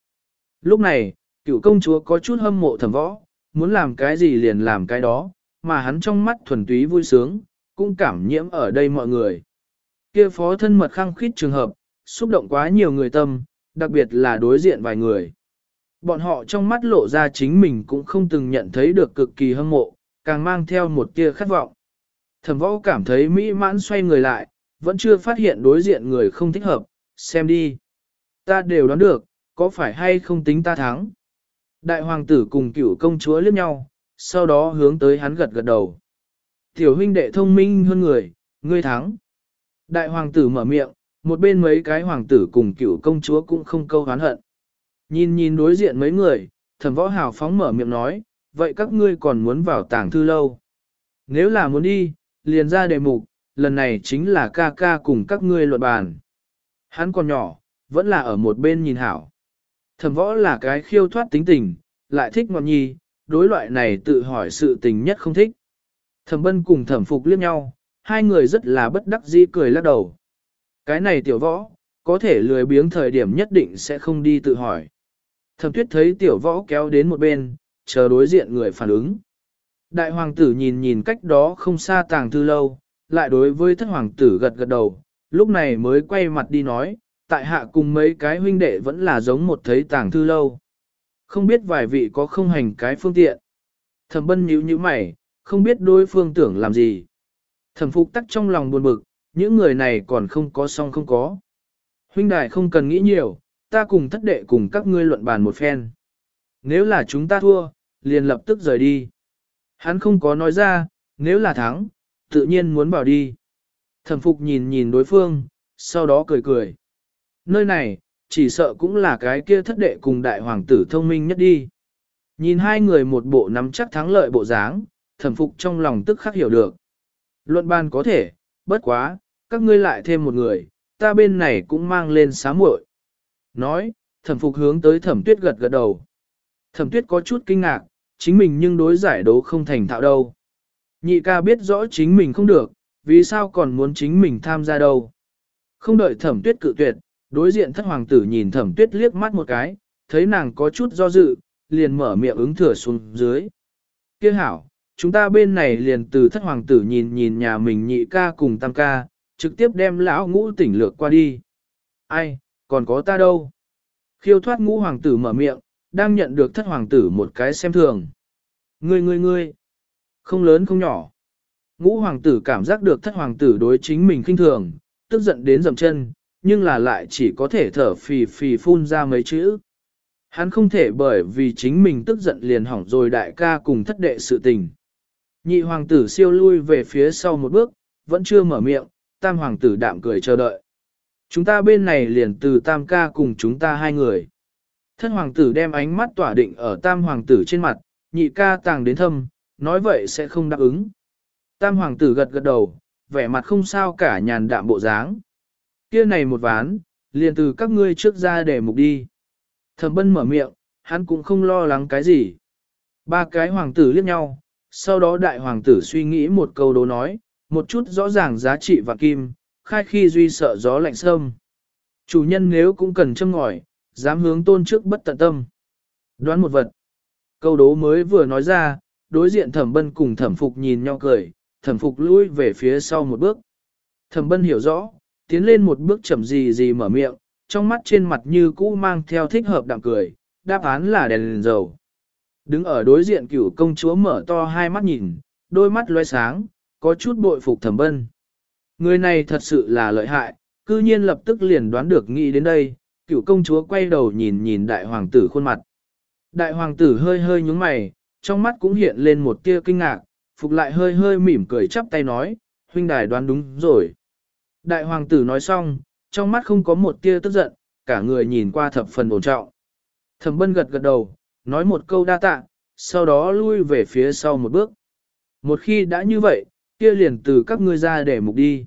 Speaker 1: Lúc này, cựu công chúa có chút hâm mộ thẩm võ, muốn làm cái gì liền làm cái đó, mà hắn trong mắt thuần túy vui sướng, cũng cảm nhiễm ở đây mọi người. Kia phó thân mật khăng khít trường hợp, xúc động quá nhiều người tâm, đặc biệt là đối diện vài người. Bọn họ trong mắt lộ ra chính mình cũng không từng nhận thấy được cực kỳ hâm mộ, càng mang theo một tia khát vọng. Thẩm võ cảm thấy mỹ mãn xoay người lại, vẫn chưa phát hiện đối diện người không thích hợp, xem đi. Ta đều đoán được, có phải hay không tính ta thắng. Đại hoàng tử cùng cựu công chúa liếc nhau, sau đó hướng tới hắn gật gật đầu. Tiểu huynh đệ thông minh hơn người, ngươi thắng. Đại hoàng tử mở miệng, một bên mấy cái hoàng tử cùng cựu công chúa cũng không câu hán hận. Nhìn nhìn đối diện mấy người, thẩm võ hào phóng mở miệng nói, vậy các ngươi còn muốn vào tàng thư lâu. Nếu là muốn đi, liền ra đề mục, lần này chính là ca ca cùng các ngươi luận bàn. Hắn còn nhỏ, vẫn là ở một bên nhìn hảo. Thẩm võ là cái khiêu thoát tính tình, lại thích ngọn nhi, đối loại này tự hỏi sự tình nhất không thích. Thẩm bân cùng thẩm phục liếc nhau, hai người rất là bất đắc dĩ cười lắc đầu. Cái này tiểu võ, có thể lười biếng thời điểm nhất định sẽ không đi tự hỏi. Thẩm tuyết thấy tiểu võ kéo đến một bên, chờ đối diện người phản ứng. Đại hoàng tử nhìn nhìn cách đó không xa tàng thư lâu, lại đối với thất hoàng tử gật gật đầu, lúc này mới quay mặt đi nói, tại hạ cùng mấy cái huynh đệ vẫn là giống một thấy tàng thư lâu. Không biết vài vị có không hành cái phương tiện. Thẩm bân nhíu nhíu mày, không biết đối phương tưởng làm gì. Thẩm phục tắc trong lòng buồn bực, những người này còn không có song không có. Huynh đại không cần nghĩ nhiều, ta cùng thất đệ cùng các ngươi luận bàn một phen. Nếu là chúng ta thua, liền lập tức rời đi. Hắn không có nói ra, nếu là thắng, tự nhiên muốn bảo đi. Thẩm phục nhìn nhìn đối phương, sau đó cười cười. Nơi này, chỉ sợ cũng là cái kia thất đệ cùng đại hoàng tử thông minh nhất đi. Nhìn hai người một bộ nắm chắc thắng lợi bộ dáng, thẩm phục trong lòng tức khắc hiểu được. Luận ban có thể, bất quá, các ngươi lại thêm một người, ta bên này cũng mang lên xá muội. Nói, thẩm phục hướng tới thẩm tuyết gật gật đầu. Thẩm tuyết có chút kinh ngạc, chính mình nhưng đối giải đấu không thành thạo đâu. Nhị ca biết rõ chính mình không được, vì sao còn muốn chính mình tham gia đâu. Không đợi thẩm tuyết cự tuyệt, đối diện thất hoàng tử nhìn thẩm tuyết liếc mắt một cái, thấy nàng có chút do dự, liền mở miệng ứng thừa xuống dưới. Kiếc hảo, chúng ta bên này liền từ thất hoàng tử nhìn nhìn nhà mình nhị ca cùng tam ca, trực tiếp đem lão ngũ tỉnh lược qua đi. Ai, còn có ta đâu? Khiêu thoát ngũ hoàng tử mở miệng, đang nhận được thất hoàng tử một cái xem thường. Ngươi ngươi ngươi, không lớn không nhỏ. Ngũ hoàng tử cảm giác được thất hoàng tử đối chính mình khinh thường, tức giận đến dầm chân, nhưng là lại chỉ có thể thở phì phì phun ra mấy chữ. Hắn không thể bởi vì chính mình tức giận liền hỏng rồi đại ca cùng thất đệ sự tình. Nhị hoàng tử siêu lui về phía sau một bước, vẫn chưa mở miệng, tam hoàng tử đạm cười chờ đợi. Chúng ta bên này liền từ tam ca cùng chúng ta hai người. Thất hoàng tử đem ánh mắt tỏa định ở tam hoàng tử trên mặt, nhị ca tàng đến thâm, nói vậy sẽ không đáp ứng. Tam hoàng tử gật gật đầu, vẻ mặt không sao cả nhàn đạm bộ dáng. Kia này một ván, liền từ các ngươi trước ra để mục đi. Thẩm bân mở miệng, hắn cũng không lo lắng cái gì. Ba cái hoàng tử liếc nhau, sau đó đại hoàng tử suy nghĩ một câu đố nói, một chút rõ ràng giá trị và kim, khai khi duy sợ gió lạnh sâm. Chủ nhân nếu cũng cần châm ngòi, dám hướng tôn trước bất tận tâm. Đoán một vật. Câu đố mới vừa nói ra, đối diện thẩm bân cùng thẩm phục nhìn nhau cười, thẩm phục lui về phía sau một bước. Thẩm bân hiểu rõ, tiến lên một bước chậm gì gì mở miệng, trong mắt trên mặt như cũ mang theo thích hợp đạm cười, đáp án là đèn, đèn dầu. Đứng ở đối diện cửu công chúa mở to hai mắt nhìn, đôi mắt loe sáng, có chút bội phục thẩm bân. Người này thật sự là lợi hại, cư nhiên lập tức liền đoán được nghĩ đến đây, cựu công chúa quay đầu nhìn nhìn đại hoàng tử khuôn mặt. Đại hoàng tử hơi hơi nhúng mày, trong mắt cũng hiện lên một tia kinh ngạc, phục lại hơi hơi mỉm cười chắp tay nói, huynh đài đoán đúng rồi. Đại hoàng tử nói xong, trong mắt không có một tia tức giận, cả người nhìn qua thập phần ổn trọng. Thẩm bân gật gật đầu, nói một câu đa tạ, sau đó lui về phía sau một bước. Một khi đã như vậy, kia liền từ các ngươi ra để mục đi.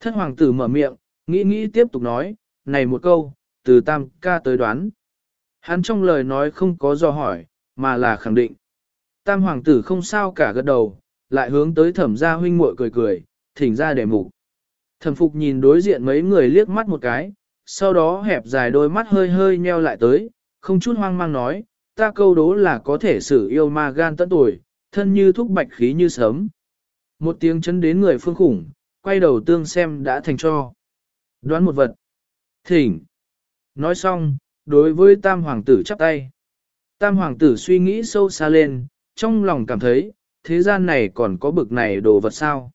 Speaker 1: Thất hoàng tử mở miệng, nghĩ nghĩ tiếp tục nói, này một câu, từ tam ca tới đoán. Hắn trong lời nói không có do hỏi, mà là khẳng định. Tam hoàng tử không sao cả gật đầu, lại hướng tới thẩm gia huynh muội cười cười, thỉnh ra để mục. Thẩm phục nhìn đối diện mấy người liếc mắt một cái, sau đó hẹp dài đôi mắt hơi hơi nheo lại tới, không chút hoang mang nói, ta câu đố là có thể xử yêu ma gan tận tuổi, thân như thúc bạch khí như sớm. Một tiếng chấn đến người phương khủng, quay đầu tương xem đã thành cho. Đoán một vật. Thỉnh. Nói xong, đối với tam hoàng tử chắp tay. Tam hoàng tử suy nghĩ sâu xa lên, trong lòng cảm thấy, thế gian này còn có bực này đồ vật sao.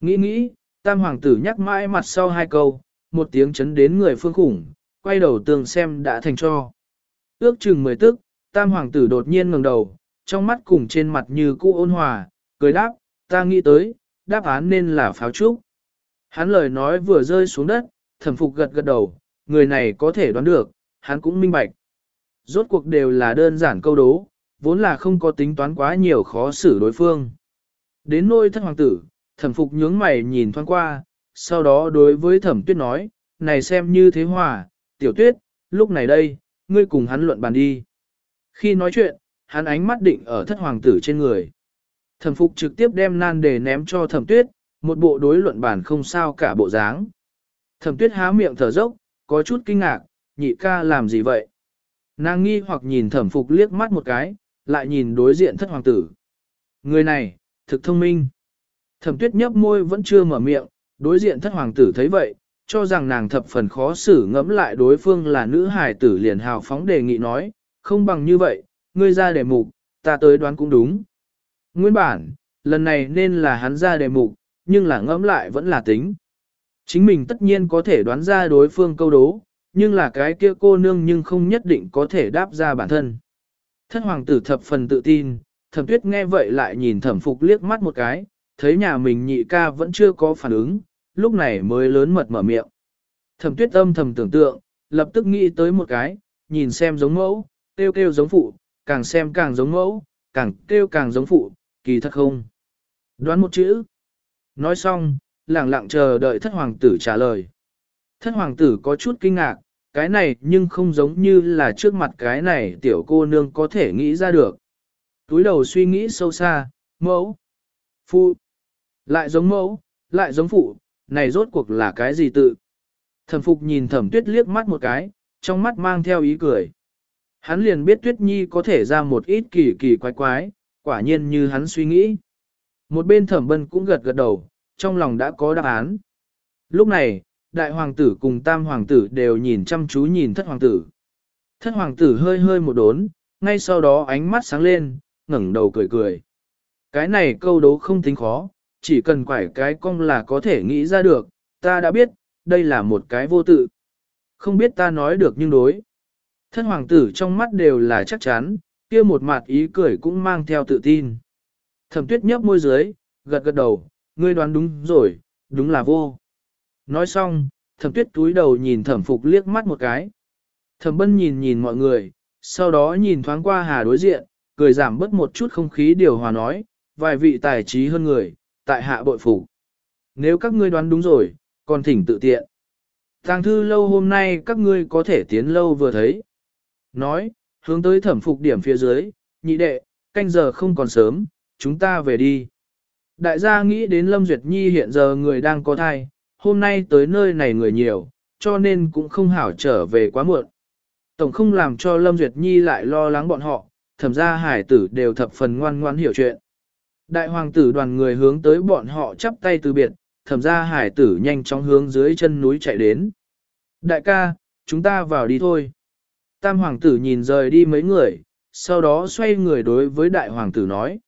Speaker 1: Nghĩ nghĩ, tam hoàng tử nhắc mãi mặt sau hai câu, một tiếng chấn đến người phương khủng, quay đầu tường xem đã thành cho. Ước chừng mười tức, tam hoàng tử đột nhiên ngẩng đầu, trong mắt cùng trên mặt như cũ ôn hòa, cười đáp, ta nghĩ tới, đáp án nên là pháo trúc. Hắn lời nói vừa rơi xuống đất, thẩm phục gật gật đầu, người này có thể đoán được, hắn cũng minh bạch. Rốt cuộc đều là đơn giản câu đố, vốn là không có tính toán quá nhiều khó xử đối phương. Đến nôi thất hoàng tử, thẩm phục nhướng mày nhìn thoáng qua, sau đó đối với thẩm tuyết nói, này xem như thế hòa, tiểu tuyết, lúc này đây, ngươi cùng hắn luận bàn đi. Khi nói chuyện, hắn ánh mắt định ở thất hoàng tử trên người. Thẩm phục trực tiếp đem nan đề ném cho thẩm tuyết, một bộ đối luận bàn không sao cả bộ dáng. Thẩm tuyết há miệng thở dốc, có chút kinh ngạc, nhị ca làm gì vậy? Nàng nghi hoặc nhìn thẩm phục liếc mắt một cái, lại nhìn đối diện thất hoàng tử. Người này, thực thông minh. Thẩm tuyết nhấp môi vẫn chưa mở miệng, đối diện thất hoàng tử thấy vậy, cho rằng nàng thập phần khó xử ngẫm lại đối phương là nữ hài tử liền hào phóng đề nghị nói, không bằng như vậy, ngươi ra đề mục, ta tới đoán cũng đúng. Nguyên bản, lần này nên là hắn ra đề mục, nhưng là ngẫm lại vẫn là tính. Chính mình tất nhiên có thể đoán ra đối phương câu đố, nhưng là cái kia cô nương nhưng không nhất định có thể đáp ra bản thân. Thất hoàng tử thập phần tự tin, thẩm tuyết nghe vậy lại nhìn thẩm phục liếc mắt một cái, thấy nhà mình nhị ca vẫn chưa có phản ứng, lúc này mới lớn mật mở miệng. Thẩm tuyết âm thầm tưởng tượng, lập tức nghĩ tới một cái, nhìn xem giống mẫu, kêu kêu giống phụ, càng xem càng giống mẫu, càng kêu càng giống phụ, kỳ thật không. Đoán một chữ. Nói xong, lẳng lặng chờ đợi thất hoàng tử trả lời. Thất hoàng tử có chút kinh ngạc, cái này nhưng không giống như là trước mặt cái này tiểu cô nương có thể nghĩ ra được. Túi đầu suy nghĩ sâu xa, mẫu, phụ, lại giống mẫu, lại giống phụ, này rốt cuộc là cái gì tự. Thẩm phục nhìn thẩm tuyết liếc mắt một cái, trong mắt mang theo ý cười. Hắn liền biết tuyết nhi có thể ra một ít kỳ kỳ quái quái, quả nhiên như hắn suy nghĩ. Một bên thẩm bân cũng gật gật đầu, trong lòng đã có đáp án. Lúc này, đại hoàng tử cùng tam hoàng tử đều nhìn chăm chú nhìn thất hoàng tử. Thất hoàng tử hơi hơi một đốn, ngay sau đó ánh mắt sáng lên, ngẩng đầu cười cười. Cái này câu đố không tính khó, chỉ cần quải cái cong là có thể nghĩ ra được, ta đã biết, đây là một cái vô tự. Không biết ta nói được nhưng đối. thân hoàng tử trong mắt đều là chắc chắn, kia một mặt ý cười cũng mang theo tự tin. Thẩm tuyết nhấp môi dưới, gật gật đầu, ngươi đoán đúng rồi, đúng là vô. Nói xong, thẩm tuyết túi đầu nhìn thẩm phục liếc mắt một cái. Thẩm bân nhìn nhìn mọi người, sau đó nhìn thoáng qua hà đối diện, cười giảm bớt một chút không khí điều hòa nói, vài vị tài trí hơn người, tại hạ bội phủ Nếu các ngươi đoán đúng rồi, còn thỉnh tự tiện. Tàng thư lâu hôm nay các ngươi có thể tiến lâu vừa thấy. Nói, hướng tới thẩm phục điểm phía dưới, nhị đệ, canh giờ không còn sớm, chúng ta về đi. Đại gia nghĩ đến Lâm Duyệt Nhi hiện giờ người đang có thai, hôm nay tới nơi này người nhiều, cho nên cũng không hảo trở về quá muộn. Tổng không làm cho Lâm Duyệt Nhi lại lo lắng bọn họ, thẩm ra hải tử đều thập phần ngoan ngoan hiểu chuyện. Đại hoàng tử đoàn người hướng tới bọn họ chắp tay từ biệt, thẩm ra hải tử nhanh chóng hướng dưới chân núi chạy đến. Đại ca, chúng ta vào đi thôi. Tam hoàng tử nhìn rời đi mấy người, sau đó xoay người đối với đại hoàng tử nói.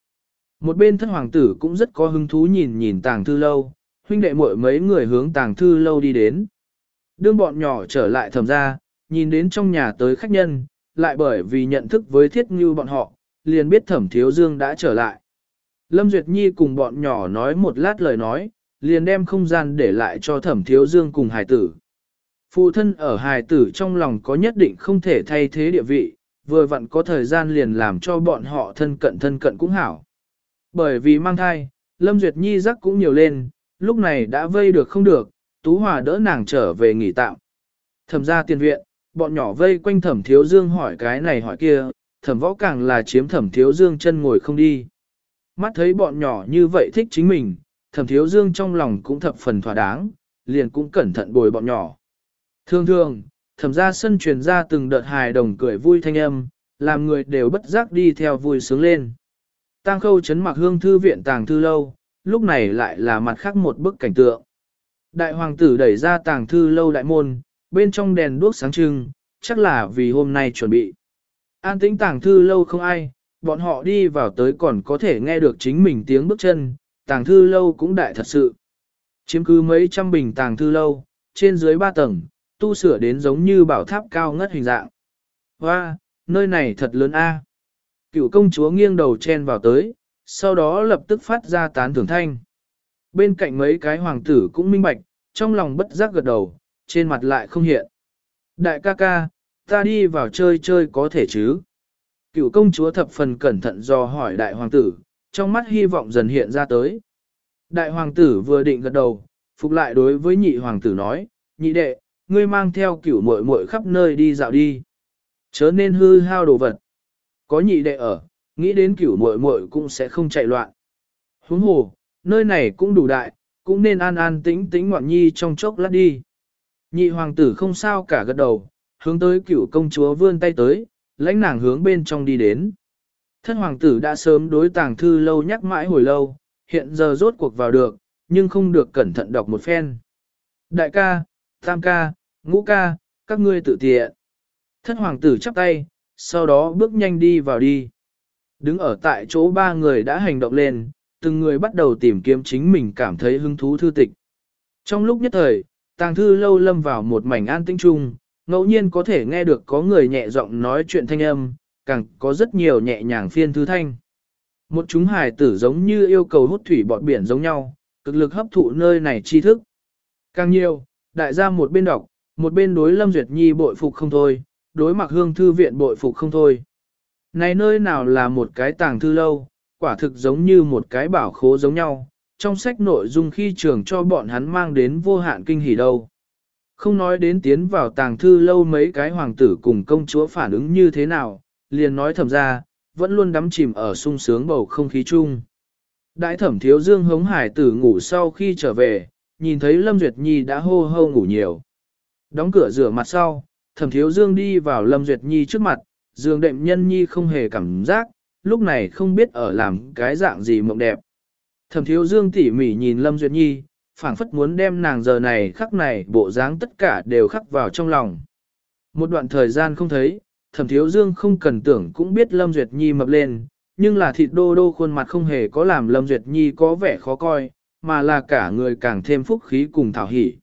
Speaker 1: Một bên thất hoàng tử cũng rất có hứng thú nhìn nhìn tàng thư lâu, huynh đệ muội mấy người hướng tàng thư lâu đi đến. Đương bọn nhỏ trở lại thẩm ra, nhìn đến trong nhà tới khách nhân, lại bởi vì nhận thức với thiết như bọn họ, liền biết thẩm thiếu dương đã trở lại. Lâm Duyệt Nhi cùng bọn nhỏ nói một lát lời nói, liền đem không gian để lại cho thẩm thiếu dương cùng hài tử. Phụ thân ở hài tử trong lòng có nhất định không thể thay thế địa vị, vừa vặn có thời gian liền làm cho bọn họ thân cận thân cận cũng hảo. Bởi vì mang thai, Lâm Duyệt Nhi rắc cũng nhiều lên, lúc này đã vây được không được, Tú Hòa đỡ nàng trở về nghỉ tạm. Thẩm ra tiền viện, bọn nhỏ vây quanh thẩm thiếu dương hỏi cái này hỏi kia, thẩm võ càng là chiếm thẩm thiếu dương chân ngồi không đi. Mắt thấy bọn nhỏ như vậy thích chính mình, thẩm thiếu dương trong lòng cũng thập phần thỏa đáng, liền cũng cẩn thận bồi bọn nhỏ. Thường thường, thẩm ra sân truyền ra từng đợt hài đồng cười vui thanh âm, làm người đều bất giác đi theo vui sướng lên. Tang khâu chấn mặc hương thư viện tàng thư lâu, lúc này lại là mặt khác một bức cảnh tượng. Đại hoàng tử đẩy ra tàng thư lâu đại môn, bên trong đèn đuốc sáng trưng, chắc là vì hôm nay chuẩn bị. An tĩnh tàng thư lâu không ai, bọn họ đi vào tới còn có thể nghe được chính mình tiếng bước chân, tàng thư lâu cũng đại thật sự. Chiếm cứ mấy trăm bình tàng thư lâu, trên dưới ba tầng, tu sửa đến giống như bảo tháp cao ngất hình dạng. Hoa, nơi này thật lớn a. Cựu công chúa nghiêng đầu chen vào tới, sau đó lập tức phát ra tán thưởng thanh. Bên cạnh mấy cái hoàng tử cũng minh bạch, trong lòng bất giác gật đầu, trên mặt lại không hiện. Đại ca ca, ta đi vào chơi chơi có thể chứ? Cựu công chúa thập phần cẩn thận do hỏi đại hoàng tử, trong mắt hy vọng dần hiện ra tới. Đại hoàng tử vừa định gật đầu, phục lại đối với nhị hoàng tử nói, nhị đệ, ngươi mang theo cửu muội muội khắp nơi đi dạo đi. Chớ nên hư hao đồ vật. Có nhị đệ ở, nghĩ đến cửu muội muội cũng sẽ không chạy loạn. Huống hồ, nơi này cũng đủ đại, cũng nên an an tĩnh tĩnh ngoạn nhi trong chốc lát đi. Nhị hoàng tử không sao cả gật đầu, hướng tới cửu công chúa vươn tay tới, lãnh nàng hướng bên trong đi đến. Thân hoàng tử đã sớm đối tàng thư lâu nhắc mãi hồi lâu, hiện giờ rốt cuộc vào được, nhưng không được cẩn thận đọc một phen. Đại ca, tam ca, ngũ ca, các ngươi tự tiện. Thân hoàng tử chắp tay, sau đó bước nhanh đi vào đi. Đứng ở tại chỗ ba người đã hành động lên, từng người bắt đầu tìm kiếm chính mình cảm thấy hứng thú thư tịch. Trong lúc nhất thời, tàng thư lâu lâm vào một mảnh an tĩnh chung, ngẫu nhiên có thể nghe được có người nhẹ giọng nói chuyện thanh âm, càng có rất nhiều nhẹ nhàng phiên thư thanh. Một chúng hài tử giống như yêu cầu hút thủy bọt biển giống nhau, cực lực hấp thụ nơi này tri thức. Càng nhiều, đại gia một bên đọc, một bên đối Lâm Duyệt Nhi bội phục không thôi, đối mặc hương thư viện bội phục không thôi. Này nơi nào là một cái tàng thư lâu, quả thực giống như một cái bảo khố giống nhau, trong sách nội dung khi trường cho bọn hắn mang đến vô hạn kinh hỉ đâu. Không nói đến tiến vào tàng thư lâu mấy cái hoàng tử cùng công chúa phản ứng như thế nào, liền nói thầm ra, vẫn luôn đắm chìm ở sung sướng bầu không khí chung. Đại thẩm thiếu dương hống hải tử ngủ sau khi trở về, nhìn thấy Lâm Duyệt Nhi đã hô hô ngủ nhiều. Đóng cửa rửa mặt sau, thẩm thiếu dương đi vào Lâm Duyệt Nhi trước mặt, dương đệm nhân Nhi không hề cảm giác, lúc này không biết ở làm cái dạng gì mộng đẹp. Thẩm thiếu dương tỉ mỉ nhìn Lâm Duyệt Nhi, phảng phất muốn đem nàng giờ này khắc này bộ dáng tất cả đều khắc vào trong lòng. Một đoạn thời gian không thấy, thẩm thiếu dương không cần tưởng cũng biết Lâm Duyệt Nhi mập lên, nhưng là thịt đô đô khuôn mặt không hề có làm Lâm Duyệt Nhi có vẻ khó coi, mà là cả người càng thêm phúc khí cùng thảo hỷ.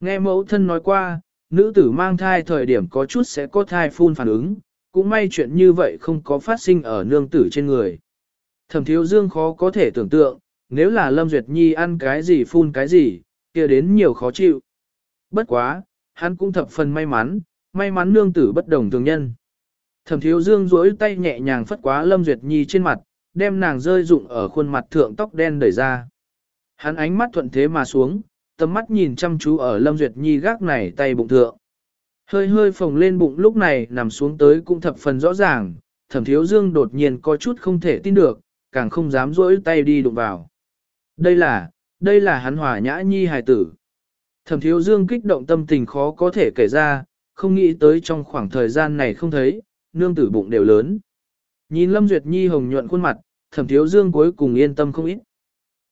Speaker 1: Nghe mẫu thân nói qua, nữ tử mang thai thời điểm có chút sẽ có thai phun phản ứng, cũng may chuyện như vậy không có phát sinh ở nương tử trên người. Thẩm thiếu dương khó có thể tưởng tượng, nếu là Lâm Duyệt Nhi ăn cái gì phun cái gì, kia đến nhiều khó chịu. Bất quá, hắn cũng thập phần may mắn, may mắn nương tử bất đồng thường nhân. Thẩm thiếu dương duỗi tay nhẹ nhàng phất quá Lâm Duyệt Nhi trên mặt, đem nàng rơi rụng ở khuôn mặt thượng tóc đen đẩy ra. Hắn ánh mắt thuận thế mà xuống, tầm mắt nhìn chăm chú ở Lâm Duyệt Nhi gác này tay bụng thượng. Hơi hơi phồng lên bụng lúc này nằm xuống tới cũng thập phần rõ ràng, thẩm thiếu dương đột nhiên có chút không thể tin được, càng không dám rỗi tay đi đụng vào. Đây là, đây là hắn hòa nhã nhi hài tử. Thẩm thiếu dương kích động tâm tình khó có thể kể ra, không nghĩ tới trong khoảng thời gian này không thấy, nương tử bụng đều lớn. Nhìn Lâm Duyệt Nhi hồng nhuận khuôn mặt, thẩm thiếu dương cuối cùng yên tâm không ít.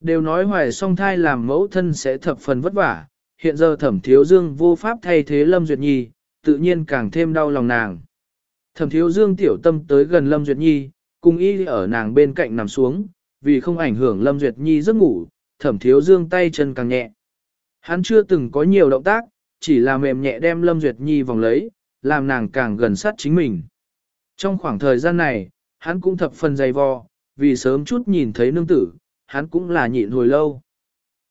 Speaker 1: Đều nói hoài song thai làm mẫu thân sẽ thập phần vất vả, hiện giờ thẩm thiếu dương vô pháp thay thế Lâm Duyệt Nhi, tự nhiên càng thêm đau lòng nàng. Thẩm thiếu dương tiểu tâm tới gần Lâm Duyệt Nhi, cùng y ở nàng bên cạnh nằm xuống, vì không ảnh hưởng Lâm Duyệt Nhi giấc ngủ, thẩm thiếu dương tay chân càng nhẹ. Hắn chưa từng có nhiều động tác, chỉ là mềm nhẹ đem Lâm Duyệt Nhi vòng lấy, làm nàng càng gần sát chính mình. Trong khoảng thời gian này, hắn cũng thập phần dày vò, vì sớm chút nhìn thấy nương tử, hắn cũng là nhịn hồi lâu.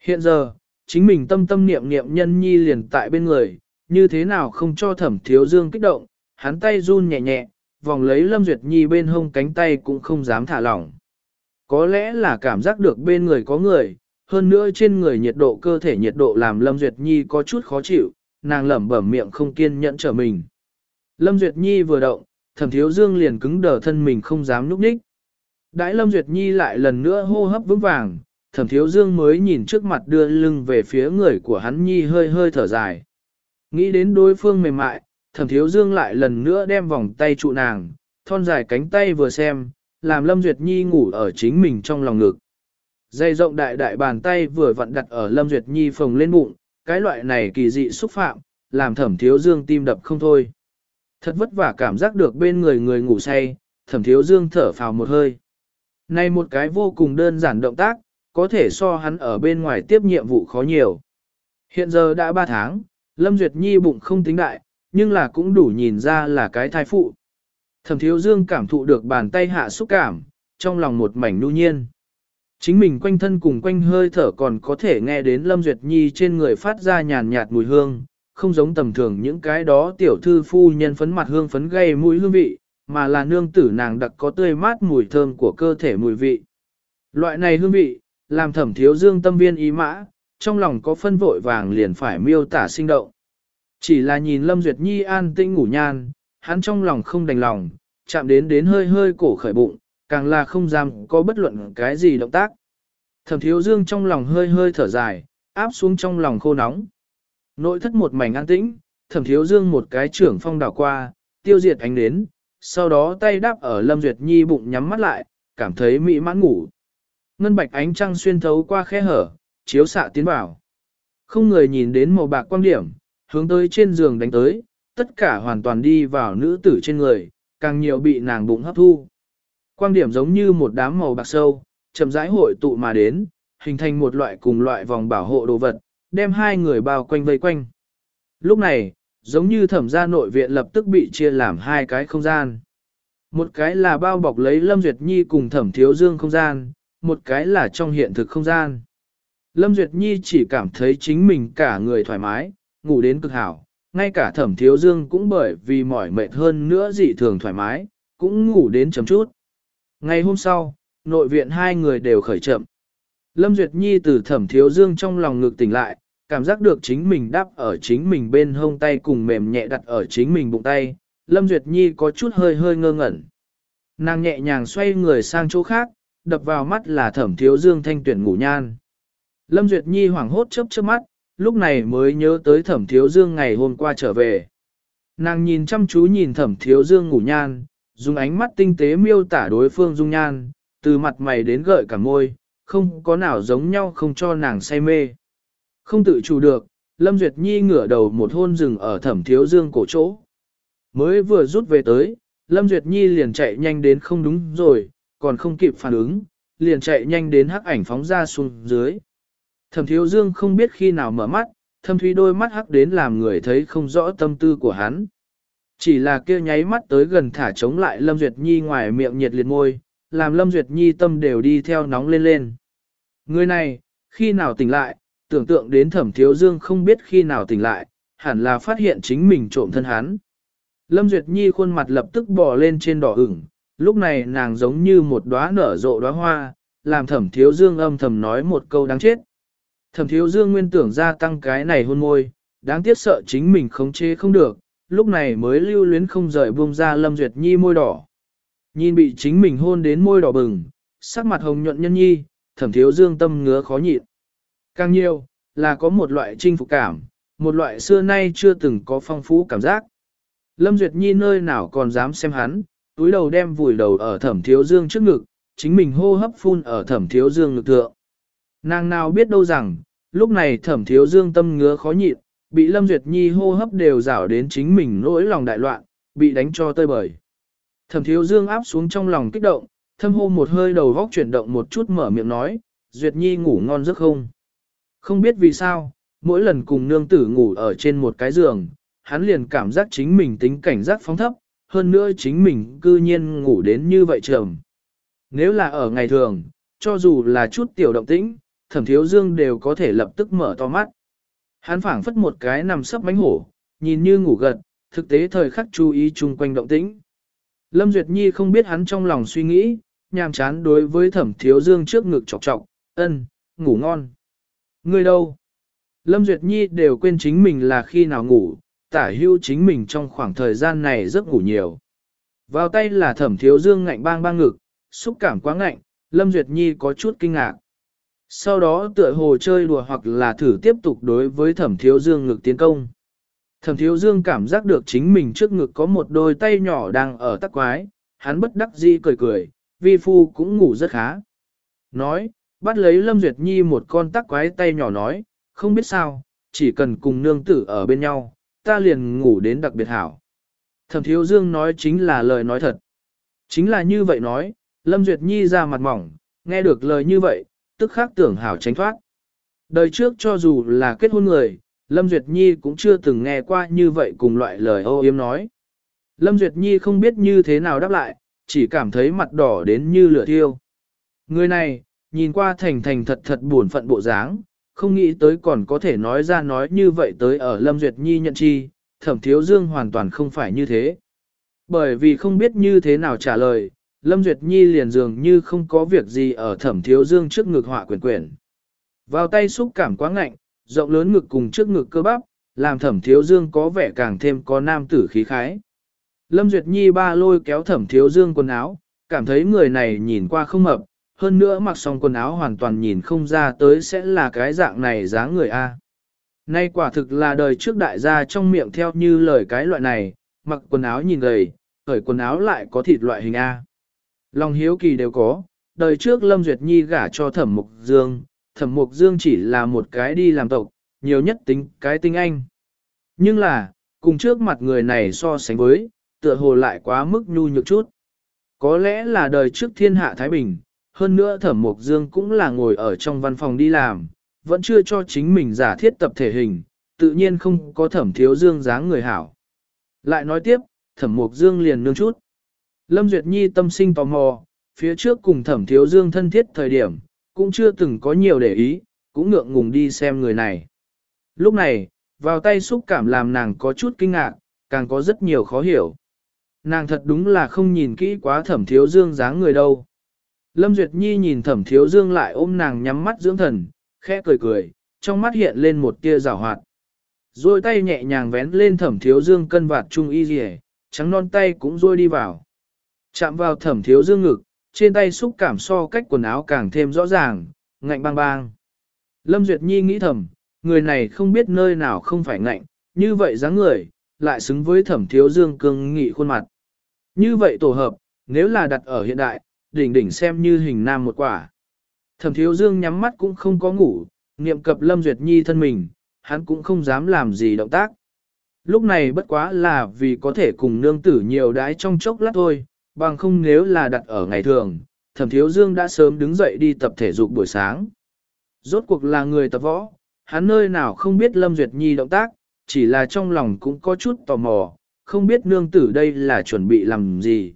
Speaker 1: Hiện giờ, chính mình tâm tâm niệm niệm nhân nhi liền tại bên người, như thế nào không cho thẩm thiếu dương kích động, hắn tay run nhẹ nhẹ, vòng lấy Lâm Duyệt Nhi bên hông cánh tay cũng không dám thả lỏng. Có lẽ là cảm giác được bên người có người, hơn nữa trên người nhiệt độ cơ thể nhiệt độ làm Lâm Duyệt Nhi có chút khó chịu, nàng lẩm bẩm miệng không kiên nhẫn trở mình. Lâm Duyệt Nhi vừa động, thẩm thiếu dương liền cứng đờ thân mình không dám núp ních. Đãi Lâm Duyệt Nhi lại lần nữa hô hấp vững vàng, thẩm thiếu dương mới nhìn trước mặt đưa lưng về phía người của hắn Nhi hơi hơi thở dài. Nghĩ đến đối phương mềm mại, thẩm thiếu dương lại lần nữa đem vòng tay trụ nàng, thon dài cánh tay vừa xem, làm Lâm Duyệt Nhi ngủ ở chính mình trong lòng ngực. Dây rộng đại đại bàn tay vừa vặn đặt ở Lâm Duyệt Nhi phồng lên bụng, cái loại này kỳ dị xúc phạm, làm thẩm thiếu dương tim đập không thôi. Thật vất vả cảm giác được bên người người ngủ say, thẩm thiếu dương thở phào một hơi. Này một cái vô cùng đơn giản động tác, có thể so hắn ở bên ngoài tiếp nhiệm vụ khó nhiều. Hiện giờ đã 3 tháng, Lâm Duyệt Nhi bụng không tính đại, nhưng là cũng đủ nhìn ra là cái thai phụ. Thẩm thiếu dương cảm thụ được bàn tay hạ xúc cảm, trong lòng một mảnh nu nhiên. Chính mình quanh thân cùng quanh hơi thở còn có thể nghe đến Lâm Duyệt Nhi trên người phát ra nhàn nhạt mùi hương, không giống tầm thường những cái đó tiểu thư phu nhân phấn mặt hương phấn gây mũi hương vị, mà là nương tử nàng đặc có tươi mát mùi thơm của cơ thể mùi vị. Loại này hương vị, làm thẩm thiếu dương tâm viên ý mã, trong lòng có phân vội vàng liền phải miêu tả sinh động. Chỉ là nhìn Lâm Duyệt Nhi an tinh ngủ nhan, hắn trong lòng không đành lòng, chạm đến đến hơi hơi cổ khởi bụng, càng là không dám có bất luận cái gì động tác. Thẩm thiếu dương trong lòng hơi hơi thở dài, áp xuống trong lòng khô nóng. Nội thất một mảnh an tĩnh, thẩm thiếu dương một cái trưởng phong đảo qua, tiêu diệt ánh đến, sau đó tay đáp ở Lâm Duyệt Nhi bụng nhắm mắt lại, cảm thấy mỹ mãn ngủ. Ngân bạch ánh trăng xuyên thấu qua khe hở, chiếu xạ tiến vào. Không người nhìn đến màu bạc quan điểm, hướng tới trên giường đánh tới, tất cả hoàn toàn đi vào nữ tử trên người, càng nhiều bị nàng bụng hấp thu. Quang điểm giống như một đám màu bạc sâu, chậm rãi hội tụ mà đến, hình thành một loại cùng loại vòng bảo hộ đồ vật, đem hai người bao quanh vây quanh. Lúc này, giống như thẩm gia nội viện lập tức bị chia làm hai cái không gian. Một cái là bao bọc lấy Lâm Duyệt Nhi cùng thẩm thiếu dương không gian, một cái là trong hiện thực không gian. Lâm Duyệt Nhi chỉ cảm thấy chính mình cả người thoải mái, ngủ đến cực hảo, ngay cả thẩm thiếu dương cũng bởi vì mỏi mệt hơn nữa dị thường thoải mái, cũng ngủ đến chấm chút. Ngày hôm sau, nội viện hai người đều khởi chậm. Lâm Duyệt Nhi từ thẩm thiếu dương trong lòng ngực tỉnh lại, cảm giác được chính mình đắp ở chính mình bên hông tay cùng mềm nhẹ đặt ở chính mình bụng tay. Lâm Duyệt Nhi có chút hơi hơi ngơ ngẩn. Nàng nhẹ nhàng xoay người sang chỗ khác, đập vào mắt là thẩm thiếu dương thanh tuyển ngủ nhan. Lâm Duyệt Nhi hoảng hốt chớp chớp mắt, lúc này mới nhớ tới thẩm thiếu dương ngày hôm qua trở về. Nàng nhìn chăm chú nhìn thẩm thiếu dương ngủ nhan, dùng ánh mắt tinh tế miêu tả đối phương dung nhan, từ mặt mày đến gợi cả môi, không có nào giống nhau không cho nàng say mê. Không tự chủ được, Lâm Duyệt Nhi ngửa đầu một hôn rừng ở thẩm thiếu dương cổ chỗ. Mới vừa rút về tới, Lâm Duyệt Nhi liền chạy nhanh đến không đúng rồi, còn không kịp phản ứng, liền chạy nhanh đến hắc ảnh phóng ra xuống dưới. Thẩm thiếu dương không biết khi nào mở mắt, thâm thúy đôi mắt hắc đến làm người thấy không rõ tâm tư của hắn. Chỉ là kia nháy mắt tới gần thả chống lại Lâm Duyệt Nhi ngoài miệng nhiệt liệt môi, làm Lâm Duyệt Nhi tâm đều đi theo nóng lên lên. Người này, khi nào tỉnh lại, tưởng tượng đến thẩm thiếu dương không biết khi nào tỉnh lại, hẳn là phát hiện chính mình trộm thân hắn. Lâm Duyệt Nhi khuôn mặt lập tức bò lên trên đỏ ửng, lúc này nàng giống như một đóa nở rộ đóa hoa, làm thẩm thiếu dương âm thầm nói một câu đáng chết. Thẩm thiếu dương nguyên tưởng gia tăng cái này hôn môi, đáng tiếc sợ chính mình khống chế không được, lúc này mới lưu luyến không rời buông ra Lâm Duyệt Nhi môi đỏ. Nhìn bị chính mình hôn đến môi đỏ bừng, sắc mặt hồng nhuận nhân nhi, thẩm thiếu dương tâm ngứa khó nhịn. Càng nhiều, là có một loại chinh phục cảm, một loại xưa nay chưa từng có phong phú cảm giác. Lâm Duyệt Nhi nơi nào còn dám xem hắn, túi đầu đem vùi đầu ở thẩm thiếu dương trước ngực, chính mình hô hấp phun ở thẩm thiếu dương ngực thượng. Nàng nào biết đâu rằng, lúc này thẩm thiếu dương tâm ngứa khó nhịn, bị Lâm Duyệt Nhi hô hấp đều rảo đến chính mình nỗi lòng đại loạn, bị đánh cho tơi bời. Thẩm thiếu dương áp xuống trong lòng kích động, thâm hô một hơi đầu góc chuyển động một chút mở miệng nói, Duyệt Nhi ngủ ngon giấc không? Không biết vì sao, mỗi lần cùng nương tử ngủ ở trên một cái giường, hắn liền cảm giác chính mình tính cảnh giác phóng thấp, hơn nữa chính mình cư nhiên ngủ đến như vậy trầm. Nếu là ở ngày thường, cho dù là chút tiểu động tĩnh, thẩm thiếu dương đều có thể lập tức mở to mắt. Hắn phảng phất một cái nằm sấp bánh hổ, nhìn như ngủ gật, thực tế thời khắc chú ý chung quanh động tĩnh. Lâm Duyệt Nhi không biết hắn trong lòng suy nghĩ, nhàm chán đối với thẩm thiếu dương trước ngực chọc chọc, ân, ngủ ngon. Người đâu? Lâm Duyệt Nhi đều quên chính mình là khi nào ngủ, tả hưu chính mình trong khoảng thời gian này rất ngủ nhiều. Vào tay là thẩm thiếu dương ngạnh bang bang ngực, xúc cảm quá ngạnh, Lâm Duyệt Nhi có chút kinh ngạc. Sau đó tựa hồ chơi đùa hoặc là thử tiếp tục đối với thẩm thiếu dương ngực tiến công. Thẩm thiếu dương cảm giác được chính mình trước ngực có một đôi tay nhỏ đang ở tắc quái, hắn bất đắc dĩ cười cười, vi phu cũng ngủ rất khá. Nói, bắt lấy Lâm Duyệt Nhi một con tắc quái tay nhỏ nói, không biết sao, chỉ cần cùng nương tử ở bên nhau, ta liền ngủ đến đặc biệt hảo. Thẩm thiếu dương nói chính là lời nói thật. Chính là như vậy nói, Lâm Duyệt Nhi ra mặt mỏng, nghe được lời như vậy, tức khắc tưởng hảo tránh thoát. Đời trước cho dù là kết hôn người, Lâm Duyệt Nhi cũng chưa từng nghe qua như vậy cùng loại lời ô yếm nói. Lâm Duyệt Nhi không biết như thế nào đáp lại, chỉ cảm thấy mặt đỏ đến như lửa thiêu. Người này, nhìn qua thành thành thật thật buồn phận bộ dáng, không nghĩ tới còn có thể nói ra nói như vậy tới ở Lâm Duyệt Nhi nhận chi, thẩm thiếu dương hoàn toàn không phải như thế. Bởi vì không biết như thế nào trả lời, Lâm Duyệt Nhi liền dường như không có việc gì ở thẩm thiếu dương trước ngực họa quyển quyển. Vào tay xúc cảm quá ngạnh, rộng lớn ngực cùng trước ngực cơ bắp, làm thẩm thiếu dương có vẻ càng thêm có nam tử khí khái. Lâm Duyệt Nhi ba lôi kéo thẩm thiếu dương quần áo, cảm thấy người này nhìn qua không mập, hơn nữa mặc xong quần áo hoàn toàn nhìn không ra tới sẽ là cái dạng này dáng người A. Nay quả thực là đời trước đại gia trong miệng theo như lời cái loại này, mặc quần áo nhìn gầy, khởi quần áo lại có thịt loại hình A. Lòng hiếu kỳ đều có, đời trước Lâm Duyệt Nhi gả cho thẩm mục dương, thẩm mục dương chỉ là một cái đi làm tộc, nhiều nhất tính cái tinh anh. Nhưng là, cùng trước mặt người này so sánh với, tựa hồ lại quá mức nhu nhược chút. Có lẽ là đời trước thiên hạ Thái Bình, hơn nữa thẩm mục dương cũng là ngồi ở trong văn phòng đi làm, vẫn chưa cho chính mình giả thiết tập thể hình, tự nhiên không có thẩm thiếu dương dáng người hảo. Lại nói tiếp, thẩm mục dương liền nương chút. Lâm Duyệt Nhi tâm sinh tò mò, phía trước cùng thẩm thiếu dương thân thiết thời điểm, cũng chưa từng có nhiều để ý, cũng ngượng ngùng đi xem người này. Lúc này, vào tay xúc cảm làm nàng có chút kinh ngạc, càng có rất nhiều khó hiểu. Nàng thật đúng là không nhìn kỹ quá thẩm thiếu dương dáng người đâu. Lâm Duyệt Nhi nhìn thẩm thiếu dương lại ôm nàng nhắm mắt dưỡng thần, khẽ cười cười, trong mắt hiện lên một tia rào hoạt. Rồi tay nhẹ nhàng vén lên thẩm thiếu dương cân vạt trung y rỉ, trắng non tay cũng rôi đi vào. Chạm vào thẩm thiếu dương ngực, trên tay xúc cảm so cách quần áo càng thêm rõ ràng, ngạnh bang bang. Lâm Duyệt Nhi nghĩ thầm, người này không biết nơi nào không phải ngạnh, như vậy dáng người, lại xứng với thẩm thiếu dương cương nghị khuôn mặt. Như vậy tổ hợp, nếu là đặt ở hiện đại, đỉnh đỉnh xem như hình nam một quả. Thẩm thiếu dương nhắm mắt cũng không có ngủ, niệm cập Lâm Duyệt Nhi thân mình, hắn cũng không dám làm gì động tác. Lúc này bất quá là vì có thể cùng nương tử nhiều đái trong chốc lát thôi, bằng không nếu là đặt ở ngày thường, thẩm thiếu dương đã sớm đứng dậy đi tập thể dục buổi sáng. Rốt cuộc là người tập võ, hắn nơi nào không biết Lâm Duyệt Nhi động tác, chỉ là trong lòng cũng có chút tò mò, không biết nương tử đây là chuẩn bị làm gì.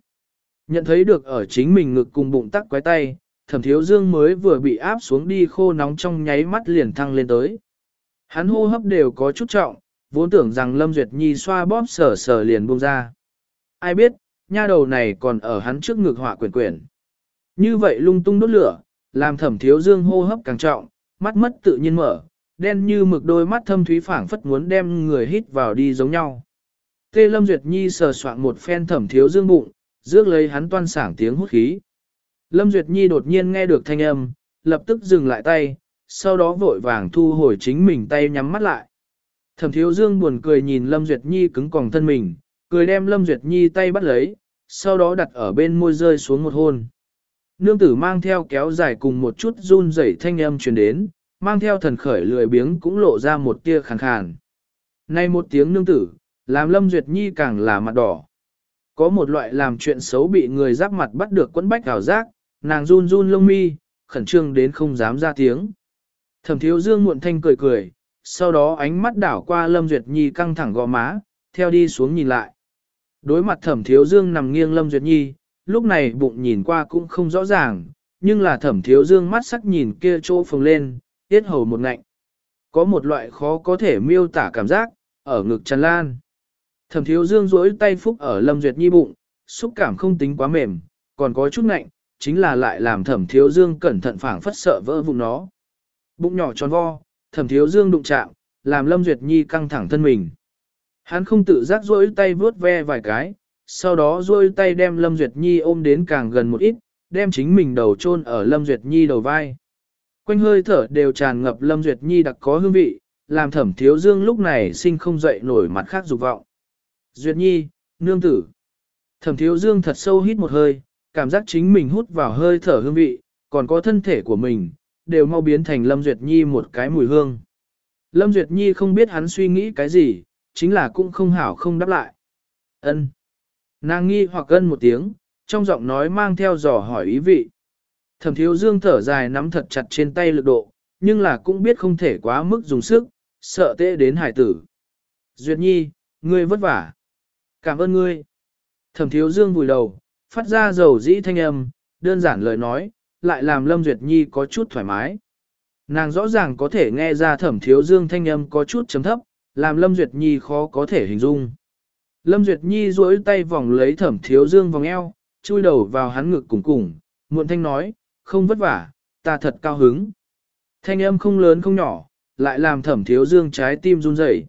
Speaker 1: Nhận thấy được ở chính mình ngực cùng bụng tắc quái tay, thẩm thiếu dương mới vừa bị áp xuống đi khô nóng trong nháy mắt liền thăng lên tới. Hắn hô hấp đều có chút trọng, vốn tưởng rằng Lâm Duyệt Nhi xoa bóp sờ sờ liền buông ra. Ai biết, nha đầu này còn ở hắn trước ngực họa quyển quyển. Như vậy lung tung đốt lửa, làm thẩm thiếu dương hô hấp càng trọng, mắt mất tự nhiên mở, đen như mực đôi mắt thâm thúy phảng phất muốn đem người hít vào đi giống nhau. Tê Lâm Duyệt Nhi sờ soạn một phen thẩm thiếu dương bụng, rước lấy hắn toan sảng tiếng hút khí. Lâm Duyệt Nhi đột nhiên nghe được thanh âm, lập tức dừng lại tay, sau đó vội vàng thu hồi chính mình tay nhắm mắt lại. Thẩm thiếu dương buồn cười nhìn Lâm Duyệt Nhi cứng còng thân mình, cười đem Lâm Duyệt Nhi tay bắt lấy, sau đó đặt ở bên môi rơi xuống một hôn. Nương tử mang theo kéo dài cùng một chút run rẩy thanh âm truyền đến, mang theo thần khởi lười biếng cũng lộ ra một tia khàn khàn. Nay một tiếng nương tử, làm Lâm Duyệt Nhi càng là mặt đỏ. Có một loại làm chuyện xấu bị người giáp mặt bắt được quấn bách ảo giác, nàng run run lông mi, khẩn trương đến không dám ra tiếng. Thẩm thiếu dương muộn thanh cười cười, sau đó ánh mắt đảo qua Lâm Duyệt Nhi căng thẳng gò má, theo đi xuống nhìn lại. Đối mặt thẩm thiếu dương nằm nghiêng Lâm Duyệt Nhi, lúc này bụng nhìn qua cũng không rõ ràng, nhưng là thẩm thiếu dương mắt sắc nhìn kia chỗ phồng lên, tiết hầu một ngạnh. Có một loại khó có thể miêu tả cảm giác, ở ngực tràn lan. Thẩm thiếu dương duỗi tay phúc ở Lâm Duyệt Nhi bụng, xúc cảm không tính quá mềm, còn có chút ngạnh, chính là lại làm thẩm thiếu dương cẩn thận phảng phất sợ vỡ vụn nó. Bụng nhỏ tròn vo, thẩm thiếu dương đụng chạm, làm Lâm Duyệt Nhi căng thẳng thân mình. Hắn không tự giác duỗi tay vuốt ve vài cái, sau đó duỗi tay đem Lâm Duyệt Nhi ôm đến càng gần một ít, đem chính mình đầu chôn ở Lâm Duyệt Nhi đầu vai. Quanh hơi thở đều tràn ngập Lâm Duyệt Nhi đặc có hương vị, làm thẩm thiếu dương lúc này sinh không dậy nổi mặt khác dục vọng. Duyệt Nhi, nương tử. Thẩm thiếu dương thật sâu hít một hơi, cảm giác chính mình hút vào hơi thở hương vị, còn có thân thể của mình, đều mau biến thành Lâm Duyệt Nhi một cái mùi hương. Lâm Duyệt Nhi không biết hắn suy nghĩ cái gì, chính là cũng không hảo không đáp lại. Ân. Nàng nghi hoặc ân một tiếng, trong giọng nói mang theo dò hỏi ý vị. Thẩm thiếu dương thở dài nắm thật chặt trên tay lực độ, nhưng là cũng biết không thể quá mức dùng sức, sợ tệ đến hải tử. Duyệt Nhi, ngươi vất vả. Cảm ơn ngươi. Thẩm thiếu dương vùi đầu, phát ra dầu dĩ thanh âm, đơn giản lời nói, lại làm Lâm Duyệt Nhi có chút thoải mái. Nàng rõ ràng có thể nghe ra thẩm thiếu dương thanh âm có chút chấm thấp, làm Lâm Duyệt Nhi khó có thể hình dung. Lâm Duyệt Nhi duỗi tay vòng lấy thẩm thiếu dương vòng eo, chui đầu vào hắn ngực cùng cùng, muộn thanh nói, không vất vả, ta thật cao hứng. Thanh âm không lớn không nhỏ, lại làm thẩm thiếu dương trái tim run rẩy.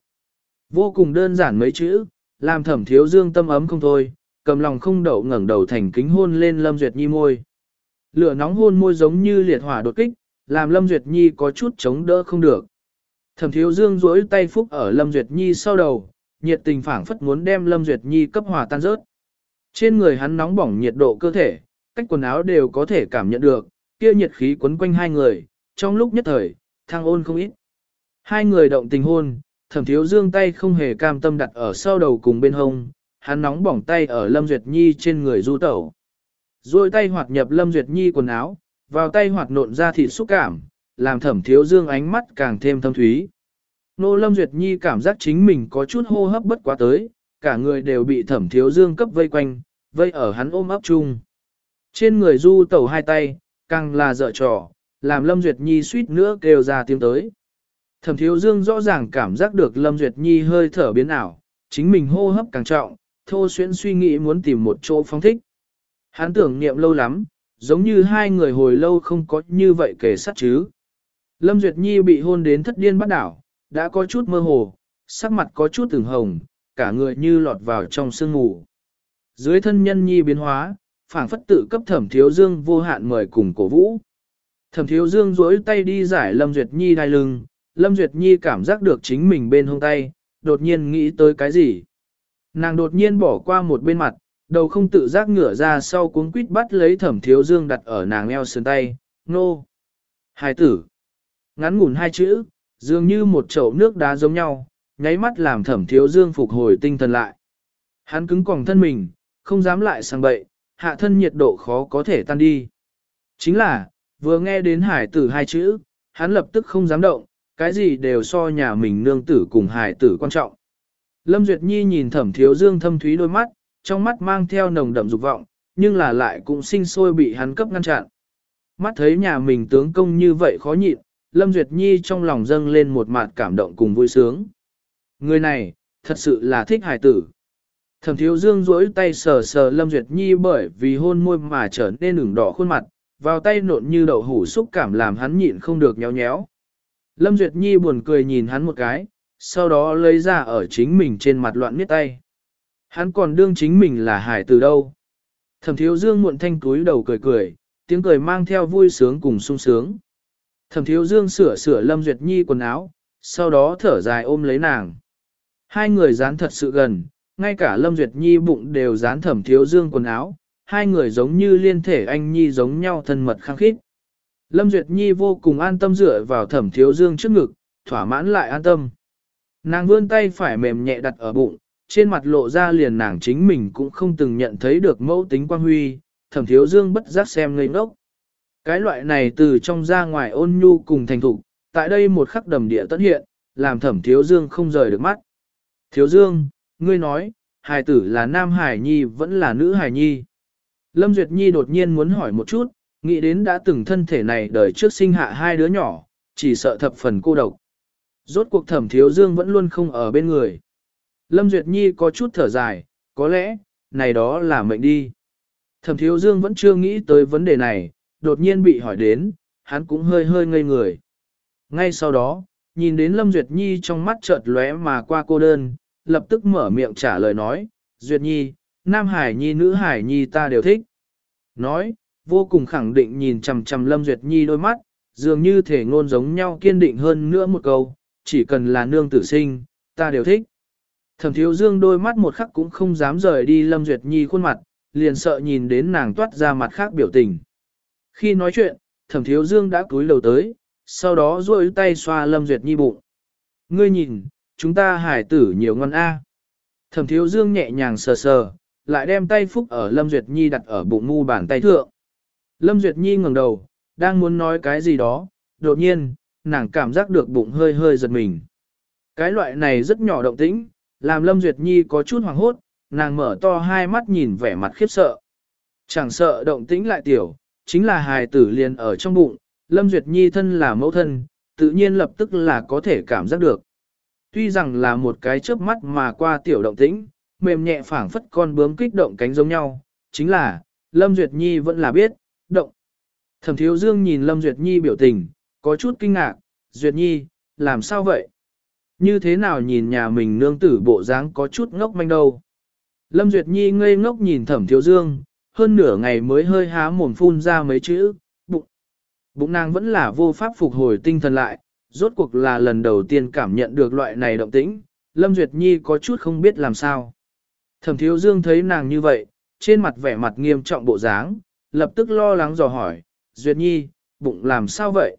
Speaker 1: Vô cùng đơn giản mấy chữ, làm thẩm thiếu dương tâm ấm không thôi, cầm lòng không đậu ngẩng đầu thành kính hôn lên Lâm Duyệt Nhi môi. Lửa nóng hôn môi giống như liệt hỏa đột kích, làm Lâm Duyệt Nhi có chút chống đỡ không được. Thẩm thiếu dương duỗi tay phúc ở Lâm Duyệt Nhi sau đầu, nhiệt tình phảng phất muốn đem Lâm Duyệt Nhi cấp hòa tan rớt. Trên người hắn nóng bỏng nhiệt độ cơ thể, cách quần áo đều có thể cảm nhận được, kia nhiệt khí quấn quanh hai người, trong lúc nhất thời, thang ôn không ít. Hai người động tình hôn, thẩm thiếu dương tay không hề cam tâm đặt ở sau đầu cùng bên hông, hắn nóng bỏng tay ở Lâm Duyệt Nhi trên người du tẩu. Rồi tay hoạt nhập Lâm Duyệt Nhi quần áo, vào tay hoạt nộn ra thịt xúc cảm, làm thẩm thiếu dương ánh mắt càng thêm thâm thúy. Nô Lâm Duyệt Nhi cảm giác chính mình có chút hô hấp bất quá tới, cả người đều bị thẩm thiếu dương cấp vây quanh, vây ở hắn ôm ấp chung. Trên người du tẩu hai tay, càng là dở trò, làm Lâm Duyệt Nhi suýt nữa kêu ra tiếng tới. Thẩm thiếu dương rõ ràng cảm giác được Lâm Duyệt Nhi hơi thở biến ảo, chính mình hô hấp càng trọng, thô xuyên suy nghĩ muốn tìm một chỗ phóng thích. Hắn tưởng niệm lâu lắm, giống như hai người hồi lâu không có như vậy kể sát chứ. Lâm Duyệt Nhi bị hôn đến thất điên bắt đảo, đã có chút mơ hồ, sắc mặt có chút từng hồng, cả người như lọt vào trong sương mù. Dưới thân nhân Nhi biến hóa, phảng phất tự cấp thẩm thiếu dương vô hạn mời cùng cổ vũ. Thẩm thiếu dương duỗi tay đi giải Lâm Duyệt Nhi đai lưng, Lâm Duyệt Nhi cảm giác được chính mình bên hông tay, đột nhiên nghĩ tới cái gì. Nàng đột nhiên bỏ qua một bên mặt, đầu không tự giác ngửa ra sau cuống quýt bắt lấy thẩm thiếu dương đặt ở nàng eo sườn tay, nô. hài tử. Ngắn ngủn hai chữ, dường như một chậu nước đá giống nhau, nháy mắt làm thẩm thiếu dương phục hồi tinh thần lại. Hắn cứng còng thân mình, không dám lại sang bậy, hạ thân nhiệt độ khó có thể tan đi. Chính là, vừa nghe đến hải tử hai chữ, hắn lập tức không dám động, cái gì đều so nhà mình nương tử cùng hải tử quan trọng. Lâm Duyệt Nhi nhìn thẩm thiếu dương thâm thúy đôi mắt, trong mắt mang theo nồng đậm dục vọng, nhưng là lại cũng sinh sôi bị hắn cấp ngăn chặn. Mắt thấy nhà mình tướng công như vậy khó nhịn, Lâm Duyệt Nhi trong lòng dâng lên một mặt cảm động cùng vui sướng. Người này, thật sự là thích hải tử. Thẩm thiếu dương duỗi tay sờ sờ Lâm Duyệt Nhi bởi vì hôn môi mà trở nên ửng đỏ khuôn mặt, vào tay nộn như đậu hủ xúc cảm làm hắn nhịn không được nhéo nhéo. Lâm Duyệt Nhi buồn cười nhìn hắn một cái, sau đó lấy ra ở chính mình trên mặt loạn miết tay. Hắn còn đương chính mình là hải từ đâu. Thẩm thiếu dương muộn thanh túi đầu cười cười, tiếng cười mang theo vui sướng cùng sung sướng. Thẩm thiếu dương sửa sửa Lâm Duyệt Nhi quần áo, sau đó thở dài ôm lấy nàng. Hai người dán thật sự gần, ngay cả Lâm Duyệt Nhi bụng đều dán thẩm thiếu dương quần áo, hai người giống như liên thể anh Nhi giống nhau thân mật khăng khít. Lâm Duyệt Nhi vô cùng an tâm dựa vào thẩm thiếu dương trước ngực, thỏa mãn lại an tâm. Nàng vươn tay phải mềm nhẹ đặt ở bụng, trên mặt lộ ra liền nàng chính mình cũng không từng nhận thấy được mẫu tính quan huy, thẩm thiếu dương bất giác xem ngây ngốc. Cái loại này từ trong ra ngoài ôn nhu cùng thành thục, tại đây một khắc đầm địa tất hiện, làm thẩm thiếu dương không rời được mắt. Thiếu dương, ngươi nói, hài tử là nam hải nhi vẫn là nữ hải nhi. Lâm Duyệt Nhi đột nhiên muốn hỏi một chút, nghĩ đến đã từng thân thể này đời trước sinh hạ hai đứa nhỏ, chỉ sợ thập phần cô độc. Rốt cuộc thẩm thiếu dương vẫn luôn không ở bên người. Lâm Duyệt Nhi có chút thở dài, có lẽ, này đó là mệnh đi. Thẩm thiếu dương vẫn chưa nghĩ tới vấn đề này, đột nhiên bị hỏi đến, hắn cũng hơi hơi ngây người. Ngay sau đó, nhìn đến Lâm Duyệt Nhi trong mắt chợt lóe mà qua cô đơn, lập tức mở miệng trả lời nói, Duyệt Nhi, Nam Hải Nhi nữ Hải Nhi ta đều thích. Nói, vô cùng khẳng định nhìn chằm chằm Lâm Duyệt Nhi đôi mắt, dường như thể ngôn giống nhau kiên định hơn nữa một câu, chỉ cần là nương tử sinh, ta đều thích. Thẩm thiếu dương đôi mắt một khắc cũng không dám rời đi Lâm Duyệt Nhi khuôn mặt, liền sợ nhìn đến nàng toát ra mặt khác biểu tình. Khi nói chuyện, thẩm thiếu dương đã cúi đầu tới, sau đó duỗi tay xoa Lâm Duyệt Nhi bụng. Ngươi nhìn, chúng ta hải tử nhiều ngon a. Thẩm thiếu dương nhẹ nhàng sờ sờ, lại đem tay phúc ở Lâm Duyệt Nhi đặt ở bụng mu bàn tay thượng. Lâm Duyệt Nhi ngẩng đầu, đang muốn nói cái gì đó, đột nhiên, nàng cảm giác được bụng hơi hơi giật mình. Cái loại này rất nhỏ động tĩnh, làm Lâm Duyệt Nhi có chút hoảng hốt, nàng mở to hai mắt nhìn vẻ mặt khiếp sợ. Chẳng sợ động tĩnh lại tiểu, chính là hài tử liền ở trong bụng, Lâm Duyệt Nhi thân là mẫu thân, tự nhiên lập tức là có thể cảm giác được. Tuy rằng là một cái chớp mắt mà qua tiểu động tĩnh, mềm nhẹ phảng phất con bướm kích động cánh giống nhau, chính là, Lâm Duyệt Nhi vẫn là biết, động. Thẩm Thiếu Dương nhìn Lâm Duyệt Nhi biểu tình, có chút kinh ngạc, Duyệt Nhi, làm sao vậy? Như thế nào nhìn nhà mình nương tử bộ dáng có chút ngốc manh đâu? Lâm Duyệt Nhi ngây ngốc nhìn Thẩm Thiếu Dương, hơn nửa ngày mới hơi há mồm phun ra mấy chữ, bụng. Bụng nàng vẫn là vô pháp phục hồi tinh thần lại, rốt cuộc là lần đầu tiên cảm nhận được loại này động tĩnh, Lâm Duyệt Nhi có chút không biết làm sao. Thẩm Thiếu Dương thấy nàng như vậy, trên mặt vẻ mặt nghiêm trọng bộ dáng, lập tức lo lắng dò hỏi, Duyệt Nhi, bụng làm sao vậy?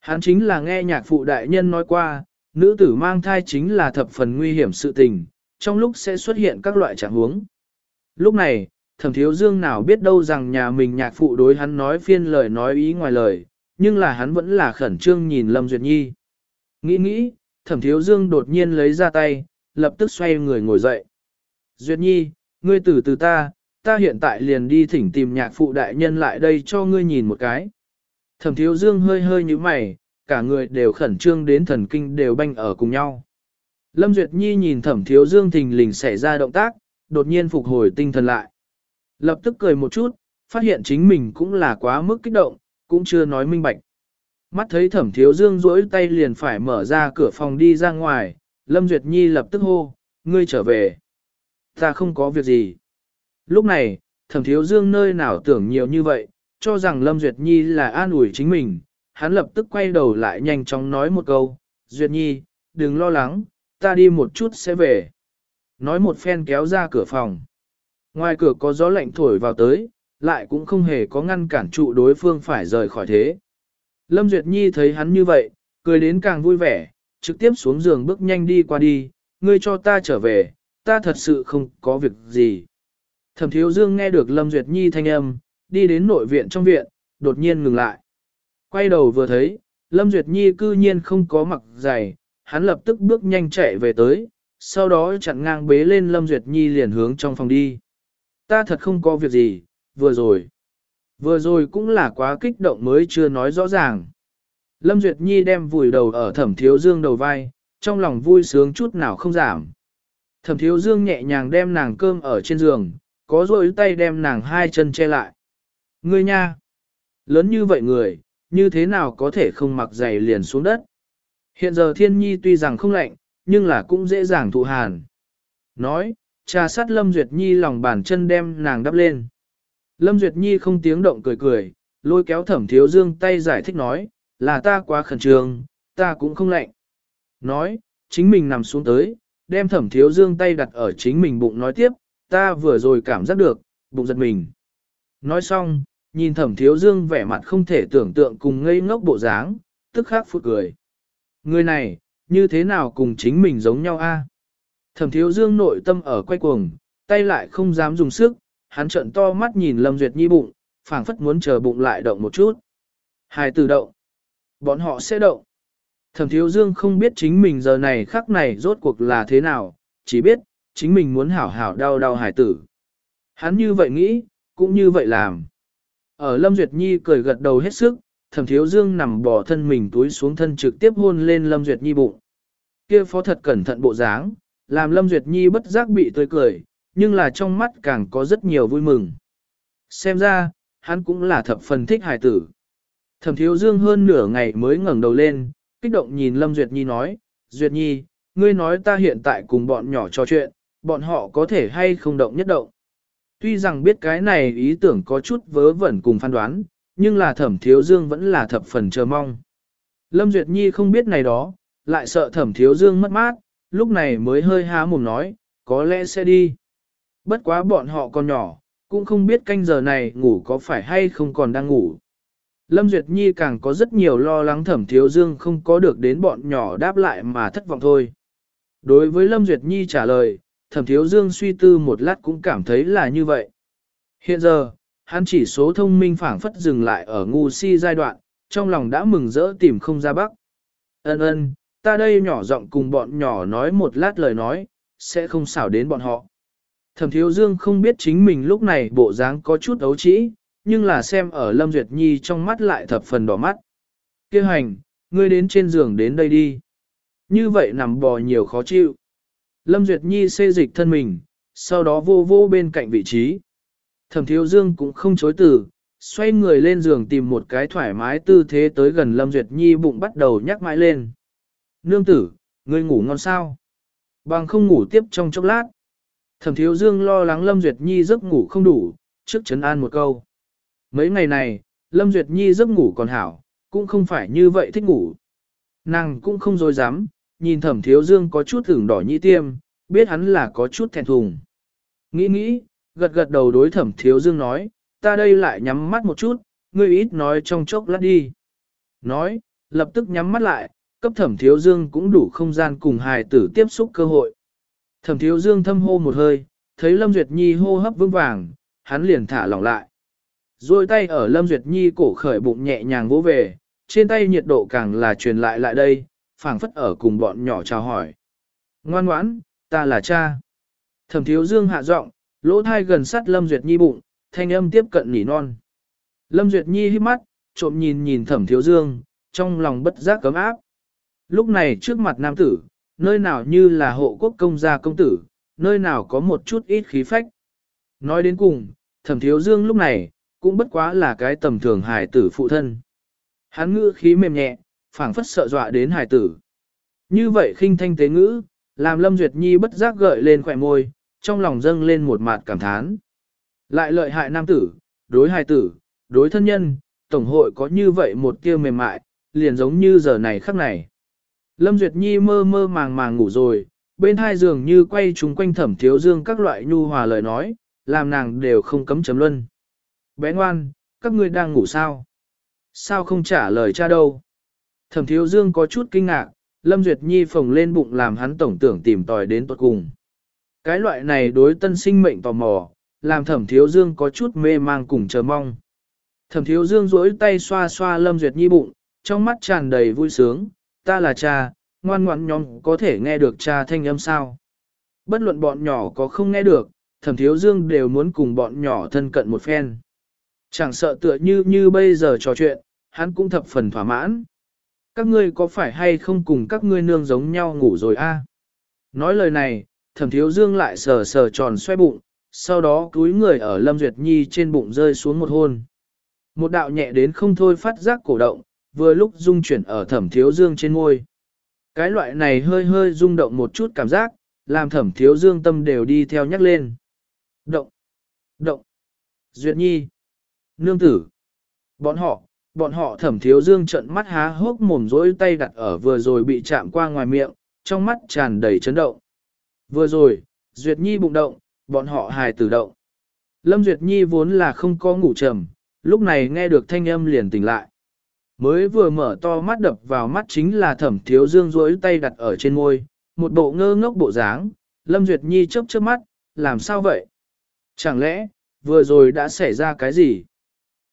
Speaker 1: Hắn chính là nghe nhạc phụ đại nhân nói qua, nữ tử mang thai chính là thập phần nguy hiểm sự tình, trong lúc sẽ xuất hiện các loại trạng huống. Lúc này, thẩm thiếu dương nào biết đâu rằng nhà mình nhạc phụ đối hắn nói phiên lời nói ý ngoài lời, nhưng là hắn vẫn là khẩn trương nhìn Lâm Duyệt Nhi. Nghĩ nghĩ, thẩm thiếu dương đột nhiên lấy ra tay, lập tức xoay người ngồi dậy. Duyệt Nhi, ngươi từ từ ta, ta hiện tại liền đi thỉnh tìm nhạc phụ đại nhân lại đây cho ngươi nhìn một cái. Thẩm thiếu dương hơi hơi như mày, cả người đều khẩn trương đến thần kinh đều banh ở cùng nhau. Lâm Duyệt Nhi nhìn thẩm thiếu dương thình lình xảy ra động tác, đột nhiên phục hồi tinh thần lại. Lập tức cười một chút, phát hiện chính mình cũng là quá mức kích động, cũng chưa nói minh bạch. Mắt thấy thẩm thiếu dương rỗi tay liền phải mở ra cửa phòng đi ra ngoài, Lâm Duyệt Nhi lập tức hô, ngươi trở về. Ta không có việc gì. Lúc này, thẩm thiếu dương nơi nào tưởng nhiều như vậy, cho rằng Lâm Duyệt Nhi là an ủi chính mình, hắn lập tức quay đầu lại nhanh chóng nói một câu, Duyệt Nhi, đừng lo lắng, ta đi một chút sẽ về. Nói một phen kéo ra cửa phòng. Ngoài cửa có gió lạnh thổi vào tới, lại cũng không hề có ngăn cản trụ đối phương phải rời khỏi thế. Lâm Duyệt Nhi thấy hắn như vậy, cười đến càng vui vẻ, trực tiếp xuống giường bước nhanh đi qua đi, ngươi cho ta trở về, ta thật sự không có việc gì. Thẩm Thiếu Dương nghe được Lâm Duyệt Nhi thanh âm, đi đến nội viện trong viện, đột nhiên ngừng lại. Quay đầu vừa thấy, Lâm Duyệt Nhi cư nhiên không có mặc giày, hắn lập tức bước nhanh chạy về tới, sau đó chặn ngang bế lên Lâm Duyệt Nhi liền hướng trong phòng đi. Ta thật không có việc gì, vừa rồi. Vừa rồi cũng là quá kích động mới chưa nói rõ ràng. Lâm Duyệt Nhi đem vùi đầu ở thẩm thiếu dương đầu vai, trong lòng vui sướng chút nào không giảm. Thẩm thiếu dương nhẹ nhàng đem nàng cơm ở trên giường, có rôi tay đem nàng hai chân che lại. Ngươi nha! Lớn như vậy người, như thế nào có thể không mặc giày liền xuống đất? Hiện giờ thiên nhi tuy rằng không lạnh, nhưng là cũng dễ dàng thụ hàn. Nói, trà sát Lâm Duyệt Nhi lòng bàn chân đem nàng đắp lên. Lâm Duyệt Nhi không tiếng động cười cười, lôi kéo thẩm thiếu dương tay giải thích nói, là ta quá khẩn trương, ta cũng không lạnh. Nói, chính mình nằm xuống tới, đem thẩm thiếu dương tay đặt ở chính mình bụng nói tiếp, ta vừa rồi cảm giác được, bụng giật mình. Nói xong, nhìn thẩm thiếu dương vẻ mặt không thể tưởng tượng cùng ngây ngốc bộ dáng, tức khắc phụt cười. Người này, như thế nào cùng chính mình giống nhau a? Thẩm thiếu dương nội tâm ở quay cuồng, tay lại không dám dùng sức, hắn trợn to mắt nhìn Lâm Duyệt Nhi bụng, phảng phất muốn chờ bụng lại động một chút. Hai từ động. Bọn họ sẽ động. Thẩm thiếu dương không biết chính mình giờ này khắc này rốt cuộc là thế nào, chỉ biết, chính mình muốn hảo hảo đau đau hải tử. Hắn như vậy nghĩ, cũng như vậy làm. Ở Lâm Duyệt Nhi cười gật đầu hết sức, thẩm thiếu dương nằm bò thân mình túi xuống thân trực tiếp hôn lên Lâm Duyệt Nhi bụng. Kia phó thật cẩn thận bộ dáng, làm Lâm Duyệt Nhi bất giác bị tươi cười, nhưng là trong mắt càng có rất nhiều vui mừng. Xem ra, hắn cũng là thập phần thích hài tử. Thẩm thiếu dương hơn nửa ngày mới ngẩng đầu lên, kích động nhìn Lâm Duyệt Nhi nói, Duyệt Nhi, ngươi nói ta hiện tại cùng bọn nhỏ trò chuyện, bọn họ có thể hay không động nhất động. Tuy rằng biết cái này ý tưởng có chút vớ vẩn cùng phán đoán, nhưng là thẩm thiếu dương vẫn là thập phần chờ mong. Lâm Duyệt Nhi không biết này đó, lại sợ thẩm thiếu dương mất mát, lúc này mới hơi há mồm nói, có lẽ sẽ đi. Bất quá bọn họ còn nhỏ, cũng không biết canh giờ này ngủ có phải hay không còn đang ngủ. Lâm Duyệt Nhi càng có rất nhiều lo lắng thẩm thiếu dương không có được đến bọn nhỏ đáp lại mà thất vọng thôi. Đối với Lâm Duyệt Nhi trả lời, thẩm thiếu dương suy tư một lát cũng cảm thấy là như vậy. Hiện giờ, hắn chỉ số thông minh phảng phất dừng lại ở ngu si giai đoạn, trong lòng đã mừng rỡ tìm không ra bắc. Ân ân, ta đây nhỏ giọng cùng bọn nhỏ nói một lát lời nói, sẽ không xảo đến bọn họ. Thẩm thiếu dương không biết chính mình lúc này bộ dáng có chút ấu trĩ, nhưng là xem ở Lâm Duyệt Nhi trong mắt lại thập phần đỏ mắt. Kêu hành, ngươi đến trên giường đến đây đi. Như vậy nằm bò nhiều khó chịu. Lâm Duyệt Nhi xê dịch thân mình, sau đó vô vô bên cạnh vị trí. Thẩm thiếu dương cũng không chối từ, xoay người lên giường tìm một cái thoải mái tư thế tới gần Lâm Duyệt Nhi bụng bắt đầu nhắc mãi lên. Nương tử, ngươi ngủ ngon sao? Bằng không ngủ tiếp trong chốc lát. Thẩm thiếu dương lo lắng Lâm Duyệt Nhi giấc ngủ không đủ, trước chấn an một câu. Mấy ngày này, Lâm Duyệt Nhi giấc ngủ còn hảo, cũng không phải như vậy thích ngủ. Nàng cũng không dối dám, nhìn thẩm thiếu dương có chút thửng đỏ nhĩ tiêm, biết hắn là có chút thẹn thùng. Nghĩ nghĩ, gật gật đầu đối thẩm thiếu dương nói, ta đây lại nhắm mắt một chút, ngươi ít nói trong chốc lát đi. Nói, lập tức nhắm mắt lại, cấp thẩm thiếu dương cũng đủ không gian cùng hài tử tiếp xúc cơ hội. Thẩm thiếu dương thâm hô một hơi, thấy Lâm Duyệt Nhi hô hấp vững vàng, hắn liền thả lỏng lại. Rồi tay ở Lâm Duyệt Nhi cổ khởi bụng nhẹ nhàng vỗ về, trên tay nhiệt độ càng là truyền lại lại đây, phảng phất ở cùng bọn nhỏ chào hỏi. Ngoan ngoãn, ta là cha. Thẩm thiếu dương hạ giọng, lỗ thai gần sát Lâm Duyệt Nhi bụng, thanh âm tiếp cận nỉ non. Lâm Duyệt Nhi hít mắt, trộm nhìn nhìn thẩm thiếu dương, trong lòng bất giác cấm áp. Lúc này trước mặt nam tử, nơi nào như là hộ quốc công gia công tử, nơi nào có một chút ít khí phách. Nói đến cùng, thẩm thiếu dương lúc này, cũng bất quá là cái tầm thường hài tử phụ thân. Hắn ngữ khí mềm nhẹ, phảng phất sợ dọa đến hài tử. Như vậy khinh thanh tế ngữ, làm Lâm Duyệt Nhi bất giác gợi lên khỏe môi, trong lòng dâng lên một mạt cảm thán. Lại lợi hại nam tử, đối hài tử, đối thân nhân, tổng hội có như vậy một tiêu mềm mại, liền giống như giờ này khắc này. Lâm Duyệt Nhi mơ mơ màng màng ngủ rồi, bên hai giường như quay chúng quanh thẩm thiếu dương các loại nhu hòa lời nói, làm nàng đều không cấm chấm luân. Bé ngoan, các ngươi đang ngủ sao? Sao không trả lời cha đâu? Thẩm thiếu dương có chút kinh ngạc, Lâm Duyệt Nhi phồng lên bụng làm hắn tổng tưởng tìm tòi đến tuật cùng. Cái loại này đối tân sinh mệnh tò mò, làm thẩm thiếu dương có chút mê mang cùng chờ mong. Thẩm thiếu dương duỗi tay xoa xoa Lâm Duyệt Nhi bụng, trong mắt tràn đầy vui sướng, ta là cha, ngoan ngoãn nhóm có thể nghe được cha thanh âm sao. Bất luận bọn nhỏ có không nghe được, thẩm thiếu dương đều muốn cùng bọn nhỏ thân cận một phen. Chẳng sợ tựa như như bây giờ trò chuyện, hắn cũng thập phần thỏa mãn. Các ngươi có phải hay không cùng các ngươi nương giống nhau ngủ rồi a? Nói lời này, thẩm thiếu dương lại sờ sờ tròn xoay bụng, sau đó túi người ở Lâm Duyệt Nhi trên bụng rơi xuống một hôn. Một đạo nhẹ đến không thôi phát giác cổ động, vừa lúc dung chuyển ở thẩm thiếu dương trên ngôi. Cái loại này hơi hơi rung động một chút cảm giác, làm thẩm thiếu dương tâm đều đi theo nhắc lên. Động! Động! Duyệt Nhi! Nương tử! Bọn họ, bọn họ thẩm thiếu dương trận mắt há hốc mồm rỗi tay đặt ở vừa rồi bị chạm qua ngoài miệng, trong mắt tràn đầy chấn động. Vừa rồi, Duyệt Nhi bụng động, bọn họ hài tử động. Lâm Duyệt Nhi vốn là không có ngủ trầm, lúc này nghe được thanh âm liền tỉnh lại. Mới vừa mở to mắt đập vào mắt chính là thẩm thiếu dương rối tay đặt ở trên môi, một bộ ngơ ngốc bộ dáng, Lâm Duyệt Nhi chớp chớp mắt, làm sao vậy? Chẳng lẽ, vừa rồi đã xảy ra cái gì?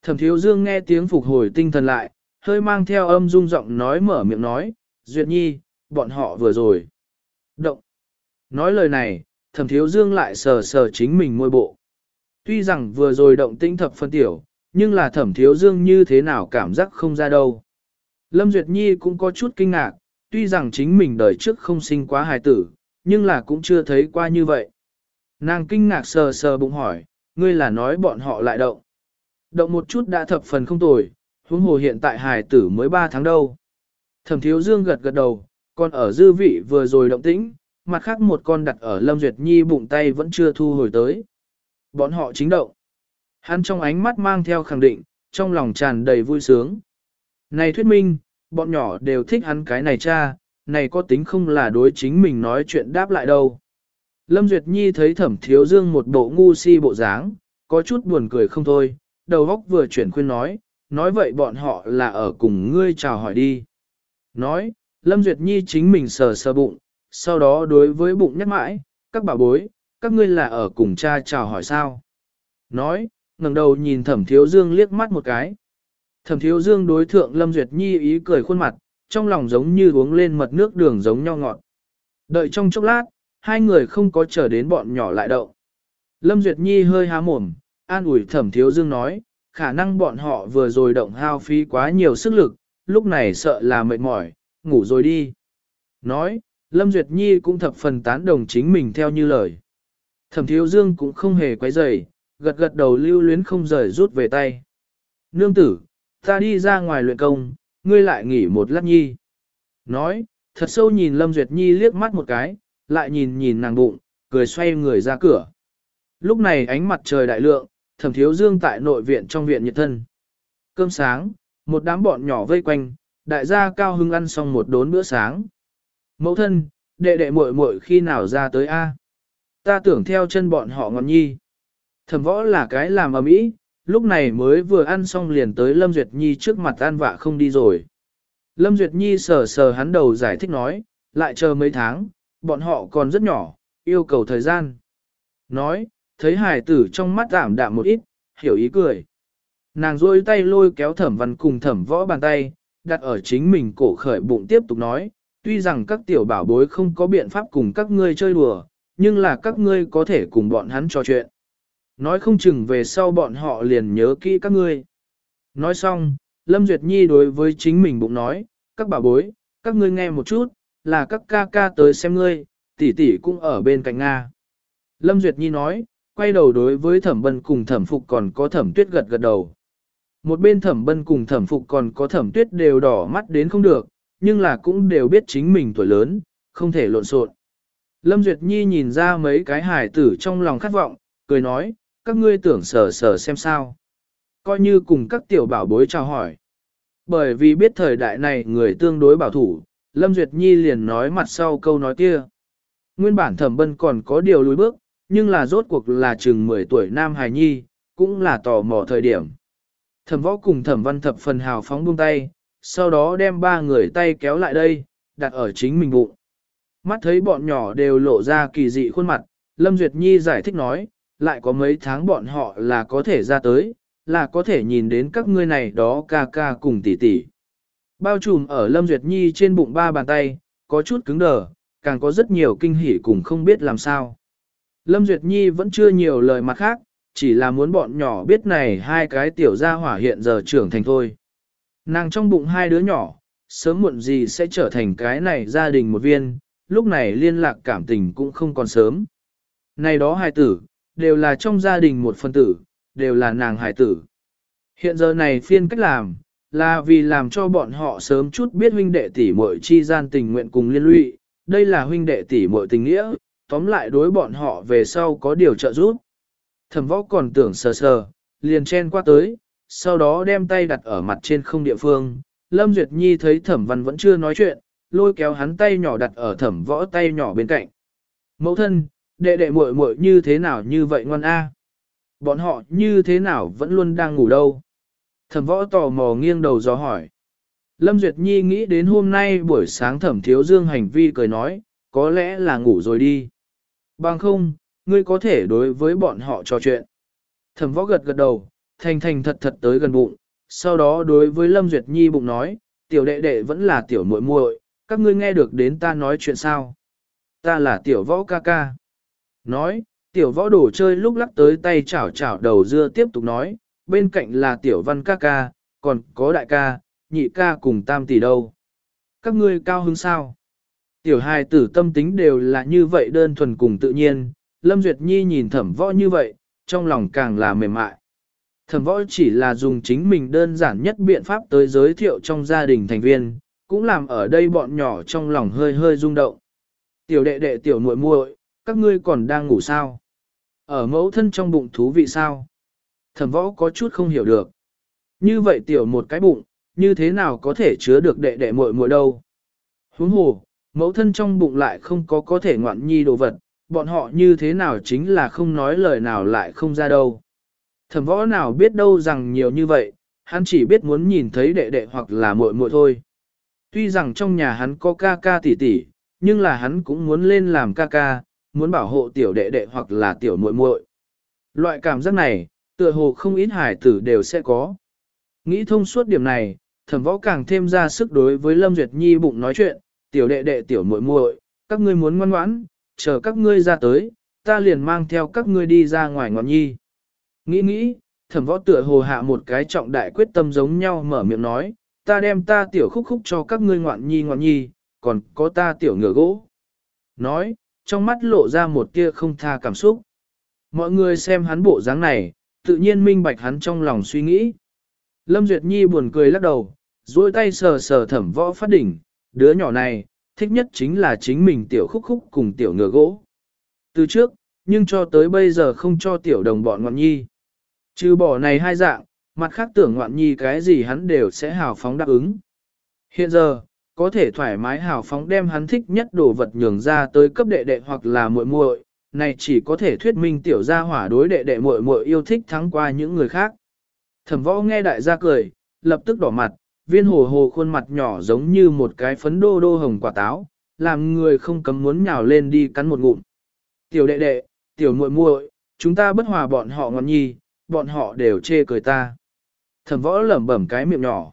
Speaker 1: Thẩm thiếu dương nghe tiếng phục hồi tinh thần lại, hơi mang theo âm rung giọng nói mở miệng nói, Duyệt Nhi, bọn họ vừa rồi. Động. Nói lời này, thẩm thiếu dương lại sờ sờ chính mình môi bộ. Tuy rằng vừa rồi động tinh thập phân tiểu, nhưng là thẩm thiếu dương như thế nào cảm giác không ra đâu. Lâm Duyệt Nhi cũng có chút kinh ngạc, tuy rằng chính mình đời trước không sinh quá hài tử, nhưng là cũng chưa thấy qua như vậy. Nàng kinh ngạc sờ sờ bụng hỏi, ngươi là nói bọn họ lại động. Động một chút đã thập phần không tồi, huống hồ hiện tại hài tử mới 3 tháng đâu. Thẩm thiếu dương gật gật đầu, còn ở dư vị vừa rồi động tĩnh, mặt khác một con đặt ở Lâm Duyệt Nhi bụng tay vẫn chưa thu hồi tới. Bọn họ chính động. Hắn trong ánh mắt mang theo khẳng định, trong lòng tràn đầy vui sướng. Này thuyết minh, bọn nhỏ đều thích hắn cái này cha, này có tính không là đối chính mình nói chuyện đáp lại đâu. Lâm Duyệt Nhi thấy thẩm thiếu dương một bộ ngu si bộ dáng, có chút buồn cười không thôi, đầu góc vừa chuyển khuyên nói, nói vậy bọn họ là ở cùng ngươi chào hỏi đi. Nói, Lâm Duyệt Nhi chính mình sờ sờ bụng, sau đó đối với bụng nhắc mãi, các bà bối, các ngươi là ở cùng cha chào hỏi sao. Nói, ngẩng đầu nhìn thẩm thiếu dương liếc mắt một cái. Thẩm thiếu dương đối thượng Lâm Duyệt Nhi ý cười khuôn mặt, trong lòng giống như uống lên mật nước đường giống nhau ngọt. Đợi trong chốc lát, hai người không có chờ đến bọn nhỏ lại đậu. Lâm Duyệt Nhi hơi há mồm, an ủi thẩm thiếu dương nói, khả năng bọn họ vừa rồi động hao phí quá nhiều sức lực, lúc này sợ là mệt mỏi, ngủ rồi đi. Nói, Lâm Duyệt Nhi cũng thập phần tán đồng chính mình theo như lời. Thẩm thiếu dương cũng không hề quấy rầy, gật gật đầu lưu luyến không rời rút về tay. Nương tử, ta đi ra ngoài luyện công, ngươi lại nghỉ một lát nhi. Nói, thật sâu nhìn Lâm Duyệt Nhi liếc mắt một cái, lại nhìn nhìn nàng bụng, cười xoay người ra cửa. Lúc này ánh mặt trời đại lượng, thẩm thiếu dương tại nội viện trong viện nhiệt thân. Cơm sáng, một đám bọn nhỏ vây quanh, đại gia cao hưng ăn xong một đốn bữa sáng. Mẫu thân, đệ đệ muội muội khi nào ra tới A. Ta tưởng theo chân bọn họ ngọn nhi. Thẩm võ là cái làm ầm ĩ, lúc này mới vừa ăn xong liền tới Lâm Duyệt Nhi trước mặt an vạ không đi rồi. Lâm Duyệt Nhi sờ sờ hắn đầu giải thích nói, lại chờ mấy tháng, bọn họ còn rất nhỏ, yêu cầu thời gian. Nói, thấy hải tử trong mắt giảm đạm một ít, hiểu ý cười. Nàng rôi tay lôi kéo thẩm văn cùng thẩm võ bàn tay, đặt ở chính mình cổ khởi bụng tiếp tục nói, tuy rằng các tiểu bảo bối không có biện pháp cùng các ngươi chơi đùa, nhưng là các ngươi có thể cùng bọn hắn trò chuyện. Nói không chừng về sau bọn họ liền nhớ kỹ các ngươi. Nói xong, Lâm Duyệt Nhi đối với chính mình bụng nói, các bà bối, các ngươi nghe một chút, là các ca ca tới xem ngươi, tỷ tỷ cũng ở bên cạnh Nga. Lâm Duyệt Nhi nói, quay đầu đối với thẩm bân cùng thẩm phục còn có thẩm tuyết gật gật đầu. Một bên thẩm bân cùng thẩm phục còn có thẩm tuyết đều đỏ mắt đến không được, nhưng là cũng đều biết chính mình tuổi lớn, không thể lộn xộn. Lâm Duyệt Nhi nhìn ra mấy cái hải tử trong lòng khát vọng, cười nói, các ngươi tưởng sờ sờ xem sao. Coi như cùng các tiểu bảo bối chào hỏi. Bởi vì biết thời đại này người tương đối bảo thủ, Lâm Duyệt Nhi liền nói mặt sau câu nói kia. Nguyên bản thẩm bân còn có điều lùi bước, nhưng là rốt cuộc là chừng 10 tuổi Nam Hải Nhi, cũng là tò mò thời điểm. Thẩm võ cùng thẩm văn thập phần hào phóng buông tay, sau đó đem ba người tay kéo lại đây, đặt ở chính mình bụng. Mắt thấy bọn nhỏ đều lộ ra kỳ dị khuôn mặt, Lâm Duyệt Nhi giải thích nói, lại có mấy tháng bọn họ là có thể ra tới, là có thể nhìn đến các ngươi này đó ca ca cùng tỷ tỷ. Bao trùm ở Lâm Duyệt Nhi trên bụng ba bàn tay, có chút cứng đờ, càng có rất nhiều kinh hỉ cùng không biết làm sao. Lâm Duyệt Nhi vẫn chưa nhiều lời mặt khác, chỉ là muốn bọn nhỏ biết này hai cái tiểu gia hỏa hiện giờ trưởng thành thôi. Nàng trong bụng hai đứa nhỏ, sớm muộn gì sẽ trở thành cái này gia đình một viên, lúc này liên lạc cảm tình cũng không còn sớm. Này đó hai tử, đều là trong gia đình một phân tử, đều là nàng hải tử. Hiện giờ này phiên cách làm, là vì làm cho bọn họ sớm chút biết huynh đệ tỷ muội chi gian tình nguyện cùng liên lụy, đây là huynh đệ tỷ muội tình nghĩa, tóm lại đối bọn họ về sau có điều trợ giúp. Thẩm võ còn tưởng sờ sờ, liền chen qua tới, sau đó đem tay đặt ở mặt trên không địa phương. Lâm Duyệt Nhi thấy thẩm văn vẫn chưa nói chuyện, lôi kéo hắn tay nhỏ đặt ở thẩm võ tay nhỏ bên cạnh. Mẫu thân, đệ đệ muội muội như thế nào như vậy ngoan a? Bọn họ như thế nào vẫn luôn đang ngủ đâu? Thẩm võ tò mò nghiêng đầu gió hỏi. Lâm Duyệt Nhi nghĩ đến hôm nay buổi sáng thẩm thiếu dương hành vi cười nói, có lẽ là ngủ rồi đi. Bằng không, ngươi có thể đối với bọn họ trò chuyện. Thẩm võ gật gật đầu, thành thành thật thật tới gần bụng, sau đó đối với Lâm Duyệt Nhi bụng nói, tiểu đệ đệ vẫn là tiểu muội muội, các ngươi nghe được đến ta nói chuyện sao? Ta là tiểu võ ca ca. Nói, tiểu võ đồ chơi lúc lắc tới tay chảo chảo đầu dưa tiếp tục nói, bên cạnh là tiểu văn ca ca, còn có đại ca, nhị ca cùng tam tỷ đâu. Các ngươi cao hứng sao? Tiểu hài tử tâm tính đều là như vậy đơn thuần cùng tự nhiên, Lâm Duyệt Nhi nhìn thẩm võ như vậy, trong lòng càng là mềm mại. Thẩm võ chỉ là dùng chính mình đơn giản nhất biện pháp tới giới thiệu trong gia đình thành viên, cũng làm ở đây bọn nhỏ trong lòng hơi hơi rung động. Tiểu đệ đệ tiểu muội muội, các ngươi còn đang ngủ sao? Ở mẫu thân trong bụng thú vị sao? Thẩm võ có chút không hiểu được. Như vậy tiểu một cái bụng, như thế nào có thể chứa được đệ đệ muội muội đâu? Huống hồ, mẫu thân trong bụng lại không có có thể ngoạn nhi đồ vật, bọn họ như thế nào chính là không nói lời nào lại không ra đâu. Thẩm võ nào biết đâu rằng nhiều như vậy, hắn chỉ biết muốn nhìn thấy đệ đệ hoặc là muội muội thôi. Tuy rằng trong nhà hắn có ca ca tỷ tỷ, nhưng là hắn cũng muốn lên làm ca ca, muốn bảo hộ tiểu đệ đệ hoặc là tiểu muội muội. Loại cảm giác này, tựa hồ không ít hải tử đều sẽ có. Nghĩ thông suốt điểm này, thẩm võ càng thêm ra sức đối với Lâm Duyệt Nhi bụng nói chuyện, tiểu đệ đệ tiểu muội muội, các ngươi muốn ngoan ngoãn, chờ các ngươi ra tới, ta liền mang theo các ngươi đi ra ngoài ngọn nhi. Nghĩ nghĩ, thẩm võ tựa hồ hạ một cái trọng đại quyết tâm giống nhau mở miệng nói, ta đem ta tiểu khúc khúc cho các ngươi ngoạn nhi ngoạn nhi, còn có ta tiểu ngựa gỗ. Nói, trong mắt lộ ra một tia không tha cảm xúc. Mọi người xem hắn bộ dáng này, tự nhiên minh bạch hắn trong lòng suy nghĩ. Lâm Duyệt Nhi buồn cười lắc đầu, duỗi tay sờ sờ thẩm võ phát đỉnh, đứa nhỏ này, thích nhất chính là chính mình tiểu khúc khúc cùng tiểu ngựa gỗ. Từ trước, nhưng cho tới bây giờ không cho tiểu đồng bọn ngoạn nhi. Trừ bỏ này hai dạng, mặt khác tưởng ngoạn nhi cái gì hắn đều sẽ hào phóng đáp ứng. Hiện giờ, có thể thoải mái hào phóng đem hắn thích nhất đồ vật nhường ra tới cấp đệ đệ hoặc là muội muội, này chỉ có thể thuyết minh tiểu gia hỏa đối đệ đệ muội muội yêu thích thắng qua những người khác. Thẩm võ nghe đại gia cười, lập tức đỏ mặt, viên hồ hồ khuôn mặt nhỏ giống như một cái phấn đô đô hồng quả táo, làm người không cấm muốn nhào lên đi cắn một ngụm. Tiểu đệ đệ, tiểu muội muội, chúng ta bất hòa bọn họ ngọn nhi, bọn họ đều chê cười ta. Thẩm võ lẩm bẩm cái miệng nhỏ.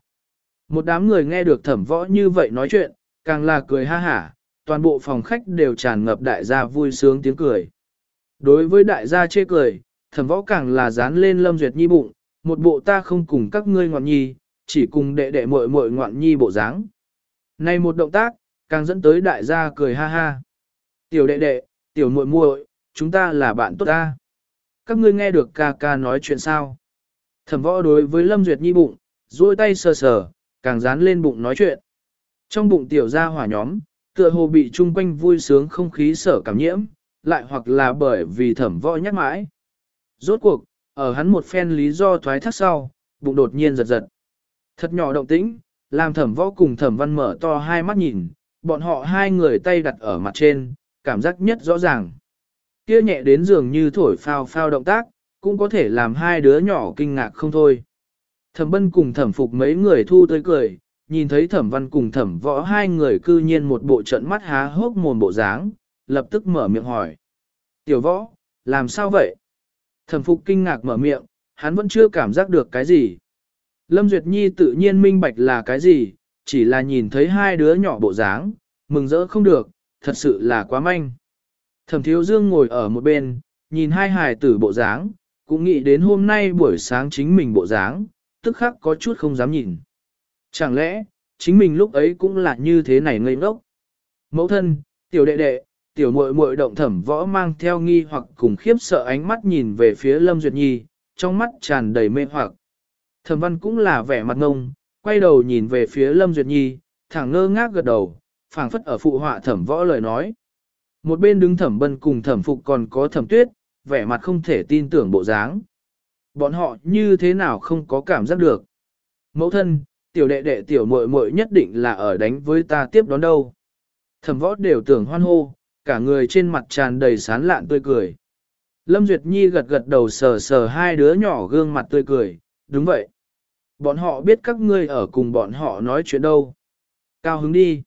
Speaker 1: Một đám người nghe được thẩm võ như vậy nói chuyện, càng là cười ha hả, toàn bộ phòng khách đều tràn ngập đại gia vui sướng tiếng cười. Đối với đại gia chê cười, thẩm võ càng là dán lên lâm duyệt nhi bụng, một bộ ta không cùng các ngươi ngoạn nhi, chỉ cùng đệ đệ muội muội ngoạn nhi bộ dáng. Này một động tác, càng dẫn tới đại gia cười ha ha. Tiểu đệ đệ, tiểu muội muội, chúng ta là bạn tốt ta. Các ngươi nghe được ca ca nói chuyện sao? Thẩm võ đối với Lâm Duyệt Nhi bụng, duỗi tay sờ sờ, càng dán lên bụng nói chuyện. Trong bụng tiểu gia hỏa nhóm, tựa hồ bị chung quanh vui sướng không khí sở cảm nhiễm, lại hoặc là bởi vì thẩm võ nhắc mãi. Rốt cuộc, ở hắn một phen lý do thoái thác sau, bụng đột nhiên giật giật. Thật nhỏ động tĩnh, làm thẩm võ cùng thẩm văn mở to hai mắt nhìn, bọn họ hai người tay đặt ở mặt trên, cảm giác nhất rõ ràng. Kia nhẹ đến dường như thổi phao phao động tác, cũng có thể làm hai đứa nhỏ kinh ngạc không thôi. Thẩm bân cùng thẩm phục mấy người thu tới cười, nhìn thấy thẩm văn cùng thẩm võ hai người cư nhiên một bộ trận mắt há hốc mồm bộ dáng, lập tức mở miệng hỏi. Tiểu võ, làm sao vậy? Thẩm phục kinh ngạc mở miệng, hắn vẫn chưa cảm giác được cái gì. Lâm Duyệt Nhi tự nhiên minh bạch là cái gì, chỉ là nhìn thấy hai đứa nhỏ bộ dáng, mừng rỡ không được, thật sự là quá manh. Thẩm Thiếu Dương ngồi ở một bên, nhìn hai hài tử bộ dáng, cũng nghĩ đến hôm nay buổi sáng chính mình bộ dáng, tức khắc có chút không dám nhìn. Chẳng lẽ, chính mình lúc ấy cũng là như thế này ngây ngốc? Mẫu thân, tiểu đệ đệ, tiểu muội muội động thẩm võ mang theo nghi hoặc cùng khiếp sợ ánh mắt nhìn về phía Lâm Duyệt Nhi, trong mắt tràn đầy mê hoặc. Thẩm văn cũng là vẻ mặt ngông, quay đầu nhìn về phía Lâm Duyệt Nhi, thẳng ngơ ngác gật đầu, phảng phất ở phụ họa thẩm võ lời nói. Một bên đứng thẩm bân cùng thẩm phục còn có thẩm tuyết, vẻ mặt không thể tin tưởng bộ dáng. Bọn họ như thế nào không có cảm giác được. Mẫu thân, tiểu đệ đệ tiểu muội muội nhất định là ở đánh với ta tiếp đón đâu. Thẩm võ đều tưởng hoan hô, cả người trên mặt tràn đầy sán lạn tươi cười. Lâm Duyệt Nhi gật gật đầu sờ sờ hai đứa nhỏ gương mặt tươi cười, đúng vậy. Bọn họ biết các ngươi ở cùng bọn họ nói chuyện đâu. Cao hứng đi.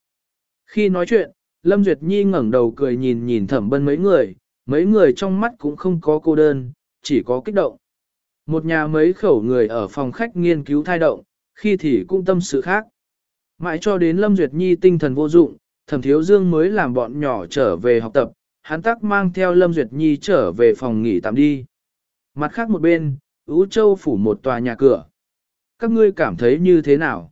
Speaker 1: Khi nói chuyện, Lâm Duyệt Nhi ngẩng đầu cười nhìn nhìn thẩm bân mấy người, mấy người trong mắt cũng không có cô đơn, chỉ có kích động. Một nhà mấy khẩu người ở phòng khách nghiên cứu thai động, khi thì cũng tâm sự khác. Mãi cho đến Lâm Duyệt Nhi tinh thần vô dụng, thẩm thiếu dương mới làm bọn nhỏ trở về học tập, hắn tắc mang theo Lâm Duyệt Nhi trở về phòng nghỉ tạm đi. Mặt khác một bên, Ú Châu phủ một tòa nhà cửa. Các ngươi cảm thấy như thế nào?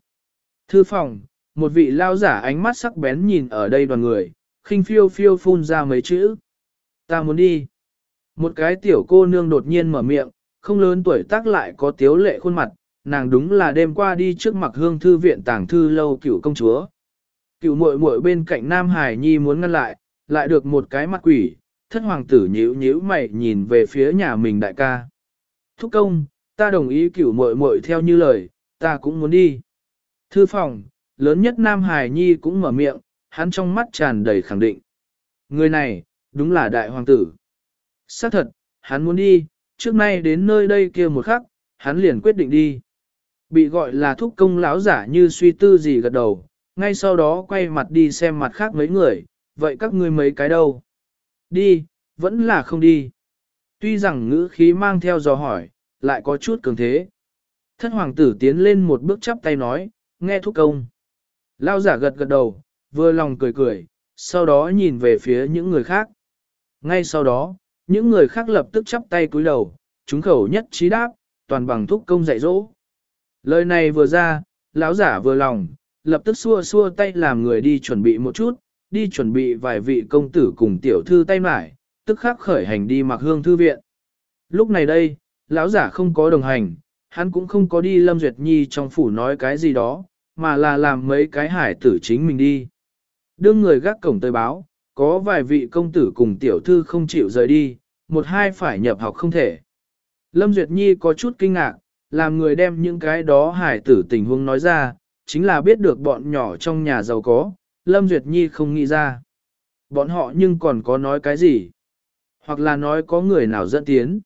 Speaker 1: Thư phòng, một vị lao giả ánh mắt sắc bén nhìn ở đây đoàn người, khinh phiêu phiêu phun ra mấy chữ. Ta muốn đi. Một cái tiểu cô nương đột nhiên mở miệng, không lớn tuổi tác lại có tiếu lệ khuôn mặt, nàng đúng là đêm qua đi trước mặt hương thư viện tàng thư lâu cựu công chúa. Cựu muội muội bên cạnh Nam Hải Nhi muốn ngăn lại, lại được một cái mặt quỷ, thất hoàng tử nhíu nhíu mày nhìn về phía nhà mình đại ca. Thúc công, ta đồng ý cửu muội muội theo như lời, ta cũng muốn đi. Thư phòng, lớn nhất Nam Hải Nhi cũng mở miệng, hắn trong mắt tràn đầy khẳng định. Người này, đúng là đại hoàng tử. Xác thật, hắn muốn đi, trước nay đến nơi đây kia một khắc, hắn liền quyết định đi. Bị gọi là thúc công lão giả như suy tư gì gật đầu, ngay sau đó quay mặt đi xem mặt khác mấy người, vậy các ngươi mấy cái đâu? Đi, vẫn là không đi. Tuy rằng ngữ khí mang theo dò hỏi, lại có chút cường thế. Thất hoàng tử tiến lên một bước chắp tay nói, nghe thúc công. Lao giả gật gật đầu, vừa lòng cười cười, sau đó nhìn về phía những người khác. Ngay sau đó, những người khác lập tức chắp tay cúi đầu, chúng khẩu nhất trí đáp, toàn bằng thúc công dạy dỗ. Lời này vừa ra, lão giả vừa lòng, lập tức xua xua tay làm người đi chuẩn bị một chút, đi chuẩn bị vài vị công tử cùng tiểu thư tay mải, tức khắc khởi hành đi mặc hương thư viện. Lúc này đây, lão giả không có đồng hành, hắn cũng không có đi Lâm Duyệt Nhi trong phủ nói cái gì đó, mà là làm mấy cái hải tử chính mình đi. Đương người gác cổng tới báo, có vài vị công tử cùng tiểu thư không chịu rời đi, một hai phải nhập học không thể. Lâm Duyệt Nhi có chút kinh ngạc, làm người đem những cái đó hải tử tình huống nói ra, chính là biết được bọn nhỏ trong nhà giàu có, Lâm Duyệt Nhi không nghĩ ra. Bọn họ nhưng còn có nói cái gì? Hoặc là nói có người nào dẫn tiến?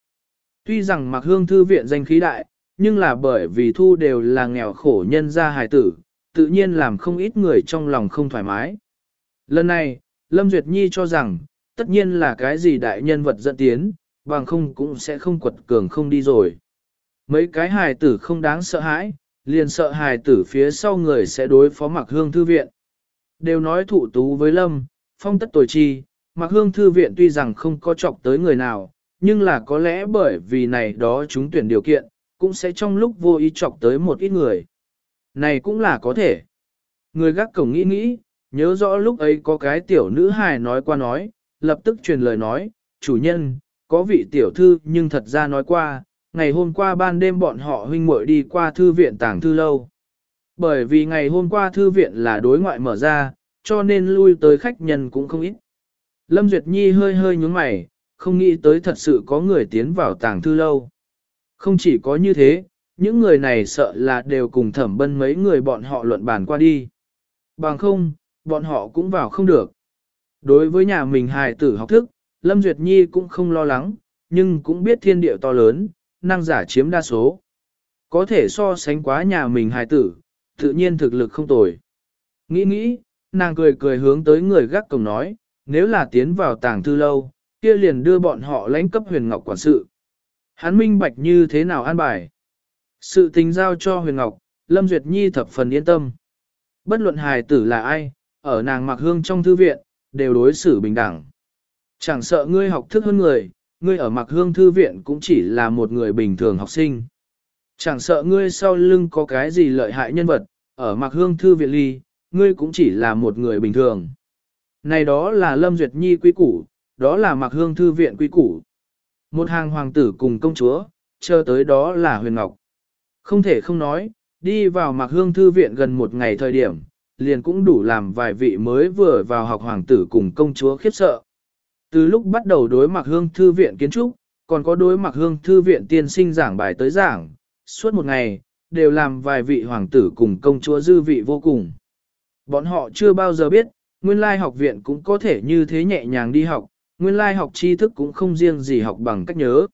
Speaker 1: Tuy rằng mặc hương thư viện danh khí đại, nhưng là bởi vì thu đều là nghèo khổ nhân gia hài tử, tự nhiên làm không ít người trong lòng không thoải mái. Lần này, Lâm Duyệt Nhi cho rằng, tất nhiên là cái gì đại nhân vật dẫn tiến, bằng không cũng sẽ không quật cường không đi rồi. Mấy cái hài tử không đáng sợ hãi, liền sợ hài tử phía sau người sẽ đối phó mặc hương thư viện. Đều nói thụ tú với Lâm, phong tất tồi chi, mặc hương thư viện tuy rằng không có chọc tới người nào, nhưng là có lẽ bởi vì này đó chúng tuyển điều kiện, cũng sẽ trong lúc vô ý chọc tới một ít người. Này cũng là có thể. Người gác cổng nghĩ nghĩ, nhớ rõ lúc ấy có cái tiểu nữ hài nói qua nói, lập tức truyền lời nói, chủ nhân, có vị tiểu thư nhưng thật ra nói qua, ngày hôm qua ban đêm bọn họ huynh muội đi qua thư viện tàng thư lâu. Bởi vì ngày hôm qua thư viện là đối ngoại mở ra, cho nên lui tới khách nhân cũng không ít. Lâm Duyệt Nhi hơi hơi nhúng mày, không nghĩ tới thật sự có người tiến vào tàng thư lâu. Không chỉ có như thế, những người này sợ là đều cùng thẩm bân mấy người bọn họ luận bàn qua đi. Bằng không, bọn họ cũng vào không được. Đối với nhà mình hài tử học thức, Lâm Duyệt Nhi cũng không lo lắng, nhưng cũng biết thiên địa to lớn, năng giả chiếm đa số. Có thể so sánh quá nhà mình hài tử, tự nhiên thực lực không tồi. Nghĩ nghĩ, nàng cười cười hướng tới người gác cổng nói, nếu là tiến vào tàng thư lâu, kia liền đưa bọn họ lãnh cấp huyền ngọc quản sự. Hắn minh bạch như thế nào an bài. Sự tình giao cho huyền ngọc, Lâm Duyệt Nhi thập phần yên tâm. Bất luận hài tử là ai, ở nàng mặc hương trong thư viện, đều đối xử bình đẳng. Chẳng sợ ngươi học thức hơn người, ngươi ở mặc hương thư viện cũng chỉ là một người bình thường học sinh. Chẳng sợ ngươi sau lưng có cái gì lợi hại nhân vật, ở mặc hương thư viện ly, ngươi cũng chỉ là một người bình thường. Này đó là Lâm Duyệt Nhi quý củ, đó là mặc hương thư viện quý củ. Một hàng hoàng tử cùng công chúa, chờ tới đó là huyền ngọc. Không thể không nói, đi vào mặc hương thư viện gần một ngày thời điểm, liền cũng đủ làm vài vị mới vừa vào học hoàng tử cùng công chúa khiếp sợ. Từ lúc bắt đầu đối mặt hương thư viện kiến trúc, còn có đối mặt hương thư viện tiên sinh giảng bài tới giảng, suốt một ngày, đều làm vài vị hoàng tử cùng công chúa dư vị vô cùng. Bọn họ chưa bao giờ biết, nguyên lai học viện cũng có thể như thế nhẹ nhàng đi học, nguyên lai học tri thức cũng không riêng gì học bằng cách nhớ.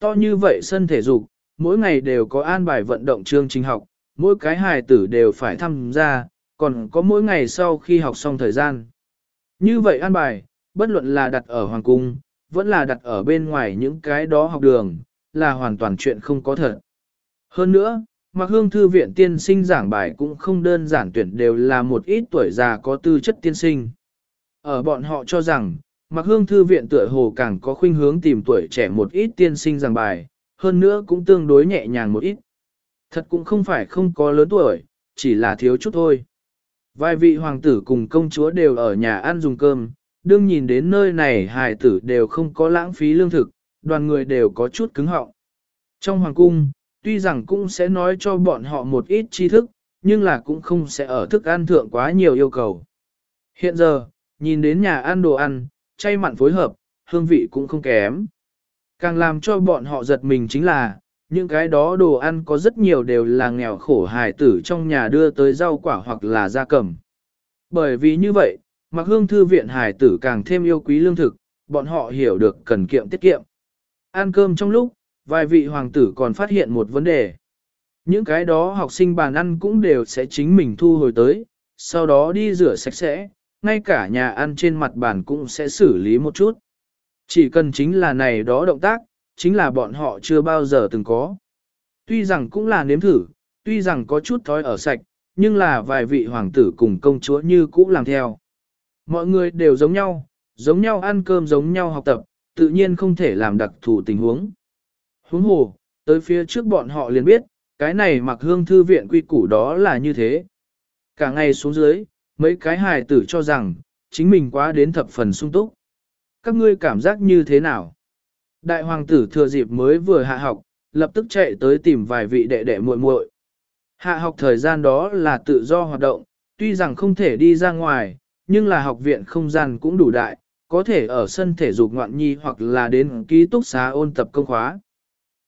Speaker 1: To như vậy sân thể dục, mỗi ngày đều có an bài vận động chương trình học, mỗi cái hài tử đều phải tham gia, còn có mỗi ngày sau khi học xong thời gian. Như vậy an bài, bất luận là đặt ở hoàng cung, vẫn là đặt ở bên ngoài những cái đó học đường, là hoàn toàn chuyện không có thật. Hơn nữa, mặc hương thư viện tiên sinh giảng bài cũng không đơn giản tuyển đều là một ít tuổi già có tư chất tiên sinh. Ở bọn họ cho rằng, mặc hương thư viện tựa hồ càng có khuynh hướng tìm tuổi trẻ một ít tiên sinh giảng bài, hơn nữa cũng tương đối nhẹ nhàng một ít. Thật cũng không phải không có lớn tuổi, chỉ là thiếu chút thôi. Vài vị hoàng tử cùng công chúa đều ở nhà ăn dùng cơm, đương nhìn đến nơi này hài tử đều không có lãng phí lương thực, đoàn người đều có chút cứng họng. Trong hoàng cung, tuy rằng cũng sẽ nói cho bọn họ một ít tri thức, nhưng là cũng không sẽ ở thức ăn thượng quá nhiều yêu cầu. Hiện giờ, nhìn đến nhà ăn đồ ăn, chay mặn phối hợp, hương vị cũng không kém. Càng làm cho bọn họ giật mình chính là, những cái đó đồ ăn có rất nhiều đều là nghèo khổ hài tử trong nhà đưa tới rau quả hoặc là gia cầm. Bởi vì như vậy, mặc hương thư viện hài tử càng thêm yêu quý lương thực, bọn họ hiểu được cần kiệm tiết kiệm. Ăn cơm trong lúc, vài vị hoàng tử còn phát hiện một vấn đề. Những cái đó học sinh bàn ăn cũng đều sẽ chính mình thu hồi tới, sau đó đi rửa sạch sẽ, ngay cả nhà ăn trên mặt bàn cũng sẽ xử lý một chút. Chỉ cần chính là này đó động tác, chính là bọn họ chưa bao giờ từng có. Tuy rằng cũng là nếm thử, tuy rằng có chút thói ở sạch, nhưng là vài vị hoàng tử cùng công chúa như cũ làm theo. Mọi người đều giống nhau, giống nhau ăn cơm giống nhau học tập, tự nhiên không thể làm đặc thù tình huống. Huống hồ, tới phía trước bọn họ liền biết, cái này mặc hương thư viện quy củ đó là như thế. Cả ngày xuống dưới, mấy cái hài tử cho rằng, chính mình quá đến thập phần sung túc. Các ngươi cảm giác như thế nào? Đại hoàng tử thừa dịp mới vừa hạ học, lập tức chạy tới tìm vài vị đệ đệ muội muội. Hạ học thời gian đó là tự do hoạt động, tuy rằng không thể đi ra ngoài, nhưng là học viện không gian cũng đủ đại, có thể ở sân thể dục ngoạn nhi hoặc là đến ký túc xá ôn tập công khóa.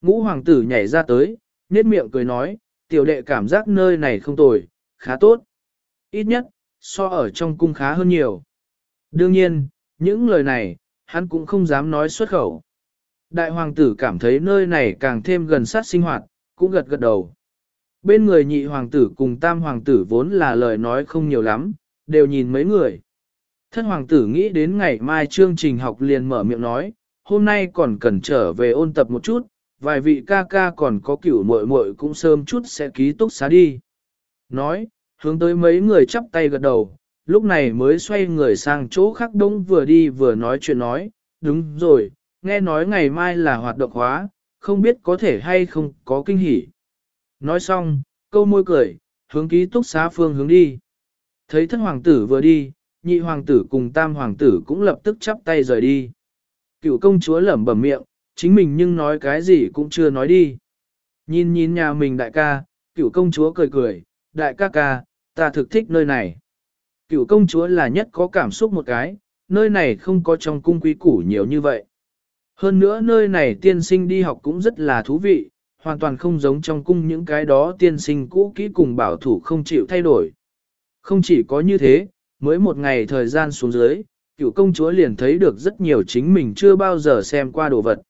Speaker 1: Ngũ hoàng tử nhảy ra tới, nét miệng cười nói, tiểu đệ cảm giác nơi này không tồi, khá tốt. Ít nhất, so ở trong cung khá hơn nhiều. Đương nhiên, những lời này, hắn cũng không dám nói xuất khẩu. Đại hoàng tử cảm thấy nơi này càng thêm gần sát sinh hoạt, cũng gật gật đầu. Bên người nhị hoàng tử cùng tam hoàng tử vốn là lời nói không nhiều lắm, đều nhìn mấy người. Thân hoàng tử nghĩ đến ngày mai chương trình học liền mở miệng nói, hôm nay còn cần trở về ôn tập một chút, vài vị ca ca còn có cửu muội muội cũng sớm chút sẽ ký túc xá đi. Nói, hướng tới mấy người chắp tay gật đầu, lúc này mới xoay người sang chỗ khác đông vừa đi vừa nói chuyện nói, đúng rồi, nghe nói ngày mai là hoạt động hóa, không biết có thể hay không có kinh hỉ. Nói xong, câu môi cười, hướng ký túc xá phương hướng đi. Thấy thất hoàng tử vừa đi, nhị hoàng tử cùng tam hoàng tử cũng lập tức chắp tay rời đi. Cựu công chúa lẩm bẩm miệng, chính mình nhưng nói cái gì cũng chưa nói đi. Nhìn nhìn nhà mình đại ca, cựu công chúa cười cười, đại ca ca, ta thực thích nơi này. Cựu công chúa là nhất có cảm xúc một cái, nơi này không có trong cung quý củ nhiều như vậy. Hơn nữa nơi này tiên sinh đi học cũng rất là thú vị, hoàn toàn không giống trong cung những cái đó tiên sinh cũ kỹ cùng bảo thủ không chịu thay đổi. Không chỉ có như thế, mới một ngày thời gian xuống dưới, cựu công chúa liền thấy được rất nhiều chính mình chưa bao giờ xem qua đồ vật.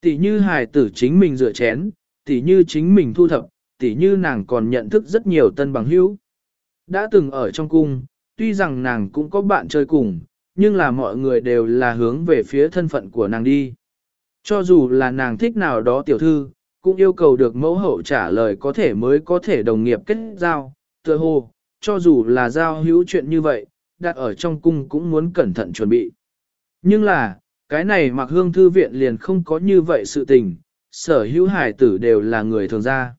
Speaker 1: Tỷ như hài tử chính mình rửa chén, tỷ như chính mình thu thập, tỷ như nàng còn nhận thức rất nhiều tân bằng hữu. Đã từng ở trong cung, tuy rằng nàng cũng có bạn chơi cùng, nhưng là mọi người đều là hướng về phía thân phận của nàng đi. Cho dù là nàng thích nào đó tiểu thư, cũng yêu cầu được mẫu hậu trả lời có thể mới có thể đồng nghiệp kết giao, tựa hồ, cho dù là giao hữu chuyện như vậy, đặt ở trong cung cũng muốn cẩn thận chuẩn bị. Nhưng là, cái này mặc hương thư viện liền không có như vậy sự tình, sở hữu hải tử đều là người thường gia.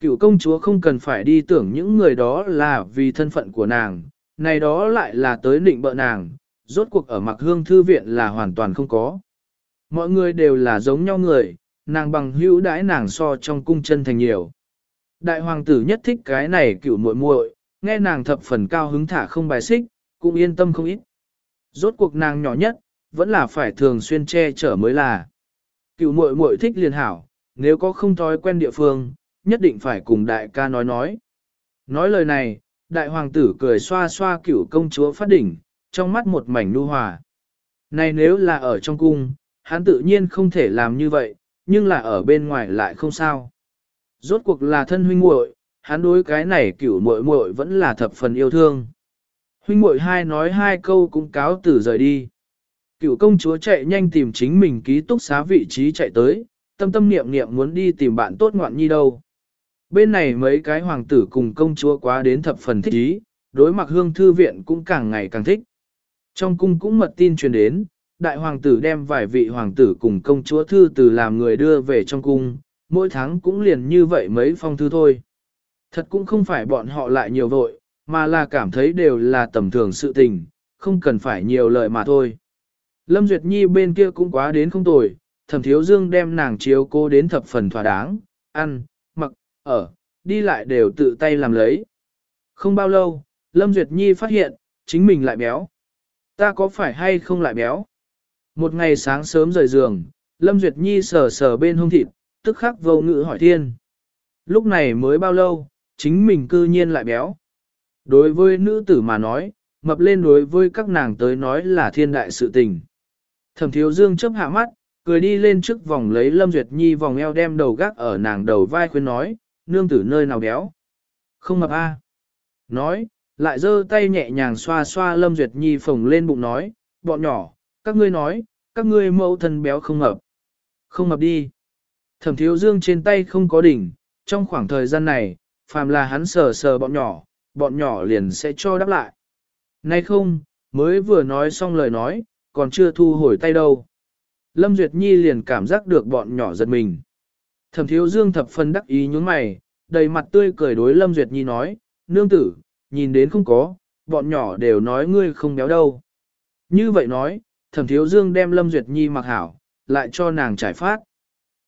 Speaker 1: Cựu công chúa không cần phải đi tưởng những người đó là vì thân phận của nàng, này đó lại là tới định bợ nàng, rốt cuộc ở mặc hương thư viện là hoàn toàn không có. Mọi người đều là giống nhau người, nàng bằng hữu đãi nàng so trong cung chân thành nhiều. Đại hoàng tử nhất thích cái này cựu muội muội, nghe nàng thập phần cao hứng thả không bài xích, cũng yên tâm không ít. Rốt cuộc nàng nhỏ nhất, vẫn là phải thường xuyên che chở mới là. Cựu muội muội thích liền hảo, nếu có không thói quen địa phương, nhất định phải cùng đại ca nói nói. Nói lời này, đại hoàng tử cười xoa xoa cựu công chúa phát đỉnh, trong mắt một mảnh nu hòa. Này nếu là ở trong cung, hắn tự nhiên không thể làm như vậy, nhưng là ở bên ngoài lại không sao. Rốt cuộc là thân huynh muội, hắn đối cái này cửu muội muội vẫn là thập phần yêu thương. Huynh muội hai nói hai câu cũng cáo từ rời đi. Cửu công chúa chạy nhanh tìm chính mình ký túc xá vị trí chạy tới, tâm tâm niệm niệm muốn đi tìm bạn tốt ngoạn nhi đâu. Bên này mấy cái hoàng tử cùng công chúa quá đến thập phần thích ý, đối mặt hương thư viện cũng càng ngày càng thích. Trong cung cũng mật tin truyền đến, đại hoàng tử đem vài vị hoàng tử cùng công chúa thư từ làm người đưa về trong cung, mỗi tháng cũng liền như vậy mấy phong thư thôi. Thật cũng không phải bọn họ lại nhiều vội, mà là cảm thấy đều là tầm thường sự tình, không cần phải nhiều lời mà thôi. Lâm Duyệt Nhi bên kia cũng quá đến không tồi, thẩm thiếu dương đem nàng chiếu cô đến thập phần thỏa đáng, ăn, mặc, ở, đi lại đều tự tay làm lấy. Không bao lâu, Lâm Duyệt Nhi phát hiện, chính mình lại béo. Ta có phải hay không lại béo? Một ngày sáng sớm rời giường, Lâm Duyệt Nhi sờ sờ bên hông thịt, tức khắc vô ngữ hỏi thiên. Lúc này mới bao lâu, chính mình cư nhiên lại béo. Đối với nữ tử mà nói, mập lên đối với các nàng tới nói là thiên đại sự tình. Thẩm thiếu dương chớp hạ mắt, cười đi lên trước vòng lấy Lâm Duyệt Nhi vòng eo đem đầu gác ở nàng đầu vai khuyên nói, nương tử nơi nào béo. Không mập a. Nói, lại giơ tay nhẹ nhàng xoa xoa Lâm Duyệt Nhi phồng lên bụng nói, bọn nhỏ, các ngươi nói, các ngươi mẫu thân béo không mập. Không mập đi. Thẩm thiếu dương trên tay không có đỉnh, trong khoảng thời gian này, phàm là hắn sờ sờ bọn nhỏ, bọn nhỏ liền sẽ cho đáp lại. Nay không, mới vừa nói xong lời nói, còn chưa thu hồi tay đâu. Lâm Duyệt Nhi liền cảm giác được bọn nhỏ giật mình. Thẩm thiếu dương thập phân đắc ý nhún mày, đầy mặt tươi cười đối Lâm Duyệt Nhi nói, nương tử, nhìn đến không có, bọn nhỏ đều nói ngươi không béo đâu. Như vậy nói, thẩm thiếu dương đem Lâm Duyệt Nhi mặc hảo, lại cho nàng trải phát.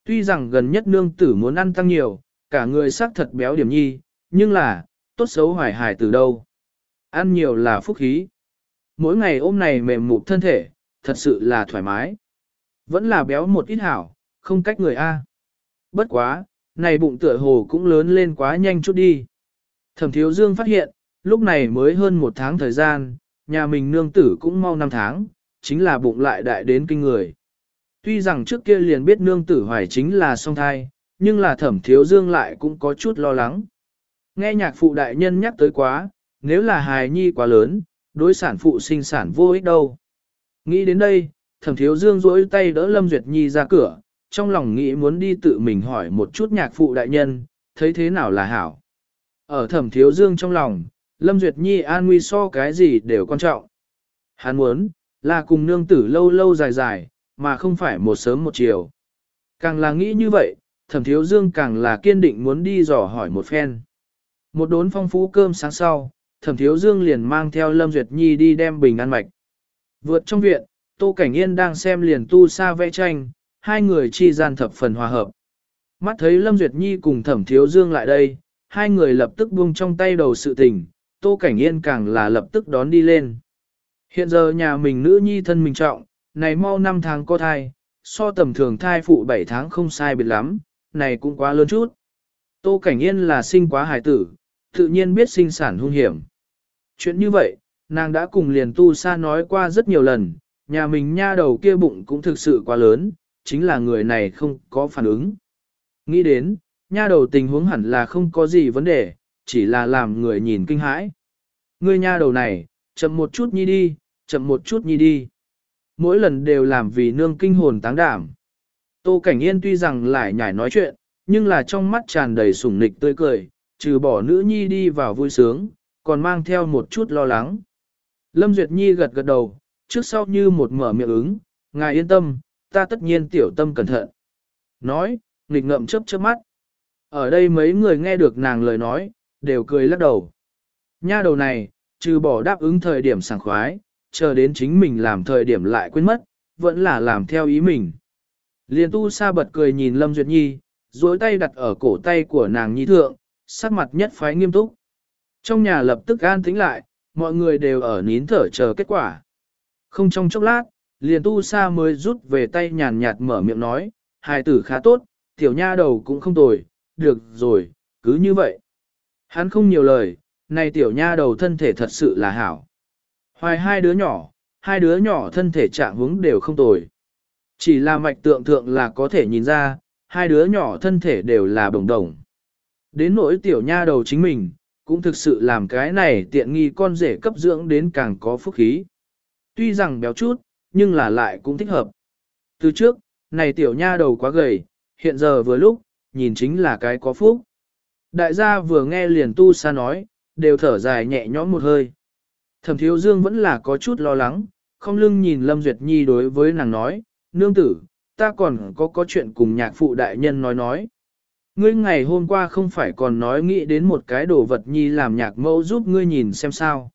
Speaker 1: Tuy rằng gần nhất nương tử muốn ăn tăng nhiều, cả người sắc thật béo điểm nhi, nhưng là, tốt xấu hoài hài từ đâu. Ăn nhiều là phúc khí. Mỗi ngày ôm này mềm mụt thân thể, thật sự là thoải mái. Vẫn là béo một ít hảo, không cách người A. Bất quá, này bụng tựa hồ cũng lớn lên quá nhanh chút đi. Thẩm thiếu dương phát hiện, lúc này mới hơn một tháng thời gian, nhà mình nương tử cũng mau năm tháng, chính là bụng lại đại đến kinh người. Tuy rằng trước kia liền biết nương tử hoài chính là song thai, nhưng là thẩm thiếu dương lại cũng có chút lo lắng. Nghe nhạc phụ đại nhân nhắc tới quá, nếu là hài nhi quá lớn, đối sản phụ sinh sản vô ích đâu. Nghĩ đến đây, thẩm thiếu dương rỗi tay đỡ Lâm Duyệt Nhi ra cửa, trong lòng nghĩ muốn đi tự mình hỏi một chút nhạc phụ đại nhân, thấy thế nào là hảo. Ở thẩm thiếu dương trong lòng, Lâm Duyệt Nhi an nguy so cái gì đều quan trọng. Hắn muốn, là cùng nương tử lâu lâu dài dài, mà không phải một sớm một chiều. Càng là nghĩ như vậy, thẩm thiếu dương càng là kiên định muốn đi dò hỏi một phen. Một đốn phong phú cơm sáng sau, thẩm thiếu dương liền mang theo Lâm Duyệt Nhi đi đem bình ăn mạch. Vượt trong viện, Tô Cảnh Yên đang xem liền tu sa vẽ tranh, hai người chi gian thập phần hòa hợp. Mắt thấy Lâm Duyệt Nhi cùng thẩm thiếu dương lại đây, hai người lập tức buông trong tay đầu sự tình, Tô Cảnh Yên càng là lập tức đón đi lên. Hiện giờ nhà mình nữ nhi thân mình trọng, này mau 5 tháng có thai, so tầm thường thai phụ 7 tháng không sai biệt lắm, này cũng quá lớn chút. Tô Cảnh Yên là sinh quá hài tử, tự nhiên biết sinh sản hung hiểm. Chuyện như vậy, nàng đã cùng liền tu sa nói qua rất nhiều lần, nhà mình nha đầu kia bụng cũng thực sự quá lớn, chính là người này không có phản ứng. Nghĩ đến, nha đầu tình huống hẳn là không có gì vấn đề, chỉ là làm người nhìn kinh hãi. Ngươi nha đầu này, chậm một chút nhi đi, chậm một chút nhi đi. Mỗi lần đều làm vì nương kinh hồn táng đảm. Tô Cảnh Yên tuy rằng lại nhảy nói chuyện, nhưng là trong mắt tràn đầy sủng nịch tươi cười, trừ bỏ nữ nhi đi vào vui sướng, còn mang theo một chút lo lắng. Lâm Duyệt Nhi gật gật đầu, trước sau như một mở miệng ứng, ngài yên tâm, ta tất nhiên tiểu tâm cẩn thận. Nói, nghịch ngậm chớp chớp mắt. Ở đây mấy người nghe được nàng lời nói, đều cười lắc đầu. Nha đầu này, trừ bỏ đáp ứng thời điểm sảng khoái, chờ đến chính mình làm thời điểm lại quên mất, vẫn là làm theo ý mình. Liên tu sa bật cười nhìn Lâm Duyệt Nhi, duỗi tay đặt ở cổ tay của nàng nhi thượng, sắc mặt nhất phái nghiêm túc. Trong nhà lập tức an tĩnh lại, mọi người đều ở nín thở chờ kết quả. Không trong chốc lát, liền tu sa mới rút về tay nhàn nhạt mở miệng nói, hài tử khá tốt, tiểu nha đầu cũng không tồi, được rồi, cứ như vậy. Hắn không nhiều lời, này tiểu nha đầu thân thể thật sự là hảo. Hoài hai đứa nhỏ, hai đứa nhỏ thân thể trạng hướng đều không tồi. Chỉ là mạch tượng thượng là có thể nhìn ra, hai đứa nhỏ thân thể đều là đồng đồng. Đến nỗi tiểu nha đầu chính mình, cũng thực sự làm cái này tiện nghi con rể cấp dưỡng đến càng có phúc khí. Tuy rằng béo chút, nhưng là lại cũng thích hợp. Từ trước, này tiểu nha đầu quá gầy, hiện giờ vừa lúc, nhìn chính là cái có phúc. Đại gia vừa nghe liền tu sa nói, đều thở dài nhẹ nhõm một hơi. Thẩm thiếu dương vẫn là có chút lo lắng, không lưng nhìn Lâm Duyệt Nhi đối với nàng nói, nương tử, ta còn có có chuyện cùng nhạc phụ đại nhân nói nói. Ngươi ngày hôm qua không phải còn nói nghĩ đến một cái đồ vật nhi làm nhạc mẫu giúp ngươi nhìn xem sao.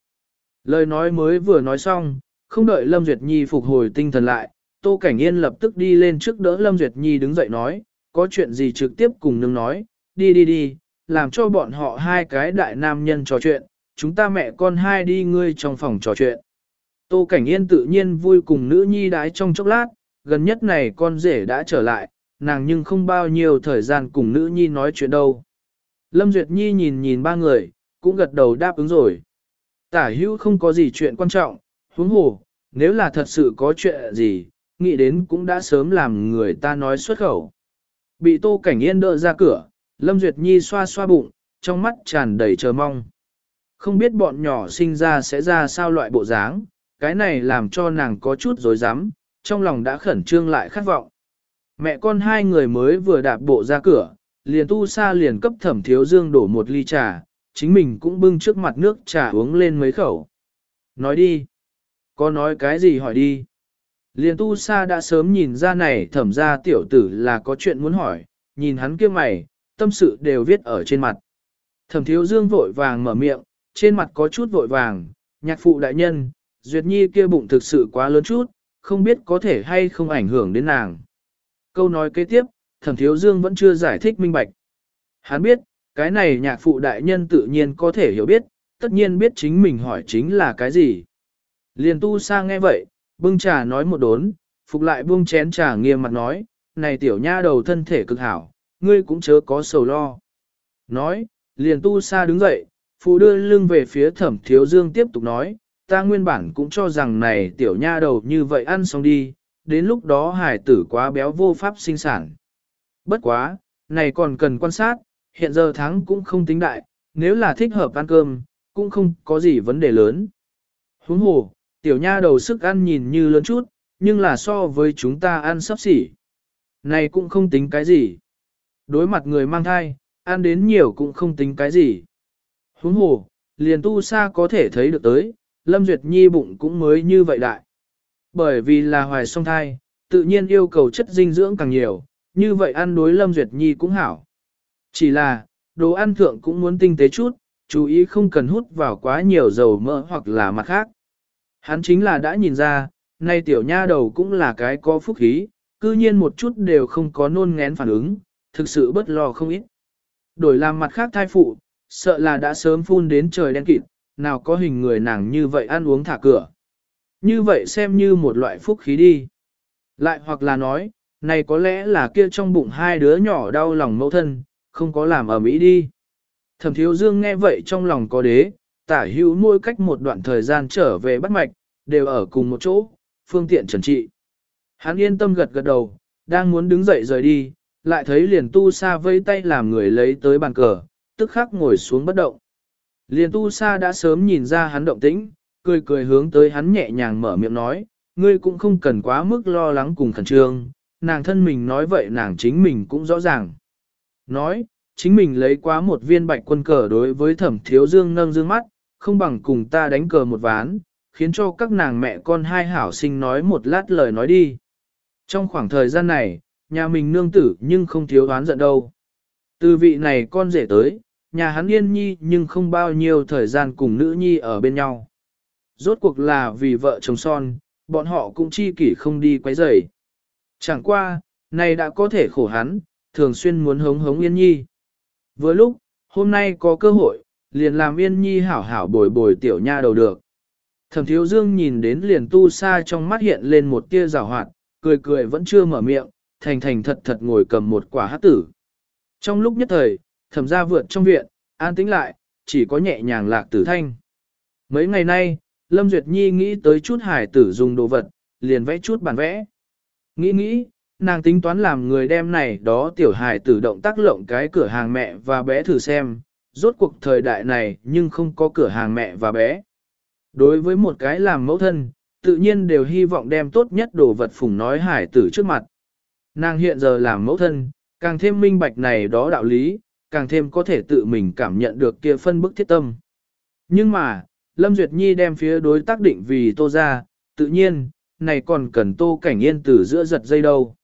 Speaker 1: Lời nói mới vừa nói xong, không đợi Lâm Duyệt Nhi phục hồi tinh thần lại, Tô Cảnh Yên lập tức đi lên trước đỡ Lâm Duyệt Nhi đứng dậy nói, có chuyện gì trực tiếp cùng nương nói, đi đi đi, làm cho bọn họ hai cái đại nam nhân trò chuyện, chúng ta mẹ con hai đi ngươi trong phòng trò chuyện. Tô Cảnh Yên tự nhiên vui cùng nữ nhi đái trong chốc lát, gần nhất này con rể đã trở lại, nàng nhưng không bao nhiêu thời gian cùng nữ nhi nói chuyện đâu. Lâm Duyệt Nhi nhìn nhìn ba người, cũng gật đầu đáp ứng rồi. Tả hữu không có gì chuyện quan trọng, huống hồ, nếu là thật sự có chuyện gì, nghĩ đến cũng đã sớm làm người ta nói xuất khẩu. Bị Tô Cảnh Yên đỡ ra cửa, Lâm Duyệt Nhi xoa xoa bụng, trong mắt tràn đầy chờ mong. Không biết bọn nhỏ sinh ra sẽ ra sao loại bộ dáng, cái này làm cho nàng có chút dối rắm trong lòng đã khẩn trương lại khát vọng. Mẹ con hai người mới vừa đạp bộ ra cửa, liền tu sa liền cấp thẩm thiếu dương đổ một ly trà, chính mình cũng bưng trước mặt nước trà uống lên mấy khẩu. Nói đi. Có nói cái gì hỏi đi. Liền tu sa đã sớm nhìn ra này thẩm ra tiểu tử là có chuyện muốn hỏi, nhìn hắn kia mày, tâm sự đều viết ở trên mặt. Thẩm thiếu dương vội vàng mở miệng, trên mặt có chút vội vàng, nhạc phụ đại nhân, Duyệt Nhi kia bụng thực sự quá lớn chút, không biết có thể hay không ảnh hưởng đến nàng. câu nói kế tiếp, thẩm thiếu dương vẫn chưa giải thích minh bạch. Hắn biết, cái này nhạc phụ đại nhân tự nhiên có thể hiểu biết, tất nhiên biết chính mình hỏi chính là cái gì. Liền tu sang nghe vậy, bưng trà nói một đốn, phục lại buông chén trà nghiêm mặt nói, này tiểu nha đầu thân thể cực hảo, ngươi cũng chớ có sầu lo. Nói, liền tu sa đứng dậy, phụ đưa lưng về phía thẩm thiếu dương tiếp tục nói, ta nguyên bản cũng cho rằng này tiểu nha đầu như vậy ăn xong đi, đến lúc đó hải tử quá béo vô pháp sinh sản. Bất quá, này còn cần quan sát, hiện giờ tháng cũng không tính đại, nếu là thích hợp ăn cơm, cũng không có gì vấn đề lớn. Huống hồ, tiểu nha đầu sức ăn nhìn như lớn chút, nhưng là so với chúng ta ăn sắp xỉ. Này cũng không tính cái gì. Đối mặt người mang thai, ăn đến nhiều cũng không tính cái gì. Huống hồ, liền tu sa có thể thấy được tới, Lâm Duyệt Nhi bụng cũng mới như vậy đại. Bởi vì là hoài song thai, tự nhiên yêu cầu chất dinh dưỡng càng nhiều, như vậy ăn đối Lâm Duyệt Nhi cũng hảo. Chỉ là, đồ ăn thượng cũng muốn tinh tế chút, chú ý không cần hút vào quá nhiều dầu mỡ hoặc là mặt khác. Hắn chính là đã nhìn ra, nay tiểu nha đầu cũng là cái có phúc khí, cư nhiên một chút đều không có nôn ngén phản ứng, thực sự bất lo không ít. Đổi làm mặt khác thai phụ, sợ là đã sớm phun đến trời đen kịt, nào có hình người nàng như vậy ăn uống thả cửa. Như vậy xem như một loại phúc khí đi. Lại hoặc là nói, này có lẽ là kia trong bụng hai đứa nhỏ đau lòng mẫu thân, không có làm ở Mỹ đi. Thẩm thiếu dương nghe vậy trong lòng có đế, tả hữu mỗi cách một đoạn thời gian trở về bắt mạch, đều ở cùng một chỗ, phương tiện trần trị. Hắn yên tâm gật gật đầu, đang muốn đứng dậy rời đi, lại thấy liền tu sa vây tay làm người lấy tới bàn cờ, tức khắc ngồi xuống bất động. Liền tu sa đã sớm nhìn ra hắn động tĩnh, cười cười hướng tới hắn nhẹ nhàng mở miệng nói, ngươi cũng không cần quá mức lo lắng cùng khẩn trương, nàng thân mình nói vậy nàng chính mình cũng rõ ràng. Nói, chính mình lấy quá một viên bạch quân cờ đối với thẩm thiếu dương nâng dương mắt, không bằng cùng ta đánh cờ một ván, khiến cho các nàng mẹ con hai hảo sinh nói một lát lời nói đi. Trong khoảng thời gian này, nhà mình nương tử nhưng không thiếu đoán giận đâu. Từ vị này con rể tới, nhà hắn yên nhi nhưng không bao nhiêu thời gian cùng nữ nhi ở bên nhau. Rốt cuộc là vì vợ chồng son, bọn họ cũng chi kỷ không đi quấy rầy. Chẳng qua, này đã có thể khổ hắn, thường xuyên muốn hống hống yên nhi. Vừa lúc, hôm nay có cơ hội, liền làm yên nhi hảo hảo bồi bồi tiểu nha đầu được. Thẩm thiếu dương nhìn đến liền tu sa trong mắt hiện lên một tia rào hoạt, cười cười vẫn chưa mở miệng, thành thành thật thật ngồi cầm một quả hát tử. Trong lúc nhất thời, thẩm ra vượt trong viện, an tĩnh lại, chỉ có nhẹ nhàng lạc tử thanh. Mấy ngày nay, Lâm Duyệt Nhi nghĩ tới chút hải tử dùng đồ vật, liền vẽ chút bản vẽ. Nghĩ nghĩ, nàng tính toán làm người đem này đó tiểu hải tử động tác lộng cái cửa hàng mẹ và bé thử xem, rốt cuộc thời đại này nhưng không có cửa hàng mẹ và bé. Đối với một cái làm mẫu thân, tự nhiên đều hy vọng đem tốt nhất đồ vật phùng nói hải tử trước mặt. Nàng hiện giờ làm mẫu thân, càng thêm minh bạch này đó đạo lý, càng thêm có thể tự mình cảm nhận được kia phân bức thiết tâm. Nhưng mà, Lâm Duyệt Nhi đem phía đối tác định vì tô ra, tự nhiên, này còn cần tô cảnh yên từ giữa giật dây đâu.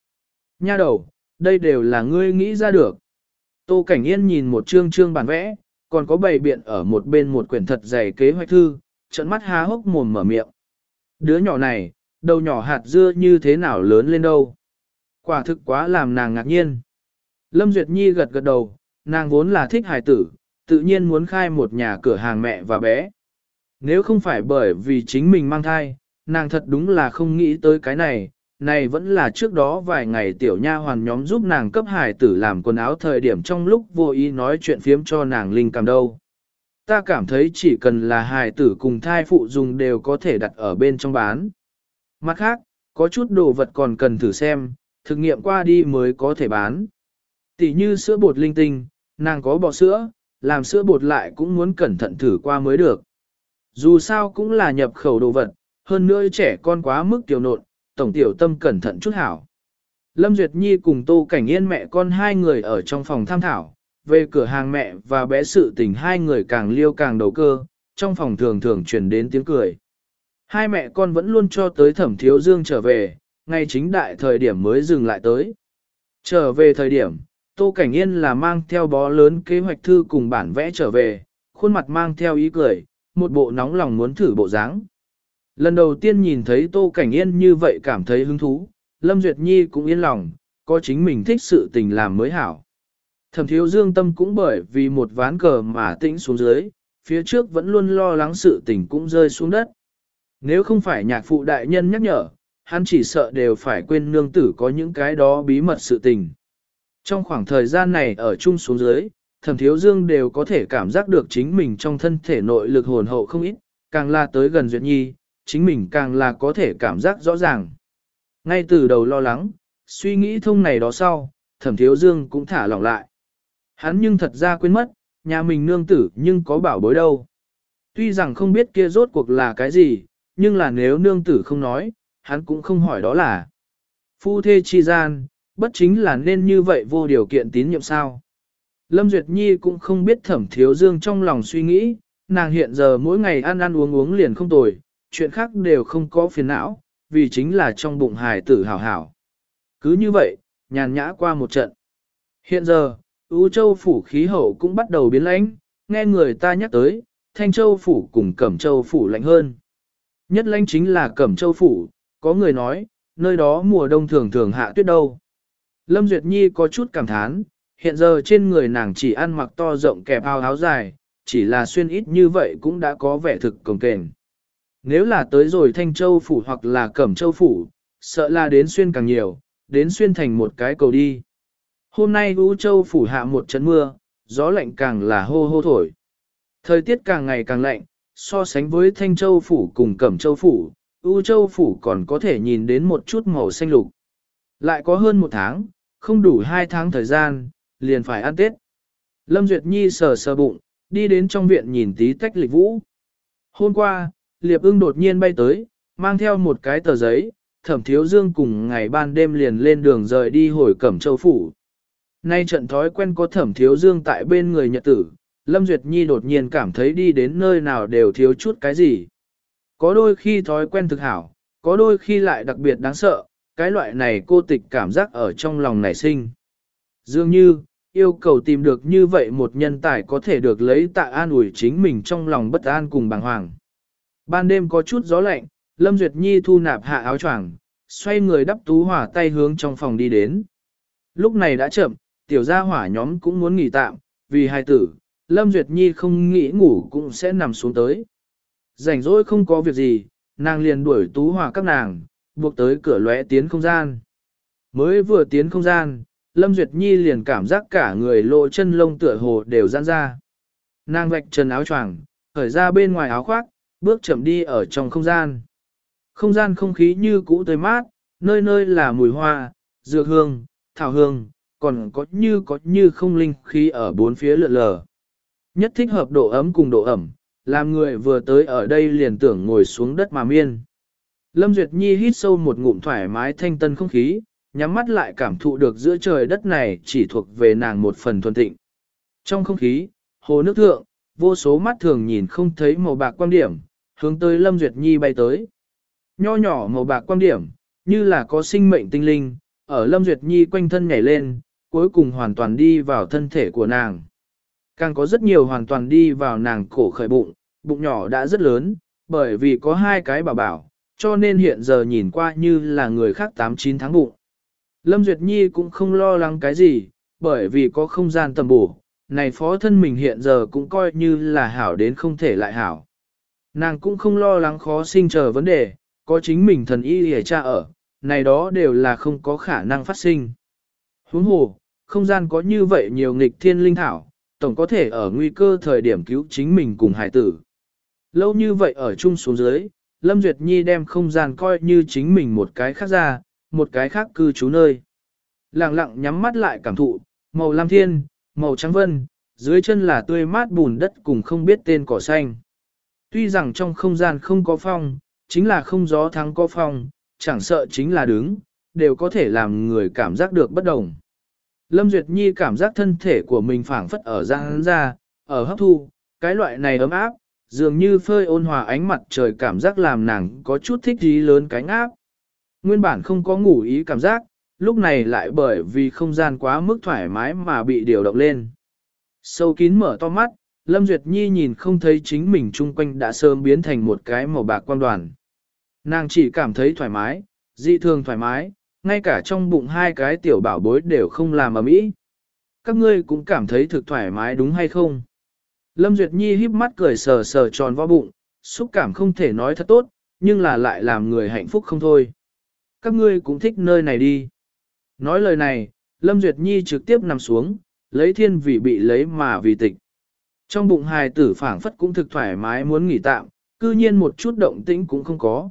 Speaker 1: Nha đầu, đây đều là ngươi nghĩ ra được. Tô cảnh yên nhìn một chương chương bản vẽ, còn có bày biện ở một bên một quyển thật dày kế hoạch thư, trận mắt há hốc mồm mở miệng. Đứa nhỏ này, đầu nhỏ hạt dưa như thế nào lớn lên đâu. Quả thực quá làm nàng ngạc nhiên. Lâm Duyệt Nhi gật gật đầu, nàng vốn là thích hài tử, tự nhiên muốn khai một nhà cửa hàng mẹ và bé. Nếu không phải bởi vì chính mình mang thai, nàng thật đúng là không nghĩ tới cái này, này vẫn là trước đó vài ngày tiểu nha hoàn nhóm giúp nàng cấp hài tử làm quần áo thời điểm trong lúc vô ý nói chuyện phiếm cho nàng linh cảm đâu. Ta cảm thấy chỉ cần là hài tử cùng thai phụ dùng đều có thể đặt ở bên trong bán. Mặt khác, có chút đồ vật còn cần thử xem, thực nghiệm qua đi mới có thể bán. Tỷ như sữa bột linh tinh, nàng có bò sữa, làm sữa bột lại cũng muốn cẩn thận thử qua mới được. Dù sao cũng là nhập khẩu đồ vật, hơn nữa trẻ con quá mức tiểu nộn, tổng tiểu tâm cẩn thận chút hảo. Lâm Duyệt Nhi cùng Tô Cảnh Yên mẹ con hai người ở trong phòng tham thảo, về cửa hàng mẹ và bé sự tình hai người càng liêu càng đầu cơ, trong phòng thường thường truyền đến tiếng cười. Hai mẹ con vẫn luôn cho tới thẩm thiếu dương trở về, ngay chính đại thời điểm mới dừng lại tới. Trở về thời điểm, Tô Cảnh Yên là mang theo bó lớn kế hoạch thư cùng bản vẽ trở về, khuôn mặt mang theo ý cười, một bộ nóng lòng muốn thử bộ dáng. Lần đầu tiên nhìn thấy Tô Cảnh Yên như vậy cảm thấy hứng thú, Lâm Duyệt Nhi cũng yên lòng, có chính mình thích sự tình làm mới hảo. Thẩm thiếu dương tâm cũng bởi vì một ván cờ mà tĩnh xuống dưới, phía trước vẫn luôn lo lắng sự tình cũng rơi xuống đất. Nếu không phải nhạc phụ đại nhân nhắc nhở, hắn chỉ sợ đều phải quên nương tử có những cái đó bí mật sự tình. Trong khoảng thời gian này ở chung xuống dưới, thẩm thiếu dương đều có thể cảm giác được chính mình trong thân thể nội lực hồn hậu không ít, càng là tới gần Duyệt Nhi, chính mình càng là có thể cảm giác rõ ràng. Ngay từ đầu lo lắng, suy nghĩ thông này đó sau, thẩm thiếu dương cũng thả lỏng lại. Hắn nhưng thật ra quên mất, nhà mình nương tử nhưng có bảo bối đâu. Tuy rằng không biết kia rốt cuộc là cái gì, nhưng là nếu nương tử không nói, hắn cũng không hỏi đó là. Phu thê chi gian, bất chính là nên như vậy vô điều kiện tín nhiệm sao. Lâm Duyệt Nhi cũng không biết thẩm thiếu dương trong lòng suy nghĩ, nàng hiện giờ mỗi ngày ăn ăn uống uống liền không tồi, chuyện khác đều không có phiền não, vì chính là trong bụng hài tử hảo hảo. Cứ như vậy, nhàn nhã qua một trận. Hiện giờ, Ú Châu phủ khí hậu cũng bắt đầu biến lãnh, nghe người ta nhắc tới, Thanh Châu phủ cùng Cẩm Châu phủ lạnh hơn. Nhất lãnh chính là Cẩm Châu phủ, có người nói, nơi đó mùa đông thường thường hạ tuyết đâu. Lâm Duyệt Nhi có chút cảm thán, hiện giờ trên người nàng chỉ ăn mặc to rộng kẹp áo áo dài, chỉ là xuyên ít như vậy cũng đã có vẻ thực cồng kềnh. Nếu là tới rồi Thanh Châu phủ hoặc là Cẩm Châu phủ, sợ là đến xuyên càng nhiều, đến xuyên thành một cái cầu đi. Hôm nay U Châu phủ hạ một trận mưa, gió lạnh càng là hô hô thổi. Thời tiết càng ngày càng lạnh, so sánh với Thanh Châu phủ cùng Cẩm Châu phủ, U Châu phủ còn có thể nhìn đến một chút màu xanh lục. Lại có hơn một tháng, không đủ hai tháng thời gian, liền phải ăn Tết. Lâm Duyệt Nhi sờ sờ bụng, đi đến trong viện nhìn tí tách lịch vũ. Hôm qua, Liệp ưng đột nhiên bay tới, mang theo một cái tờ giấy, thẩm thiếu dương cùng ngày ban đêm liền lên đường rời đi hồi cẩm châu phủ. Nay trận thói quen có thẩm thiếu dương tại bên người nhật tử, Lâm Duyệt Nhi đột nhiên cảm thấy đi đến nơi nào đều thiếu chút cái gì. Có đôi khi thói quen thực hảo, có đôi khi lại đặc biệt đáng sợ, cái loại này cô tịch cảm giác ở trong lòng nảy sinh. Dường như, yêu cầu tìm được như vậy một nhân tài có thể được lấy tạ an ủi chính mình trong lòng bất an cùng bàng hoàng. Ban đêm có chút gió lạnh, Lâm Duyệt Nhi thu nạp hạ áo choàng, xoay người đắp tú hỏa tay hướng trong phòng đi đến. Lúc này đã chậm, tiểu gia hỏa nhóm cũng muốn nghỉ tạm, vì hai tử, Lâm Duyệt Nhi không nghĩ ngủ cũng sẽ nằm xuống tới. Rảnh rỗi không có việc gì, nàng liền đuổi tú hỏa các nàng, buộc tới cửa lóe tiến không gian. Mới vừa tiến không gian, Lâm Duyệt Nhi liền cảm giác cả người lộ chân lông tựa hồ đều giãn ra. Nàng vạch trần áo choàng, khởi ra bên ngoài áo khoác, bước chậm đi ở trong không gian. Không gian không khí như cũ tươi mát, nơi nơi là mùi hoa, dược hương, thảo hương, còn có như có như không linh khí ở bốn phía lượn lờ. Nhất thích hợp độ ấm cùng độ ẩm, làm người vừa tới ở đây liền tưởng ngồi xuống đất mà miên. Lâm Duyệt Nhi hít sâu một ngụm thoải mái thanh tân không khí, nhắm mắt lại cảm thụ được giữa trời đất này chỉ thuộc về nàng một phần thuần tịnh. Trong không khí, hồ nước thượng, vô số mắt thường nhìn không thấy màu bạc quan điểm, hướng tới Lâm Duyệt Nhi bay tới. Nho nhỏ màu bạc quan điểm, như là có sinh mệnh tinh linh, ở Lâm Duyệt Nhi quanh thân nhảy lên, cuối cùng hoàn toàn đi vào thân thể của nàng. Càng có rất nhiều hoàn toàn đi vào nàng cổ khởi bụng, bụng nhỏ đã rất lớn, bởi vì có hai cái bảo bảo, cho nên hiện giờ nhìn qua như là người khác 8-9 tháng bụng. Lâm Duyệt Nhi cũng không lo lắng cái gì, bởi vì có không gian tầm bổ, này phó thân mình hiện giờ cũng coi như là hảo đến không thể lại hảo. Nàng cũng không lo lắng khó sinh chờ vấn đề, có chính mình thần y hề cha ở, này đó đều là không có khả năng phát sinh. Huống hồ, không gian có như vậy nhiều nghịch thiên linh thảo, tổng có thể ở nguy cơ thời điểm cứu chính mình cùng hải tử. Lâu như vậy ở chung xuống dưới, Lâm Duyệt Nhi đem không gian coi như chính mình một cái khác ra, một cái khác cư trú nơi. Lặng lặng nhắm mắt lại cảm thụ, màu lam thiên, màu trắng vân, dưới chân là tươi mát bùn đất cùng không biết tên cỏ xanh. Tuy rằng trong không gian không có phong, chính là không gió thắng có phong, chẳng sợ chính là đứng, đều có thể làm người cảm giác được bất đồng. Lâm Duyệt Nhi cảm giác thân thể của mình phảng phất ở giang ra, ở hấp thu, cái loại này ấm áp, dường như phơi ôn hòa ánh mặt trời cảm giác làm nàng có chút thích ý lớn cánh áp. Nguyên bản không có ngủ ý cảm giác, lúc này lại bởi vì không gian quá mức thoải mái mà bị điều động lên. Sâu kín mở to mắt, Lâm Duyệt Nhi nhìn không thấy chính mình chung quanh đã sớm biến thành một cái màu bạc quan đoàn. Nàng chỉ cảm thấy thoải mái, dị thường thoải mái, ngay cả trong bụng hai cái tiểu bảo bối đều không làm ầm mỹ. Các ngươi cũng cảm thấy thực thoải mái đúng hay không? Lâm Duyệt Nhi híp mắt cười sờ sờ tròn vo bụng, xúc cảm không thể nói thật tốt, nhưng là lại làm người hạnh phúc không thôi. Các ngươi cũng thích nơi này đi. Nói lời này, Lâm Duyệt Nhi trực tiếp nằm xuống, lấy thiên vị bị lấy mà vì tịch. Trong bụng hài tử phảng phất cũng thực thoải mái muốn nghỉ tạm, cư nhiên một chút động tĩnh cũng không có.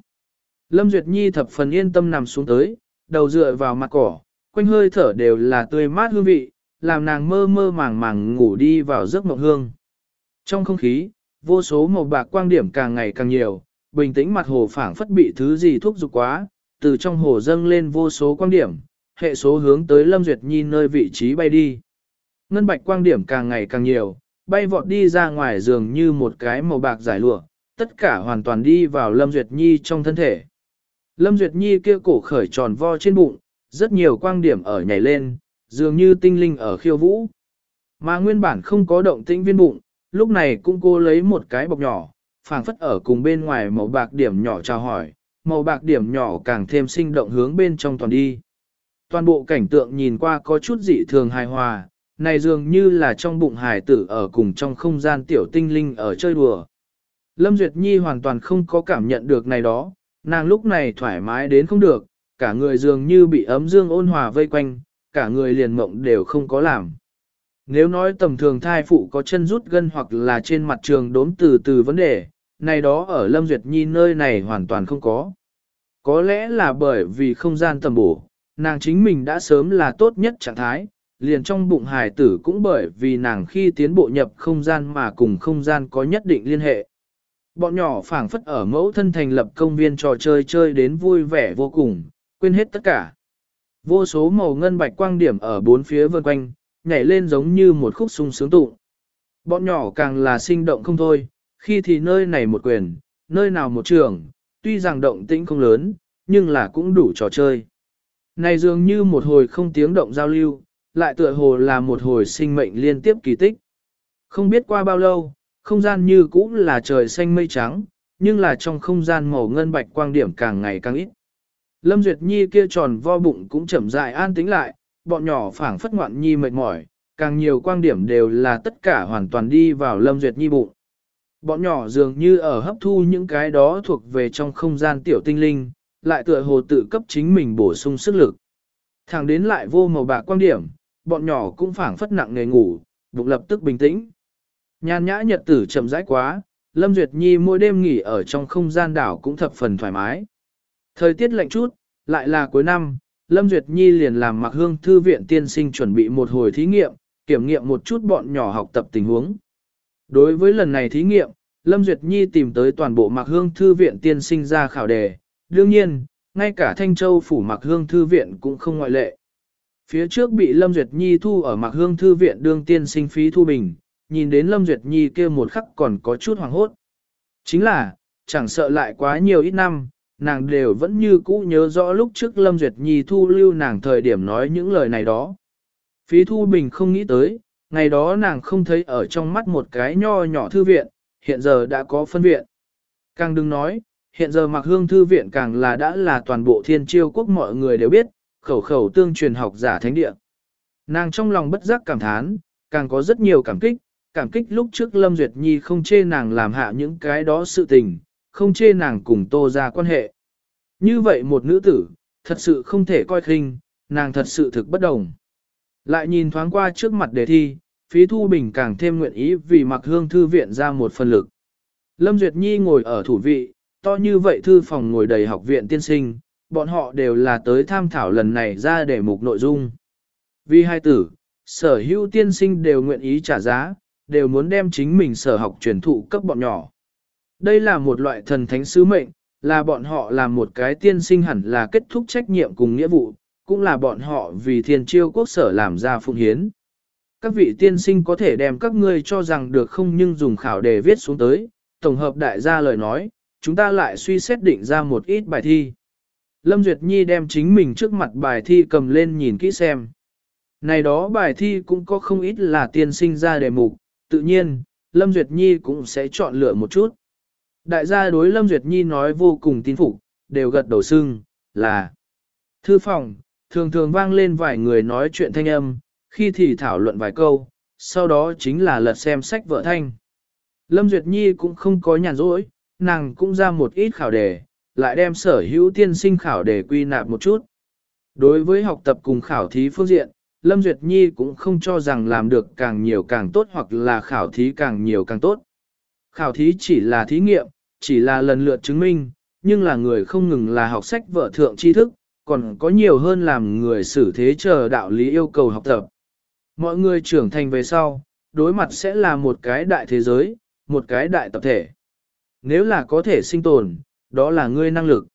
Speaker 1: Lâm Duyệt Nhi thập phần yên tâm nằm xuống tới, đầu dựa vào mặt cỏ, quanh hơi thở đều là tươi mát hương vị, làm nàng mơ mơ màng màng ngủ đi vào giấc mộng hương. Trong không khí, vô số màu bạc quang điểm càng ngày càng nhiều, bình tĩnh mặt hồ phảng phất bị thứ gì thúc giục quá, từ trong hồ dâng lên vô số quang điểm, hệ số hướng tới Lâm Duyệt Nhi nơi vị trí bay đi. Ngân bạch quang điểm càng ngày càng nhiều, bay vọt đi ra ngoài giường như một cái màu bạc giải lụa, tất cả hoàn toàn đi vào Lâm Duyệt Nhi trong thân thể. Lâm Duyệt Nhi kia cổ khởi tròn vo trên bụng, rất nhiều quang điểm ở nhảy lên, dường như tinh linh ở khiêu vũ. Mà nguyên bản không có động tĩnh viên bụng, lúc này cũng cô lấy một cái bọc nhỏ, phảng phất ở cùng bên ngoài màu bạc điểm nhỏ chào hỏi, màu bạc điểm nhỏ càng thêm sinh động hướng bên trong toàn đi. Toàn bộ cảnh tượng nhìn qua có chút dị thường hài hòa, này dường như là trong bụng hài tử ở cùng trong không gian tiểu tinh linh ở chơi đùa. Lâm Duyệt Nhi hoàn toàn không có cảm nhận được này đó, nàng lúc này thoải mái đến không được, cả người dường như bị ấm dương ôn hòa vây quanh, cả người liền mộng đều không có làm. Nếu nói tầm thường thai phụ có chân rút gân hoặc là trên mặt trường đốm từ từ vấn đề, này đó ở Lâm Duyệt Nhi nơi này hoàn toàn không có. Có lẽ là bởi vì không gian tầm bổ, nàng chính mình đã sớm là tốt nhất trạng thái, liền trong bụng hài tử cũng bởi vì nàng khi tiến bộ nhập không gian mà cùng không gian có nhất định liên hệ. Bọn nhỏ phảng phất ở mẫu thân thành lập công viên trò chơi chơi đến vui vẻ vô cùng, quên hết tất cả. Vô số màu ngân bạch quang điểm ở bốn phía vân quanh, nhảy lên giống như một khúc sung sướng tụ, Bọn nhỏ càng là sinh động không thôi, khi thì nơi này một quyền, nơi nào một trường, tuy rằng động tĩnh không lớn, nhưng là cũng đủ trò chơi. Này dường như một hồi không tiếng động giao lưu, lại tựa hồ là một hồi sinh mệnh liên tiếp kỳ tích. Không biết qua bao lâu, không gian như cũ là trời xanh mây trắng, nhưng là trong không gian màu ngân bạch quang điểm càng ngày càng ít. Lâm Duyệt Nhi kia tròn vo bụng cũng chậm rãi an tĩnh lại, bọn nhỏ phảng phất ngoạn nhi mệt mỏi, càng nhiều quang điểm đều là tất cả hoàn toàn đi vào Lâm Duyệt Nhi bụng. Bọn nhỏ dường như ở hấp thu những cái đó thuộc về trong không gian tiểu tinh linh, lại tựa hồ tự cấp chính mình bổ sung sức lực. Thẳng đến lại vô màu bạc quang điểm, bọn nhỏ cũng phảng phất nặng nề ngủ, bụng lập tức bình tĩnh. Nhàn nhã nhật tử chậm rãi quá, Lâm Duyệt Nhi mỗi đêm nghỉ ở trong không gian đảo cũng thập phần thoải mái. Thời tiết lạnh chút, lại là cuối năm, Lâm Duyệt Nhi liền làm mặc hương thư viện tiên sinh chuẩn bị một hồi thí nghiệm, kiểm nghiệm một chút bọn nhỏ học tập tình huống. Đối với lần này thí nghiệm, Lâm Duyệt Nhi tìm tới toàn bộ mặc hương thư viện tiên sinh ra khảo đề, đương nhiên, ngay cả Thanh Châu phủ mặc hương thư viện cũng không ngoại lệ. Phía trước bị Lâm Duyệt Nhi thu ở mặc hương thư viện đương tiên sinh phí thu bình, nhìn đến Lâm Duyệt Nhi kia một khắc còn có chút hoàng hốt. Chính là, chẳng sợ lại quá nhiều ít năm, nàng đều vẫn như cũ nhớ rõ lúc trước Lâm Duyệt Nhi thu lưu nàng thời điểm nói những lời này đó. Phí Thu Bình không nghĩ tới, ngày đó nàng không thấy ở trong mắt một cái nho nhỏ thư viện, hiện giờ đã có phân viện. Càng đừng nói, hiện giờ mặc hương thư viện càng là đã là toàn bộ thiên chiêu quốc mọi người đều biết, khẩu khẩu tương truyền học giả thánh địa. Nàng trong lòng bất giác cảm thán, càng có rất nhiều cảm kích, cảm kích lúc trước Lâm Duyệt Nhi không chê nàng làm hạ những cái đó sự tình, không chê nàng cùng tô ra quan hệ. Như vậy một nữ tử, thật sự không thể coi khinh, nàng thật sự thực bất đồng. Lại nhìn thoáng qua trước mặt đề thi, phí thu bình càng thêm nguyện ý vì mặc hương thư viện ra một phần lực. Lâm Duyệt Nhi ngồi ở thủ vị, to như vậy thư phòng ngồi đầy học viện tiên sinh, bọn họ đều là tới tham thảo lần này ra để mục nội dung. Vì hai tử, sở hữu tiên sinh đều nguyện ý trả giá, đều muốn đem chính mình sở học truyền thụ cấp bọn nhỏ. Đây là một loại thần thánh sứ mệnh, là bọn họ làm một cái tiên sinh hẳn là kết thúc trách nhiệm cùng nghĩa vụ, cũng là bọn họ vì thiên chiêu quốc sở làm ra phụng hiến. Các vị tiên sinh có thể đem các ngươi cho rằng được không nhưng dùng khảo đề viết xuống tới, tổng hợp đại gia lời nói, chúng ta lại suy xét định ra một ít bài thi. Lâm Duyệt Nhi đem chính mình trước mặt bài thi cầm lên nhìn kỹ xem. Này đó bài thi cũng có không ít là tiên sinh ra đề mục, tự nhiên, Lâm Duyệt Nhi cũng sẽ chọn lựa một chút. Đại gia đối Lâm Duyệt Nhi nói vô cùng tin phục, đều gật đầu xưng, là Thư phòng, thường thường vang lên vài người nói chuyện thanh âm, khi thì thảo luận vài câu, sau đó chính là lật xem sách vợ thanh. Lâm Duyệt Nhi cũng không có nhàn rỗi, nàng cũng ra một ít khảo đề, lại đem sở hữu tiên sinh khảo đề quy nạp một chút. Đối với học tập cùng khảo thí phương diện, Lâm Duyệt Nhi cũng không cho rằng làm được càng nhiều càng tốt hoặc là khảo thí càng nhiều càng tốt. Khảo thí chỉ là thí nghiệm, chỉ là lần lượt chứng minh, nhưng là người không ngừng là học sách vợ thượng tri thức, còn có nhiều hơn làm người xử thế chờ đạo lý yêu cầu học tập. Mọi người trưởng thành về sau, đối mặt sẽ là một cái đại thế giới, một cái đại tập thể. Nếu là có thể sinh tồn, đó là ngươi năng lực.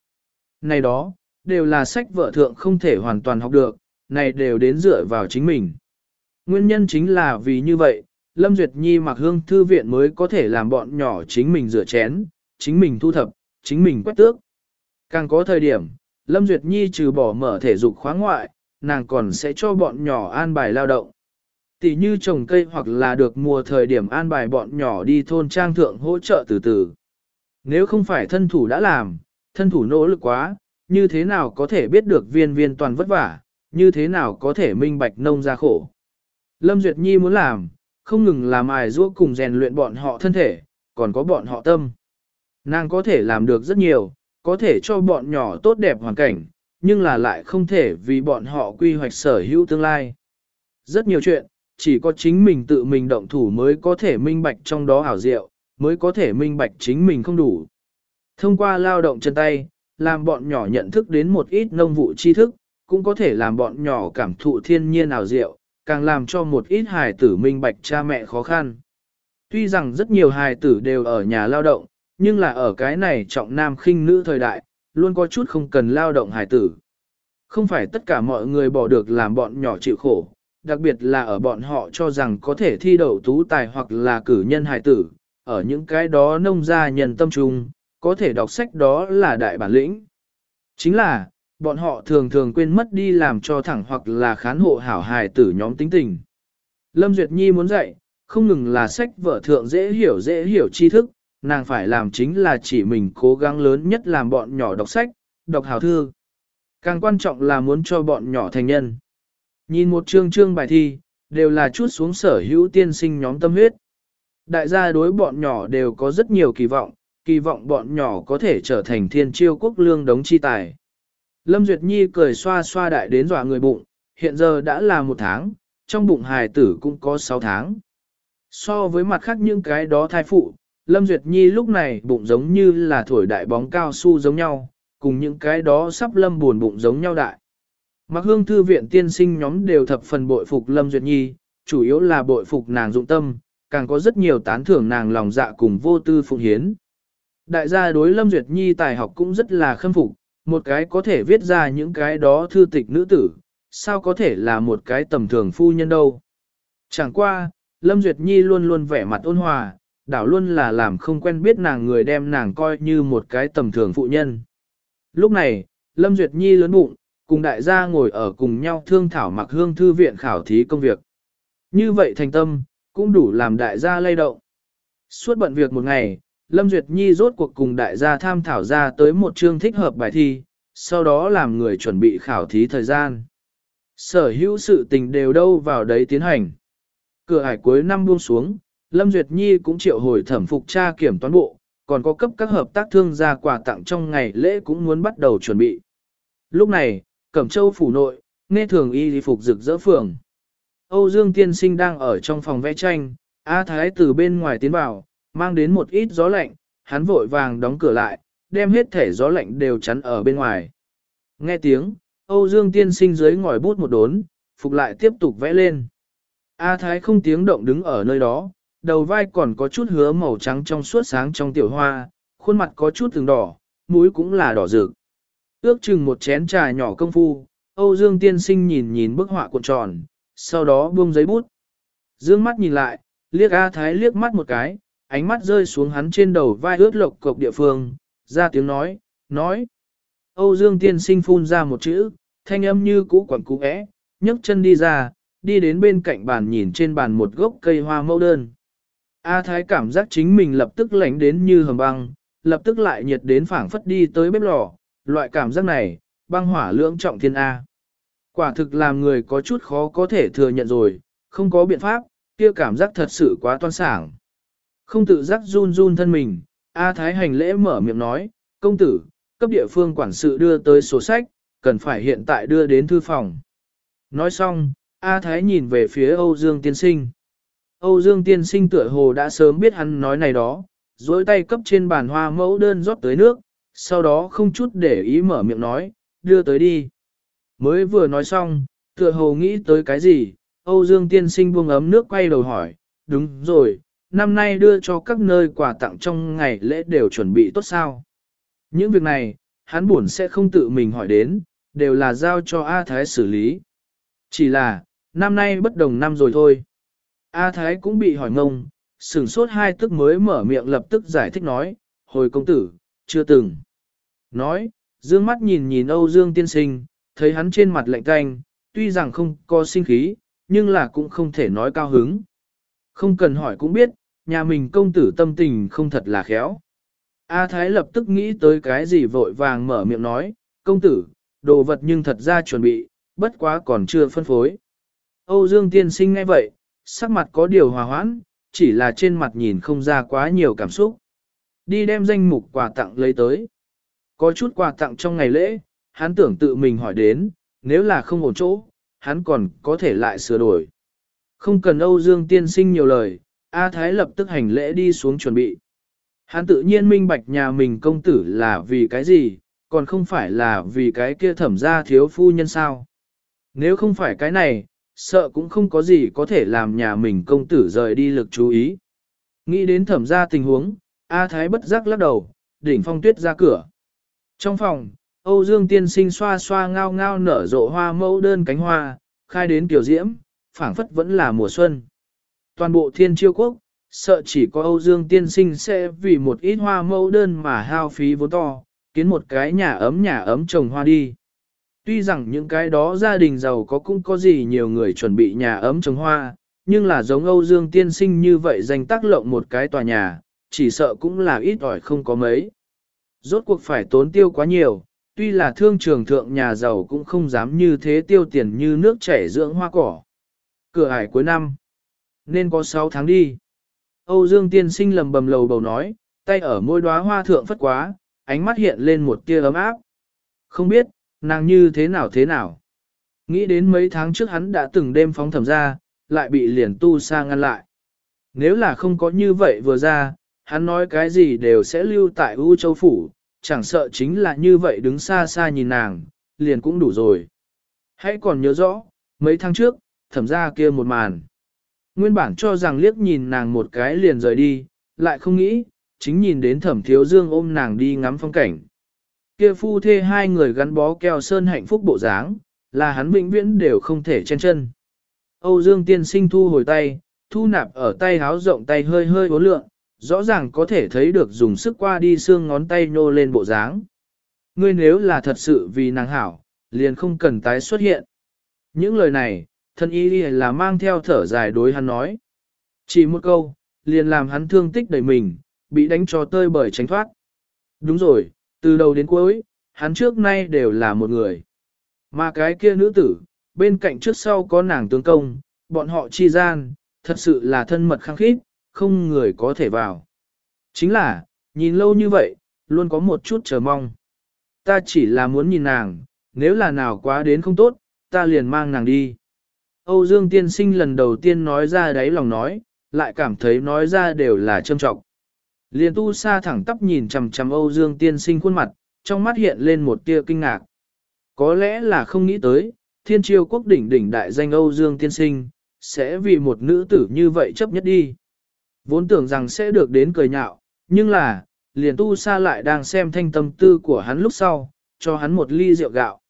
Speaker 1: Này đó, đều là sách vợ thượng không thể hoàn toàn học được, này đều đến dựa vào chính mình. Nguyên nhân chính là vì như vậy, Lâm Duyệt Nhi mặc hương thư viện mới có thể làm bọn nhỏ chính mình rửa chén, chính mình thu thập, chính mình quét tước. Càng có thời điểm, Lâm Duyệt Nhi trừ bỏ mở thể dục khóa ngoại, nàng còn sẽ cho bọn nhỏ an bài lao động. Tỷ như trồng cây hoặc là được mùa thời điểm an bài bọn nhỏ đi thôn trang thượng hỗ trợ từ từ. Nếu không phải thân thủ đã làm, thân thủ nỗ lực quá, như thế nào có thể biết được viên viên toàn vất vả, như thế nào có thể minh bạch nông ra khổ. Lâm Duyệt Nhi muốn làm, không ngừng làm ai giúp cùng rèn luyện bọn họ thân thể, còn có bọn họ tâm. Nàng có thể làm được rất nhiều, có thể cho bọn nhỏ tốt đẹp hoàn cảnh, nhưng là lại không thể vì bọn họ quy hoạch sở hữu tương lai. Rất nhiều chuyện, chỉ có chính mình tự mình động thủ mới có thể minh bạch trong đó ảo diệu, mới có thể minh bạch chính mình không đủ. Thông qua lao động chân tay, làm bọn nhỏ nhận thức đến một ít nông vụ tri thức, cũng có thể làm bọn nhỏ cảm thụ thiên nhiên ảo diệu, càng làm cho một ít hài tử minh bạch cha mẹ khó khăn. Tuy rằng rất nhiều hài tử đều ở nhà lao động, nhưng là ở cái này trọng nam khinh nữ thời đại, luôn có chút không cần lao động hài tử. Không phải tất cả mọi người bỏ được làm bọn nhỏ chịu khổ, đặc biệt là ở bọn họ cho rằng có thể thi đậu tú tài hoặc là cử nhân hài tử, ở những cái đó nông gia nhân tâm trung, có thể đọc sách đó là đại bản lĩnh. Chính là, bọn họ thường thường quên mất đi làm cho thẳng hoặc là khán hộ hảo hài tử nhóm tính tình. Lâm Duyệt Nhi muốn dạy, không ngừng là sách vở thượng dễ hiểu dễ hiểu tri thức, nàng phải làm chính là chỉ mình cố gắng lớn nhất làm bọn nhỏ đọc sách, đọc hào thư. Càng quan trọng là muốn cho bọn nhỏ thành nhân. Nhìn một chương chương bài thi, đều là chút xuống sở hữu tiên sinh nhóm tâm huyết. Đại gia đối bọn nhỏ đều có rất nhiều kỳ vọng, kỳ vọng bọn nhỏ có thể trở thành thiên chiêu quốc lương đống chi tài. Lâm Duyệt Nhi cười xoa xoa đại đến dọa người bụng, hiện giờ đã là một tháng, trong bụng hài tử cũng có sáu tháng. So với mặt khác những cái đó thai phụ, Lâm Duyệt Nhi lúc này bụng giống như là thổi đại bóng cao su giống nhau, cùng những cái đó sắp lâm buồn bụng giống nhau đại. Mặc hương thư viện tiên sinh nhóm đều thập phần bội phục Lâm Duyệt Nhi, chủ yếu là bội phục nàng dụng tâm, càng có rất nhiều tán thưởng nàng lòng dạ cùng vô tư phụng hiến. Đại gia đối Lâm Duyệt Nhi tài học cũng rất là khâm phục, một cái có thể viết ra những cái đó thư tịch nữ tử, sao có thể là một cái tầm thường phu nhân đâu. Chẳng qua, Lâm Duyệt Nhi luôn luôn vẻ mặt ôn hòa, đảo luôn là làm không quen biết nàng người đem nàng coi như một cái tầm thường phụ nhân. Lúc này, Lâm Duyệt Nhi lớn bụng, cùng đại gia ngồi ở cùng nhau thương thảo mặc hương thư viện khảo thí công việc. Như vậy thành tâm, cũng đủ làm đại gia lay động. Suốt bận việc một ngày, Lâm Duyệt Nhi rốt cuộc cùng đại gia tham thảo ra tới một chương thích hợp bài thi, sau đó làm người chuẩn bị khảo thí thời gian. Sở hữu sự tình đều đâu vào đấy tiến hành. Cửa hải cuối năm buông xuống, Lâm Duyệt Nhi cũng triệu hồi thẩm phục tra kiểm toán bộ, còn có cấp các hợp tác thương gia quà tặng trong ngày lễ cũng muốn bắt đầu chuẩn bị. Lúc này, Cẩm Châu phủ nội, nghe thường y đi phục rực rỡ phường. Âu Dương tiên sinh đang ở trong phòng vẽ tranh, A Thái từ bên ngoài tiến vào, mang đến một ít gió lạnh, hắn vội vàng đóng cửa lại, đem hết thể gió lạnh đều chắn ở bên ngoài. Nghe tiếng, Âu Dương tiên sinh dưới ngòi bút một đốn, phục lại tiếp tục vẽ lên. A Thái không tiếng động đứng ở nơi đó, đầu vai còn có chút hứa màu trắng trong suốt sáng trong tiểu hoa, khuôn mặt có chút từng đỏ, mũi cũng là đỏ rực. Ước chừng một chén trà nhỏ công phu, Âu Dương tiên sinh nhìn nhìn bức họa cuộn tròn, sau đó buông giấy bút. Dương mắt nhìn lại, liếc A Thái liếc mắt một cái, ánh mắt rơi xuống hắn trên đầu vai ướt lộc cộc địa phương, ra tiếng nói, nói. Âu Dương tiên sinh phun ra một chữ, thanh âm như cũ quẩn cú ẽ, nhấc chân đi ra, đi đến bên cạnh bàn nhìn trên bàn một gốc cây hoa mẫu đơn. A Thái cảm giác chính mình lập tức lạnh đến như hầm băng, lập tức lại nhiệt đến phảng phất đi tới bếp lò, loại cảm giác này, băng hỏa lưỡng trọng thiên A. Quả thực làm người có chút khó có thể thừa nhận rồi, không có biện pháp, kia cảm giác thật sự quá toan sảng. Không tự giác run run thân mình, A Thái hành lễ mở miệng nói, công tử, cấp địa phương quản sự đưa tới sổ sách, cần phải hiện tại đưa đến thư phòng. Nói xong, A Thái nhìn về phía Âu Dương Tiên Sinh. Âu Dương Tiên Sinh tựa hồ đã sớm biết hắn nói này đó, dối tay cấp trên bàn hoa mẫu đơn rót tới nước, sau đó không chút để ý mở miệng nói, đưa tới đi. Mới vừa nói xong, tựa hồ nghĩ tới cái gì, Âu Dương Tiên Sinh buông ấm nước quay đầu hỏi, đúng rồi, năm nay đưa cho các nơi quà tặng trong ngày lễ đều chuẩn bị tốt sao. Những việc này, hắn buồn sẽ không tự mình hỏi đến, đều là giao cho A Thái xử lý. Chỉ là, năm nay bất đồng năm rồi thôi. A Thái cũng bị hỏi ngông, sửng sốt hai tức mới mở miệng lập tức giải thích nói, hồi công tử, chưa từng. Nói, dương mắt nhìn nhìn Âu Dương tiên sinh, thấy hắn trên mặt lạnh canh, tuy rằng không có sinh khí, nhưng là cũng không thể nói cao hứng. Không cần hỏi cũng biết, nhà mình công tử tâm tình không thật là khéo. A Thái lập tức nghĩ tới cái gì vội vàng mở miệng nói, công tử, đồ vật nhưng thật ra chuẩn bị, bất quá còn chưa phân phối. Âu Dương tiên sinh ngay vậy, sắc mặt có điều hòa hoãn, chỉ là trên mặt nhìn không ra quá nhiều cảm xúc. Đi đem danh mục quà tặng lấy tới. Có chút quà tặng trong ngày lễ, hắn tưởng tự mình hỏi đến, nếu là không ổn chỗ, hắn còn có thể lại sửa đổi. Không cần Âu Dương tiên sinh nhiều lời, A Thái lập tức hành lễ đi xuống chuẩn bị. Hắn tự nhiên minh bạch nhà mình công tử là vì cái gì, còn không phải là vì cái kia thẩm gia thiếu phu nhân sao. Nếu không phải cái này, sợ cũng không có gì có thể làm nhà mình công tử rời đi lực chú ý. Nghĩ đến thẩm gia tình huống, A Thái bất giác lắc đầu, đỉnh phong tuyết ra cửa. Trong phòng, Âu Dương tiên sinh xoa xoa ngao ngao nở rộ hoa mẫu đơn cánh hoa, khai đến tiểu diễm, phảng phất vẫn là mùa xuân. Toàn bộ thiên chiêu quốc, sợ chỉ có Âu Dương tiên sinh sẽ vì một ít hoa mẫu đơn mà hao phí vốn to, kiến một cái nhà ấm nhà ấm trồng hoa đi. Tuy rằng những cái đó gia đình giàu có cũng có gì nhiều người chuẩn bị nhà ấm trồng hoa, nhưng là giống Âu Dương tiên sinh như vậy dành tác lộng một cái tòa nhà, chỉ sợ cũng là ít ỏi không có mấy. Rốt cuộc phải tốn tiêu quá nhiều, tuy là thương trường thượng nhà giàu cũng không dám như thế tiêu tiền như nước chảy dưỡng hoa cỏ. Cửa ải cuối năm, nên có 6 tháng đi. Âu Dương tiên sinh lầm bầm lầu bầu nói, tay ở môi đóa hoa thượng phất quá, ánh mắt hiện lên một tia ấm áp. Không biết, nàng như thế nào thế nào. Nghĩ đến mấy tháng trước hắn đã từng đêm phóng thẩm ra, lại bị liền tu sa ngăn lại. Nếu là không có như vậy vừa ra, hắn nói cái gì đều sẽ lưu tại U Châu Phủ, chẳng sợ chính là như vậy đứng xa xa nhìn nàng, liền cũng đủ rồi. Hãy còn nhớ rõ, mấy tháng trước, thẩm ra kia một màn. Nguyên bản cho rằng liếc nhìn nàng một cái liền rời đi, lại không nghĩ, chính nhìn đến thẩm thiếu dương ôm nàng đi ngắm phong cảnh. Kia phu thê hai người gắn bó keo sơn hạnh phúc bộ dáng, là hắn vĩnh viễn đều không thể chen chân. Âu Dương tiên sinh thu hồi tay, thu nạp ở tay háo rộng tay hơi hơi uốn lượng, rõ ràng có thể thấy được dùng sức qua đi xương ngón tay nhô lên bộ dáng. Ngươi nếu là thật sự vì nàng hảo, liền không cần tái xuất hiện. Những lời này, thân y là mang theo thở dài đối hắn nói. Chỉ một câu, liền làm hắn thương tích đầy mình, bị đánh cho tơi bởi tránh thoát. Đúng rồi, từ đầu đến cuối, hắn trước nay đều là một người. Mà cái kia nữ tử, bên cạnh trước sau có nàng tướng công, bọn họ chi gian, thật sự là thân mật khăng khít, không người có thể vào. Chính là, nhìn lâu như vậy, luôn có một chút chờ mong. Ta chỉ là muốn nhìn nàng, nếu là nào quá đến không tốt, ta liền mang nàng đi. Âu Dương tiên sinh lần đầu tiên nói ra đấy lòng nói, lại cảm thấy nói ra đều là trâm trọng. Liên tu sa thẳng tắp nhìn chằm chằm Âu Dương tiên sinh khuôn mặt, trong mắt hiện lên một tia kinh ngạc. Có lẽ là không nghĩ tới, thiên triều quốc đỉnh đỉnh đại danh Âu Dương tiên sinh, sẽ vì một nữ tử như vậy chấp nhất đi. Vốn tưởng rằng sẽ được đến cười nhạo, nhưng là, liền tu sa lại đang xem thanh tâm tư của hắn lúc sau, cho hắn một ly rượu gạo.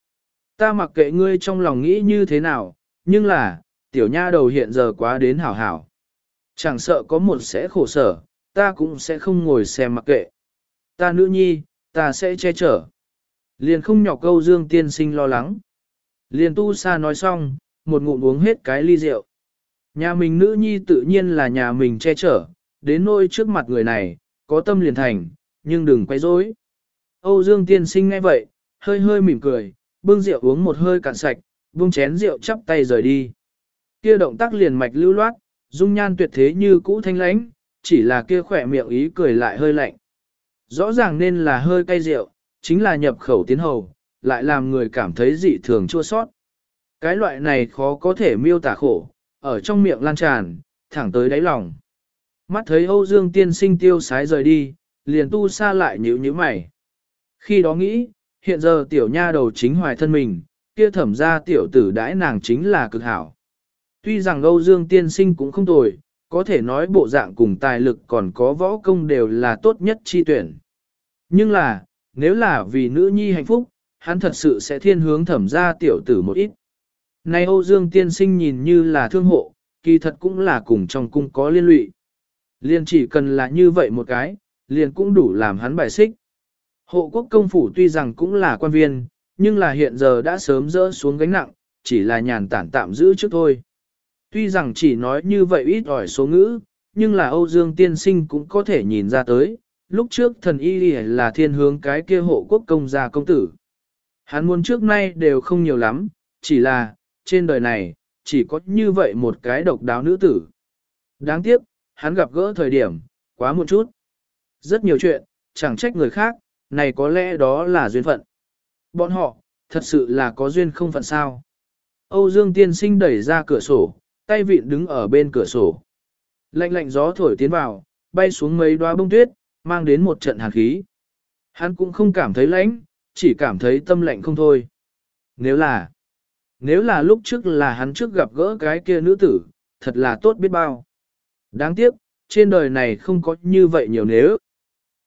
Speaker 1: Ta mặc kệ ngươi trong lòng nghĩ như thế nào, nhưng là, tiểu nha đầu hiện giờ quá đến hảo hảo. Chẳng sợ có một sẽ khổ sở, ta cũng sẽ không ngồi xem mặc kệ. Ta nữ nhi, ta sẽ che chở. Liền không nhỏ câu dương tiên sinh lo lắng. Liền tu sa nói xong, một ngụm uống hết cái ly rượu. Nhà mình nữ nhi tự nhiên là nhà mình che chở, đến nôi trước mặt người này, có tâm liền thành, nhưng đừng quay rối. Âu Dương tiên sinh nghe vậy, hơi hơi mỉm cười, bưng rượu uống một hơi cạn sạch, buông chén rượu chắp tay rời đi. Kia động tác liền mạch lưu loát, dung nhan tuyệt thế như cũ thanh lãnh, chỉ là kia khỏe miệng ý cười lại hơi lạnh. Rõ ràng nên là hơi cay rượu, chính là nhập khẩu tiến hầu, lại làm người cảm thấy dị thường chua sót. Cái loại này khó có thể miêu tả khổ, ở trong miệng lan tràn, thẳng tới đáy lòng. Mắt thấy Âu Dương tiên sinh tiêu sái rời đi, liền tu xa lại nhíu nhíu mày. Khi đó nghĩ, hiện giờ tiểu nha đầu chính hoài thân mình, kia thẩm ra tiểu tử đãi nàng chính là cực hảo. Tuy rằng Âu Dương tiên sinh cũng không tồi, có thể nói bộ dạng cùng tài lực còn có võ công đều là tốt nhất chi tuyển. Nhưng là, nếu là vì nữ nhi hạnh phúc, hắn thật sự sẽ thiên hướng thẩm ra tiểu tử một ít. Nay Âu Dương tiên sinh nhìn như là thương hộ, kỳ thật cũng là cùng trong cung có liên lụy. Liên chỉ cần là như vậy một cái, liền cũng đủ làm hắn bài xích. Hộ quốc công phủ tuy rằng cũng là quan viên, nhưng là hiện giờ đã sớm rỡ xuống gánh nặng, chỉ là nhàn tản tạm giữ trước thôi. Tuy rằng chỉ nói như vậy ít ỏi số ngữ, nhưng là Âu Dương tiên sinh cũng có thể nhìn ra tới, lúc trước thần y là thiên hướng cái kia hộ quốc công gia công tử. Hắn muốn trước nay đều không nhiều lắm, chỉ là, trên đời này, chỉ có như vậy một cái độc đáo nữ tử. Đáng tiếc, hắn gặp gỡ thời điểm, quá một chút. Rất nhiều chuyện, chẳng trách người khác, này có lẽ đó là duyên phận. Bọn họ, thật sự là có duyên không phận sao. Âu Dương tiên sinh đẩy ra cửa sổ, tay vịn đứng ở bên cửa sổ. Lạnh lạnh gió thổi tiến vào, bay xuống mấy đoá bông tuyết, mang đến một trận hàn khí. Hắn cũng không cảm thấy lạnh, chỉ cảm thấy tâm lạnh không thôi. Nếu là, nếu là lúc trước là hắn trước gặp gỡ cái kia nữ tử, thật là tốt biết bao. Đáng tiếc, trên đời này không có như vậy nhiều nếu.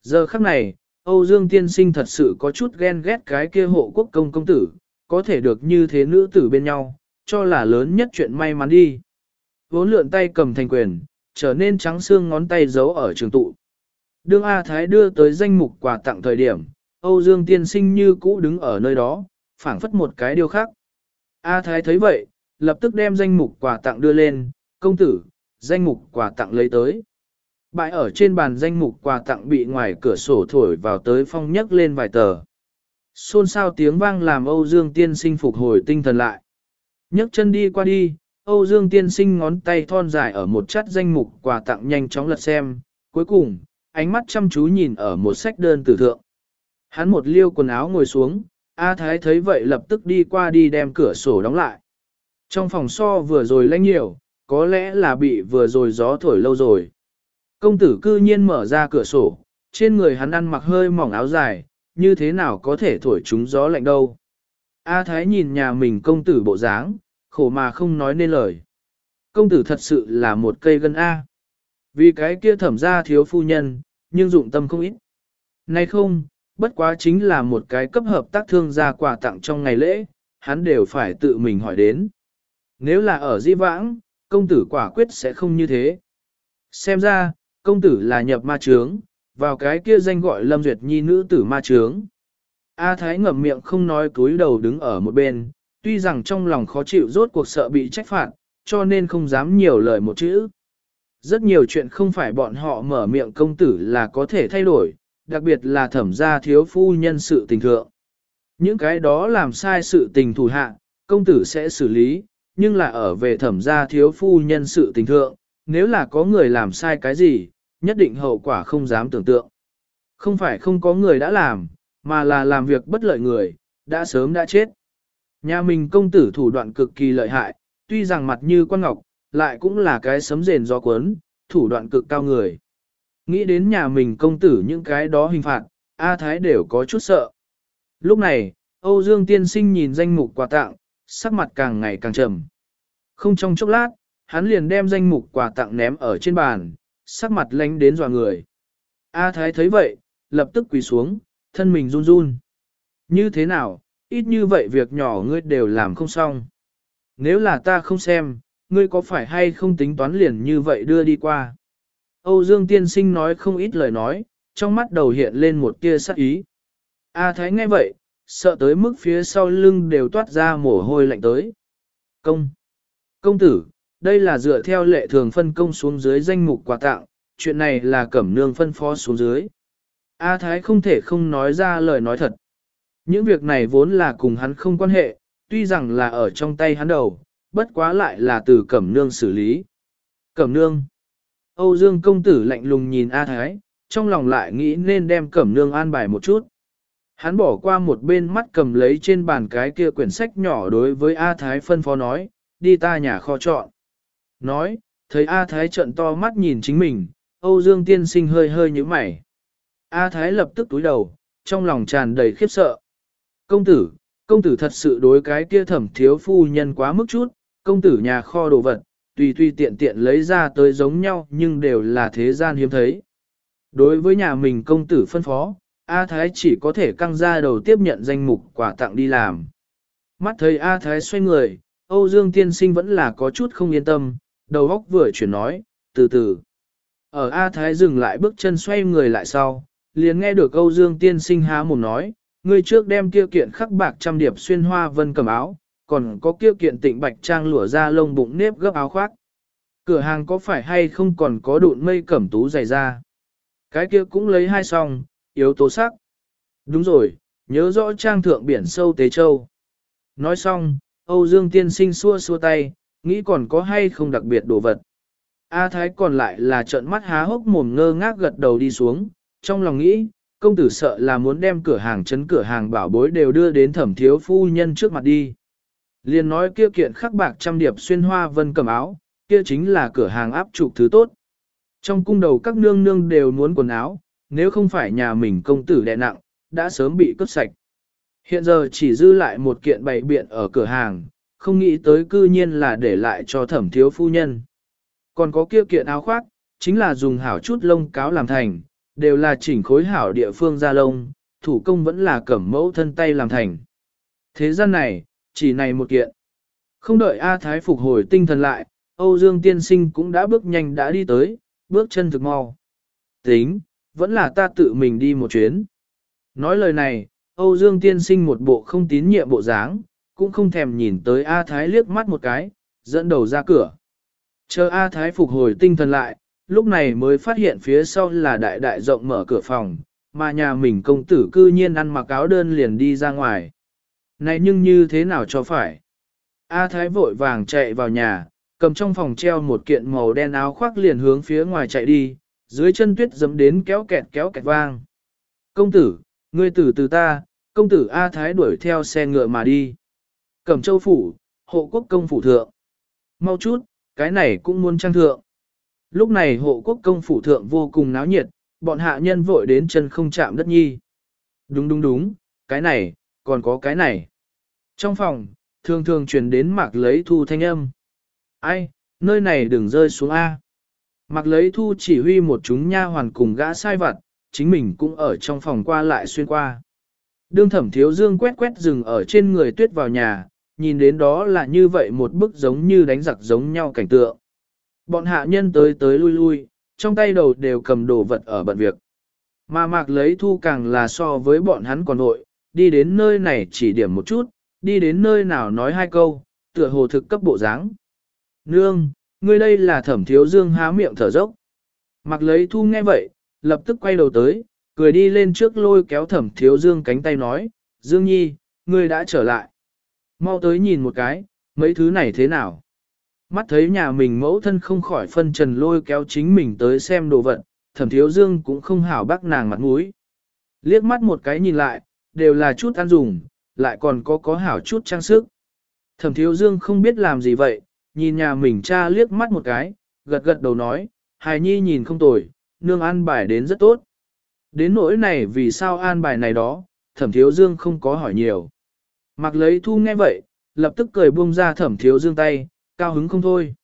Speaker 1: Giờ khắc này, Âu Dương tiên sinh thật sự có chút ghen ghét cái kia hộ quốc công công tử, có thể được như thế nữ tử bên nhau, cho là lớn nhất chuyện may mắn đi. Vốn lượn tay cầm thành quyền, trở nên trắng xương ngón tay giấu ở trường tụ. Đương A Thái đưa tới danh mục quà tặng thời điểm, Âu Dương tiên sinh như cũ đứng ở nơi đó, phảng phất một cái điều khác. A Thái thấy vậy, lập tức đem danh mục quà tặng đưa lên, công tử, danh mục quà tặng lấy tới. Bãi ở trên bàn danh mục quà tặng bị ngoài cửa sổ thổi vào tới phong nhấc lên vài tờ. Xôn xao tiếng vang làm Âu Dương tiên sinh phục hồi tinh thần lại. nhấc chân đi qua đi, Âu Dương tiên sinh ngón tay thon dài ở một chất danh mục quà tặng nhanh chóng lật xem, cuối cùng, ánh mắt chăm chú nhìn ở một sách đơn tử thượng. Hắn một liêu quần áo ngồi xuống, A Thái thấy vậy lập tức đi qua đi đem cửa sổ đóng lại. Trong phòng so vừa rồi lạnh nhiều, có lẽ là bị vừa rồi gió thổi lâu rồi. Công tử cư nhiên mở ra cửa sổ, trên người hắn ăn mặc hơi mỏng áo dài, như thế nào có thể thổi chúng gió lạnh đâu. A Thái nhìn nhà mình công tử bộ dáng, khổ mà không nói nên lời. Công tử thật sự là một cây gân A. Vì cái kia thẩm ra thiếu phu nhân, nhưng dụng tâm không ít. Nay không, bất quá chính là một cái cấp hợp tác thương gia quà tặng trong ngày lễ, hắn đều phải tự mình hỏi đến. Nếu là ở di vãng, công tử quả quyết sẽ không như thế. Xem ra, công tử là nhập ma trướng, vào cái kia danh gọi Lâm Duyệt Nhi nữ tử ma trướng. A Thái ngậm miệng không nói túi đầu đứng ở một bên, tuy rằng trong lòng khó chịu rốt cuộc sợ bị trách phạt, cho nên không dám nhiều lời một chữ. Rất nhiều chuyện không phải bọn họ mở miệng công tử là có thể thay đổi, đặc biệt là thẩm gia thiếu phu nhân sự tình thượng. Những cái đó làm sai sự tình thủ hạ, công tử sẽ xử lý, nhưng là ở về thẩm gia thiếu phu nhân sự tình thượng, nếu là có người làm sai cái gì, nhất định hậu quả không dám tưởng tượng. Không phải không có người đã làm, mà là làm việc bất lợi người, đã sớm đã chết. Nhà mình công tử thủ đoạn cực kỳ lợi hại, tuy rằng mặt như quan ngọc, lại cũng là cái sấm rền gió cuốn, thủ đoạn cực cao người. Nghĩ đến nhà mình công tử những cái đó hình phạt, A Thái đều có chút sợ. Lúc này, Âu Dương tiên sinh nhìn danh mục quà tặng, sắc mặt càng ngày càng trầm. Không trong chốc lát, hắn liền đem danh mục quà tặng ném ở trên bàn, sắc mặt lánh đến dò người. A Thái thấy vậy, lập tức quỳ xuống, thân mình run run. Như thế nào, ít như vậy việc nhỏ ngươi đều làm không xong. Nếu là ta không xem, ngươi có phải hay không tính toán liền như vậy đưa đi qua. Âu Dương tiên sinh nói không ít lời nói, trong mắt đầu hiện lên một tia sắc ý. À, A Thái nghe vậy, sợ tới mức phía sau lưng đều toát ra mồ hôi lạnh tới. Công! Công tử, đây là dựa theo lệ thường phân công xuống dưới danh mục quà tặng, chuyện này là cẩm nương phân phó xuống dưới. A Thái không thể không nói ra lời nói thật. Những việc này vốn là cùng hắn không quan hệ, tuy rằng là ở trong tay hắn đầu, bất quá lại là từ cẩm nương xử lý. Cẩm nương. Âu Dương công tử lạnh lùng nhìn A Thái, trong lòng lại nghĩ nên đem cẩm nương an bài một chút. Hắn bỏ qua một bên mắt cầm lấy trên bàn cái kia quyển sách nhỏ đối với A Thái phân phó nói, đi ta nhà kho chọn. Nói, thấy A Thái trận to mắt nhìn chính mình, Âu Dương tiên sinh hơi hơi như mày. A Thái lập tức túi đầu, trong lòng tràn đầy khiếp sợ. Công tử, công tử thật sự đối cái kia thẩm thiếu phu nhân quá mức chút, công tử nhà kho đồ vật, tùy tùy tiện tiện lấy ra tới giống nhau nhưng đều là thế gian hiếm thấy. Đối với nhà mình công tử phân phó, A Thái chỉ có thể căng ra đầu tiếp nhận danh mục quà tặng đi làm. Mắt thấy A Thái xoay người, Âu Dương tiên sinh vẫn là có chút không yên tâm, đầu óc vừa chuyển nói, từ từ. Ở A Thái dừng lại bước chân xoay người lại sau, liền nghe được Âu Dương tiên sinh há mồm nói, người trước đem kia kiện khắc bạc trăm điệp xuyên hoa vân cầm áo, còn có kia kiện tịnh bạch trang lụa ra lông bụng nếp gấp áo khoác. Cửa hàng có phải hay không còn có đụn mây cẩm tú dày ra. Cái kia cũng lấy hai song, yếu tố sắc. Đúng rồi, nhớ rõ trang thượng biển sâu tế châu. Nói xong, Âu Dương tiên sinh xua xua tay, nghĩ còn có hay không đặc biệt đồ vật. A Thái còn lại là trợn mắt há hốc mồm ngơ ngác gật đầu đi xuống, trong lòng nghĩ, công tử sợ là muốn đem cửa hàng chấn cửa hàng bảo bối đều đưa đến thẩm thiếu phu nhân trước mặt đi. Liên nói kia kiện khắc bạc trăm điệp xuyên hoa vân cầm áo, kia chính là cửa hàng áp trục thứ tốt. Trong cung đầu các nương nương đều muốn quần áo, nếu không phải nhà mình công tử đẹ nặng, đã sớm bị cướp sạch. Hiện giờ chỉ dư lại một kiện bày biện ở cửa hàng, không nghĩ tới cư nhiên là để lại cho thẩm thiếu phu nhân. Còn có kia kiện áo khoác, chính là dùng hảo chút lông cáo làm thành, đều là chỉnh khối hảo địa phương ra lông, thủ công vẫn là cẩm mẫu thân tay làm thành. Thế gian này, chỉ này một kiện. Không đợi A Thái phục hồi tinh thần lại, Âu Dương tiên sinh cũng đã bước nhanh đã đi tới, bước chân thực mau. Tính, vẫn là ta tự mình đi một chuyến. Nói lời này, Âu Dương tiên sinh một bộ không tín nhiệm bộ dáng, cũng không thèm nhìn tới A Thái liếc mắt một cái, dẫn đầu ra cửa. Chờ A Thái phục hồi tinh thần lại, lúc này mới phát hiện phía sau là đại đại rộng mở cửa phòng, mà nhà mình công tử cư nhiên ăn mặc áo đơn liền đi ra ngoài. Này nhưng như thế nào cho phải? A Thái vội vàng chạy vào nhà, cầm trong phòng treo một kiện màu đen áo khoác liền hướng phía ngoài chạy đi, dưới chân tuyết dấm đến kéo kẹt kéo kẹt vang. Công tử, ngươi tử từ ta, công tử A Thái đuổi theo xe ngựa mà đi. Cẩm châu phủ, hộ quốc công phủ thượng. Mau chút, cái này cũng muốn trang thượng. Lúc này hộ quốc công phủ thượng vô cùng náo nhiệt, bọn hạ nhân vội đến chân không chạm đất nhi. Đúng đúng đúng, cái này, còn có cái này. Trong phòng, thường thường truyền đến mạc lấy thu thanh âm. Ai, nơi này đừng rơi xuống A. Mạc lấy thu chỉ huy một chúng nha hoàn cùng gã sai vặt, chính mình cũng ở trong phòng qua lại xuyên qua. Đương thẩm thiếu dương quét quét rừng ở trên người tuyết vào nhà, nhìn đến đó là như vậy một bức giống như đánh giặc giống nhau cảnh tượng. Bọn hạ nhân tới tới lui lui, trong tay đầu đều cầm đồ vật ở bận việc. Mà mạc lấy thu càng là so với bọn hắn còn nội, đi đến nơi này chỉ điểm một chút, đi đến nơi nào nói hai câu, tựa hồ thực cấp bộ dáng. Nương, ngươi đây là thẩm thiếu dương há miệng thở dốc. Mặc lấy thu nghe vậy, lập tức quay đầu tới, cười đi lên trước lôi kéo thẩm thiếu dương cánh tay nói, Dương Nhi, ngươi đã trở lại. Mau tới nhìn một cái, mấy thứ này thế nào? Mắt thấy nhà mình mẫu thân không khỏi phân trần lôi kéo chính mình tới xem đồ vật, thẩm thiếu dương cũng không hảo bác nàng mặt mũi. Liếc mắt một cái nhìn lại, đều là chút ăn dùng, lại còn có có hảo chút trang sức. Thẩm thiếu dương không biết làm gì vậy, nhìn nhà mình cha liếc mắt một cái, gật gật đầu nói, hài nhi nhìn không tồi, nương an bài đến rất tốt. Đến nỗi này vì sao an bài này đó, thẩm thiếu dương không có hỏi nhiều. Mặc lấy thu nghe vậy, lập tức cười buông ra thẩm thiếu dương tay, cao hứng không thôi.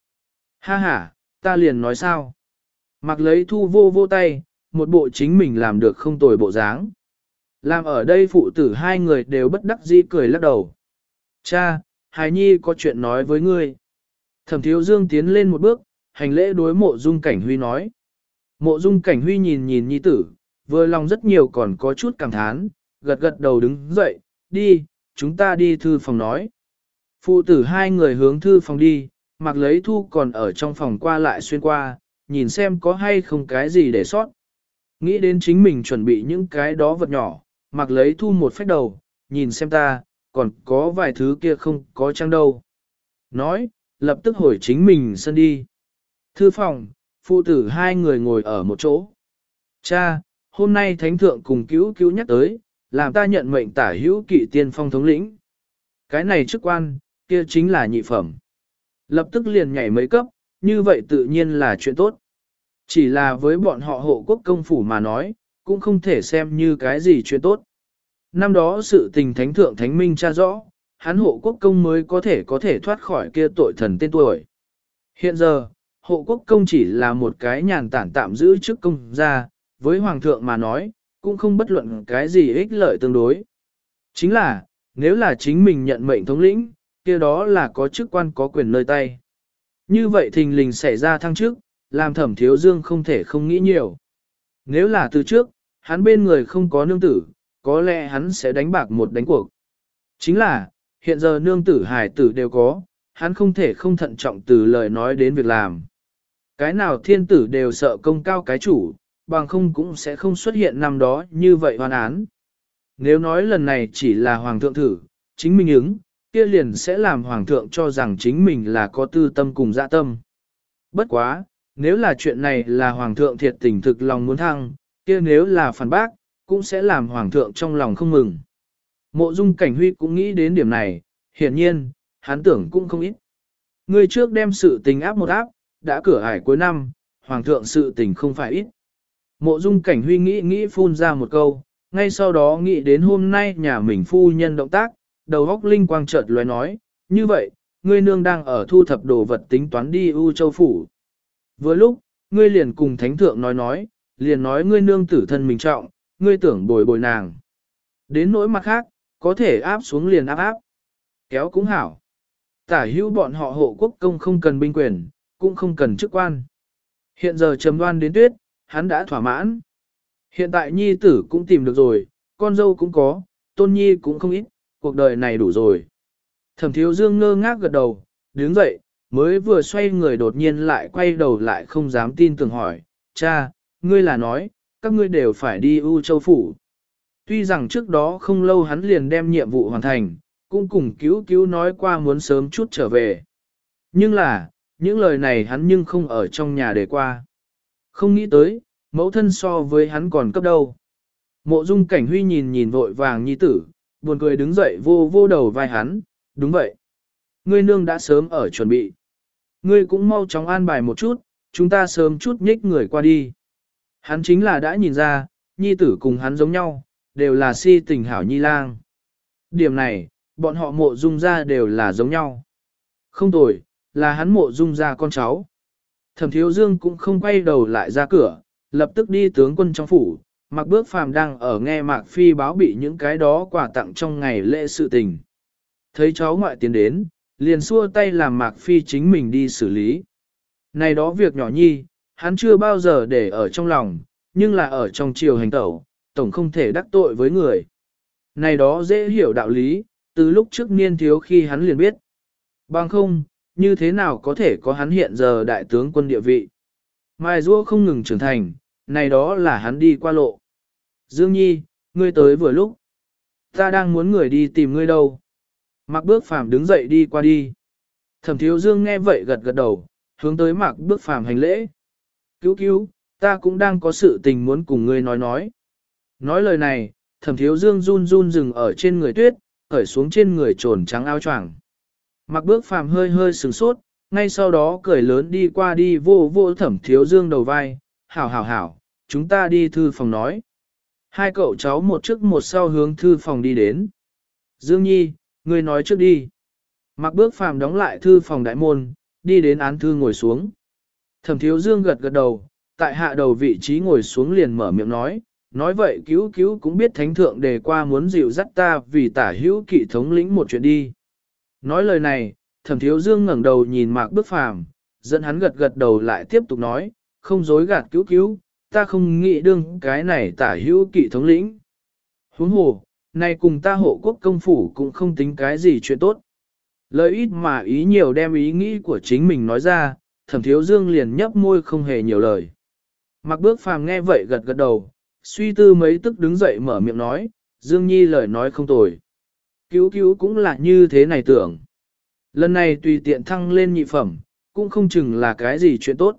Speaker 1: Ha ha, ta liền nói sao. Mặc lấy thu vô vô tay, một bộ chính mình làm được không tồi bộ dáng. Làm ở đây phụ tử hai người đều bất đắc dĩ cười lắc đầu. Cha, Hải Nhi có chuyện nói với ngươi. Thẩm thiếu dương tiến lên một bước, hành lễ đối mộ dung cảnh huy nói. Mộ dung cảnh huy nhìn nhìn nhi tử, vừa lòng rất nhiều còn có chút cảm thán, gật gật đầu đứng dậy, đi, chúng ta đi thư phòng nói. Phụ tử hai người hướng thư phòng đi, mặc lấy thu còn ở trong phòng qua lại xuyên qua, nhìn xem có hay không cái gì để sót. Nghĩ đến chính mình chuẩn bị những cái đó vật nhỏ, mặc lấy thu một phách đầu, nhìn xem ta, còn có vài thứ kia không có trang đâu. Nói, lập tức hồi chính mình sân đi. Thư phòng, phụ tử hai người ngồi ở một chỗ. Cha, hôm nay thánh thượng cùng cứu cứu nhắc tới, làm ta nhận mệnh tả hữu kỵ tiên phong thống lĩnh. Cái này chức quan, kia chính là nhị phẩm. Lập tức liền nhảy mấy cấp, như vậy tự nhiên là chuyện tốt. Chỉ là với bọn họ hộ quốc công phủ mà nói, cũng không thể xem như cái gì chuyện tốt. Năm đó sự tình thánh thượng thánh minh tra rõ, hắn hộ quốc công mới có thể có thể thoát khỏi kia tội thần tên tuổi. Hiện giờ, hộ quốc công chỉ là một cái nhàn tản tạm giữ chức công ra, với hoàng thượng mà nói, cũng không bất luận cái gì ích lợi tương đối. Chính là, nếu là chính mình nhận mệnh thống lĩnh, kia đó là có chức quan có quyền nơi tay. Như vậy thình lình xảy ra thăng chức, làm thẩm thiếu dương không thể không nghĩ nhiều. Nếu là từ trước, hắn bên người không có nương tử, có lẽ hắn sẽ đánh bạc một đánh cuộc. Chính là, hiện giờ nương tử hải tử đều có, hắn không thể không thận trọng từ lời nói đến việc làm. Cái nào thiên tử đều sợ công cao cái chủ, bằng không cũng sẽ không xuất hiện năm đó như vậy hoàn án. Nếu nói lần này chỉ là hoàng thượng thử, chính mình ứng, kia liền sẽ làm hoàng thượng cho rằng chính mình là có tư tâm cùng dạ tâm. Bất quá, nếu là chuyện này là hoàng thượng thiệt tình thực lòng muốn thăng, kia nếu là phản bác, cũng sẽ làm hoàng thượng trong lòng không mừng. Mộ dung cảnh huy cũng nghĩ đến điểm này, hiển nhiên, hắn tưởng cũng không ít. Người trước đem sự tình áp một áp, đã cửa ải cuối năm, hoàng thượng sự tình không phải ít. Mộ dung cảnh huy nghĩ nghĩ phun ra một câu, ngay sau đó nghĩ đến hôm nay nhà mình phu nhân động tác, đầu góc linh quang chợt lóe nói, như vậy, ngươi nương đang ở thu thập đồ vật tính toán đi U Châu Phủ. Vừa lúc, ngươi liền cùng thánh thượng nói nói, liền nói ngươi nương tử thân mình trọng, ngươi tưởng bồi bồi nàng. Đến nỗi mặt khác, có thể áp xuống liền áp áp. Kéo cũng hảo. Tả hữu bọn họ hộ quốc công không cần binh quyền, cũng không cần chức quan. Hiện giờ trầm đoan đến tuyết, hắn đã thỏa mãn. Hiện tại nhi tử cũng tìm được rồi, con dâu cũng có, tôn nhi cũng không ít, cuộc đời này đủ rồi. Thẩm thiếu dương ngơ ngác gật đầu, đứng dậy, mới vừa xoay người đột nhiên lại quay đầu lại không dám tin tưởng hỏi, cha, ngươi là nói, các ngươi đều phải đi U Châu Phủ. Tuy rằng trước đó không lâu hắn liền đem nhiệm vụ hoàn thành, cũng cùng cứu cứu nói qua muốn sớm chút trở về. Nhưng là, những lời này hắn nhưng không ở trong nhà để qua. Không nghĩ tới, mẫu thân so với hắn còn cấp đâu. Mộ dung cảnh huy nhìn nhìn vội vàng nhi tử, buồn cười đứng dậy vô vô đầu vai hắn, đúng vậy. Ngươi nương đã sớm ở chuẩn bị. Ngươi cũng mau chóng an bài một chút, chúng ta sớm chút nhích người qua đi. Hắn chính là đã nhìn ra, nhi tử cùng hắn giống nhau, đều là si tình hảo nhi lang. Điểm này, bọn họ mộ dung ra đều là giống nhau. Không tồi, là hắn mộ dung ra con cháu. Thẩm thiếu dương cũng không quay đầu lại ra cửa, lập tức đi tướng quân trong phủ, mặc bước phàm đang ở nghe mạc phi báo bị những cái đó quà tặng trong ngày lễ sự tình. Thấy cháu ngoại tiến đến, liền xua tay làm mạc phi chính mình đi xử lý. Này đó việc nhỏ nhi, hắn chưa bao giờ để ở trong lòng, nhưng là ở trong chiều hành tẩu, tổng không thể đắc tội với người. Này đó dễ hiểu đạo lý, từ lúc trước niên thiếu khi hắn liền biết. Bằng không, như thế nào có thể có hắn hiện giờ đại tướng quân địa vị. Mai Dua không ngừng trưởng thành, này đó là hắn đi qua lộ. Dương Nhi, ngươi tới vừa lúc. Ta đang muốn người đi tìm ngươi đâu. Mạc bước phàm đứng dậy đi qua đi. Thẩm thiếu Dương nghe vậy gật gật đầu, hướng tới mạc bước phàm hành lễ. Cứu cứu, ta cũng đang có sự tình muốn cùng ngươi nói nói. Nói lời này, thẩm thiếu Dương run run dừng ở trên người tuyết, khởi xuống trên người trồn trắng áo choàng. Mặc bước phàm hơi hơi sừng sốt, ngay sau đó cười lớn đi qua đi vô vô thẩm thiếu dương đầu vai, hảo hảo hảo, chúng ta đi thư phòng nói. Hai cậu cháu một trước một sau hướng thư phòng đi đến. Dương Nhi, ngươi nói trước đi. Mặc bước phàm đóng lại thư phòng đại môn, đi đến án thư ngồi xuống. Thẩm thiếu dương gật gật đầu, tại hạ đầu vị trí ngồi xuống liền mở miệng nói, nói vậy cứu cứu cũng biết thánh thượng đề qua muốn dịu dắt ta vì tả hữu kỵ thống lĩnh một chuyện đi. Nói lời này, thẩm thiếu dương ngẩng đầu nhìn mạc bước phàm, dẫn hắn gật gật đầu lại tiếp tục nói, không dối gạt cứu cứu, ta không nghĩ đương cái này tả hữu kỵ thống lĩnh. Huống hồ, này cùng ta hộ quốc công phủ cũng không tính cái gì chuyện tốt. Lời ít mà ý nhiều đem ý nghĩ của chính mình nói ra, thẩm thiếu dương liền nhấp môi không hề nhiều lời. Mặc bước phàm nghe vậy gật gật đầu, suy tư mấy tức đứng dậy mở miệng nói, Dương Nhi lời nói không tồi. Cứu cứu cũng là như thế này tưởng. Lần này tùy tiện thăng lên nhị phẩm, cũng không chừng là cái gì chuyện tốt.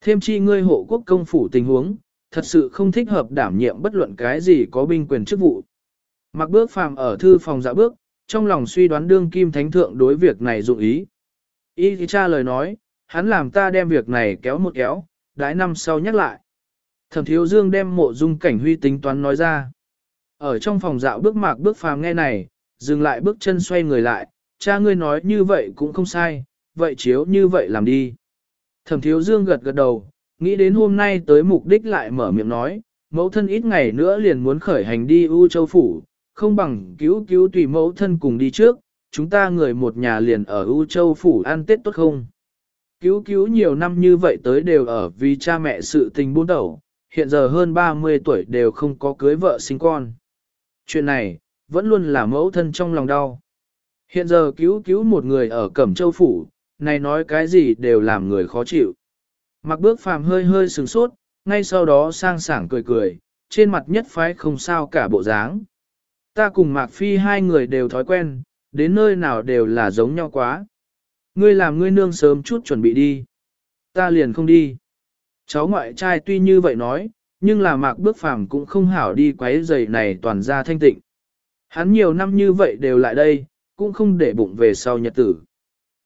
Speaker 1: Thêm chi ngươi hộ quốc công phủ tình huống, thật sự không thích hợp đảm nhiệm bất luận cái gì có binh quyền chức vụ. Mặc bước phàm ở thư phòng dạ bước, trong lòng suy đoán đương kim thánh thượng đối việc này dụng ý. Y thì cha lời nói, hắn làm ta đem việc này kéo một kéo, đãi năm sau nhắc lại. Thẩm thiếu dương đem mộ dung cảnh huy tính toán nói ra. Ở trong phòng dạo bước mạc bước phàm nghe này, dừng lại bước chân xoay người lại, cha ngươi nói như vậy cũng không sai, vậy chiếu như vậy làm đi. Thẩm thiếu dương gật gật đầu, nghĩ đến hôm nay tới mục đích lại mở miệng nói, mẫu thân ít ngày nữa liền muốn khởi hành đi U Châu Phủ, không bằng cứu cứu tùy mẫu thân cùng đi trước, chúng ta người một nhà liền ở U Châu Phủ ăn Tết tốt không? Cứu cứu nhiều năm như vậy tới đều ở vì cha mẹ sự tình buôn đầu, hiện giờ hơn 30 tuổi đều không có cưới vợ sinh con. Chuyện này, vẫn luôn là mẫu thân trong lòng đau. Hiện giờ cứu cứu một người ở Cẩm Châu Phủ, này nói cái gì đều làm người khó chịu. Mặc bước phàm hơi hơi sừng sốt, ngay sau đó sang sảng cười cười, trên mặt nhất phái không sao cả bộ dáng. Ta cùng Mạc Phi hai người đều thói quen, đến nơi nào đều là giống nhau quá. Ngươi làm ngươi nương sớm chút chuẩn bị đi. Ta liền không đi. Cháu ngoại trai tuy như vậy nói, nhưng là mạc bước phàm cũng không hảo đi quấy giày này toàn ra thanh tịnh. Hắn nhiều năm như vậy đều lại đây, cũng không để bụng về sau nhật tử.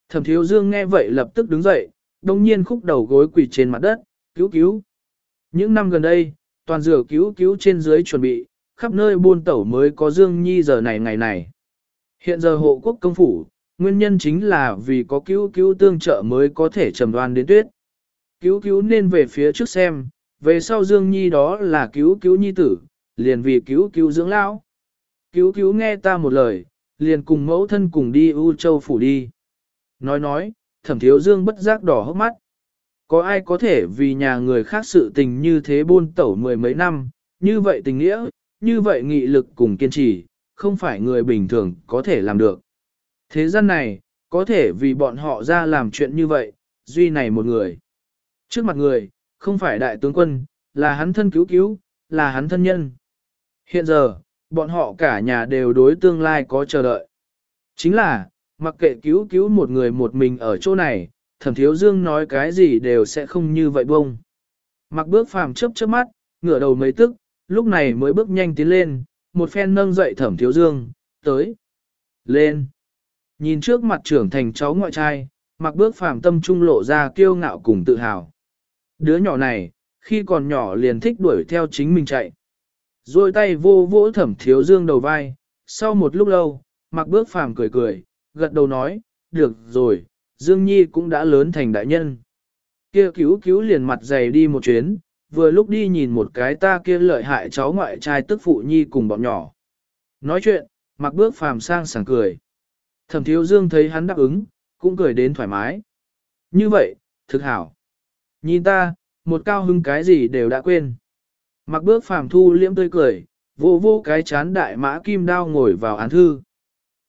Speaker 1: Thẩm thiếu dương nghe vậy lập tức đứng dậy, đồng nhiên khúc đầu gối quỳ trên mặt đất, cứu cứu. Những năm gần đây, toàn dừa cứu cứu trên dưới chuẩn bị, khắp nơi buôn tẩu mới có dương nhi giờ này ngày này. Hiện giờ hộ quốc công phủ, nguyên nhân chính là vì có cứu cứu tương trợ mới có thể trầm đoan đến tuyết. Cứu cứu nên về phía trước xem, về sau dương nhi đó là cứu cứu nhi tử, liền vì cứu cứu dưỡng lão. Cứu cứu nghe ta một lời, liền cùng mẫu thân cùng đi U Châu phủ đi. Nói nói, thẩm thiếu dương bất giác đỏ hốc mắt. Có ai có thể vì nhà người khác sự tình như thế buôn tẩu mười mấy năm, như vậy tình nghĩa, như vậy nghị lực cùng kiên trì, không phải người bình thường có thể làm được. Thế gian này, có thể vì bọn họ ra làm chuyện như vậy, duy này một người. Trước mặt người, không phải đại tướng quân, là hắn thân cứu cứu, là hắn thân nhân. Hiện giờ, bọn họ cả nhà đều đối tương lai có chờ đợi. Chính là, mặc kệ cứu cứu một người một mình ở chỗ này, thẩm thiếu dương nói cái gì đều sẽ không như vậy bông. Mặc bước phàm chớp chớp mắt, ngửa đầu mấy tức, lúc này mới bước nhanh tiến lên, một phen nâng dậy thẩm thiếu dương, tới. Lên. Nhìn trước mặt trưởng thành cháu ngoại trai, mặc bước phàm tâm trung lộ ra kiêu ngạo cùng tự hào. Đứa nhỏ này, khi còn nhỏ liền thích đuổi theo chính mình chạy. Rồi tay vô vỗ thẩm thiếu dương đầu vai, sau một lúc lâu, mặc bước phàm cười cười, gật đầu nói, được rồi, Dương Nhi cũng đã lớn thành đại nhân. Kia cứu cứu liền mặt dày đi một chuyến, vừa lúc đi nhìn một cái ta kia lợi hại cháu ngoại trai tức phụ Nhi cùng bọn nhỏ. Nói chuyện, mặc bước phàm sang sảng cười. Thẩm thiếu dương thấy hắn đáp ứng, cũng cười đến thoải mái. Như vậy, thực hảo. Nhìn ta, một cao hưng cái gì đều đã quên. Mặc bước phàm thu liễm tươi cười, vô vô cái chán đại mã kim đao ngồi vào án thư.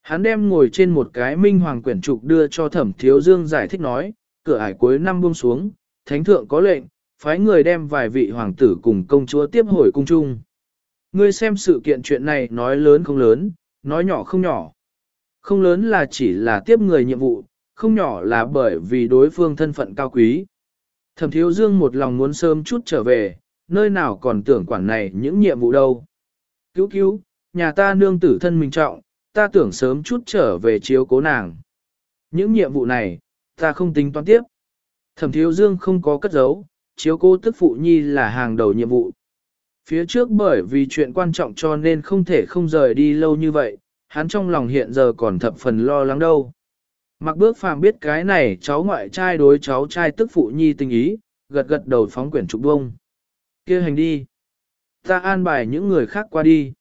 Speaker 1: Hắn đem ngồi trên một cái minh hoàng quyển trục đưa cho thẩm thiếu dương giải thích nói, cửa ải cuối năm buông xuống, thánh thượng có lệnh, phái người đem vài vị hoàng tử cùng công chúa tiếp hồi cung chung. Ngươi xem sự kiện chuyện này nói lớn không lớn, nói nhỏ không nhỏ. Không lớn là chỉ là tiếp người nhiệm vụ, không nhỏ là bởi vì đối phương thân phận cao quý. Thẩm thiếu dương một lòng muốn sớm chút trở về, nơi nào còn tưởng quản này những nhiệm vụ đâu. Cứu cứu, nhà ta nương tử thân mình trọng, ta tưởng sớm chút trở về chiếu cố nàng. Những nhiệm vụ này, ta không tính toán tiếp. Thẩm thiếu dương không có cất giấu, chiếu cố tức phụ nhi là hàng đầu nhiệm vụ. Phía trước bởi vì chuyện quan trọng cho nên không thể không rời đi lâu như vậy, hắn trong lòng hiện giờ còn thập phần lo lắng đâu. Mặc bước phàm biết cái này cháu ngoại trai đối cháu trai tức phụ nhi tình ý, gật gật đầu phóng quyển trục bông. kia hành đi. Ta an bài những người khác qua đi.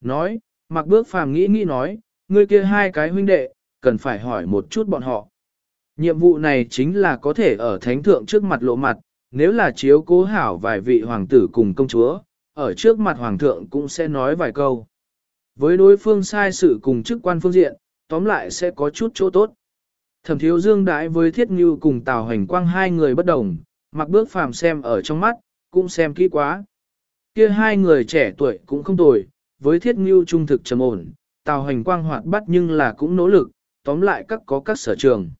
Speaker 1: Nói, mặc bước phàm nghĩ nghĩ nói, ngươi kia hai cái huynh đệ, cần phải hỏi một chút bọn họ. Nhiệm vụ này chính là có thể ở thánh thượng trước mặt lộ mặt, nếu là chiếu cố hảo vài vị hoàng tử cùng công chúa, ở trước mặt hoàng thượng cũng sẽ nói vài câu. Với đối phương sai sự cùng chức quan phương diện, tóm lại sẽ có chút chỗ tốt. Thẩm thiếu dương đãi với thiết như cùng tào hành quang hai người bất đồng, mặc bước phàm xem ở trong mắt, cũng xem kỹ quá. Kia hai người trẻ tuổi cũng không tồi, với thiết ngưu trung thực trầm ổn, Tào Hành Quang hoạt bát nhưng là cũng nỗ lực, tóm lại các có các sở trường.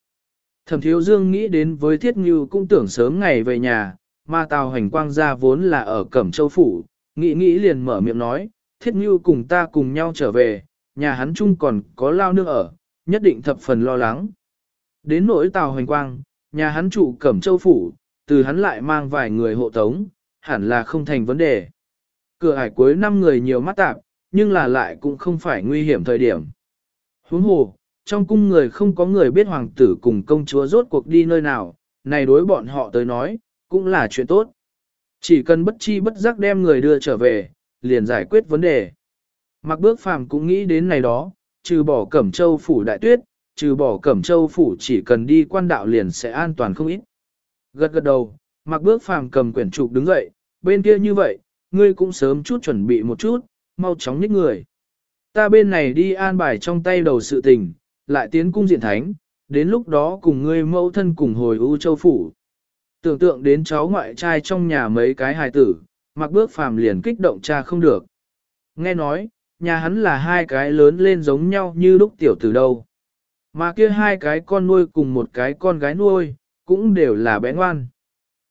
Speaker 1: Thẩm Thiếu Dương nghĩ đến với Thiết Ngưu cũng tưởng sớm ngày về nhà, mà Tào Hành Quang ra vốn là ở Cẩm Châu Phủ, nghĩ nghĩ liền mở miệng nói, Thiết Ngưu cùng ta cùng nhau trở về, nhà hắn chung còn có lao nương ở, nhất định thập phần lo lắng. Đến nỗi Tào Hành Quang, nhà hắn trụ Cẩm Châu Phủ, từ hắn lại mang vài người hộ tống, hẳn là không thành vấn đề. Cửa ải cuối năm người nhiều mắt tạp, nhưng là lại cũng không phải nguy hiểm thời điểm. Huống hồ, trong cung người không có người biết hoàng tử cùng công chúa rốt cuộc đi nơi nào, này đối bọn họ tới nói, cũng là chuyện tốt. Chỉ cần bất chi bất giác đem người đưa trở về, liền giải quyết vấn đề. Mặc bước phàm cũng nghĩ đến này đó, trừ bỏ cẩm châu phủ đại tuyết, trừ bỏ cẩm châu phủ chỉ cần đi quan đạo liền sẽ an toàn không ít. Gật gật đầu, mặc bước phàm cầm quyển trục đứng dậy, bên kia như vậy, ngươi cũng sớm chút chuẩn bị một chút, mau chóng nhích người. Ta bên này đi an bài trong tay đầu sự tình, lại tiến cung diện thánh, đến lúc đó cùng ngươi mẫu thân cùng hồi U Châu Phủ. Tưởng tượng đến cháu ngoại trai trong nhà mấy cái hài tử, mặc bước phàm liền kích động cha không được. Nghe nói, nhà hắn là hai cái lớn lên giống nhau như lúc tiểu từ đâu. Mà kia hai cái con nuôi cùng một cái con gái nuôi, cũng đều là bé ngoan.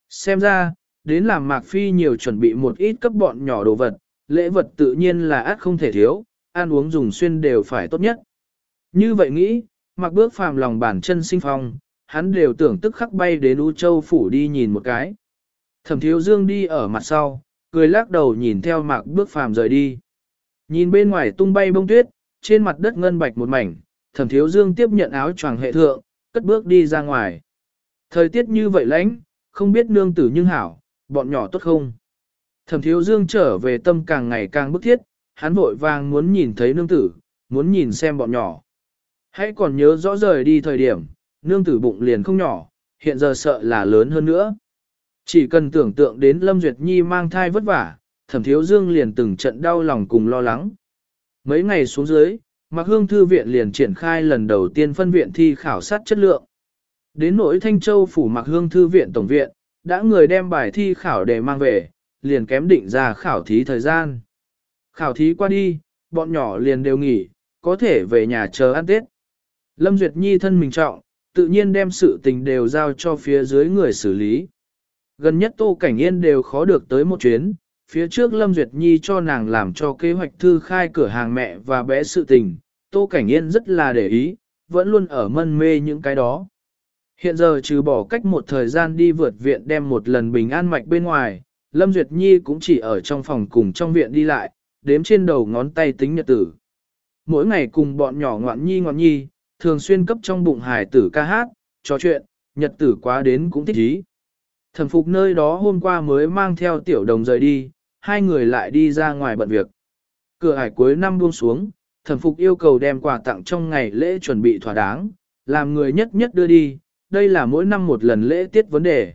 Speaker 1: Xem ra, đến làm Mạc Phi nhiều chuẩn bị một ít cấp bọn nhỏ đồ vật, lễ vật tự nhiên là át không thể thiếu, ăn uống dùng xuyên đều phải tốt nhất. Như vậy nghĩ, Mạc bước phàm lòng bản chân sinh phong, hắn đều tưởng tức khắc bay đến U Châu Phủ đi nhìn một cái. Thẩm thiếu dương đi ở mặt sau, cười lắc đầu nhìn theo Mạc bước phàm rời đi. Nhìn bên ngoài tung bay bông tuyết, trên mặt đất ngân bạch một mảnh, thẩm thiếu dương tiếp nhận áo choàng hệ thượng, cất bước đi ra ngoài. Thời tiết như vậy lạnh không biết nương tử nhưng hảo, bọn nhỏ tốt không. Thẩm thiếu dương trở về tâm càng ngày càng bức thiết, hắn vội vàng muốn nhìn thấy nương tử, muốn nhìn xem bọn nhỏ. Hãy còn nhớ rõ rời đi thời điểm, nương tử bụng liền không nhỏ, hiện giờ sợ là lớn hơn nữa. Chỉ cần tưởng tượng đến Lâm Duyệt Nhi mang thai vất vả, thẩm thiếu dương liền từng trận đau lòng cùng lo lắng. Mấy ngày xuống dưới, Mạc Hương Thư Viện liền triển khai lần đầu tiên phân viện thi khảo sát chất lượng. Đến nỗi Thanh Châu Phủ Mạc Hương Thư Viện Tổng Viện, đã người đem bài thi khảo để mang về, liền kém định ra khảo thí thời gian. Khảo thí qua đi, bọn nhỏ liền đều nghỉ, có thể về nhà chờ ăn Tết. Lâm Duyệt Nhi thân mình trọng, tự nhiên đem sự tình đều giao cho phía dưới người xử lý. Gần nhất Tô Cảnh Yên đều khó được tới một chuyến, phía trước Lâm Duyệt Nhi cho nàng làm cho kế hoạch thư khai cửa hàng mẹ và bé sự tình, Tô Cảnh Yên rất là để ý, vẫn luôn ở mân mê những cái đó. Hiện giờ trừ bỏ cách một thời gian đi vượt viện đem một lần bình an mạch bên ngoài, Lâm Duyệt Nhi cũng chỉ ở trong phòng cùng trong viện đi lại, đếm trên đầu ngón tay tính nhật tử. Mỗi ngày cùng bọn nhỏ ngoạn nhi ngoạn nhi, thường xuyên cấp trong bụng hài tử ca hát, trò chuyện, nhật tử quá đến cũng thích ý. Thẩm phục nơi đó hôm qua mới mang theo tiểu đồng rời đi, hai người lại đi ra ngoài bận việc. Cửa hải cuối năm buông xuống, thẩm phục yêu cầu đem quà tặng trong ngày lễ chuẩn bị thỏa đáng, làm người nhất nhất đưa đi, đây là mỗi năm một lần lễ tiết vấn đề.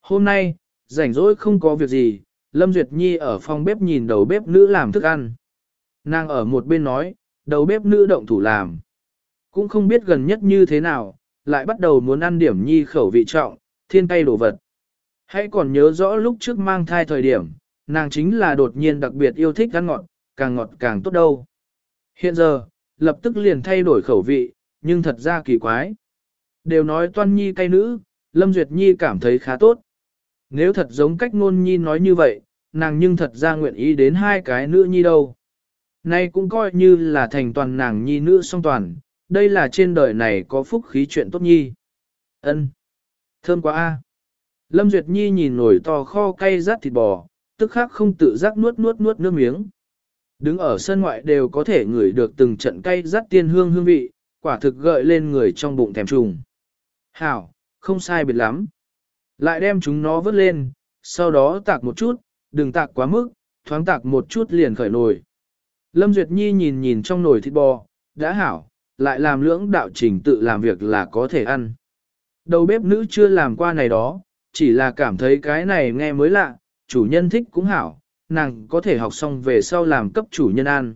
Speaker 1: Hôm nay, rảnh rỗi không có việc gì, Lâm Duyệt Nhi ở phòng bếp nhìn đầu bếp nữ làm thức ăn. Nàng ở một bên nói, đầu bếp nữ động thủ làm. Cũng không biết gần nhất như thế nào, lại bắt đầu muốn ăn điểm Nhi khẩu vị trọng, thiên tay đồ vật. Hãy còn nhớ rõ lúc trước mang thai thời điểm, nàng chính là đột nhiên đặc biệt yêu thích ăn ngọt, càng ngọt càng tốt đâu. Hiện giờ, lập tức liền thay đổi khẩu vị, nhưng thật ra kỳ quái. Đều nói toan nhi cay nữ, Lâm Duyệt Nhi cảm thấy khá tốt. Nếu thật giống cách ngôn nhi nói như vậy, nàng nhưng thật ra nguyện ý đến hai cái nữ nhi đâu. Nay cũng coi như là thành toàn nàng nhi nữ song toàn, đây là trên đời này có phúc khí chuyện tốt nhi. ân Thơm quá a Lâm Duyệt Nhi nhìn nổi to kho cay rát thịt bò, tức khắc không tự giác nuốt nuốt nuốt nước miếng. Đứng ở sân ngoại đều có thể ngửi được từng trận cay rát tiên hương hương vị, quả thực gợi lên người trong bụng thèm trùng. Hảo, không sai biệt lắm. Lại đem chúng nó vớt lên, sau đó tạc một chút, đừng tạc quá mức, thoáng tạc một chút liền khởi nồi. Lâm Duyệt Nhi nhìn nhìn trong nồi thịt bò, đã hảo, lại làm lưỡng đạo trình tự làm việc là có thể ăn. Đầu bếp nữ chưa làm qua này đó, chỉ là cảm thấy cái này nghe mới lạ, chủ nhân thích cũng hảo, nàng có thể học xong về sau làm cấp chủ nhân ăn.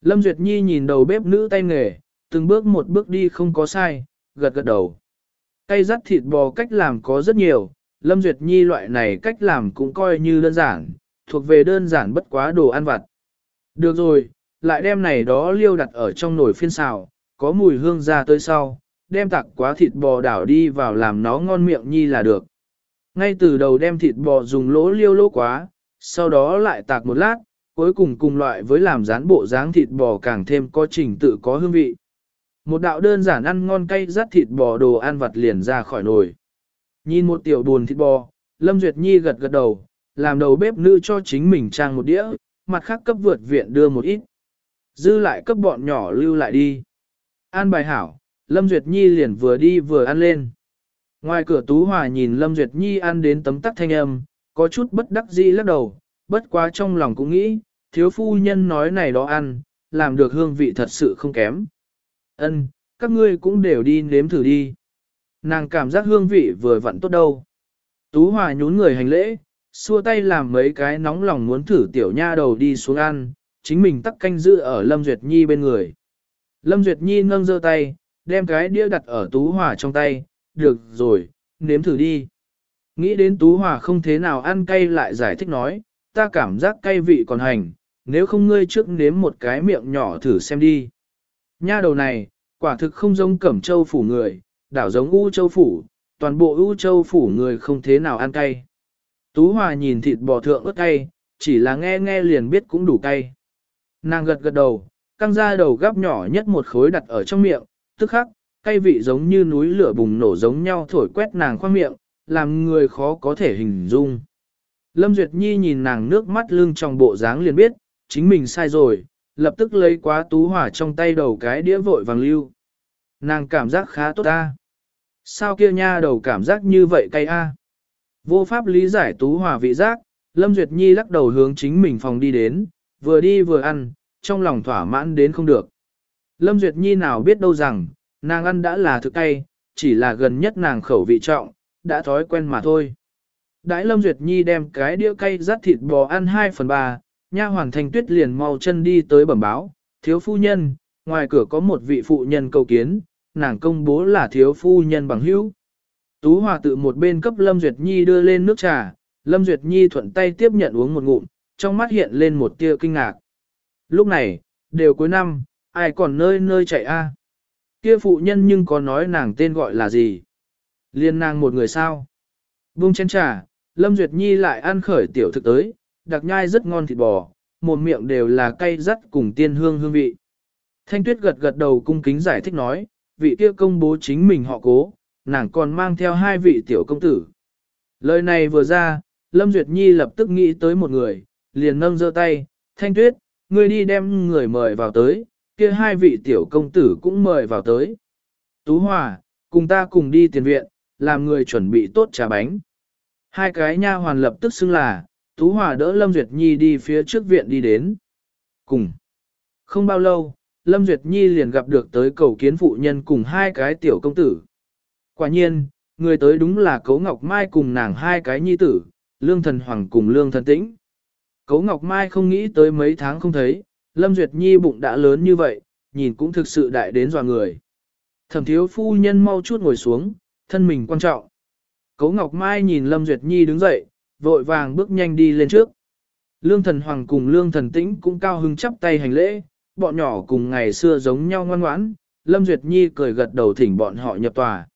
Speaker 1: Lâm Duyệt Nhi nhìn đầu bếp nữ tay nghề, từng bước một bước đi không có sai, gật gật đầu cay rắt thịt bò cách làm có rất nhiều, Lâm Duyệt Nhi loại này cách làm cũng coi như đơn giản, thuộc về đơn giản bất quá đồ ăn vặt. Được rồi, lại đem này đó liêu đặt ở trong nồi phiên xào, có mùi hương ra tới sau, đem tạc quá thịt bò đảo đi vào làm nó ngon miệng nhi là được. Ngay từ đầu đem thịt bò dùng lỗ liêu lỗ quá, sau đó lại tạc một lát, cuối cùng cùng loại với làm rán bộ dáng thịt bò càng thêm có trình tự có hương vị. Một đạo đơn giản ăn ngon cay rát thịt bò đồ ăn vặt liền ra khỏi nồi. Nhìn một tiểu buồn thịt bò, Lâm Duyệt Nhi gật gật đầu, làm đầu bếp nữ cho chính mình trang một đĩa, mặt khác cấp vượt viện đưa một ít. Dư lại cấp bọn nhỏ lưu lại đi. An bài hảo, Lâm Duyệt Nhi liền vừa đi vừa ăn lên. Ngoài cửa Tú Hòa nhìn Lâm Duyệt Nhi ăn đến tấm tắc thanh âm, có chút bất đắc dĩ lắc đầu, bất quá trong lòng cũng nghĩ, thiếu phu nhân nói này đó ăn, làm được hương vị thật sự không kém. Ân, các ngươi cũng đều đi nếm thử đi. Nàng cảm giác hương vị vừa vặn tốt đâu. Tú Hòa nhún người hành lễ, xua tay làm mấy cái nóng lòng muốn thử tiểu nha đầu đi xuống ăn, chính mình tắc canh giữ ở Lâm Duyệt Nhi bên người. Lâm Duyệt Nhi nâng giơ tay, đem cái đĩa đặt ở Tú Hòa trong tay, được rồi, nếm thử đi. Nghĩ đến Tú Hòa không thế nào ăn cay lại giải thích nói, ta cảm giác cay vị còn hành, nếu không ngươi trước nếm một cái miệng nhỏ thử xem đi. Nha đầu này, quả thực không giống cẩm châu phủ người, đảo giống u châu phủ, toàn bộ u châu phủ người không thế nào ăn cay. Tú Hòa nhìn thịt bò thượng ớt cay, chỉ là nghe nghe liền biết cũng đủ cay. Nàng gật gật đầu, căng ra đầu gắp nhỏ nhất một khối đặt ở trong miệng, tức khắc, cay vị giống như núi lửa bùng nổ giống nhau thổi quét nàng khoang miệng, làm người khó có thể hình dung. Lâm Duyệt Nhi nhìn nàng nước mắt lưng trong bộ dáng liền biết, chính mình sai rồi, lập tức lấy quá tú hỏa trong tay đầu cái đĩa vội vàng lưu. Nàng cảm giác khá tốt ta. Sao kia nha đầu cảm giác như vậy cay a? Vô pháp lý giải tú hỏa vị giác, Lâm Duyệt Nhi lắc đầu hướng chính mình phòng đi đến, vừa đi vừa ăn, trong lòng thỏa mãn đến không được. Lâm Duyệt Nhi nào biết đâu rằng, nàng ăn đã là thực cay, chỉ là gần nhất nàng khẩu vị trọng, đã thói quen mà thôi. Đãi Lâm Duyệt Nhi đem cái đĩa cay rắt thịt bò ăn 2 phần 3, nha hoàn Thanh tuyết liền mau chân đi tới bẩm báo, thiếu phu nhân, ngoài cửa có một vị phụ nhân cầu kiến, nàng công bố là thiếu phu nhân bằng hữu. Tú Hòa tự một bên cấp Lâm Duyệt Nhi đưa lên nước trà, Lâm Duyệt Nhi thuận tay tiếp nhận uống một ngụm, trong mắt hiện lên một tia kinh ngạc. Lúc này, đều cuối năm, ai còn nơi nơi chạy a? Kia phụ nhân nhưng có nói nàng tên gọi là gì? Liên nàng một người sao? Bung chén trà, Lâm Duyệt Nhi lại ăn khởi tiểu thực tới, đặc nhai rất ngon thịt bò, một miệng đều là cay rắt cùng tiên hương hương vị. Thanh Tuyết gật gật đầu cung kính giải thích nói, vị kia công bố chính mình họ cố, nàng còn mang theo hai vị tiểu công tử. Lời này vừa ra, Lâm Duyệt Nhi lập tức nghĩ tới một người, liền nâng giơ tay, Thanh Tuyết, ngươi đi đem người mời vào tới, kia hai vị tiểu công tử cũng mời vào tới. Tú Hòa, cùng ta cùng đi tiền viện, làm người chuẩn bị tốt trà bánh. Hai cái nha hoàn lập tức xưng là, Tú Hòa đỡ Lâm Duyệt Nhi đi phía trước viện đi đến. Cùng. Không bao lâu, Lâm Duyệt Nhi liền gặp được tới cầu kiến phụ nhân cùng hai cái tiểu công tử. Quả nhiên, người tới đúng là Cấu Ngọc Mai cùng nàng hai cái nhi tử, Lương Thần Hoàng cùng Lương Thần Tĩnh. Cấu Ngọc Mai không nghĩ tới mấy tháng không thấy, Lâm Duyệt Nhi bụng đã lớn như vậy, nhìn cũng thực sự đại đến dò người. Thẩm thiếu phu nhân mau chút ngồi xuống, thân mình quan trọng. Cấu Ngọc Mai nhìn Lâm Duyệt Nhi đứng dậy, vội vàng bước nhanh đi lên trước. Lương thần hoàng cùng lương thần tĩnh cũng cao hứng chắp tay hành lễ, bọn nhỏ cùng ngày xưa giống nhau ngoan ngoãn, Lâm Duyệt Nhi cười gật đầu thỉnh bọn họ nhập tòa.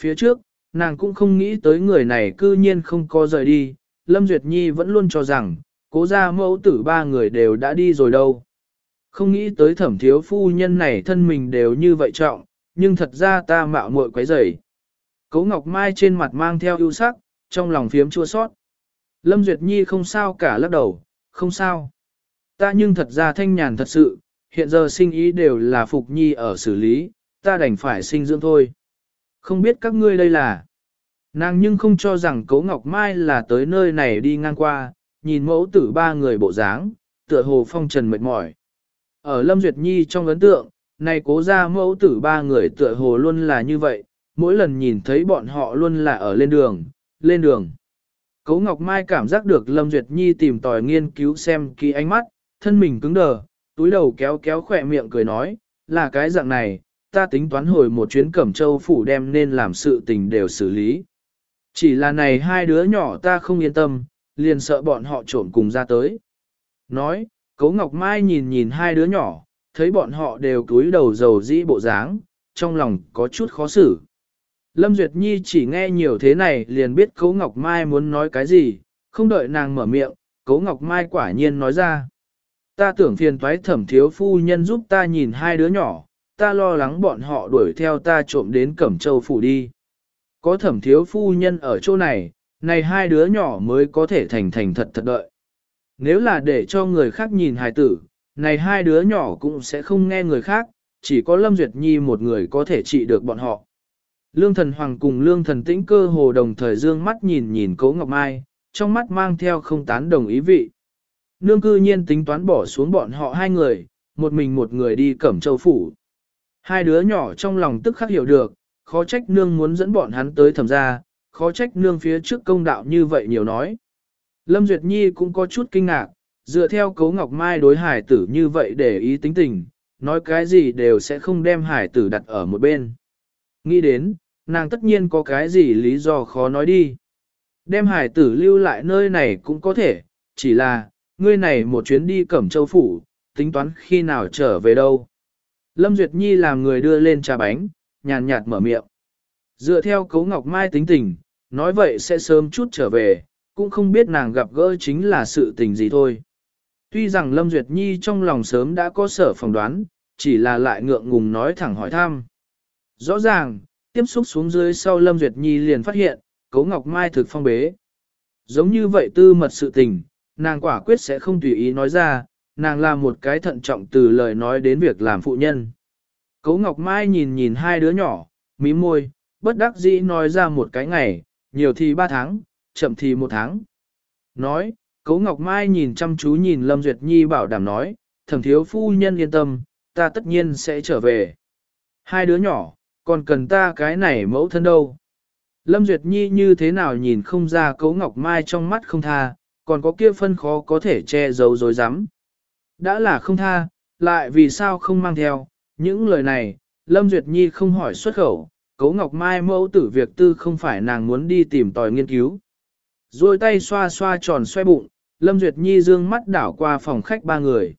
Speaker 1: Phía trước, nàng cũng không nghĩ tới người này cư nhiên không có rời đi, Lâm Duyệt Nhi vẫn luôn cho rằng, cố gia mẫu tử ba người đều đã đi rồi đâu. Không nghĩ tới thẩm thiếu phu nhân này thân mình đều như vậy trọng, nhưng thật ra ta mạo muội quấy rầy. Cố Ngọc Mai trên mặt mang theo ưu sắc, trong lòng phiếm chua sót. Lâm Duyệt Nhi không sao cả lắc đầu, không sao. Ta nhưng thật ra thanh nhàn thật sự, hiện giờ sinh ý đều là Phục Nhi ở xử lý, ta đành phải sinh dưỡng thôi. Không biết các ngươi đây là. Nàng nhưng không cho rằng Cố Ngọc Mai là tới nơi này đi ngang qua, nhìn mẫu tử ba người bộ dáng, tựa hồ phong trần mệt mỏi. Ở Lâm Duyệt Nhi trong ấn tượng, này cố ra mẫu tử ba người tựa hồ luôn là như vậy, mỗi lần nhìn thấy bọn họ luôn là ở lên đường, lên đường. Cố Ngọc Mai cảm giác được Lâm Duyệt Nhi tìm tòi nghiên cứu xem kỹ ánh mắt, thân mình cứng đờ, túi đầu kéo kéo khỏe miệng cười nói, là cái dạng này, ta tính toán hồi một chuyến cẩm châu phủ đem nên làm sự tình đều xử lý. Chỉ là này hai đứa nhỏ ta không yên tâm, liền sợ bọn họ trộn cùng ra tới. Nói, Cố Ngọc Mai nhìn nhìn hai đứa nhỏ, thấy bọn họ đều cúi đầu dầu dĩ bộ dáng, trong lòng có chút khó xử. Lâm Duyệt Nhi chỉ nghe nhiều thế này liền biết Cố Ngọc Mai muốn nói cái gì, không đợi nàng mở miệng, Cố Ngọc Mai quả nhiên nói ra. Ta tưởng phiền toái thẩm thiếu phu nhân giúp ta nhìn hai đứa nhỏ, ta lo lắng bọn họ đuổi theo ta trộm đến Cẩm Châu phủ đi. Có thẩm thiếu phu nhân ở chỗ này, này hai đứa nhỏ mới có thể thành thành thật thật đợi. Nếu là để cho người khác nhìn hài tử, này hai đứa nhỏ cũng sẽ không nghe người khác, chỉ có Lâm Duyệt Nhi một người có thể trị được bọn họ. Lương thần hoàng cùng lương thần tĩnh cơ hồ đồng thời dương mắt nhìn nhìn cố Ngọc Mai, trong mắt mang theo không tán đồng ý vị. Nương cư nhiên tính toán bỏ xuống bọn họ hai người, một mình một người đi cẩm châu phủ. Hai đứa nhỏ trong lòng tức khắc hiểu được, khó trách nương muốn dẫn bọn hắn tới thẩm gia, khó trách nương phía trước công đạo như vậy nhiều nói. Lâm Duyệt Nhi cũng có chút kinh ngạc, dựa theo cấu ngọc mai đối hải tử như vậy để ý tính tình, nói cái gì đều sẽ không đem hải tử đặt ở một bên. Nghĩ đến, nàng tất nhiên có cái gì lý do khó nói đi. Đem hải tử lưu lại nơi này cũng có thể, chỉ là, ngươi này một chuyến đi cẩm châu phủ, tính toán khi nào trở về đâu. Lâm Duyệt Nhi làm người đưa lên trà bánh, nhàn nhạt mở miệng. Dựa theo cấu ngọc mai tính tình, nói vậy sẽ sớm chút trở về, cũng không biết nàng gặp gỡ chính là sự tình gì thôi. Tuy rằng Lâm Duyệt Nhi trong lòng sớm đã có sở phỏng đoán, chỉ là lại ngượng ngùng nói thẳng hỏi thăm. Rõ ràng, tiếp xúc xuống dưới sau Lâm Duyệt Nhi liền phát hiện, Cố Ngọc Mai thực phong bế. Giống như vậy tư mật sự tình, nàng quả quyết sẽ không tùy ý nói ra, nàng là một cái thận trọng từ lời nói đến việc làm phụ nhân. Cố Ngọc Mai nhìn nhìn hai đứa nhỏ, mí môi, bất đắc dĩ nói ra một cái ngày, nhiều thì ba tháng, chậm thì một tháng. Nói, Cố Ngọc Mai nhìn chăm chú nhìn Lâm Duyệt Nhi bảo đảm nói, thẩm thiếu phu nhân yên tâm, ta tất nhiên sẽ trở về. Hai đứa nhỏ, còn cần ta cái này mẫu thân đâu. Lâm Duyệt Nhi như thế nào nhìn không ra cấu Ngọc Mai trong mắt không tha, còn có kia phân khó có thể che giấu dối rắm Đã là không tha, lại vì sao không mang theo, những lời này, Lâm Duyệt Nhi không hỏi xuất khẩu, cấu Ngọc Mai mẫu tử việc tư không phải nàng muốn đi tìm tòi nghiên cứu. Rồi tay xoa xoa tròn xoay bụng, Lâm Duyệt Nhi dương mắt đảo qua phòng khách ba người.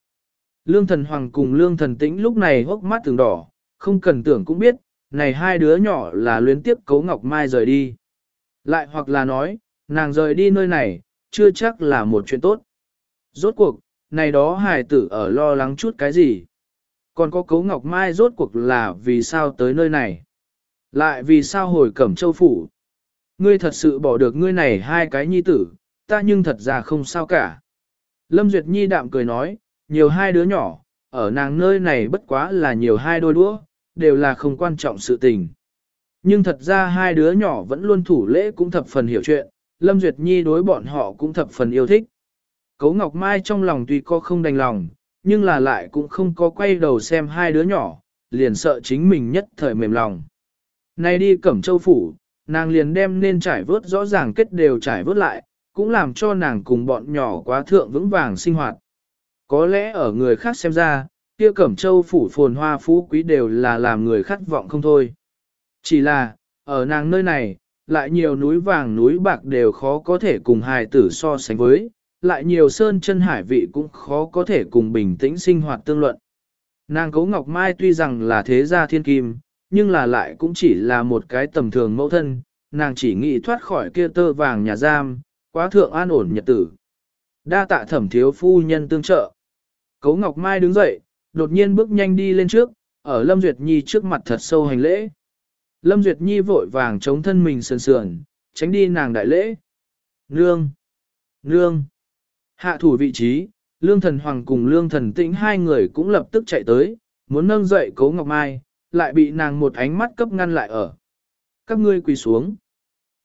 Speaker 1: Lương thần hoàng cùng lương thần tĩnh lúc này hốc mắt từng đỏ, không cần tưởng cũng biết, này hai đứa nhỏ là luyến tiếp Cố Ngọc Mai rời đi. Lại hoặc là nói, nàng rời đi nơi này, chưa chắc là một chuyện tốt. Rốt cuộc, này đó hài tử ở lo lắng chút cái gì. Còn có Cố Ngọc Mai rốt cuộc là vì sao tới nơi này. Lại vì sao hồi cẩm châu phủ? Ngươi thật sự bỏ được ngươi này hai cái nhi tử, ta nhưng thật ra không sao cả. Lâm Duyệt Nhi đạm cười nói, nhiều hai đứa nhỏ, ở nàng nơi này bất quá là nhiều hai đôi đũa, đều là không quan trọng sự tình. Nhưng thật ra hai đứa nhỏ vẫn luôn thủ lễ cũng thập phần hiểu chuyện, Lâm Duyệt Nhi đối bọn họ cũng thập phần yêu thích. Cấu Ngọc Mai trong lòng tuy có không đành lòng, nhưng là lại cũng không có quay đầu xem hai đứa nhỏ, liền sợ chính mình nhất thời mềm lòng. Nay đi cẩm châu phủ, nàng liền đem nên trải vớt rõ ràng kết đều trải vớt lại, cũng làm cho nàng cùng bọn nhỏ quá thượng vững vàng sinh hoạt. Có lẽ ở người khác xem ra, kia cẩm châu phủ phồn hoa phú quý đều là làm người khát vọng không thôi. Chỉ là, ở nàng nơi này, lại nhiều núi vàng núi bạc đều khó có thể cùng hài tử so sánh với, lại nhiều sơn chân hải vị cũng khó có thể cùng bình tĩnh sinh hoạt tương luận. Nàng Cố Ngọc Mai tuy rằng là thế gia thiên kim, nhưng là lại cũng chỉ là một cái tầm thường mẫu thân, nàng chỉ nghĩ thoát khỏi kia tơ vàng nhà giam, quá thượng an ổn nhật tử. Đa tạ thẩm thiếu phu nhân tương trợ. Cấu Ngọc Mai đứng dậy, đột nhiên bước nhanh đi lên trước, ở Lâm Duyệt Nhi trước mặt thật sâu hành lễ. Lâm Duyệt Nhi vội vàng chống thân mình sườn sườn, tránh đi nàng đại lễ. Nương! Nương! Hạ thủ vị trí, Lương Thần Hoàng cùng Lương Thần Tĩnh hai người cũng lập tức chạy tới, muốn nâng dậy Cố Ngọc Mai, lại bị nàng một ánh mắt cấp ngăn lại ở. Các ngươi quỳ xuống.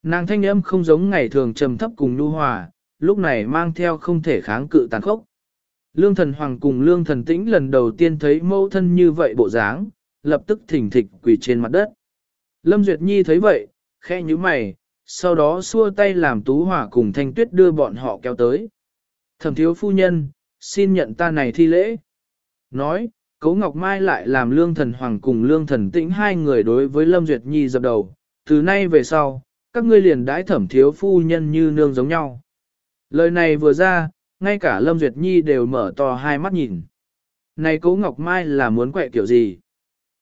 Speaker 1: Nàng thanh âm không giống ngày thường trầm thấp cùng nhu hòa, lúc này mang theo không thể kháng cự tàn khốc. Lương thần hoàng cùng lương thần tĩnh lần đầu tiên thấy mẫu thân như vậy bộ dáng, lập tức thỉnh thịch quỳ trên mặt đất. Lâm Duyệt Nhi thấy vậy, khe như mày, sau đó xua tay làm tú hỏa cùng thanh tuyết đưa bọn họ kéo tới. Thẩm thiếu phu nhân, xin nhận ta này thi lễ. Nói, Cấu Ngọc Mai lại làm lương thần hoàng cùng lương thần tĩnh hai người đối với Lâm Duyệt Nhi dập đầu, từ nay về sau, các ngươi liền đãi thẩm thiếu phu nhân như nương giống nhau. Lời này vừa ra, ngay cả Lâm Duyệt Nhi đều mở to hai mắt nhìn. Này cố Ngọc Mai là muốn quẹ kiểu gì?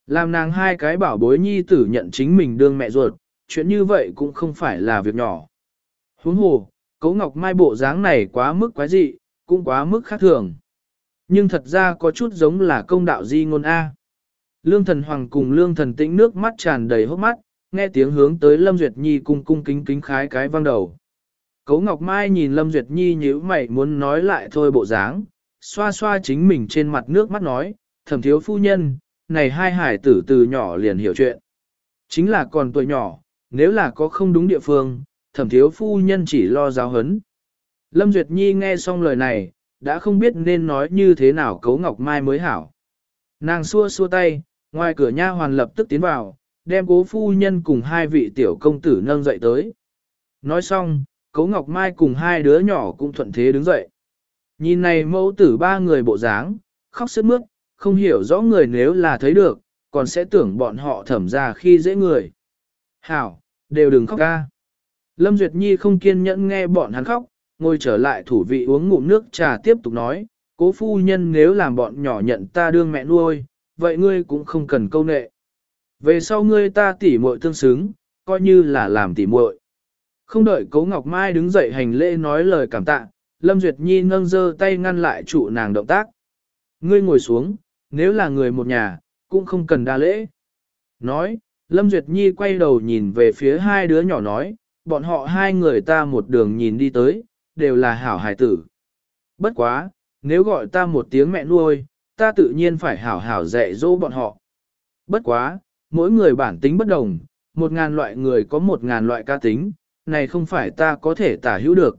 Speaker 1: Làm nàng hai cái bảo bối nhi tử nhận chính mình đương mẹ ruột, chuyện như vậy cũng không phải là việc nhỏ. Huống hồ, cố Ngọc Mai bộ dáng này quá mức quái dị, cũng quá mức khác thường. Nhưng thật ra có chút giống là công đạo di ngôn A. Lương thần hoàng cùng lương thần tĩnh nước mắt tràn đầy hốc mắt, nghe tiếng hướng tới Lâm Duyệt Nhi cung cung kính kính khái cái vang đầu. Cấu Ngọc Mai nhìn Lâm Duyệt Nhi nhíu mày muốn nói lại thôi bộ dáng, xoa xoa chính mình trên mặt nước mắt nói, thẩm thiếu phu nhân, này hai hải tử từ nhỏ liền hiểu chuyện. Chính là còn tuổi nhỏ, nếu là có không đúng địa phương, thẩm thiếu phu nhân chỉ lo giáo hấn. Lâm Duyệt Nhi nghe xong lời này, đã không biết nên nói như thế nào Cấu Ngọc Mai mới hảo. Nàng xua xua tay, ngoài cửa nha hoàn lập tức tiến vào, đem cố phu nhân cùng hai vị tiểu công tử nâng dậy tới. Nói xong, Cố Ngọc Mai cùng hai đứa nhỏ cũng thuận thế đứng dậy. Nhìn này mẫu tử ba người bộ dáng, khóc sướt mướt, không hiểu rõ người nếu là thấy được, còn sẽ tưởng bọn họ thẩm ra khi dễ người. Hảo, đều đừng khóc ca. Lâm Duyệt Nhi không kiên nhẫn nghe bọn hắn khóc, ngồi trở lại thủ vị uống ngụm nước trà tiếp tục nói, cố phu nhân nếu làm bọn nhỏ nhận ta đương mẹ nuôi, vậy ngươi cũng không cần câu nệ. Về sau ngươi ta tỉ muội tương xứng, coi như là làm tỉ muội. Không đợi Cố Ngọc Mai đứng dậy hành lễ nói lời cảm tạ, Lâm Duyệt Nhi nâng giơ tay ngăn lại trụ nàng động tác. Ngươi ngồi xuống, nếu là người một nhà, cũng không cần đa lễ. Nói, Lâm Duyệt Nhi quay đầu nhìn về phía hai đứa nhỏ nói, bọn họ hai người ta một đường nhìn đi tới, đều là hảo hài tử. Bất quá, nếu gọi ta một tiếng mẹ nuôi, ta tự nhiên phải hảo hảo dạy dỗ bọn họ. Bất quá, mỗi người bản tính bất đồng, một ngàn loại người có một ngàn loại ca tính, này không phải ta có thể tả hữu được.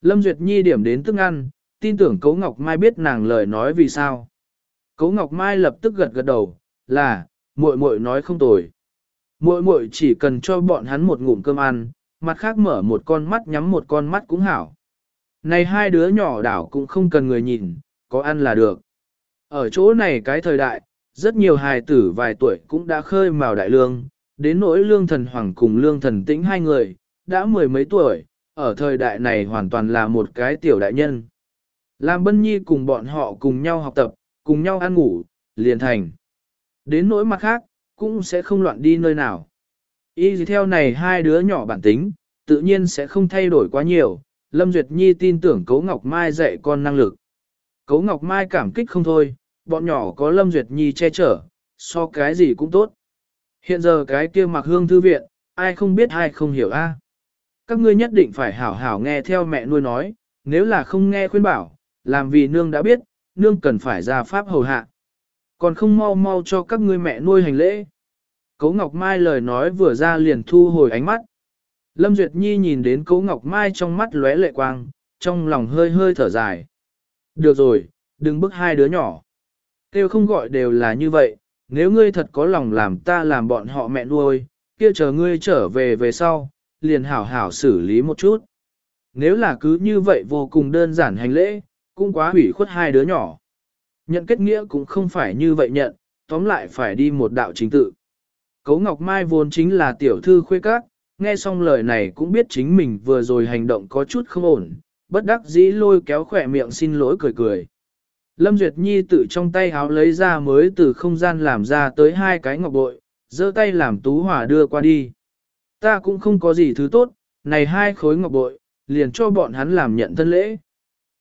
Speaker 1: Lâm Duyệt Nhi điểm đến tức ăn, tin tưởng Cấu Ngọc Mai biết nàng lời nói vì sao. Cấu Ngọc Mai lập tức gật gật đầu, là, muội muội nói không tồi. Muội muội chỉ cần cho bọn hắn một ngụm cơm ăn, mặt khác mở một con mắt nhắm một con mắt cũng hảo. Này hai đứa nhỏ đảo cũng không cần người nhìn, có ăn là được. Ở chỗ này cái thời đại, rất nhiều hài tử vài tuổi cũng đã khơi mào đại lương, đến nỗi lương thần hoàng cùng lương thần tĩnh hai người, đã mười mấy tuổi, ở thời đại này hoàn toàn là một cái tiểu đại nhân. Làm bân nhi cùng bọn họ cùng nhau học tập, cùng nhau ăn ngủ, liền thành. Đến nỗi mặt khác, cũng sẽ không loạn đi nơi nào. Y gì theo này hai đứa nhỏ bản tính, tự nhiên sẽ không thay đổi quá nhiều, Lâm Duyệt Nhi tin tưởng Cấu Ngọc Mai dạy con năng lực. Cấu Ngọc Mai cảm kích không thôi, bọn nhỏ có Lâm Duyệt Nhi che chở, so cái gì cũng tốt. Hiện giờ cái kia mặc hương thư viện, ai không biết ai không hiểu a. Các ngươi nhất định phải hảo hảo nghe theo mẹ nuôi nói, nếu là không nghe khuyên bảo, làm vì nương đã biết, nương cần phải ra pháp hầu hạ. Còn không mau mau cho các ngươi mẹ nuôi hành lễ. Cấu Ngọc Mai lời nói vừa ra liền thu hồi ánh mắt. Lâm Duyệt Nhi nhìn đến Cấu Ngọc Mai trong mắt lóe lệ quang, trong lòng hơi hơi thở dài. Được rồi, đừng bức hai đứa nhỏ. Kêu không gọi đều là như vậy, nếu ngươi thật có lòng làm ta làm bọn họ mẹ nuôi, kia chờ ngươi trở về về sau, liền hảo hảo xử lý một chút. Nếu là cứ như vậy vô cùng đơn giản hành lễ, cũng quá hủy khuất hai đứa nhỏ. Nhận kết nghĩa cũng không phải như vậy nhận, tóm lại phải đi một đạo chính tự. Cấu Ngọc Mai vốn chính là tiểu thư khuê các, nghe xong lời này cũng biết chính mình vừa rồi hành động có chút không ổn, bất đắc dĩ lôi kéo khỏe miệng xin lỗi cười cười. Lâm Duyệt Nhi tự trong tay háo lấy ra mới từ không gian làm ra tới hai cái ngọc bội, giơ tay làm tú hỏa đưa qua đi. Ta cũng không có gì thứ tốt, này hai khối ngọc bội, liền cho bọn hắn làm nhận thân lễ.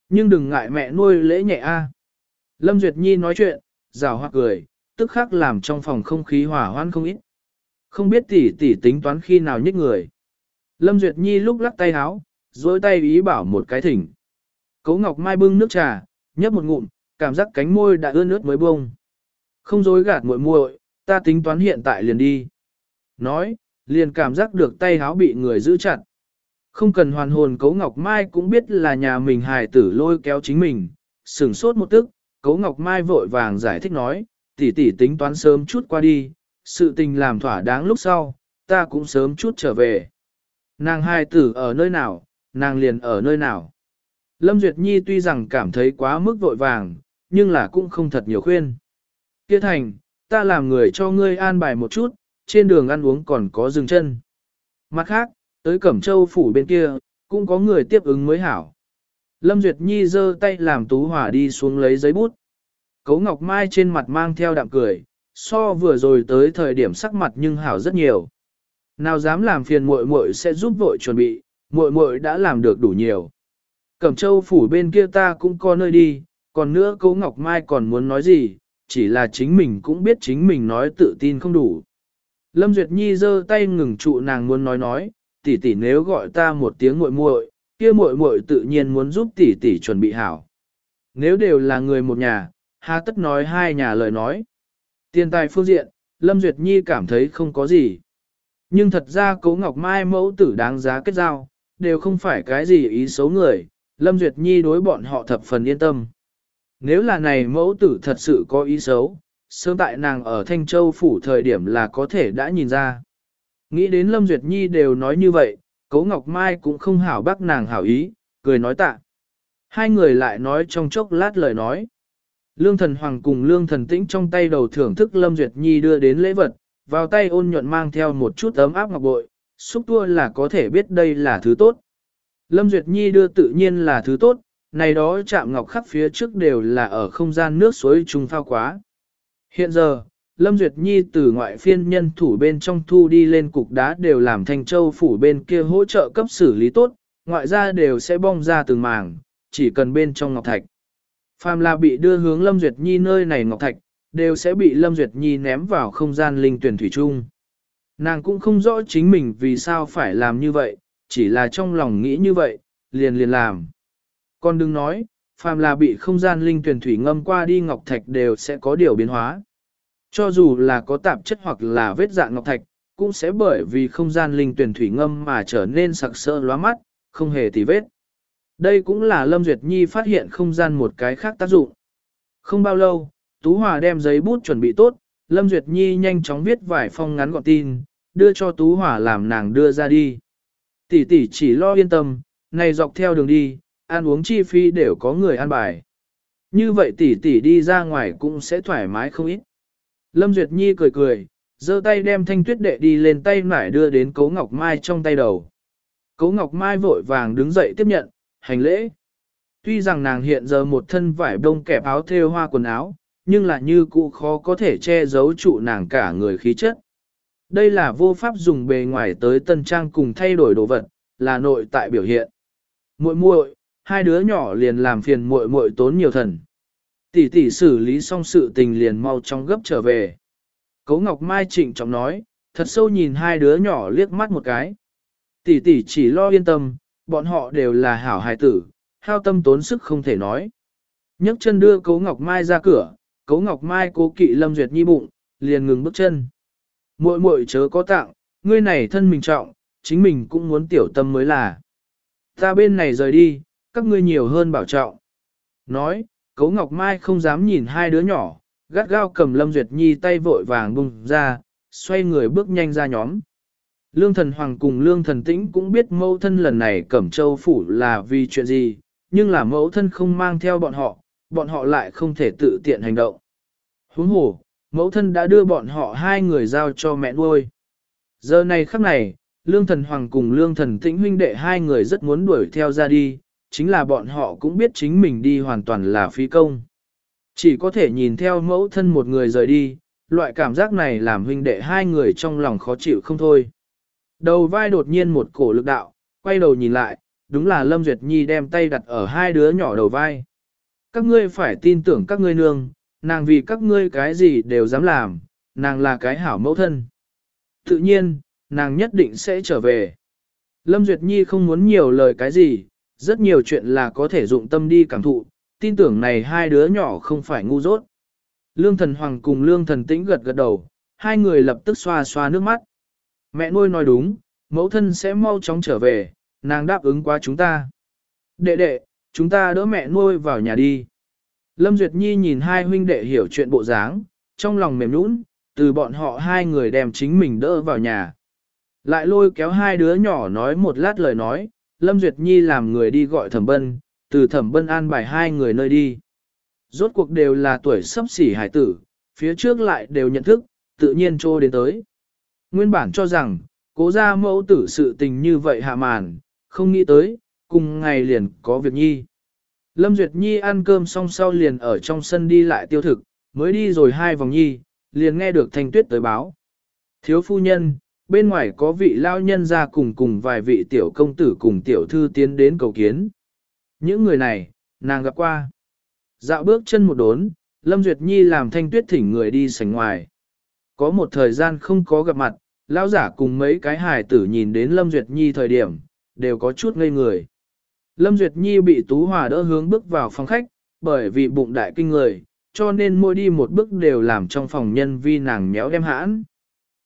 Speaker 1: Nhưng đừng ngại mẹ nuôi lễ nhẹ a. Lâm Duyệt Nhi nói chuyện, rào hoa cười, tức khắc làm trong phòng không khí hỏa hoan không ít. Không biết tỷ tỷ tính toán khi nào nhích người. Lâm Duyệt Nhi lúc lắc tay háo, dối tay ý bảo một cái thỉnh. Cấu Ngọc Mai bưng nước trà, nhấp một ngụm, cảm giác cánh môi đã ướt nước mới bông. Không dối gạt muội muội, ta tính toán hiện tại liền đi. Nói, liền cảm giác được tay háo bị người giữ chặt. Không cần hoàn hồn Cấu Ngọc Mai cũng biết là nhà mình hài tử lôi kéo chính mình, sửng sốt một tức, Cấu Ngọc Mai vội vàng giải thích nói, tỷ tỷ tính toán sớm chút qua đi, sự tình làm thỏa đáng lúc sau, ta cũng sớm chút trở về. Nàng hài tử ở nơi nào, nàng liền ở nơi nào. Lâm Duyệt Nhi tuy rằng cảm thấy quá mức vội vàng, nhưng là cũng không thật nhiều khuyên. Kia thành, ta làm người cho ngươi an bài một chút, trên đường ăn uống còn có dừng chân. Mặt khác, tới Cẩm Châu phủ bên kia, cũng có người tiếp ứng mới hảo. Lâm Duyệt Nhi giơ tay làm Tú Hỏa đi xuống lấy giấy bút. Cấu Ngọc Mai trên mặt mang theo đạm cười, so vừa rồi tới thời điểm sắc mặt nhưng hảo rất nhiều. Nào dám làm phiền muội muội sẽ giúp vội chuẩn bị, muội muội đã làm được đủ nhiều. Cẩm Châu phủ bên kia ta cũng có nơi đi, còn nữa Cố Ngọc Mai còn muốn nói gì, chỉ là chính mình cũng biết chính mình nói tự tin không đủ. Lâm Duyệt Nhi giơ tay ngừng trụ nàng muốn nói nói, tỷ tỷ nếu gọi ta một tiếng muội muội, kia muội muội tự nhiên muốn giúp tỷ tỷ chuẩn bị hảo. Nếu đều là người một nhà, hà tất nói hai nhà lời nói. Tiền tài phương diện, Lâm Duyệt Nhi cảm thấy không có gì. Nhưng thật ra Cố Ngọc Mai mẫu tử đáng giá kết giao, đều không phải cái gì ý xấu người, Lâm Duyệt Nhi đối bọn họ thập phần yên tâm. Nếu là này mẫu tử thật sự có ý xấu, sớm tại nàng ở Thanh Châu phủ thời điểm là có thể đã nhìn ra. Nghĩ đến Lâm Duyệt Nhi đều nói như vậy, Cố Ngọc Mai cũng không hảo bác nàng hảo ý, cười nói tạ. Hai người lại nói trong chốc lát lời nói. Lương thần hoàng cùng lương thần tĩnh trong tay đầu thưởng thức Lâm Duyệt Nhi đưa đến lễ vật, vào tay ôn nhuận mang theo một chút ấm áp ngọc bội, xúc tua là có thể biết đây là thứ tốt. Lâm Duyệt Nhi đưa tự nhiên là thứ tốt, này đó chạm ngọc khắp phía trước đều là ở không gian nước suối trùng phao quá. Hiện giờ, Lâm Duyệt Nhi từ ngoại phiên nhân thủ bên trong thu đi lên cục đá đều làm thành châu phủ bên kia hỗ trợ cấp xử lý tốt, ngoại ra đều sẽ bong ra từng màng, chỉ cần bên trong ngọc thạch. Phàm là bị đưa hướng Lâm Duyệt Nhi nơi này ngọc thạch, đều sẽ bị Lâm Duyệt Nhi ném vào không gian linh tuyển thủy trung. Nàng cũng không rõ chính mình vì sao phải làm như vậy, chỉ là trong lòng nghĩ như vậy, liền liền làm. Con đừng nói, phàm là bị không gian linh tuyển thủy ngâm qua đi ngọc thạch đều sẽ có điều biến hóa. Cho dù là có tạp chất hoặc là vết dạng ngọc thạch, cũng sẽ bởi vì không gian linh tuyển thủy ngâm mà trở nên sặc sỡ lóa mắt, không hề tì vết. Đây cũng là Lâm Duyệt Nhi phát hiện không gian một cái khác tác dụng. Không bao lâu, Tú Hòa đem giấy bút chuẩn bị tốt, Lâm Duyệt Nhi nhanh chóng viết vài phong ngắn gọn tin, đưa cho Tú Hòa làm nàng đưa ra đi. Tỷ tỷ chỉ lo yên tâm, này dọc theo đường đi, ăn uống chi phí đều có người ăn bài. Như vậy tỷ tỷ đi ra ngoài cũng sẽ thoải mái không ít. Lâm Duyệt Nhi cười cười, giơ tay đem thanh tuyết đệ đi lên tay nải đưa đến Cố Ngọc Mai trong tay đầu. Cố Ngọc Mai vội vàng đứng dậy tiếp nhận, hành lễ. Tuy rằng nàng hiện giờ một thân vải đông kẹp áo thêu hoa quần áo, nhưng là như cụ khó có thể che giấu trụ nàng cả người khí chất. Đây là vô pháp dùng bề ngoài tới tân trang cùng thay đổi đồ vật, là nội tại biểu hiện. Muội muội, hai đứa nhỏ liền làm phiền muội muội tốn nhiều thần. Tỷ tỷ xử lý xong sự tình liền mau trong gấp trở về. Cố Ngọc Mai trịnh trọng nói, thật sâu nhìn hai đứa nhỏ liếc mắt một cái. Tỷ tỷ chỉ lo yên tâm, bọn họ đều là hảo hài tử, hao tâm tốn sức không thể nói. nhấc chân đưa Cố Ngọc Mai ra cửa, Cố Ngọc Mai cố kỵ Lâm Duyệt Nhi bụng, liền ngừng bước chân. Muội muội chớ có tặng, ngươi này thân mình trọng, chính mình cũng muốn tiểu tâm mới là. Ta bên này rời đi, các ngươi nhiều hơn bảo trọng. Nói, Cố Ngọc Mai không dám nhìn hai đứa nhỏ, gắt gao cầm Lâm Duyệt Nhi tay vội vàng bung ra, xoay người bước nhanh ra nhóm. Lương thần hoàng cùng lương thần tĩnh cũng biết mẫu thân lần này cẩm châu phủ là vì chuyện gì, nhưng là mẫu thân không mang theo bọn họ, bọn họ lại không thể tự tiện hành động. Huống hồ, mẫu thân đã đưa bọn họ hai người giao cho mẹ nuôi. Giờ này khắc này, lương thần hoàng cùng lương thần tĩnh huynh đệ hai người rất muốn đuổi theo ra đi, chính là bọn họ cũng biết chính mình đi hoàn toàn là phí công. Chỉ có thể nhìn theo mẫu thân một người rời đi, loại cảm giác này làm huynh đệ hai người trong lòng khó chịu không thôi. Đầu vai đột nhiên một cổ lực đạo, quay đầu nhìn lại, đúng là Lâm Duyệt Nhi đem tay đặt ở hai đứa nhỏ đầu vai. Các ngươi phải tin tưởng các ngươi nương, nàng vì các ngươi cái gì đều dám làm, nàng là cái hảo mẫu thân. Tự nhiên, nàng nhất định sẽ trở về. Lâm Duyệt Nhi không muốn nhiều lời cái gì, rất nhiều chuyện là có thể dụng tâm đi cảm thụ, tin tưởng này hai đứa nhỏ không phải ngu dốt. Lương thần hoàng cùng lương thần tĩnh gật gật đầu, hai người lập tức xoa xoa nước mắt. Mẹ nuôi nói đúng, mẫu thân sẽ mau chóng trở về, nàng đáp ứng qua chúng ta. Đệ đệ, chúng ta đỡ mẹ nuôi vào nhà đi. Lâm Duyệt Nhi nhìn hai huynh đệ hiểu chuyện bộ dáng, trong lòng mềm nũng, từ bọn họ hai người đem chính mình đỡ vào nhà. Lại lôi kéo hai đứa nhỏ nói một lát lời nói, Lâm Duyệt Nhi làm người đi gọi thẩm bân, từ thẩm bân an bài hai người nơi đi. Rốt cuộc đều là tuổi sắp xỉ hải tử, phía trước lại đều nhận thức, tự nhiên trô đến tới. Nguyên bản cho rằng, cố ra mẫu tử sự tình như vậy hạ màn, không nghĩ tới, cùng ngày liền có việc nhi. Lâm Duyệt Nhi ăn cơm xong sau liền ở trong sân đi lại tiêu thực, mới đi rồi hai vòng nhi, liền nghe được thanh tuyết tới báo. Thiếu phu nhân, bên ngoài có vị lao nhân ra cùng cùng vài vị tiểu công tử cùng tiểu thư tiến đến cầu kiến. Những người này, nàng gặp qua. Dạo bước chân một đốn, Lâm Duyệt Nhi làm thanh tuyết thỉnh người đi sảnh ngoài. Có một thời gian không có gặp mặt, lão giả cùng mấy cái hài tử nhìn đến Lâm Duyệt Nhi thời điểm, đều có chút ngây người. Lâm Duyệt Nhi bị Tú Hòa đỡ hướng bước vào phòng khách, bởi vì bụng đại kinh người, cho nên mỗi đi một bước đều làm trong phòng nhân vi nàng méo đem hãn.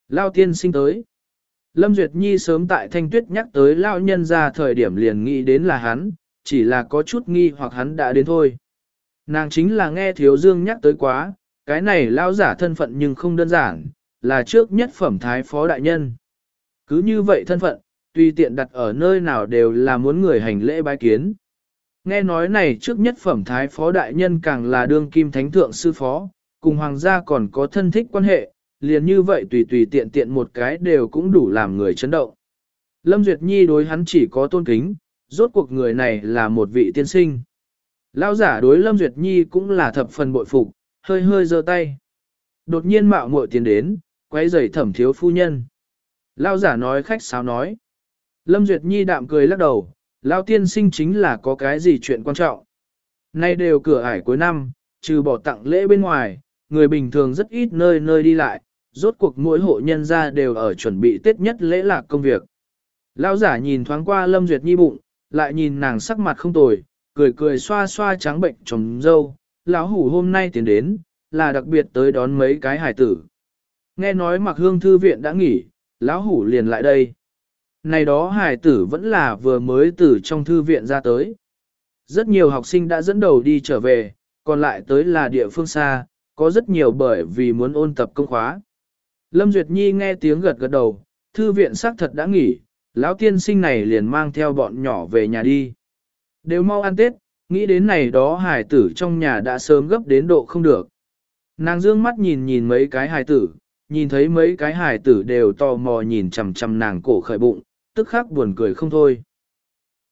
Speaker 1: Lao tiên sinh tới. Lâm Duyệt Nhi sớm tại Thanh Tuyết nhắc tới Lão nhân ra thời điểm liền nghĩ đến là hắn, chỉ là có chút nghi hoặc hắn đã đến thôi. Nàng chính là nghe Thiếu Dương nhắc tới quá, cái này Lão giả thân phận nhưng không đơn giản, là trước nhất phẩm thái phó đại nhân. Cứ như vậy thân phận, tuy tiện đặt ở nơi nào đều là muốn người hành lễ bái kiến. Nghe nói này trước nhất phẩm thái phó đại nhân càng là đương kim thánh thượng sư phó, cùng hoàng gia còn có thân thích quan hệ, liền như vậy tùy tùy tiện tiện một cái đều cũng đủ làm người chấn động. Lâm Duyệt Nhi đối hắn chỉ có tôn kính, rốt cuộc người này là một vị tiên sinh. Lao giả đối Lâm Duyệt Nhi cũng là thập phần bội phục, hơi hơi giơ tay. Đột nhiên mạo muội tiến đến, quay giày thẩm thiếu phu nhân. Lao giả nói khách sáo nói. Lâm Duyệt Nhi đạm cười lắc đầu, Lao tiên sinh chính là có cái gì chuyện quan trọng. Nay đều cửa ải cuối năm, trừ bỏ tặng lễ bên ngoài, người bình thường rất ít nơi nơi đi lại, rốt cuộc mỗi hộ nhân gia đều ở chuẩn bị tết nhất lễ lạc công việc. Lão giả nhìn thoáng qua Lâm Duyệt Nhi bụng, lại nhìn nàng sắc mặt không tồi, cười cười xoa xoa trắng bệnh trồng dâu, lão hủ hôm nay tiến đến, là đặc biệt tới đón mấy cái hải tử. Nghe nói mặc hương thư viện đã nghỉ, lão hủ liền lại đây. Này đó hải tử vẫn là vừa mới từ trong thư viện ra tới. Rất nhiều học sinh đã dẫn đầu đi trở về, còn lại tới là địa phương xa, có rất nhiều bởi vì muốn ôn tập công khóa. Lâm Duyệt Nhi nghe tiếng gật gật đầu, thư viện xác thật đã nghỉ, lão tiên sinh này liền mang theo bọn nhỏ về nhà đi. Đều mau ăn Tết, nghĩ đến này đó hải tử trong nhà đã sớm gấp đến độ không được. Nàng dương mắt nhìn nhìn mấy cái hải tử, nhìn thấy mấy cái hải tử đều tò mò nhìn chằm chằm nàng cổ khởi bụng, tức khắc buồn cười không thôi.